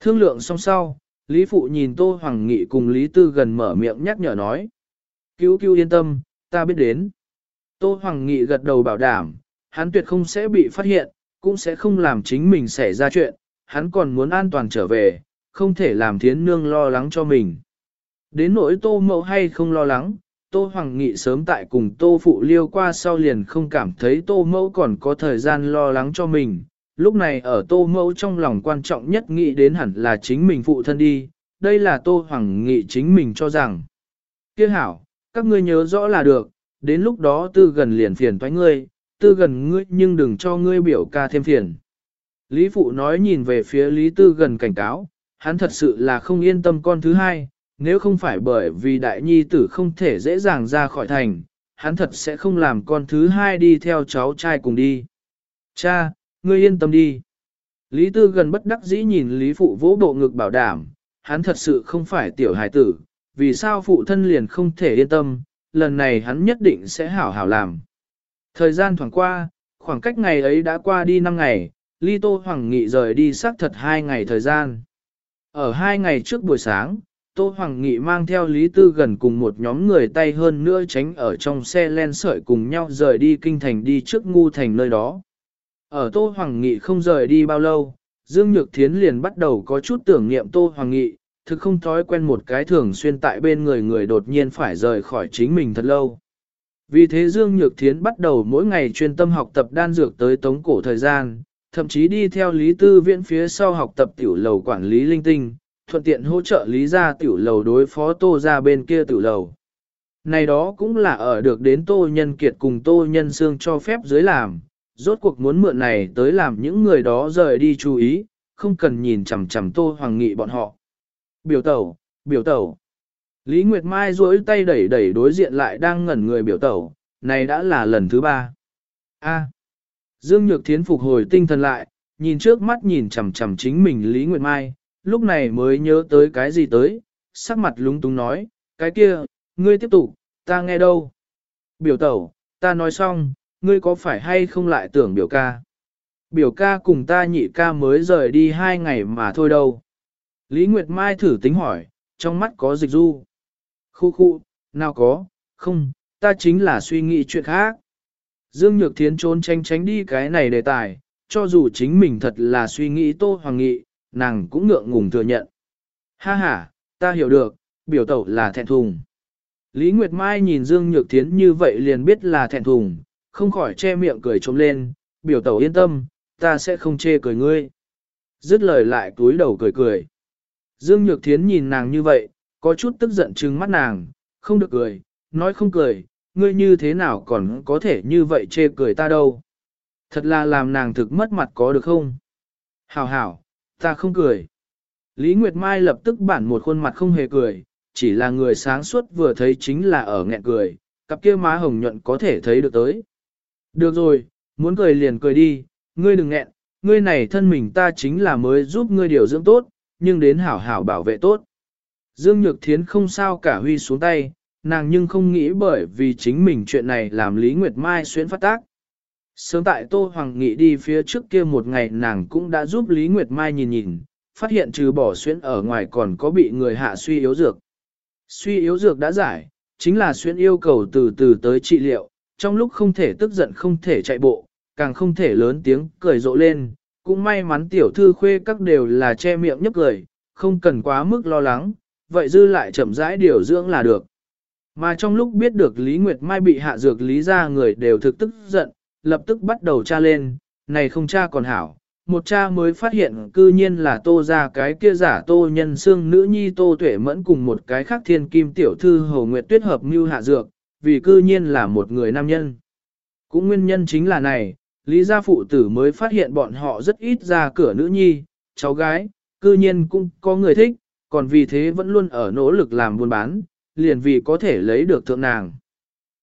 Thương lượng xong sau, Lý Phụ nhìn Tô Hoàng Nghị cùng Lý Tư gần mở miệng nhắc nhở nói. Cứu cứu yên tâm, ta biết đến. Tô Hoàng Nghị gật đầu bảo đảm, hắn tuyệt không sẽ bị phát hiện, cũng sẽ không làm chính mình xảy ra chuyện, hắn còn muốn an toàn trở về, không thể làm thiến nương lo lắng cho mình. Đến nỗi tô mẫu hay không lo lắng, tô hoàng nghị sớm tại cùng tô phụ liêu qua sau liền không cảm thấy tô mẫu còn có thời gian lo lắng cho mình. Lúc này ở tô mẫu trong lòng quan trọng nhất nghĩ đến hẳn là chính mình phụ thân đi, đây là tô hoàng nghị chính mình cho rằng. Kiếc hảo, các ngươi nhớ rõ là được, đến lúc đó tư gần liền phiền thoái ngươi, tư gần ngươi nhưng đừng cho ngươi biểu ca thêm phiền. Lý phụ nói nhìn về phía Lý tư gần cảnh cáo, hắn thật sự là không yên tâm con thứ hai, nếu không phải bởi vì đại nhi tử không thể dễ dàng ra khỏi thành, hắn thật sẽ không làm con thứ hai đi theo cháu trai cùng đi. Cha, ngươi yên tâm đi. Lý Tư gần bất đắc dĩ nhìn Lý Phụ vỗ bộ ngực bảo đảm, hắn thật sự không phải tiểu hài tử, vì sao phụ thân liền không thể yên tâm, lần này hắn nhất định sẽ hảo hảo làm. Thời gian thoảng qua, khoảng cách ngày ấy đã qua đi 5 ngày, Ly Tô Hoàng Nghị rời đi xác thật 2 ngày thời gian. Ở hai ngày trước buổi sáng, Tô Hoàng Nghị mang theo Lý Tư gần cùng một nhóm người tay hơn nữa tránh ở trong xe len sợi cùng nhau rời đi kinh thành đi trước ngu thành nơi đó. Ở Tô Hoàng Nghị không rời đi bao lâu, Dương Nhược Thiến liền bắt đầu có chút tưởng niệm Tô Hoàng Nghị, thực không thói quen một cái thường xuyên tại bên người người đột nhiên phải rời khỏi chính mình thật lâu. Vì thế Dương Nhược Thiến bắt đầu mỗi ngày chuyên tâm học tập đan dược tới tống cổ thời gian, thậm chí đi theo Lý Tư Viễn phía sau học tập tiểu lầu quản lý linh tinh, thuận tiện hỗ trợ Lý gia tiểu lầu đối phó Tô ra bên kia tiểu lầu. Này đó cũng là ở được đến Tô Nhân Kiệt cùng Tô Nhân Sương cho phép dưới làm, rốt cuộc muốn mượn này tới làm những người đó rời đi chú ý, không cần nhìn chằm chằm Tô Hoàng Nghị bọn họ. Biểu tẩu, biểu tẩu. Lý Nguyệt Mai duỗi tay đẩy đẩy đối diện lại đang ngẩn người biểu tẩu, này đã là lần thứ ba. A. Dương Nhược Thiến phục hồi tinh thần lại, nhìn trước mắt nhìn chằm chằm chính mình Lý Nguyệt Mai, lúc này mới nhớ tới cái gì tới, sắc mặt lúng túng nói, cái kia, ngươi tiếp tục, ta nghe đâu. Biểu tẩu, ta nói xong, ngươi có phải hay không lại tưởng biểu ca. Biểu ca cùng ta nhị ca mới rời đi hai ngày mà thôi đâu. Lý Nguyệt Mai thử tính hỏi, trong mắt có dịch du. Khu khu, nào có, không, ta chính là suy nghĩ chuyện khác. Dương Nhược Thiến trốn tránh tránh đi cái này đề tài, cho dù chính mình thật là suy nghĩ Tô Hoàng Nghị, nàng cũng ngượng ngùng thừa nhận. Ha ha, ta hiểu được, biểu tẩu là thẹn thùng. Lý Nguyệt Mai nhìn Dương Nhược Thiến như vậy liền biết là thẹn thùng, không khỏi che miệng cười trống lên, biểu tẩu yên tâm, ta sẽ không chê cười ngươi. Dứt lời lại túi đầu cười cười. Dương Nhược Thiến nhìn nàng như vậy, có chút tức giận trừng mắt nàng, không được cười, nói không cười, ngươi như thế nào còn có thể như vậy chê cười ta đâu. Thật là làm nàng thực mất mặt có được không? Hảo hảo, ta không cười. Lý Nguyệt Mai lập tức bản một khuôn mặt không hề cười, chỉ là người sáng suốt vừa thấy chính là ở nghẹn cười, cặp kia má hồng nhuận có thể thấy được tới. Được rồi, muốn cười liền cười đi, ngươi đừng nghẹn, ngươi này thân mình ta chính là mới giúp ngươi điều dưỡng tốt, nhưng đến hảo hảo bảo vệ tốt. Dương Nhược Thiến không sao cả huy xuống tay, nàng nhưng không nghĩ bởi vì chính mình chuyện này làm Lý Nguyệt Mai xuyến phát tác. Sớm tại Tô Hoàng Nghị đi phía trước kia một ngày nàng cũng đã giúp Lý Nguyệt Mai nhìn nhìn, phát hiện trừ bỏ xuyến ở ngoài còn có bị người hạ suy yếu dược. Suy yếu dược đã giải, chính là xuyến yêu cầu từ từ tới trị liệu, trong lúc không thể tức giận không thể chạy bộ, càng không thể lớn tiếng cười rộ lên, cũng may mắn tiểu thư khuê các đều là che miệng nhấp cười, không cần quá mức lo lắng, vậy dư lại chậm rãi điều dưỡng là được. Mà trong lúc biết được Lý Nguyệt Mai bị hạ dược lý ra người đều thực tức giận, lập tức bắt đầu tra lên, này không cha còn hảo. Một cha mới phát hiện cư nhiên là tô ra cái kia giả tô nhân xương nữ nhi tô tuệ mẫn cùng một cái khác thiên kim tiểu thư hầu nguyệt tuyết hợp mưu hạ dược, vì cư nhiên là một người nam nhân. Cũng nguyên nhân chính là này, lý gia phụ tử mới phát hiện bọn họ rất ít ra cửa nữ nhi, cháu gái, cư nhiên cũng có người thích, còn vì thế vẫn luôn ở nỗ lực làm buôn bán, liền vì có thể lấy được thượng nàng.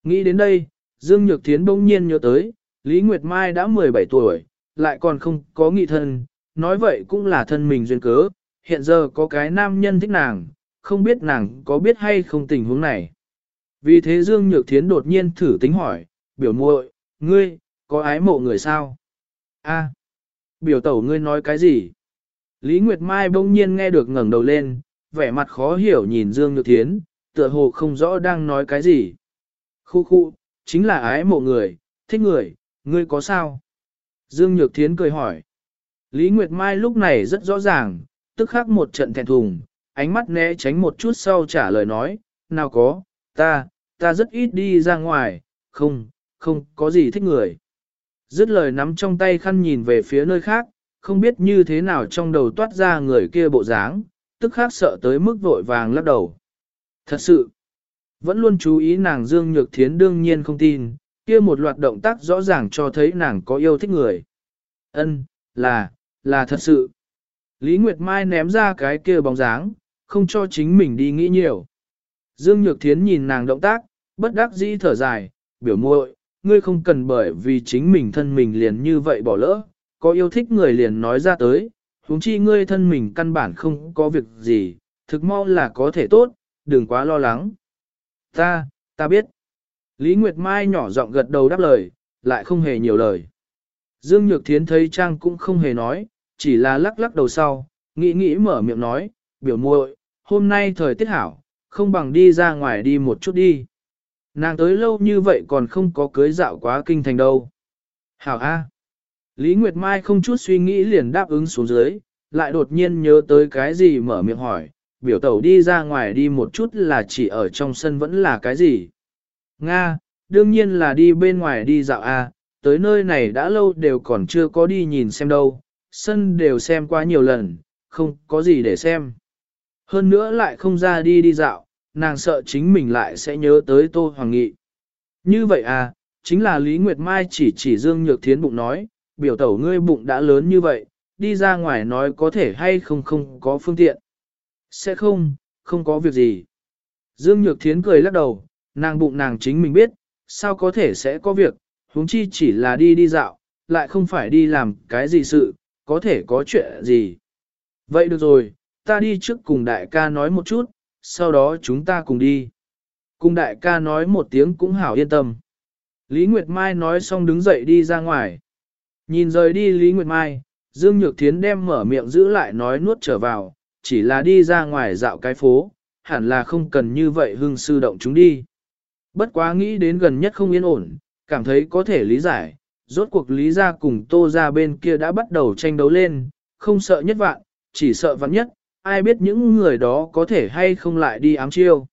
Nghĩ đến đây, Dương Nhược Thiến bỗng nhiên nhớ tới, Lý Nguyệt Mai đã 17 tuổi, lại còn không có nghị thân, nói vậy cũng là thân mình duyên cớ, hiện giờ có cái nam nhân thích nàng, không biết nàng có biết hay không tình huống này. Vì thế Dương Nhược Thiến đột nhiên thử tính hỏi, biểu muội, ngươi, có ái mộ người sao? A, biểu tẩu ngươi nói cái gì? Lý Nguyệt Mai bỗng nhiên nghe được ngẩng đầu lên, vẻ mặt khó hiểu nhìn Dương Nhược Thiến, tựa hồ không rõ đang nói cái gì. Khu khu, chính là ái mộ người, thích người, ngươi có sao? Dương Nhược Thiến cười hỏi. Lý Nguyệt Mai lúc này rất rõ ràng, tức khắc một trận thẹn thùng, ánh mắt né tránh một chút sau trả lời nói, nào có, ta, ta rất ít đi ra ngoài, không, không có gì thích người. Dứt lời nắm trong tay khăn nhìn về phía nơi khác, không biết như thế nào trong đầu toát ra người kia bộ dáng, tức khắc sợ tới mức vội vàng lắc đầu. Thật sự, vẫn luôn chú ý nàng Dương Nhược Thiến đương nhiên không tin, kia một loạt động tác rõ ràng cho thấy nàng có yêu thích người. Ân, là, là thật sự. Lý Nguyệt Mai ném ra cái kia bóng dáng, không cho chính mình đi nghĩ nhiều. Dương Nhược Thiến nhìn nàng động tác, bất đắc dĩ thở dài, biểu muội, ngươi không cần bởi vì chính mình thân mình liền như vậy bỏ lỡ, có yêu thích người liền nói ra tới, huống chi ngươi thân mình căn bản không có việc gì, thực mau là có thể tốt, đừng quá lo lắng. Ta, ta biết. Lý Nguyệt Mai nhỏ giọng gật đầu đáp lời, lại không hề nhiều lời. Dương Nhược Thiến thấy Trang cũng không hề nói, chỉ là lắc lắc đầu sau, nghĩ nghĩ mở miệng nói, biểu muội, hôm nay thời tiết hảo, không bằng đi ra ngoài đi một chút đi. Nàng tới lâu như vậy còn không có cưới dạo quá kinh thành đâu. Hảo A. Lý Nguyệt Mai không chút suy nghĩ liền đáp ứng xuống dưới, lại đột nhiên nhớ tới cái gì mở miệng hỏi, biểu tẩu đi ra ngoài đi một chút là chỉ ở trong sân vẫn là cái gì. Nga, đương nhiên là đi bên ngoài đi dạo A, tới nơi này đã lâu đều còn chưa có đi nhìn xem đâu, sân đều xem qua nhiều lần, không có gì để xem. Hơn nữa lại không ra đi đi dạo, nàng sợ chính mình lại sẽ nhớ tới Tô Hoàng Nghị. Như vậy à, chính là Lý Nguyệt Mai chỉ chỉ Dương Nhược Thiến bụng nói, biểu tẩu ngươi bụng đã lớn như vậy, đi ra ngoài nói có thể hay không không có phương tiện. Sẽ không, không có việc gì. Dương Nhược Thiến cười lắc đầu, nàng bụng nàng chính mình biết, sao có thể sẽ có việc, huống chi chỉ là đi đi dạo, lại không phải đi làm cái gì sự, có thể có chuyện gì. Vậy được rồi, ta đi trước cùng đại ca nói một chút, sau đó chúng ta cùng đi. Cùng đại ca nói một tiếng cũng hảo yên tâm. Lý Nguyệt Mai nói xong đứng dậy đi ra ngoài. Nhìn rời đi Lý Nguyệt Mai, Dương Nhược Thiến đem mở miệng giữ lại nói nuốt trở vào, chỉ là đi ra ngoài dạo cái phố, hẳn là không cần như vậy hưng sư động chúng đi. Bất quá nghĩ đến gần nhất không yên ổn, cảm thấy có thể lý giải, rốt cuộc lý ra cùng tô ra bên kia đã bắt đầu tranh đấu lên, không sợ nhất vạn, chỉ sợ vạn nhất, ai biết những người đó có thể hay không lại đi ám chiêu.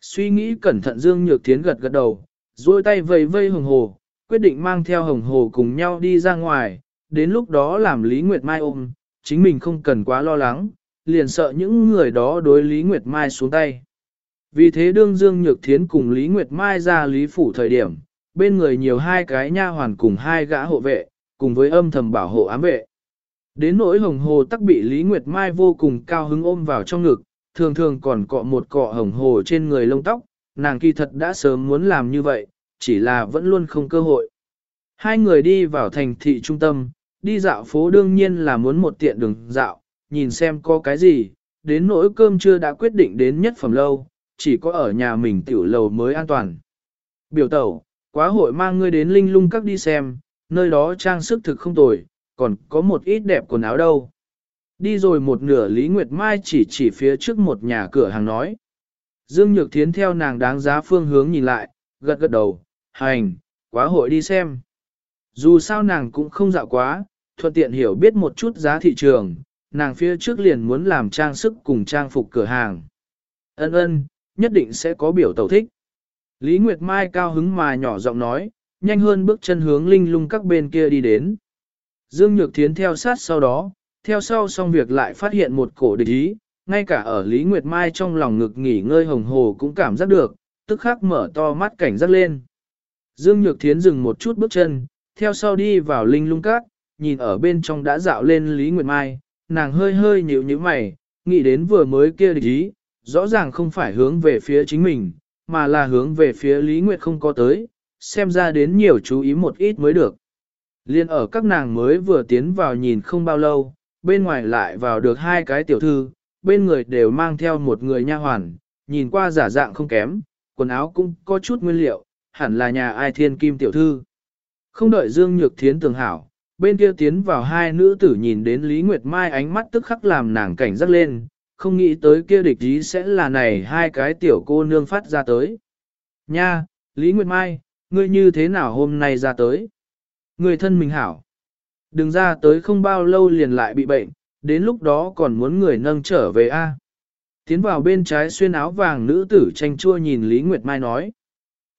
Suy nghĩ cẩn thận Dương Nhược Thiến gật gật đầu, duỗi tay vây vây hồng hồ, quyết định mang theo hồng hồ cùng nhau đi ra ngoài, đến lúc đó làm Lý Nguyệt Mai ôm, chính mình không cần quá lo lắng, liền sợ những người đó đối Lý Nguyệt Mai xuống tay. Vì thế đương Dương Nhược Thiến cùng Lý Nguyệt Mai ra Lý Phủ thời điểm, bên người nhiều hai cái nha hoàn cùng hai gã hộ vệ, cùng với âm thầm bảo hộ ám vệ. Đến nỗi hồng hồ tắc bị Lý Nguyệt Mai vô cùng cao hứng ôm vào trong ngực, thường thường còn cọ một cọ hồng hồ trên người lông tóc, nàng kỳ thật đã sớm muốn làm như vậy, chỉ là vẫn luôn không cơ hội. Hai người đi vào thành thị trung tâm, đi dạo phố đương nhiên là muốn một tiện đường dạo, nhìn xem có cái gì, đến nỗi cơm chưa đã quyết định đến nhất phẩm lâu, chỉ có ở nhà mình tiểu lầu mới an toàn. Biểu tẩu, quá hội mang ngươi đến linh lung các đi xem, nơi đó trang sức thực không tồi, còn có một ít đẹp quần áo đâu. Đi rồi một nửa Lý Nguyệt Mai chỉ chỉ phía trước một nhà cửa hàng nói. Dương Nhược Thiến theo nàng đáng giá phương hướng nhìn lại, gật gật đầu, hành, quá hội đi xem. Dù sao nàng cũng không dạo quá, thuận tiện hiểu biết một chút giá thị trường, nàng phía trước liền muốn làm trang sức cùng trang phục cửa hàng. Ân ân, nhất định sẽ có biểu tẩu thích. Lý Nguyệt Mai cao hứng mà nhỏ giọng nói, nhanh hơn bước chân hướng linh lung các bên kia đi đến. Dương Nhược Thiến theo sát sau đó, theo sau xong việc lại phát hiện một cổ địch ý, ngay cả ở Lý Nguyệt Mai trong lòng ngực nghỉ ngơi hồng hồ cũng cảm giác được, tức khắc mở to mắt cảnh giác lên. Dương Nhược Thiến dừng một chút bước chân, theo sau đi vào linh lung các, nhìn ở bên trong đã dạo lên Lý Nguyệt Mai, nàng hơi hơi nhíu nhíu mày, nghĩ đến vừa mới kia địch ý, rõ ràng không phải hướng về phía chính mình, mà là hướng về phía Lý Nguyệt không có tới, xem ra đến nhiều chú ý một ít mới được. Liên ở các nàng mới vừa tiến vào nhìn không bao lâu, bên ngoài lại vào được hai cái tiểu thư, bên người đều mang theo một người nha hoàn, nhìn qua giả dạng không kém, quần áo cũng có chút nguyên liệu, hẳn là nhà ai thiên kim tiểu thư. Không đợi Dương Nhược Thiến tường hảo, bên kia tiến vào hai nữ tử nhìn đến Lý Nguyệt Mai ánh mắt tức khắc làm nàng cảnh giác lên, không nghĩ tới kia địch ý sẽ là này hai cái tiểu cô nương phát ra tới. Nha, Lý Nguyệt Mai, ngươi như thế nào hôm nay ra tới? Người thân mình hảo. Đừng ra tới không bao lâu liền lại bị bệnh, đến lúc đó còn muốn người nâng trở về a. Tiến vào bên trái xuyên áo vàng nữ tử tranh chua nhìn Lý Nguyệt Mai nói.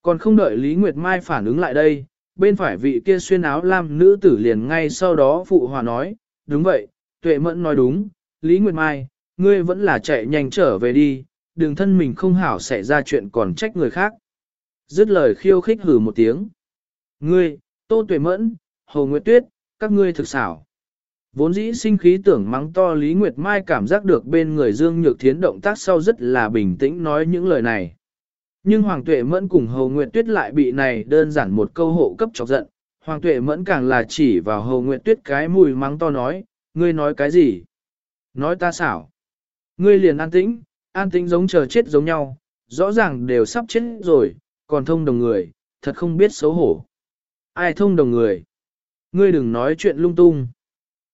Còn không đợi Lý Nguyệt Mai phản ứng lại đây, bên phải vị kia xuyên áo lam nữ tử liền ngay sau đó phụ hòa nói, đúng vậy, tuệ mẫn nói đúng, Lý Nguyệt Mai, ngươi vẫn là chạy nhanh trở về đi, đừng thân mình không hảo xảy ra chuyện còn trách người khác. Dứt lời khiêu khích hử một tiếng. Ngươi, Tô Tuệ Mẫn, Hồ Nguyệt Tuyết, các ngươi thực xảo. Vốn dĩ sinh khí tưởng mắng to Lý Nguyệt Mai cảm giác được bên người Dương Nhược Thiến động tác sau rất là bình tĩnh nói những lời này. Nhưng Hoàng Tuệ Mẫn cùng Hồ Nguyệt Tuyết lại bị này đơn giản một câu hộ cấp chọc giận. Hoàng Tuệ Mẫn càng là chỉ vào Hồ Nguyệt Tuyết cái mùi mắng to nói, ngươi nói cái gì? Nói ta xảo. Ngươi liền an tĩnh, an tĩnh giống chờ chết giống nhau, rõ ràng đều sắp chết rồi, còn thông đồng người, thật không biết xấu hổ. Ai thông đồng người? Ngươi đừng nói chuyện lung tung.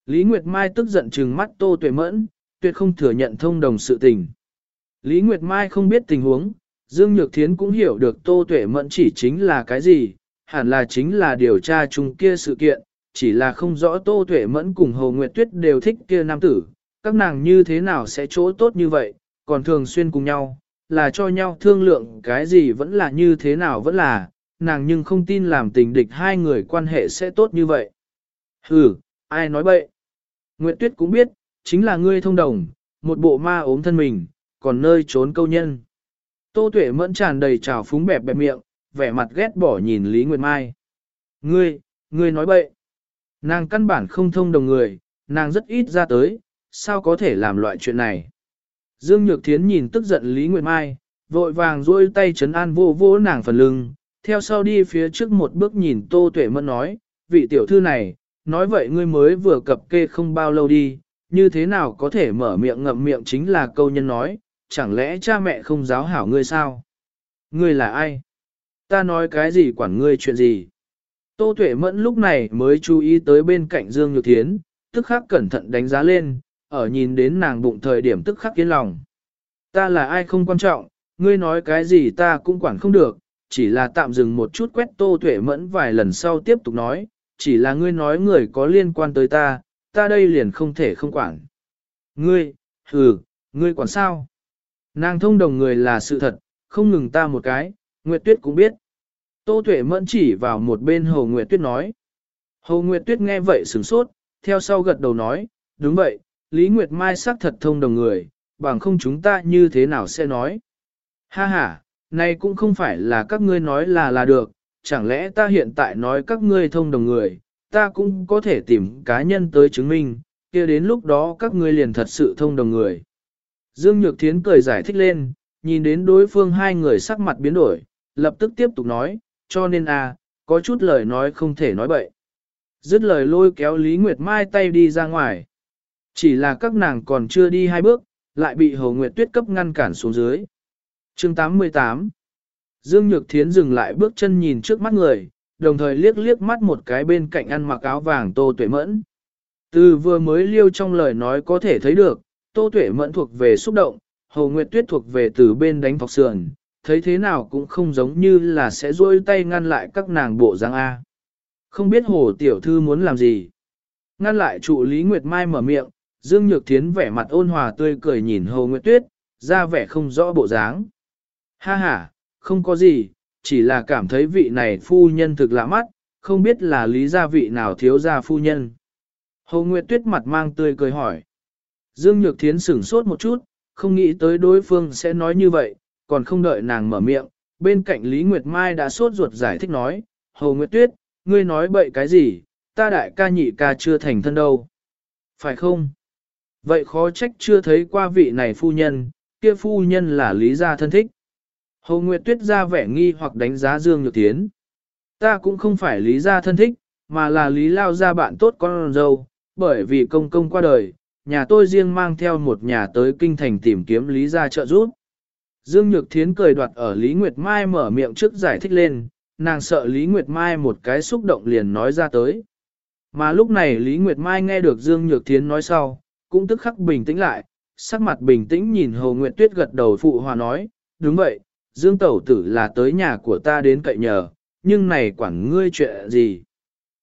Lý Nguyệt Mai tức giận trừng mắt Tô Tuệ Mẫn, tuyệt không thừa nhận thông đồng sự tình. Lý Nguyệt Mai không biết tình huống, Dương Nhược Thiến cũng hiểu được Tô Tuệ Mẫn chỉ chính là cái gì, hẳn là chính là điều tra chung kia sự kiện, chỉ là không rõ Tô Tuệ Mẫn cùng Hồ Nguyệt Tuyết đều thích kia nam tử, các nàng như thế nào sẽ chỗ tốt như vậy, còn thường xuyên cùng nhau, là cho nhau thương lượng cái gì vẫn là như thế nào vẫn là, nàng nhưng không tin làm tình địch hai người quan hệ sẽ tốt như vậy. Hừ, ai nói bậy? Nguyệt Tuyết cũng biết, chính là ngươi thông đồng, một bộ ma ốm thân mình, còn nơi trốn câu nhân. Tô Tuệ mẫn tràn đầy trào phúng bẹp bẹp miệng, vẻ mặt ghét bỏ nhìn Lý Nguyệt Mai. Ngươi, ngươi nói bậy. Nàng căn bản không thông đồng người, nàng rất ít ra tới, sao có thể làm loại chuyện này. Dương Nhược Thiến nhìn tức giận Lý Nguyệt Mai, vội vàng duỗi tay chấn an vô vô nàng phần lưng, theo sau đi phía trước một bước nhìn Tô Tuệ Mẫn nói, vị tiểu thư này, nói vậy ngươi mới vừa cập kê không bao lâu đi, như thế nào có thể mở miệng ngậm miệng chính là câu nhân nói, chẳng lẽ cha mẹ không giáo hảo ngươi sao? Ngươi là ai? Ta nói cái gì quản ngươi chuyện gì? Tô Tuệ Mẫn lúc này mới chú ý tới bên cạnh Dương Nhược Thiến, tức khắc cẩn thận đánh giá lên, ở nhìn đến nàng bụng thời điểm tức khắc yên lòng. Ta là ai không quan trọng, ngươi nói cái gì ta cũng quản không được, chỉ là tạm dừng một chút quét tô tuệ mẫn vài lần sau tiếp tục nói, chỉ là ngươi nói người có liên quan tới ta, ta đây liền không thể không quản. Ngươi, hừ, ngươi quản sao? Nàng thông đồng người là sự thật, không ngừng ta một cái, Nguyệt Tuyết cũng biết. Tô Tuệ mẫn chỉ vào một bên Hồ Nguyệt Tuyết nói. Hồ Nguyệt Tuyết nghe vậy sửng sốt, theo sau gật đầu nói, đúng vậy, Lý Nguyệt Mai xác thật thông đồng người, bằng không chúng ta như thế nào sẽ nói. Ha ha, này cũng không phải là các ngươi nói là là được, chẳng lẽ ta hiện tại nói các ngươi thông đồng người, ta cũng có thể tìm cá nhân tới chứng minh, kia đến lúc đó các ngươi liền thật sự thông đồng người. Dương Nhược Thiến cười giải thích lên, nhìn đến đối phương hai người sắc mặt biến đổi, lập tức tiếp tục nói, cho nên a, à, có chút lời nói không thể nói bậy. Dứt lời lôi kéo Lý Nguyệt Mai tay đi ra ngoài. Chỉ là các nàng còn chưa đi hai bước, lại bị Hồ Nguyệt Tuyết cấp ngăn cản xuống dưới. chương 88 Dương Nhược Thiến dừng lại bước chân nhìn trước mắt người, đồng thời liếc liếc mắt một cái bên cạnh ăn mặc áo vàng Tô Tuệ Mẫn. Từ vừa mới liêu trong lời nói có thể thấy được, Tô Tuệ Mẫn thuộc về xúc động, Hồ Nguyệt Tuyết thuộc về từ bên đánh phọc sườn, thấy thế nào cũng không giống như là sẽ rôi tay ngăn lại các nàng bộ dáng A. Không biết Hồ Tiểu Thư muốn làm gì. Ngăn lại trụ Lý Nguyệt Mai mở miệng, Dương Nhược Thiến vẻ mặt ôn hòa tươi cười nhìn Hồ Nguyệt Tuyết, ra vẻ không rõ bộ dáng. Ha ha, không có gì, chỉ là cảm thấy vị này phu nhân thực lạ mắt, không biết là lý gia vị nào thiếu gia phu nhân. Hồ Nguyệt Tuyết mặt mang tươi cười hỏi. Dương Nhược Thiến sửng sốt một chút, không nghĩ tới đối phương sẽ nói như vậy, còn không đợi nàng mở miệng, bên cạnh Lý Nguyệt Mai đã sốt ruột giải thích nói, Hồ Nguyệt Tuyết, ngươi nói bậy cái gì, ta đại ca nhị ca chưa thành thân đâu. Phải không? Vậy khó trách chưa thấy qua vị này phu nhân, kia phu nhân là lý gia thân thích. Hồ Nguyệt Tuyết ra vẻ nghi hoặc đánh giá Dương Nhược Thiến, Ta cũng không phải lý gia thân thích, mà là lý lao gia bạn tốt con dâu, bởi vì công công qua đời, nhà tôi riêng mang theo một nhà tới kinh thành tìm kiếm lý gia trợ giúp. Dương Nhược Thiến cười đoạt ở Lý Nguyệt Mai mở miệng trước giải thích lên, nàng sợ Lý Nguyệt Mai một cái xúc động liền nói ra tới. Mà lúc này Lý Nguyệt Mai nghe được Dương Nhược Thiến nói sau, cũng tức khắc bình tĩnh lại, sắc mặt bình tĩnh nhìn Hồ Nguyệt Tuyết gật đầu phụ hòa nói, đúng vậy, Dương Tẩu Tử là tới nhà của ta đến cậy nhờ, nhưng này quản ngươi chuyện gì?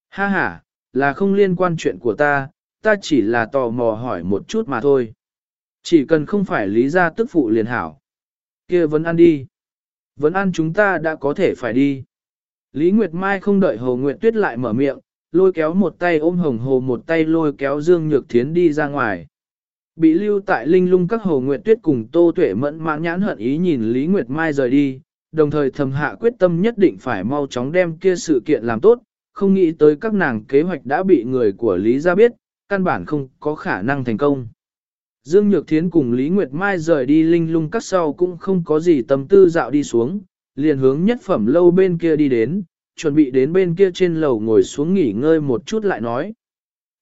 Ha ha, là không liên quan chuyện của ta, ta chỉ là tò mò hỏi một chút mà thôi. Chỉ cần không phải lý ra tức phụ liền hảo. kia vẫn ăn đi. Vẫn ăn chúng ta đã có thể phải đi. Lý Nguyệt Mai không đợi Hồ Nguyệt Tuyết lại mở miệng, lôi kéo một tay ôm hồng hồ một tay lôi kéo Dương Nhược Thiến đi ra ngoài. Bị lưu tại linh lung các Hồ Nguyệt Tuyết cùng Tô Tuệ mẫn mãn nhãn hận ý nhìn Lý Nguyệt Mai rời đi, đồng thời thầm hạ quyết tâm nhất định phải mau chóng đem kia sự kiện làm tốt, không nghĩ tới các nàng kế hoạch đã bị người của Lý gia biết, căn bản không có khả năng thành công. Dương Nhược Thiến cùng Lý Nguyệt Mai rời đi linh lung các sau cũng không có gì tâm tư dạo đi xuống, liền hướng nhất phẩm lâu bên kia đi đến, chuẩn bị đến bên kia trên lầu ngồi xuống nghỉ ngơi một chút lại nói.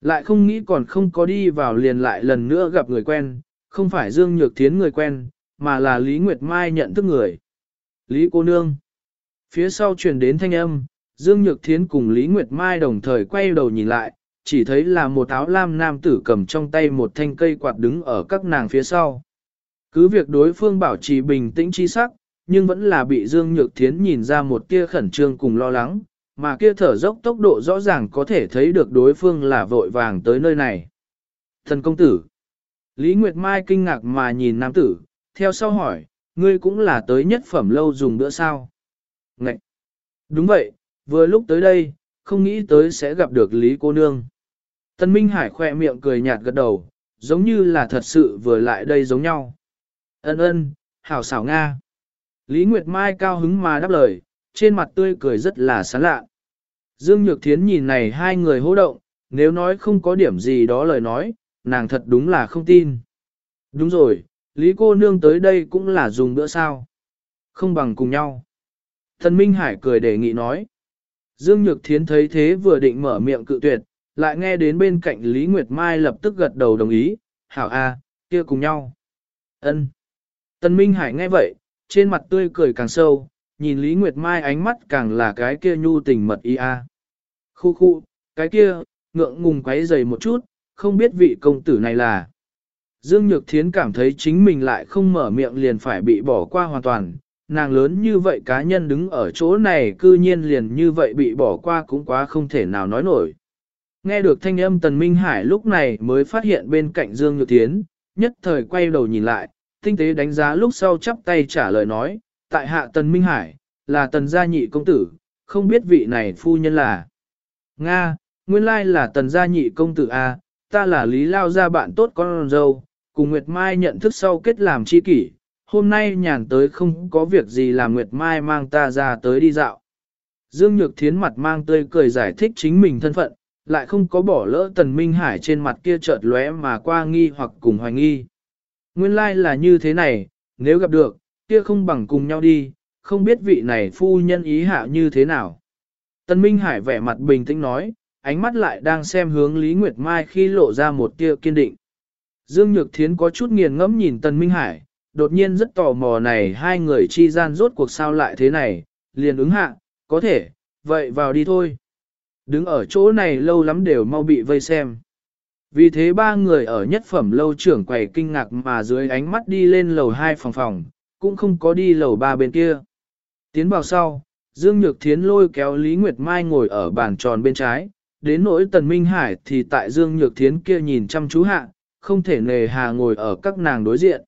Lại không nghĩ còn không có đi vào liền lại lần nữa gặp người quen, không phải Dương Nhược Thiến người quen, mà là Lý Nguyệt Mai nhận thức người. Lý cô nương. Phía sau truyền đến thanh âm, Dương Nhược Thiến cùng Lý Nguyệt Mai đồng thời quay đầu nhìn lại, chỉ thấy là một áo lam nam tử cầm trong tay một thanh cây quạt đứng ở các nàng phía sau. Cứ việc đối phương bảo trì bình tĩnh chi sắc, nhưng vẫn là bị Dương Nhược Thiến nhìn ra một tia khẩn trương cùng lo lắng, mà kia thở dốc tốc độ rõ ràng có thể thấy được đối phương là vội vàng tới nơi này. Thần công tử. Lý Nguyệt Mai kinh ngạc mà nhìn nam tử, theo sau hỏi, ngươi cũng là tới nhất phẩm lâu dùng bữa sao? Ngậy! Đúng vậy, vừa lúc tới đây, không nghĩ tới sẽ gặp được Lý cô nương. Tân Minh Hải khoe miệng cười nhạt gật đầu, giống như là thật sự vừa lại đây giống nhau. Ân ân, hảo xảo Nga. Lý Nguyệt Mai cao hứng mà đáp lời, trên mặt tươi cười rất là sán lạ. Dương Nhược Thiến nhìn này hai người hô động, nếu nói không có điểm gì đó lời nói, nàng thật đúng là không tin. Đúng rồi, Lý cô nương tới đây cũng là dùng bữa sao. Không bằng cùng nhau. Thần Minh Hải cười đề nghị nói. Dương Nhược Thiến thấy thế vừa định mở miệng cự tuyệt, lại nghe đến bên cạnh Lý Nguyệt Mai lập tức gật đầu đồng ý, hảo a, kia cùng nhau. Ân. Tần Minh Hải nghe vậy, trên mặt tươi cười càng sâu, nhìn Lý Nguyệt Mai ánh mắt càng là cái kia nhu tình mật ý a. Khu khu, cái kia, ngượng ngùng quấy dày một chút, không biết vị công tử này là. Dương Nhược Thiến cảm thấy chính mình lại không mở miệng liền phải bị bỏ qua hoàn toàn, nàng lớn như vậy cá nhân đứng ở chỗ này cư nhiên liền như vậy bị bỏ qua cũng quá không thể nào nói nổi. Nghe được thanh âm Tần Minh Hải lúc này mới phát hiện bên cạnh Dương Nhược Thiến, nhất thời quay đầu nhìn lại, tinh tế đánh giá lúc sau chắp tay trả lời nói, tại hạ Tần Minh Hải, là Tần gia nhị công tử, không biết vị này phu nhân là. Nga, nguyên lai là Tần gia nhị công tử A, ta là Lý Lao gia bạn tốt con dâu, cùng Nguyệt Mai nhận thức sau kết làm chi kỷ, hôm nay nhàn tới không có việc gì làm Nguyệt Mai mang ta ra tới đi dạo. Dương Nhược Thiến mặt mang tươi cười giải thích chính mình thân phận, lại không có bỏ lỡ Tần Minh Hải trên mặt kia chợt lóe mà qua nghi hoặc cùng hoài nghi. Nguyên lai like là như thế này, nếu gặp được, kia không bằng cùng nhau đi, không biết vị này phu nhân ý hạ như thế nào. Tần Minh Hải vẻ mặt bình tĩnh nói, ánh mắt lại đang xem hướng Lý Nguyệt Mai khi lộ ra một tia kiên định. Dương Nhược Thiến có chút nghiền ngẫm nhìn Tần Minh Hải, đột nhiên rất tò mò này hai người chi gian rốt cuộc sao lại thế này, liền ứng hạ, có thể, vậy vào đi thôi. Đứng ở chỗ này lâu lắm đều mau bị vây xem. Vì thế ba người ở nhất phẩm lâu trưởng quầy kinh ngạc mà dưới ánh mắt đi lên lầu hai phòng phòng, cũng không có đi lầu ba bên kia. Tiến vào sau, Dương Nhược Thiến lôi kéo Lý Nguyệt Mai ngồi ở bàn tròn bên trái, đến nỗi Tần Minh Hải thì tại Dương Nhược Thiến kia nhìn chăm chú hạ, không thể nề hà ngồi ở các nàng đối diện.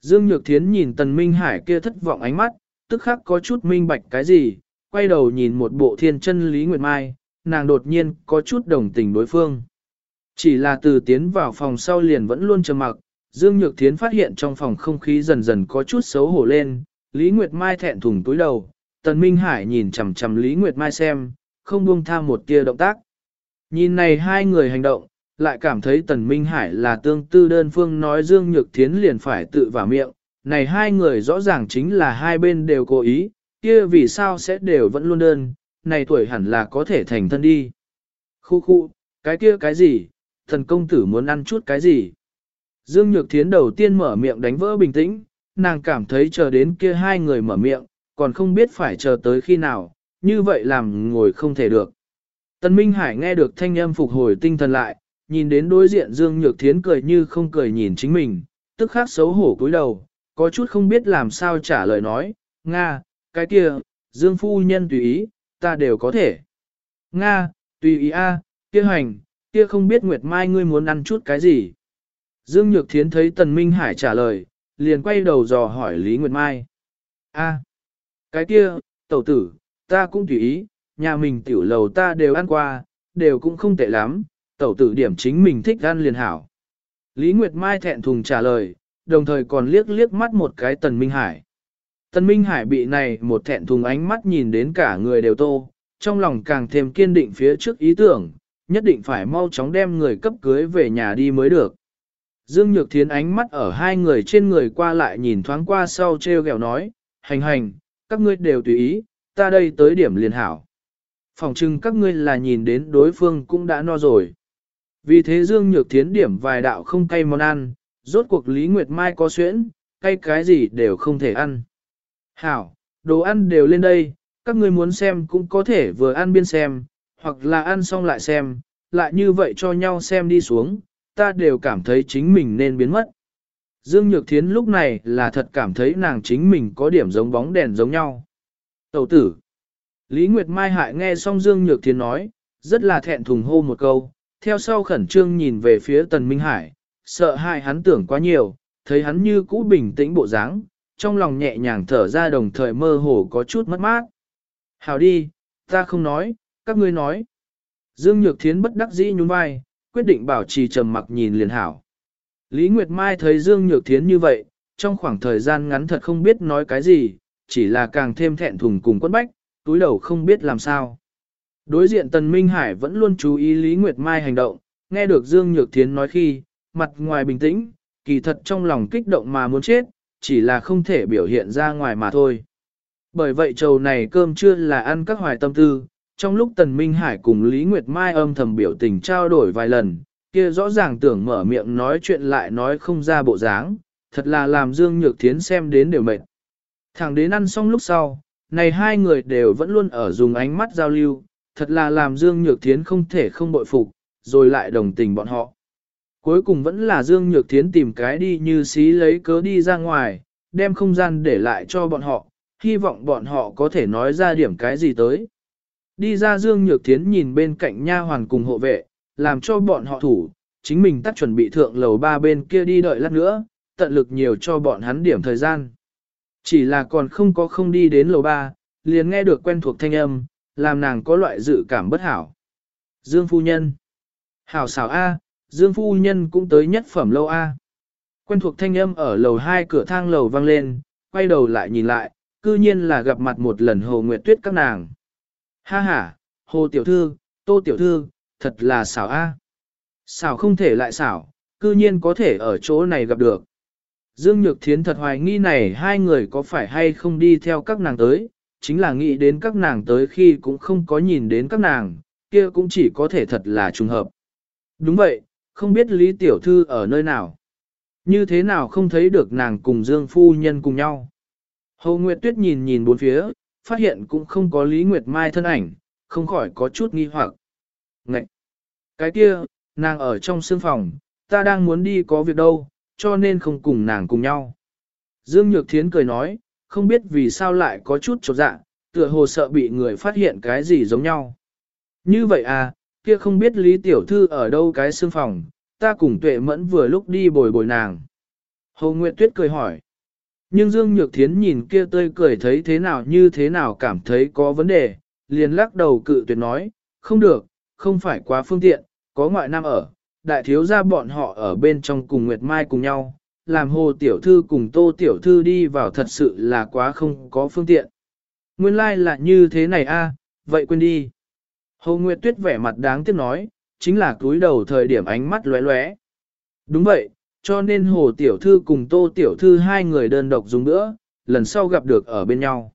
Dương Nhược Thiến nhìn Tần Minh Hải kia thất vọng ánh mắt, tức khắc có chút minh bạch cái gì, quay đầu nhìn một bộ thiên chân Lý Nguyệt Mai, nàng đột nhiên có chút đồng tình đối phương. Chỉ là từ tiến vào phòng sau liền vẫn luôn trầm mặc, Dương Nhược Thiến phát hiện trong phòng không khí dần dần có chút xấu hổ lên, Lý Nguyệt Mai thẹn thùng túi đầu, Tần Minh Hải nhìn chằm chằm Lý Nguyệt Mai xem, không buông tha một tia động tác. Nhìn này hai người hành động, lại cảm thấy Tần Minh Hải là tương tư đơn phương nói Dương Nhược Thiến liền phải tự vào miệng, này hai người rõ ràng chính là hai bên đều cố ý, kia vì sao sẽ đều vẫn luôn đơn, này tuổi hẳn là có thể thành thân đi. Khu khu, cái kia cái gì, thần công tử muốn ăn chút cái gì. Dương Nhược Thiến đầu tiên mở miệng đánh vỡ bình tĩnh, nàng cảm thấy chờ đến kia hai người mở miệng, còn không biết phải chờ tới khi nào, như vậy làm ngồi không thể được. Tần Minh Hải nghe được thanh âm phục hồi tinh thần lại, nhìn đến đối diện Dương Nhược Thiến cười như không cười nhìn chính mình, tức khắc xấu hổ cúi đầu, có chút không biết làm sao trả lời nói, Nga, cái kia, Dương Phu Nhân tùy ý, ta đều có thể. Nga, tùy ý a, kia hành, kia không biết Nguyệt Mai ngươi muốn ăn chút cái gì. Dương Nhược Thiến thấy Tần Minh Hải trả lời, liền quay đầu dò hỏi Lý Nguyệt Mai. A, cái kia, tẩu tử, ta cũng tùy ý, nhà mình tiểu lầu ta đều ăn qua, đều cũng không tệ lắm, tẩu tử điểm chính mình thích ăn liền hảo. Lý Nguyệt Mai thẹn thùng trả lời, đồng thời còn liếc liếc mắt một cái Tần Minh Hải. Tân Minh Hải bị này một thẹn thùng ánh mắt nhìn đến cả người đều tô, trong lòng càng thêm kiên định phía trước ý tưởng, nhất định phải mau chóng đem người cấp cưới về nhà đi mới được. Dương Nhược Thiến ánh mắt ở hai người trên người qua lại nhìn thoáng qua sau treo gẹo nói, hành hành, các ngươi đều tùy ý, ta đây tới điểm liền hảo. Phòng trưng các ngươi là nhìn đến đối phương cũng đã no rồi. Vì thế Dương Nhược Thiến điểm vài đạo không cay món ăn, rốt cuộc Lý Nguyệt Mai có xuyễn, cay cái gì đều không thể ăn. Hảo, đồ ăn đều lên đây, các ngươi muốn xem cũng có thể vừa ăn biên xem, hoặc là ăn xong lại xem, lại như vậy cho nhau xem đi xuống, ta đều cảm thấy chính mình nên biến mất. Dương Nhược Thiến lúc này là thật cảm thấy nàng chính mình có điểm giống bóng đèn giống nhau. Tẩu tử. Lý Nguyệt Mai hại nghe xong Dương Nhược Thiến nói, rất là thẹn thùng hô một câu, theo sau khẩn trương nhìn về phía Tần Minh Hải, sợ hại hắn tưởng quá nhiều, thấy hắn như cũ bình tĩnh bộ dáng, trong lòng nhẹ nhàng thở ra đồng thời mơ hồ có chút mất mát. Hảo đi, ta không nói, các ngươi nói. Dương Nhược Thiến bất đắc dĩ nhún vai, quyết định bảo trì trầm mặc nhìn liền hảo. Lý Nguyệt Mai thấy Dương Nhược Thiến như vậy, trong khoảng thời gian ngắn thật không biết nói cái gì, chỉ là càng thêm thẹn thùng cùng quất bách, túi đầu không biết làm sao. Đối diện Tần Minh Hải vẫn luôn chú ý Lý Nguyệt Mai hành động, nghe được Dương Nhược Thiến nói khi, mặt ngoài bình tĩnh, kỳ thật trong lòng kích động mà muốn chết, chỉ là không thể biểu hiện ra ngoài mà thôi. Bởi vậy trầu này cơm trưa là ăn các hoài tâm tư, trong lúc Tần Minh Hải cùng Lý Nguyệt Mai âm thầm biểu tình trao đổi vài lần, kia rõ ràng tưởng mở miệng nói chuyện lại nói không ra bộ dáng, thật là làm Dương Nhược Thiến xem đến đều mệt. Thẳng đến ăn xong lúc sau, này hai người đều vẫn luôn ở dùng ánh mắt giao lưu, thật là làm Dương Nhược Thiến không thể không bội phục, rồi lại đồng tình bọn họ. Cuối cùng vẫn là Dương Nhược Thiến tìm cái đi như xí lấy cớ đi ra ngoài, đem không gian để lại cho bọn họ, hy vọng bọn họ có thể nói ra điểm cái gì tới. Đi ra Dương Nhược Thiến nhìn bên cạnh nha hoàn cùng hộ vệ, làm cho bọn họ thủ, chính mình tắt chuẩn bị thượng lầu ba bên kia đi đợi lát nữa, tận lực nhiều cho bọn hắn điểm thời gian. Chỉ là còn không có không đi đến lầu ba, liền nghe được quen thuộc thanh âm, làm nàng có loại dự cảm bất hảo. Dương Phu Nhân Hảo xảo A, Dương Phu Nhân cũng tới nhất phẩm lâu A. Quen thuộc thanh âm ở lầu hai cửa thang lầu vang lên, quay đầu lại nhìn lại, cư nhiên là gặp mặt một lần Hồ Nguyệt Tuyết các nàng. Ha ha, Hồ Tiểu Thư, Tô Tiểu Thư, thật là xảo A. Xảo không thể lại xảo, cư nhiên có thể ở chỗ này gặp được. Dương Nhược Thiến thật hoài nghi này hai người có phải hay không đi theo các nàng tới, chính là nghĩ đến các nàng tới khi cũng không có nhìn đến các nàng, kia cũng chỉ có thể thật là trùng hợp. Đúng vậy, không biết Lý Tiểu Thư ở nơi nào. Như thế nào không thấy được nàng cùng Dương Phu Nhân cùng nhau. Hồ Nguyệt Tuyết nhìn nhìn bốn phía, phát hiện cũng không có Lý Nguyệt Mai thân ảnh, không khỏi có chút nghi hoặc. Ngậy! Cái kia, nàng ở trong sương phòng, ta đang muốn đi có việc đâu, cho nên không cùng nàng cùng nhau. Dương Nhược Thiến cười nói, không biết vì sao lại có chút trột dạ, tựa hồ sợ bị người phát hiện cái gì giống nhau. Như vậy à, kia không biết Lý Tiểu Thư ở đâu cái xương phòng, ta cùng tuệ mẫn vừa lúc đi bồi bồi nàng. Hồ Nguyệt Tuyết cười hỏi. Nhưng Dương Nhược Thiến nhìn kia tươi cười thấy thế nào như thế nào cảm thấy có vấn đề, liền lắc đầu cự tuyệt nói, không được, không phải quá phương tiện, có ngoại nam ở, đại thiếu gia bọn họ ở bên trong cùng Nguyệt Mai cùng nhau, làm hồ tiểu thư cùng tô tiểu thư đi vào thật sự là quá không có phương tiện. Nguyên lai like là như thế này a, vậy quên đi. Hồ Nguyệt Tuyết vẻ mặt đáng tiếc nói, chính là cúi đầu thời điểm ánh mắt lóe lóe. Đúng vậy, cho nên hồ tiểu thư cùng tô tiểu thư hai người đơn độc dùng nữa, lần sau gặp được ở bên nhau.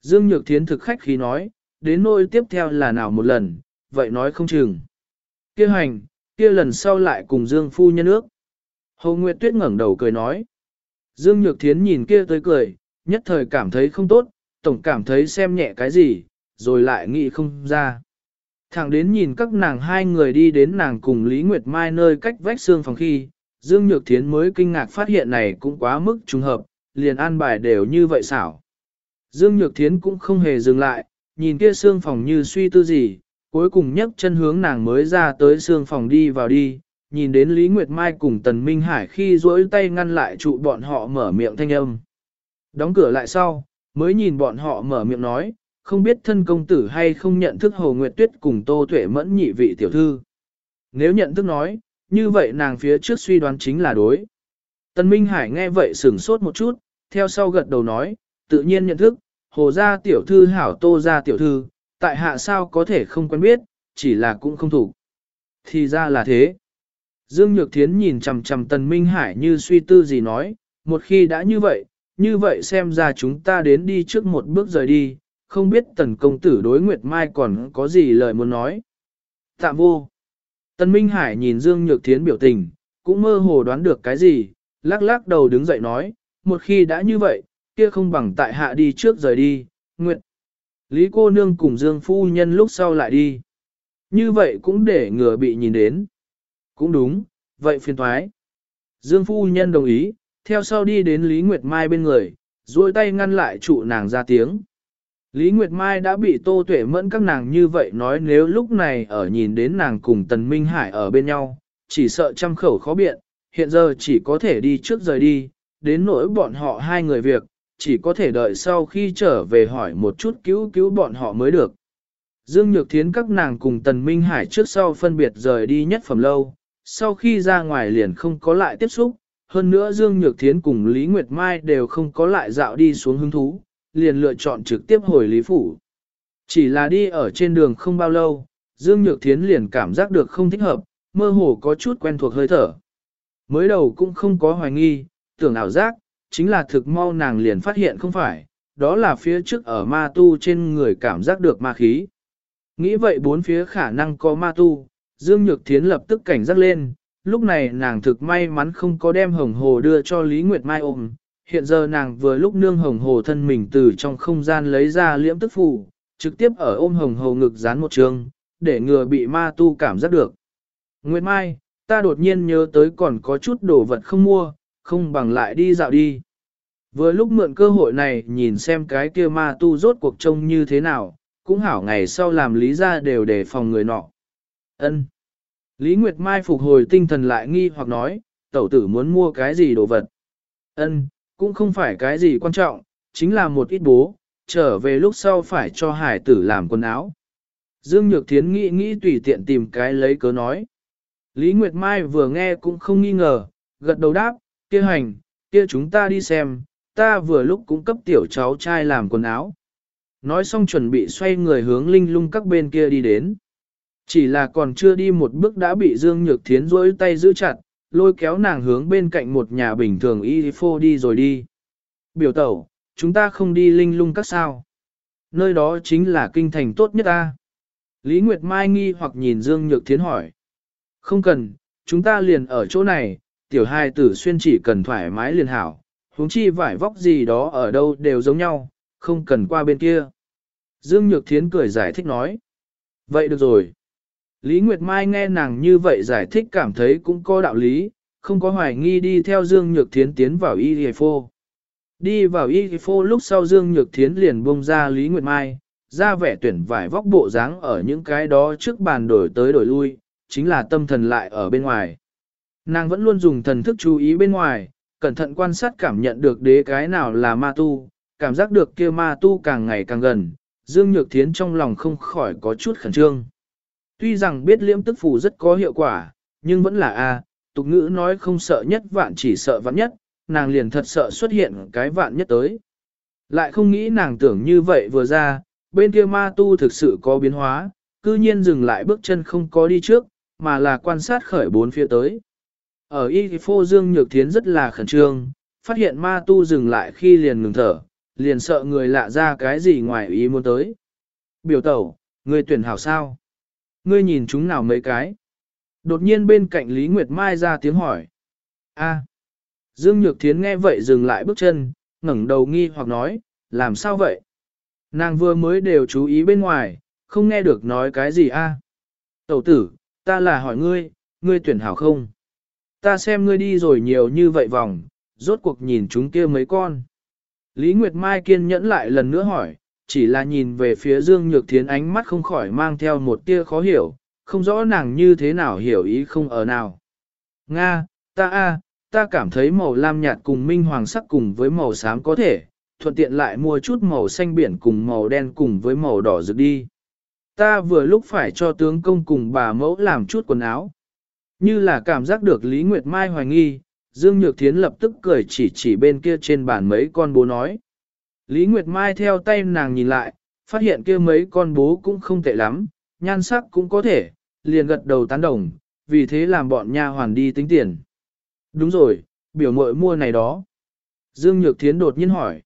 Dương Nhược Thiến thực khách khí nói, đến nôi tiếp theo là nào một lần, vậy nói không chừng. Kia hành, kia lần sau lại cùng Dương Phu nhân ước. Hồ Nguyệt Tuyết ngẩng đầu cười nói. Dương Nhược Thiến nhìn kia tới cười, nhất thời cảm thấy không tốt, tổng cảm thấy xem nhẹ cái gì, rồi lại nghĩ không ra. Thẳng đến nhìn các nàng hai người đi đến nàng cùng Lý Nguyệt Mai nơi cách vách xương phòng khi, Dương Nhược Thiến mới kinh ngạc phát hiện này cũng quá mức trùng hợp, liền an bài đều như vậy xảo. Dương Nhược Thiến cũng không hề dừng lại, nhìn kia xương phòng như suy tư gì, cuối cùng nhấc chân hướng nàng mới ra tới xương phòng đi vào đi, nhìn đến Lý Nguyệt Mai cùng Tần Minh Hải khi duỗi tay ngăn lại trụ bọn họ mở miệng thanh âm. Đóng cửa lại sau, mới nhìn bọn họ mở miệng nói, không biết thân công tử hay không nhận thức Hồ Nguyệt Tuyết cùng Tô Tuệ Mẫn nhị vị tiểu thư. Nếu nhận thức nói, như vậy nàng phía trước suy đoán chính là đối. Tần Minh Hải nghe vậy sửng sốt một chút, theo sau gật đầu nói, tự nhiên nhận thức, Hồ gia tiểu thư hảo Tô gia tiểu thư, tại hạ sao có thể không quen biết, chỉ là cũng không thủ. Thì ra là thế. Dương Nhược Thiến nhìn chằm chằm Tần Minh Hải như suy tư gì nói, một khi đã như vậy, như vậy xem ra chúng ta đến đi trước một bước rời đi, không biết Tần Công Tử đối Nguyệt Mai còn có gì lời muốn nói. Tạm vô. Tần Minh Hải nhìn Dương Nhược Thiến biểu tình, cũng mơ hồ đoán được cái gì, lắc lắc đầu đứng dậy nói, một khi đã như vậy, kia không bằng tại hạ đi trước rời đi, Nguyệt. Lý cô nương cùng Dương Phu Nhân lúc sau lại đi. Như vậy cũng để ngừa bị nhìn đến. Cũng đúng, vậy phiền thoái. Dương Phu Nhân đồng ý, theo sau đi đến Lý Nguyệt Mai bên người, duỗi tay ngăn lại trụ nàng ra tiếng. Lý Nguyệt Mai đã bị tô tuệ mẫn các nàng như vậy nói nếu lúc này ở nhìn đến nàng cùng Tần Minh Hải ở bên nhau, chỉ sợ trăm khẩu khó biện, hiện giờ chỉ có thể đi trước rời đi, đến nỗi bọn họ hai người việc, chỉ có thể đợi sau khi trở về hỏi một chút cứu cứu bọn họ mới được. Dương Nhược Thiến các nàng cùng Tần Minh Hải trước sau phân biệt rời đi nhất phẩm lâu, sau khi ra ngoài liền không có lại tiếp xúc, hơn nữa Dương Nhược Thiến cùng Lý Nguyệt Mai đều không có lại dạo đi xuống hứng thú, liền lựa chọn trực tiếp hồi Lý Phủ. Chỉ là đi ở trên đường không bao lâu, Dương Nhược Thiến liền cảm giác được không thích hợp, mơ hồ có chút quen thuộc hơi thở. Mới đầu cũng không có hoài nghi, tưởng ảo giác, chính là thực mau nàng liền phát hiện không phải, đó là phía trước ở ma tu trên người cảm giác được ma khí. Nghĩ vậy bốn phía khả năng có ma tu, Dương Nhược Thiến lập tức cảnh giác lên, lúc này nàng thực may mắn không có đem hồng hồ đưa cho Lý Nguyệt Mai ôm. Hiện giờ nàng vừa lúc nương hồng hồ thân mình từ trong không gian lấy ra liễm tức phù, trực tiếp ở ôm hồng hồ ngực dán một trường, để ngừa bị ma tu cảm giác được. Nguyệt Mai, ta đột nhiên nhớ tới còn có chút đồ vật không mua, không bằng lại đi dạo đi. Vừa lúc mượn cơ hội này nhìn xem cái kia ma tu rốt cuộc trông như thế nào, cũng hảo ngày sau làm lý ra đều để phòng người nọ. Ân. Lý Nguyệt Mai phục hồi tinh thần lại nghi hoặc nói, tẩu tử muốn mua cái gì đồ vật. Ân, cũng không phải cái gì quan trọng, chính là một ít bố, trở về lúc sau phải cho hải tử làm quần áo. Dương Nhược Thiến nghĩ nghĩ tùy tiện tìm cái lấy cớ nói. Lý Nguyệt Mai vừa nghe cũng không nghi ngờ, gật đầu đáp, kia hành, kia chúng ta đi xem, ta vừa lúc cũng cấp tiểu cháu trai làm quần áo. Nói xong chuẩn bị xoay người hướng linh lung các bên kia đi đến. Chỉ là còn chưa đi một bước đã bị Dương Nhược Thiến rỗi tay giữ chặt, lôi kéo nàng hướng bên cạnh một nhà bình thường y phô đi rồi đi. Biểu tẩu, chúng ta không đi linh lung các sao. Nơi đó chính là kinh thành tốt nhất ta. Lý Nguyệt Mai nghi hoặc nhìn Dương Nhược Thiến hỏi. Không cần, chúng ta liền ở chỗ này, tiểu hai tử xuyên chỉ cần thoải mái liền hảo, huống chi vải vóc gì đó ở đâu đều giống nhau, không cần qua bên kia. Dương Nhược Thiến cười giải thích nói. Vậy được rồi. Lý Nguyệt Mai nghe nàng như vậy giải thích cảm thấy cũng có đạo lý, không có hoài nghi đi theo Dương Nhược Thiến tiến vào y phô. Đi vào y phô lúc sau Dương Nhược Thiến liền bông ra Lý Nguyệt Mai, ra vẻ tuyển vải vóc bộ dáng ở những cái đó trước bàn đổi tới đổi lui, chính là tâm thần lại ở bên ngoài. Nàng vẫn luôn dùng thần thức chú ý bên ngoài, cẩn thận quan sát cảm nhận được đế cái nào là ma tu, cảm giác được kia ma tu càng ngày càng gần, Dương Nhược Thiến trong lòng không khỏi có chút khẩn trương. Tuy rằng biết liễm tức phù rất có hiệu quả, nhưng vẫn là A, tục ngữ nói không sợ nhất vạn chỉ sợ vạn nhất, nàng liền thật sợ xuất hiện cái vạn nhất tới. Lại không nghĩ nàng tưởng như vậy vừa ra, bên kia ma tu thực sự có biến hóa, cư nhiên dừng lại bước chân không có đi trước, mà là quan sát khởi bốn phía tới. Ở y phô dương nhược thiến rất là khẩn trương, phát hiện ma tu dừng lại khi liền ngừng thở, liền sợ người lạ ra cái gì ngoài ý muốn tới. Biểu tẩu, người tuyển hảo sao? Ngươi nhìn chúng nào mấy cái? Đột nhiên bên cạnh Lý Nguyệt Mai ra tiếng hỏi. A. Dương Nhược Thiến nghe vậy dừng lại bước chân, ngẩng đầu nghi hoặc nói, làm sao vậy? Nàng vừa mới đều chú ý bên ngoài, không nghe được nói cái gì a. Tẩu tử, ta là hỏi ngươi, ngươi tuyển hảo không? Ta xem ngươi đi rồi nhiều như vậy vòng, rốt cuộc nhìn chúng kia mấy con. Lý Nguyệt Mai kiên nhẫn lại lần nữa hỏi, chỉ là nhìn về phía Dương Nhược Thiến ánh mắt không khỏi mang theo một tia khó hiểu, không rõ nàng như thế nào hiểu ý không ở nào. Nga, ta a, ta cảm thấy màu lam nhạt cùng minh hoàng sắc cùng với màu xám có thể, thuận tiện lại mua chút màu xanh biển cùng màu đen cùng với màu đỏ rực đi. Ta vừa lúc phải cho tướng công cùng bà mẫu làm chút quần áo. Như là cảm giác được Lý Nguyệt Mai hoài nghi, Dương Nhược Thiến lập tức cười chỉ chỉ bên kia trên bàn mấy con bố nói. Lý Nguyệt Mai theo tay nàng nhìn lại, phát hiện kia mấy con bố cũng không tệ lắm, nhan sắc cũng có thể, liền gật đầu tán đồng, vì thế làm bọn nha hoàn đi tính tiền. Đúng rồi, biểu mội mua này đó. Dương Nhược Thiến đột nhiên hỏi.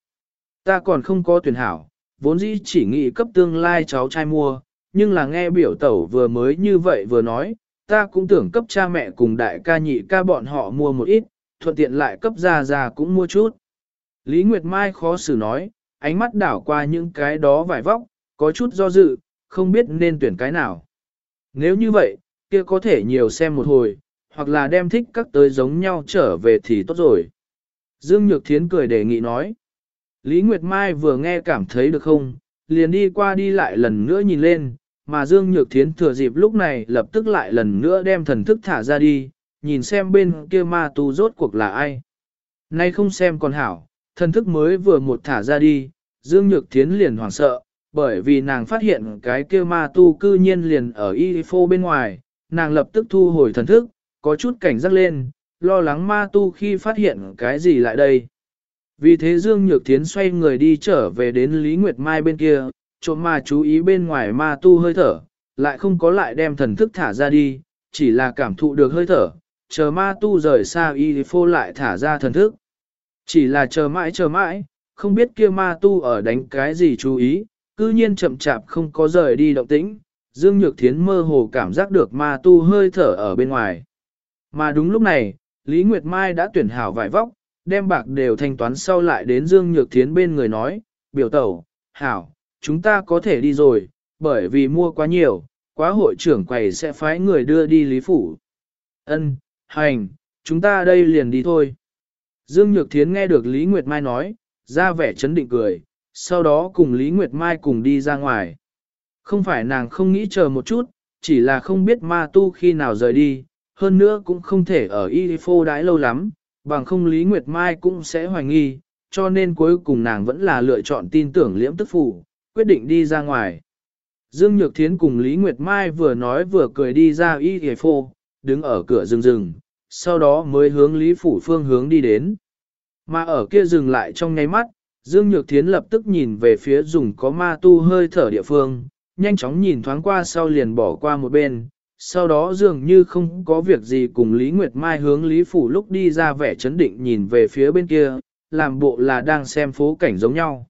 Ta còn không có tuyển hảo, vốn dĩ chỉ nghĩ cấp tương lai cháu trai mua, nhưng là nghe biểu tẩu vừa mới như vậy vừa nói, ta cũng tưởng cấp cha mẹ cùng đại ca nhị ca bọn họ mua một ít, thuận tiện lại cấp gia gia cũng mua chút. Lý Nguyệt Mai khó xử nói, ánh mắt đảo qua những cái đó vải vóc, có chút do dự, không biết nên tuyển cái nào. Nếu như vậy, kia có thể nhiều xem một hồi, hoặc là đem thích các tới giống nhau trở về thì tốt rồi. Dương Nhược Thiến cười đề nghị nói. Lý Nguyệt Mai vừa nghe cảm thấy được không, liền đi qua đi lại lần nữa nhìn lên, mà Dương Nhược Thiến thừa dịp lúc này lập tức lại lần nữa đem thần thức thả ra đi, nhìn xem bên kia ma tu rốt cuộc là ai. Nay không xem còn hảo, thần thức mới vừa một thả ra đi, Dương Nhược Thiến liền hoảng sợ, bởi vì nàng phát hiện cái kia ma tu cư nhiên liền ở y phô bên ngoài, nàng lập tức thu hồi thần thức, có chút cảnh giác lên, lo lắng ma tu khi phát hiện cái gì lại đây. Vì thế Dương Nhược Thiến xoay người đi trở về đến Lý Nguyệt Mai bên kia, trộm ma chú ý bên ngoài ma tu hơi thở, lại không có lại đem thần thức thả ra đi, chỉ là cảm thụ được hơi thở, chờ ma tu rời xa y phô lại thả ra thần thức. Chỉ là chờ mãi chờ mãi, không biết kia ma tu ở đánh cái gì chú ý, cư nhiên chậm chạp không có rời đi động tĩnh, Dương Nhược Thiến mơ hồ cảm giác được ma tu hơi thở ở bên ngoài. Mà đúng lúc này, Lý Nguyệt Mai đã tuyển hảo vải vóc, đem bạc đều thanh toán sau lại đến Dương Nhược Thiến bên người nói, biểu tẩu, hảo, chúng ta có thể đi rồi, bởi vì mua quá nhiều, quá hội trưởng quầy sẽ phái người đưa đi Lý Phủ. Ân, hành, chúng ta đây liền đi thôi. Dương Nhược Thiến nghe được Lý Nguyệt Mai nói, ra vẻ chấn định cười, sau đó cùng Lý Nguyệt Mai cùng đi ra ngoài. Không phải nàng không nghĩ chờ một chút, chỉ là không biết ma tu khi nào rời đi, hơn nữa cũng không thể ở y phô đãi lâu lắm, bằng không Lý Nguyệt Mai cũng sẽ hoài nghi, cho nên cuối cùng nàng vẫn là lựa chọn tin tưởng liễm tức phủ, quyết định đi ra ngoài. Dương Nhược Thiến cùng Lý Nguyệt Mai vừa nói vừa cười đi ra y phô, đứng ở cửa rừng rừng, sau đó mới hướng Lý Phủ phương hướng đi đến. Mà ở kia dừng lại trong ngay mắt, Dương Nhược Thiến lập tức nhìn về phía dùng có ma tu hơi thở địa phương, nhanh chóng nhìn thoáng qua sau liền bỏ qua một bên, sau đó dường như không có việc gì cùng Lý Nguyệt Mai hướng Lý Phủ lúc đi ra vẻ chấn định nhìn về phía bên kia, làm bộ là đang xem phố cảnh giống nhau.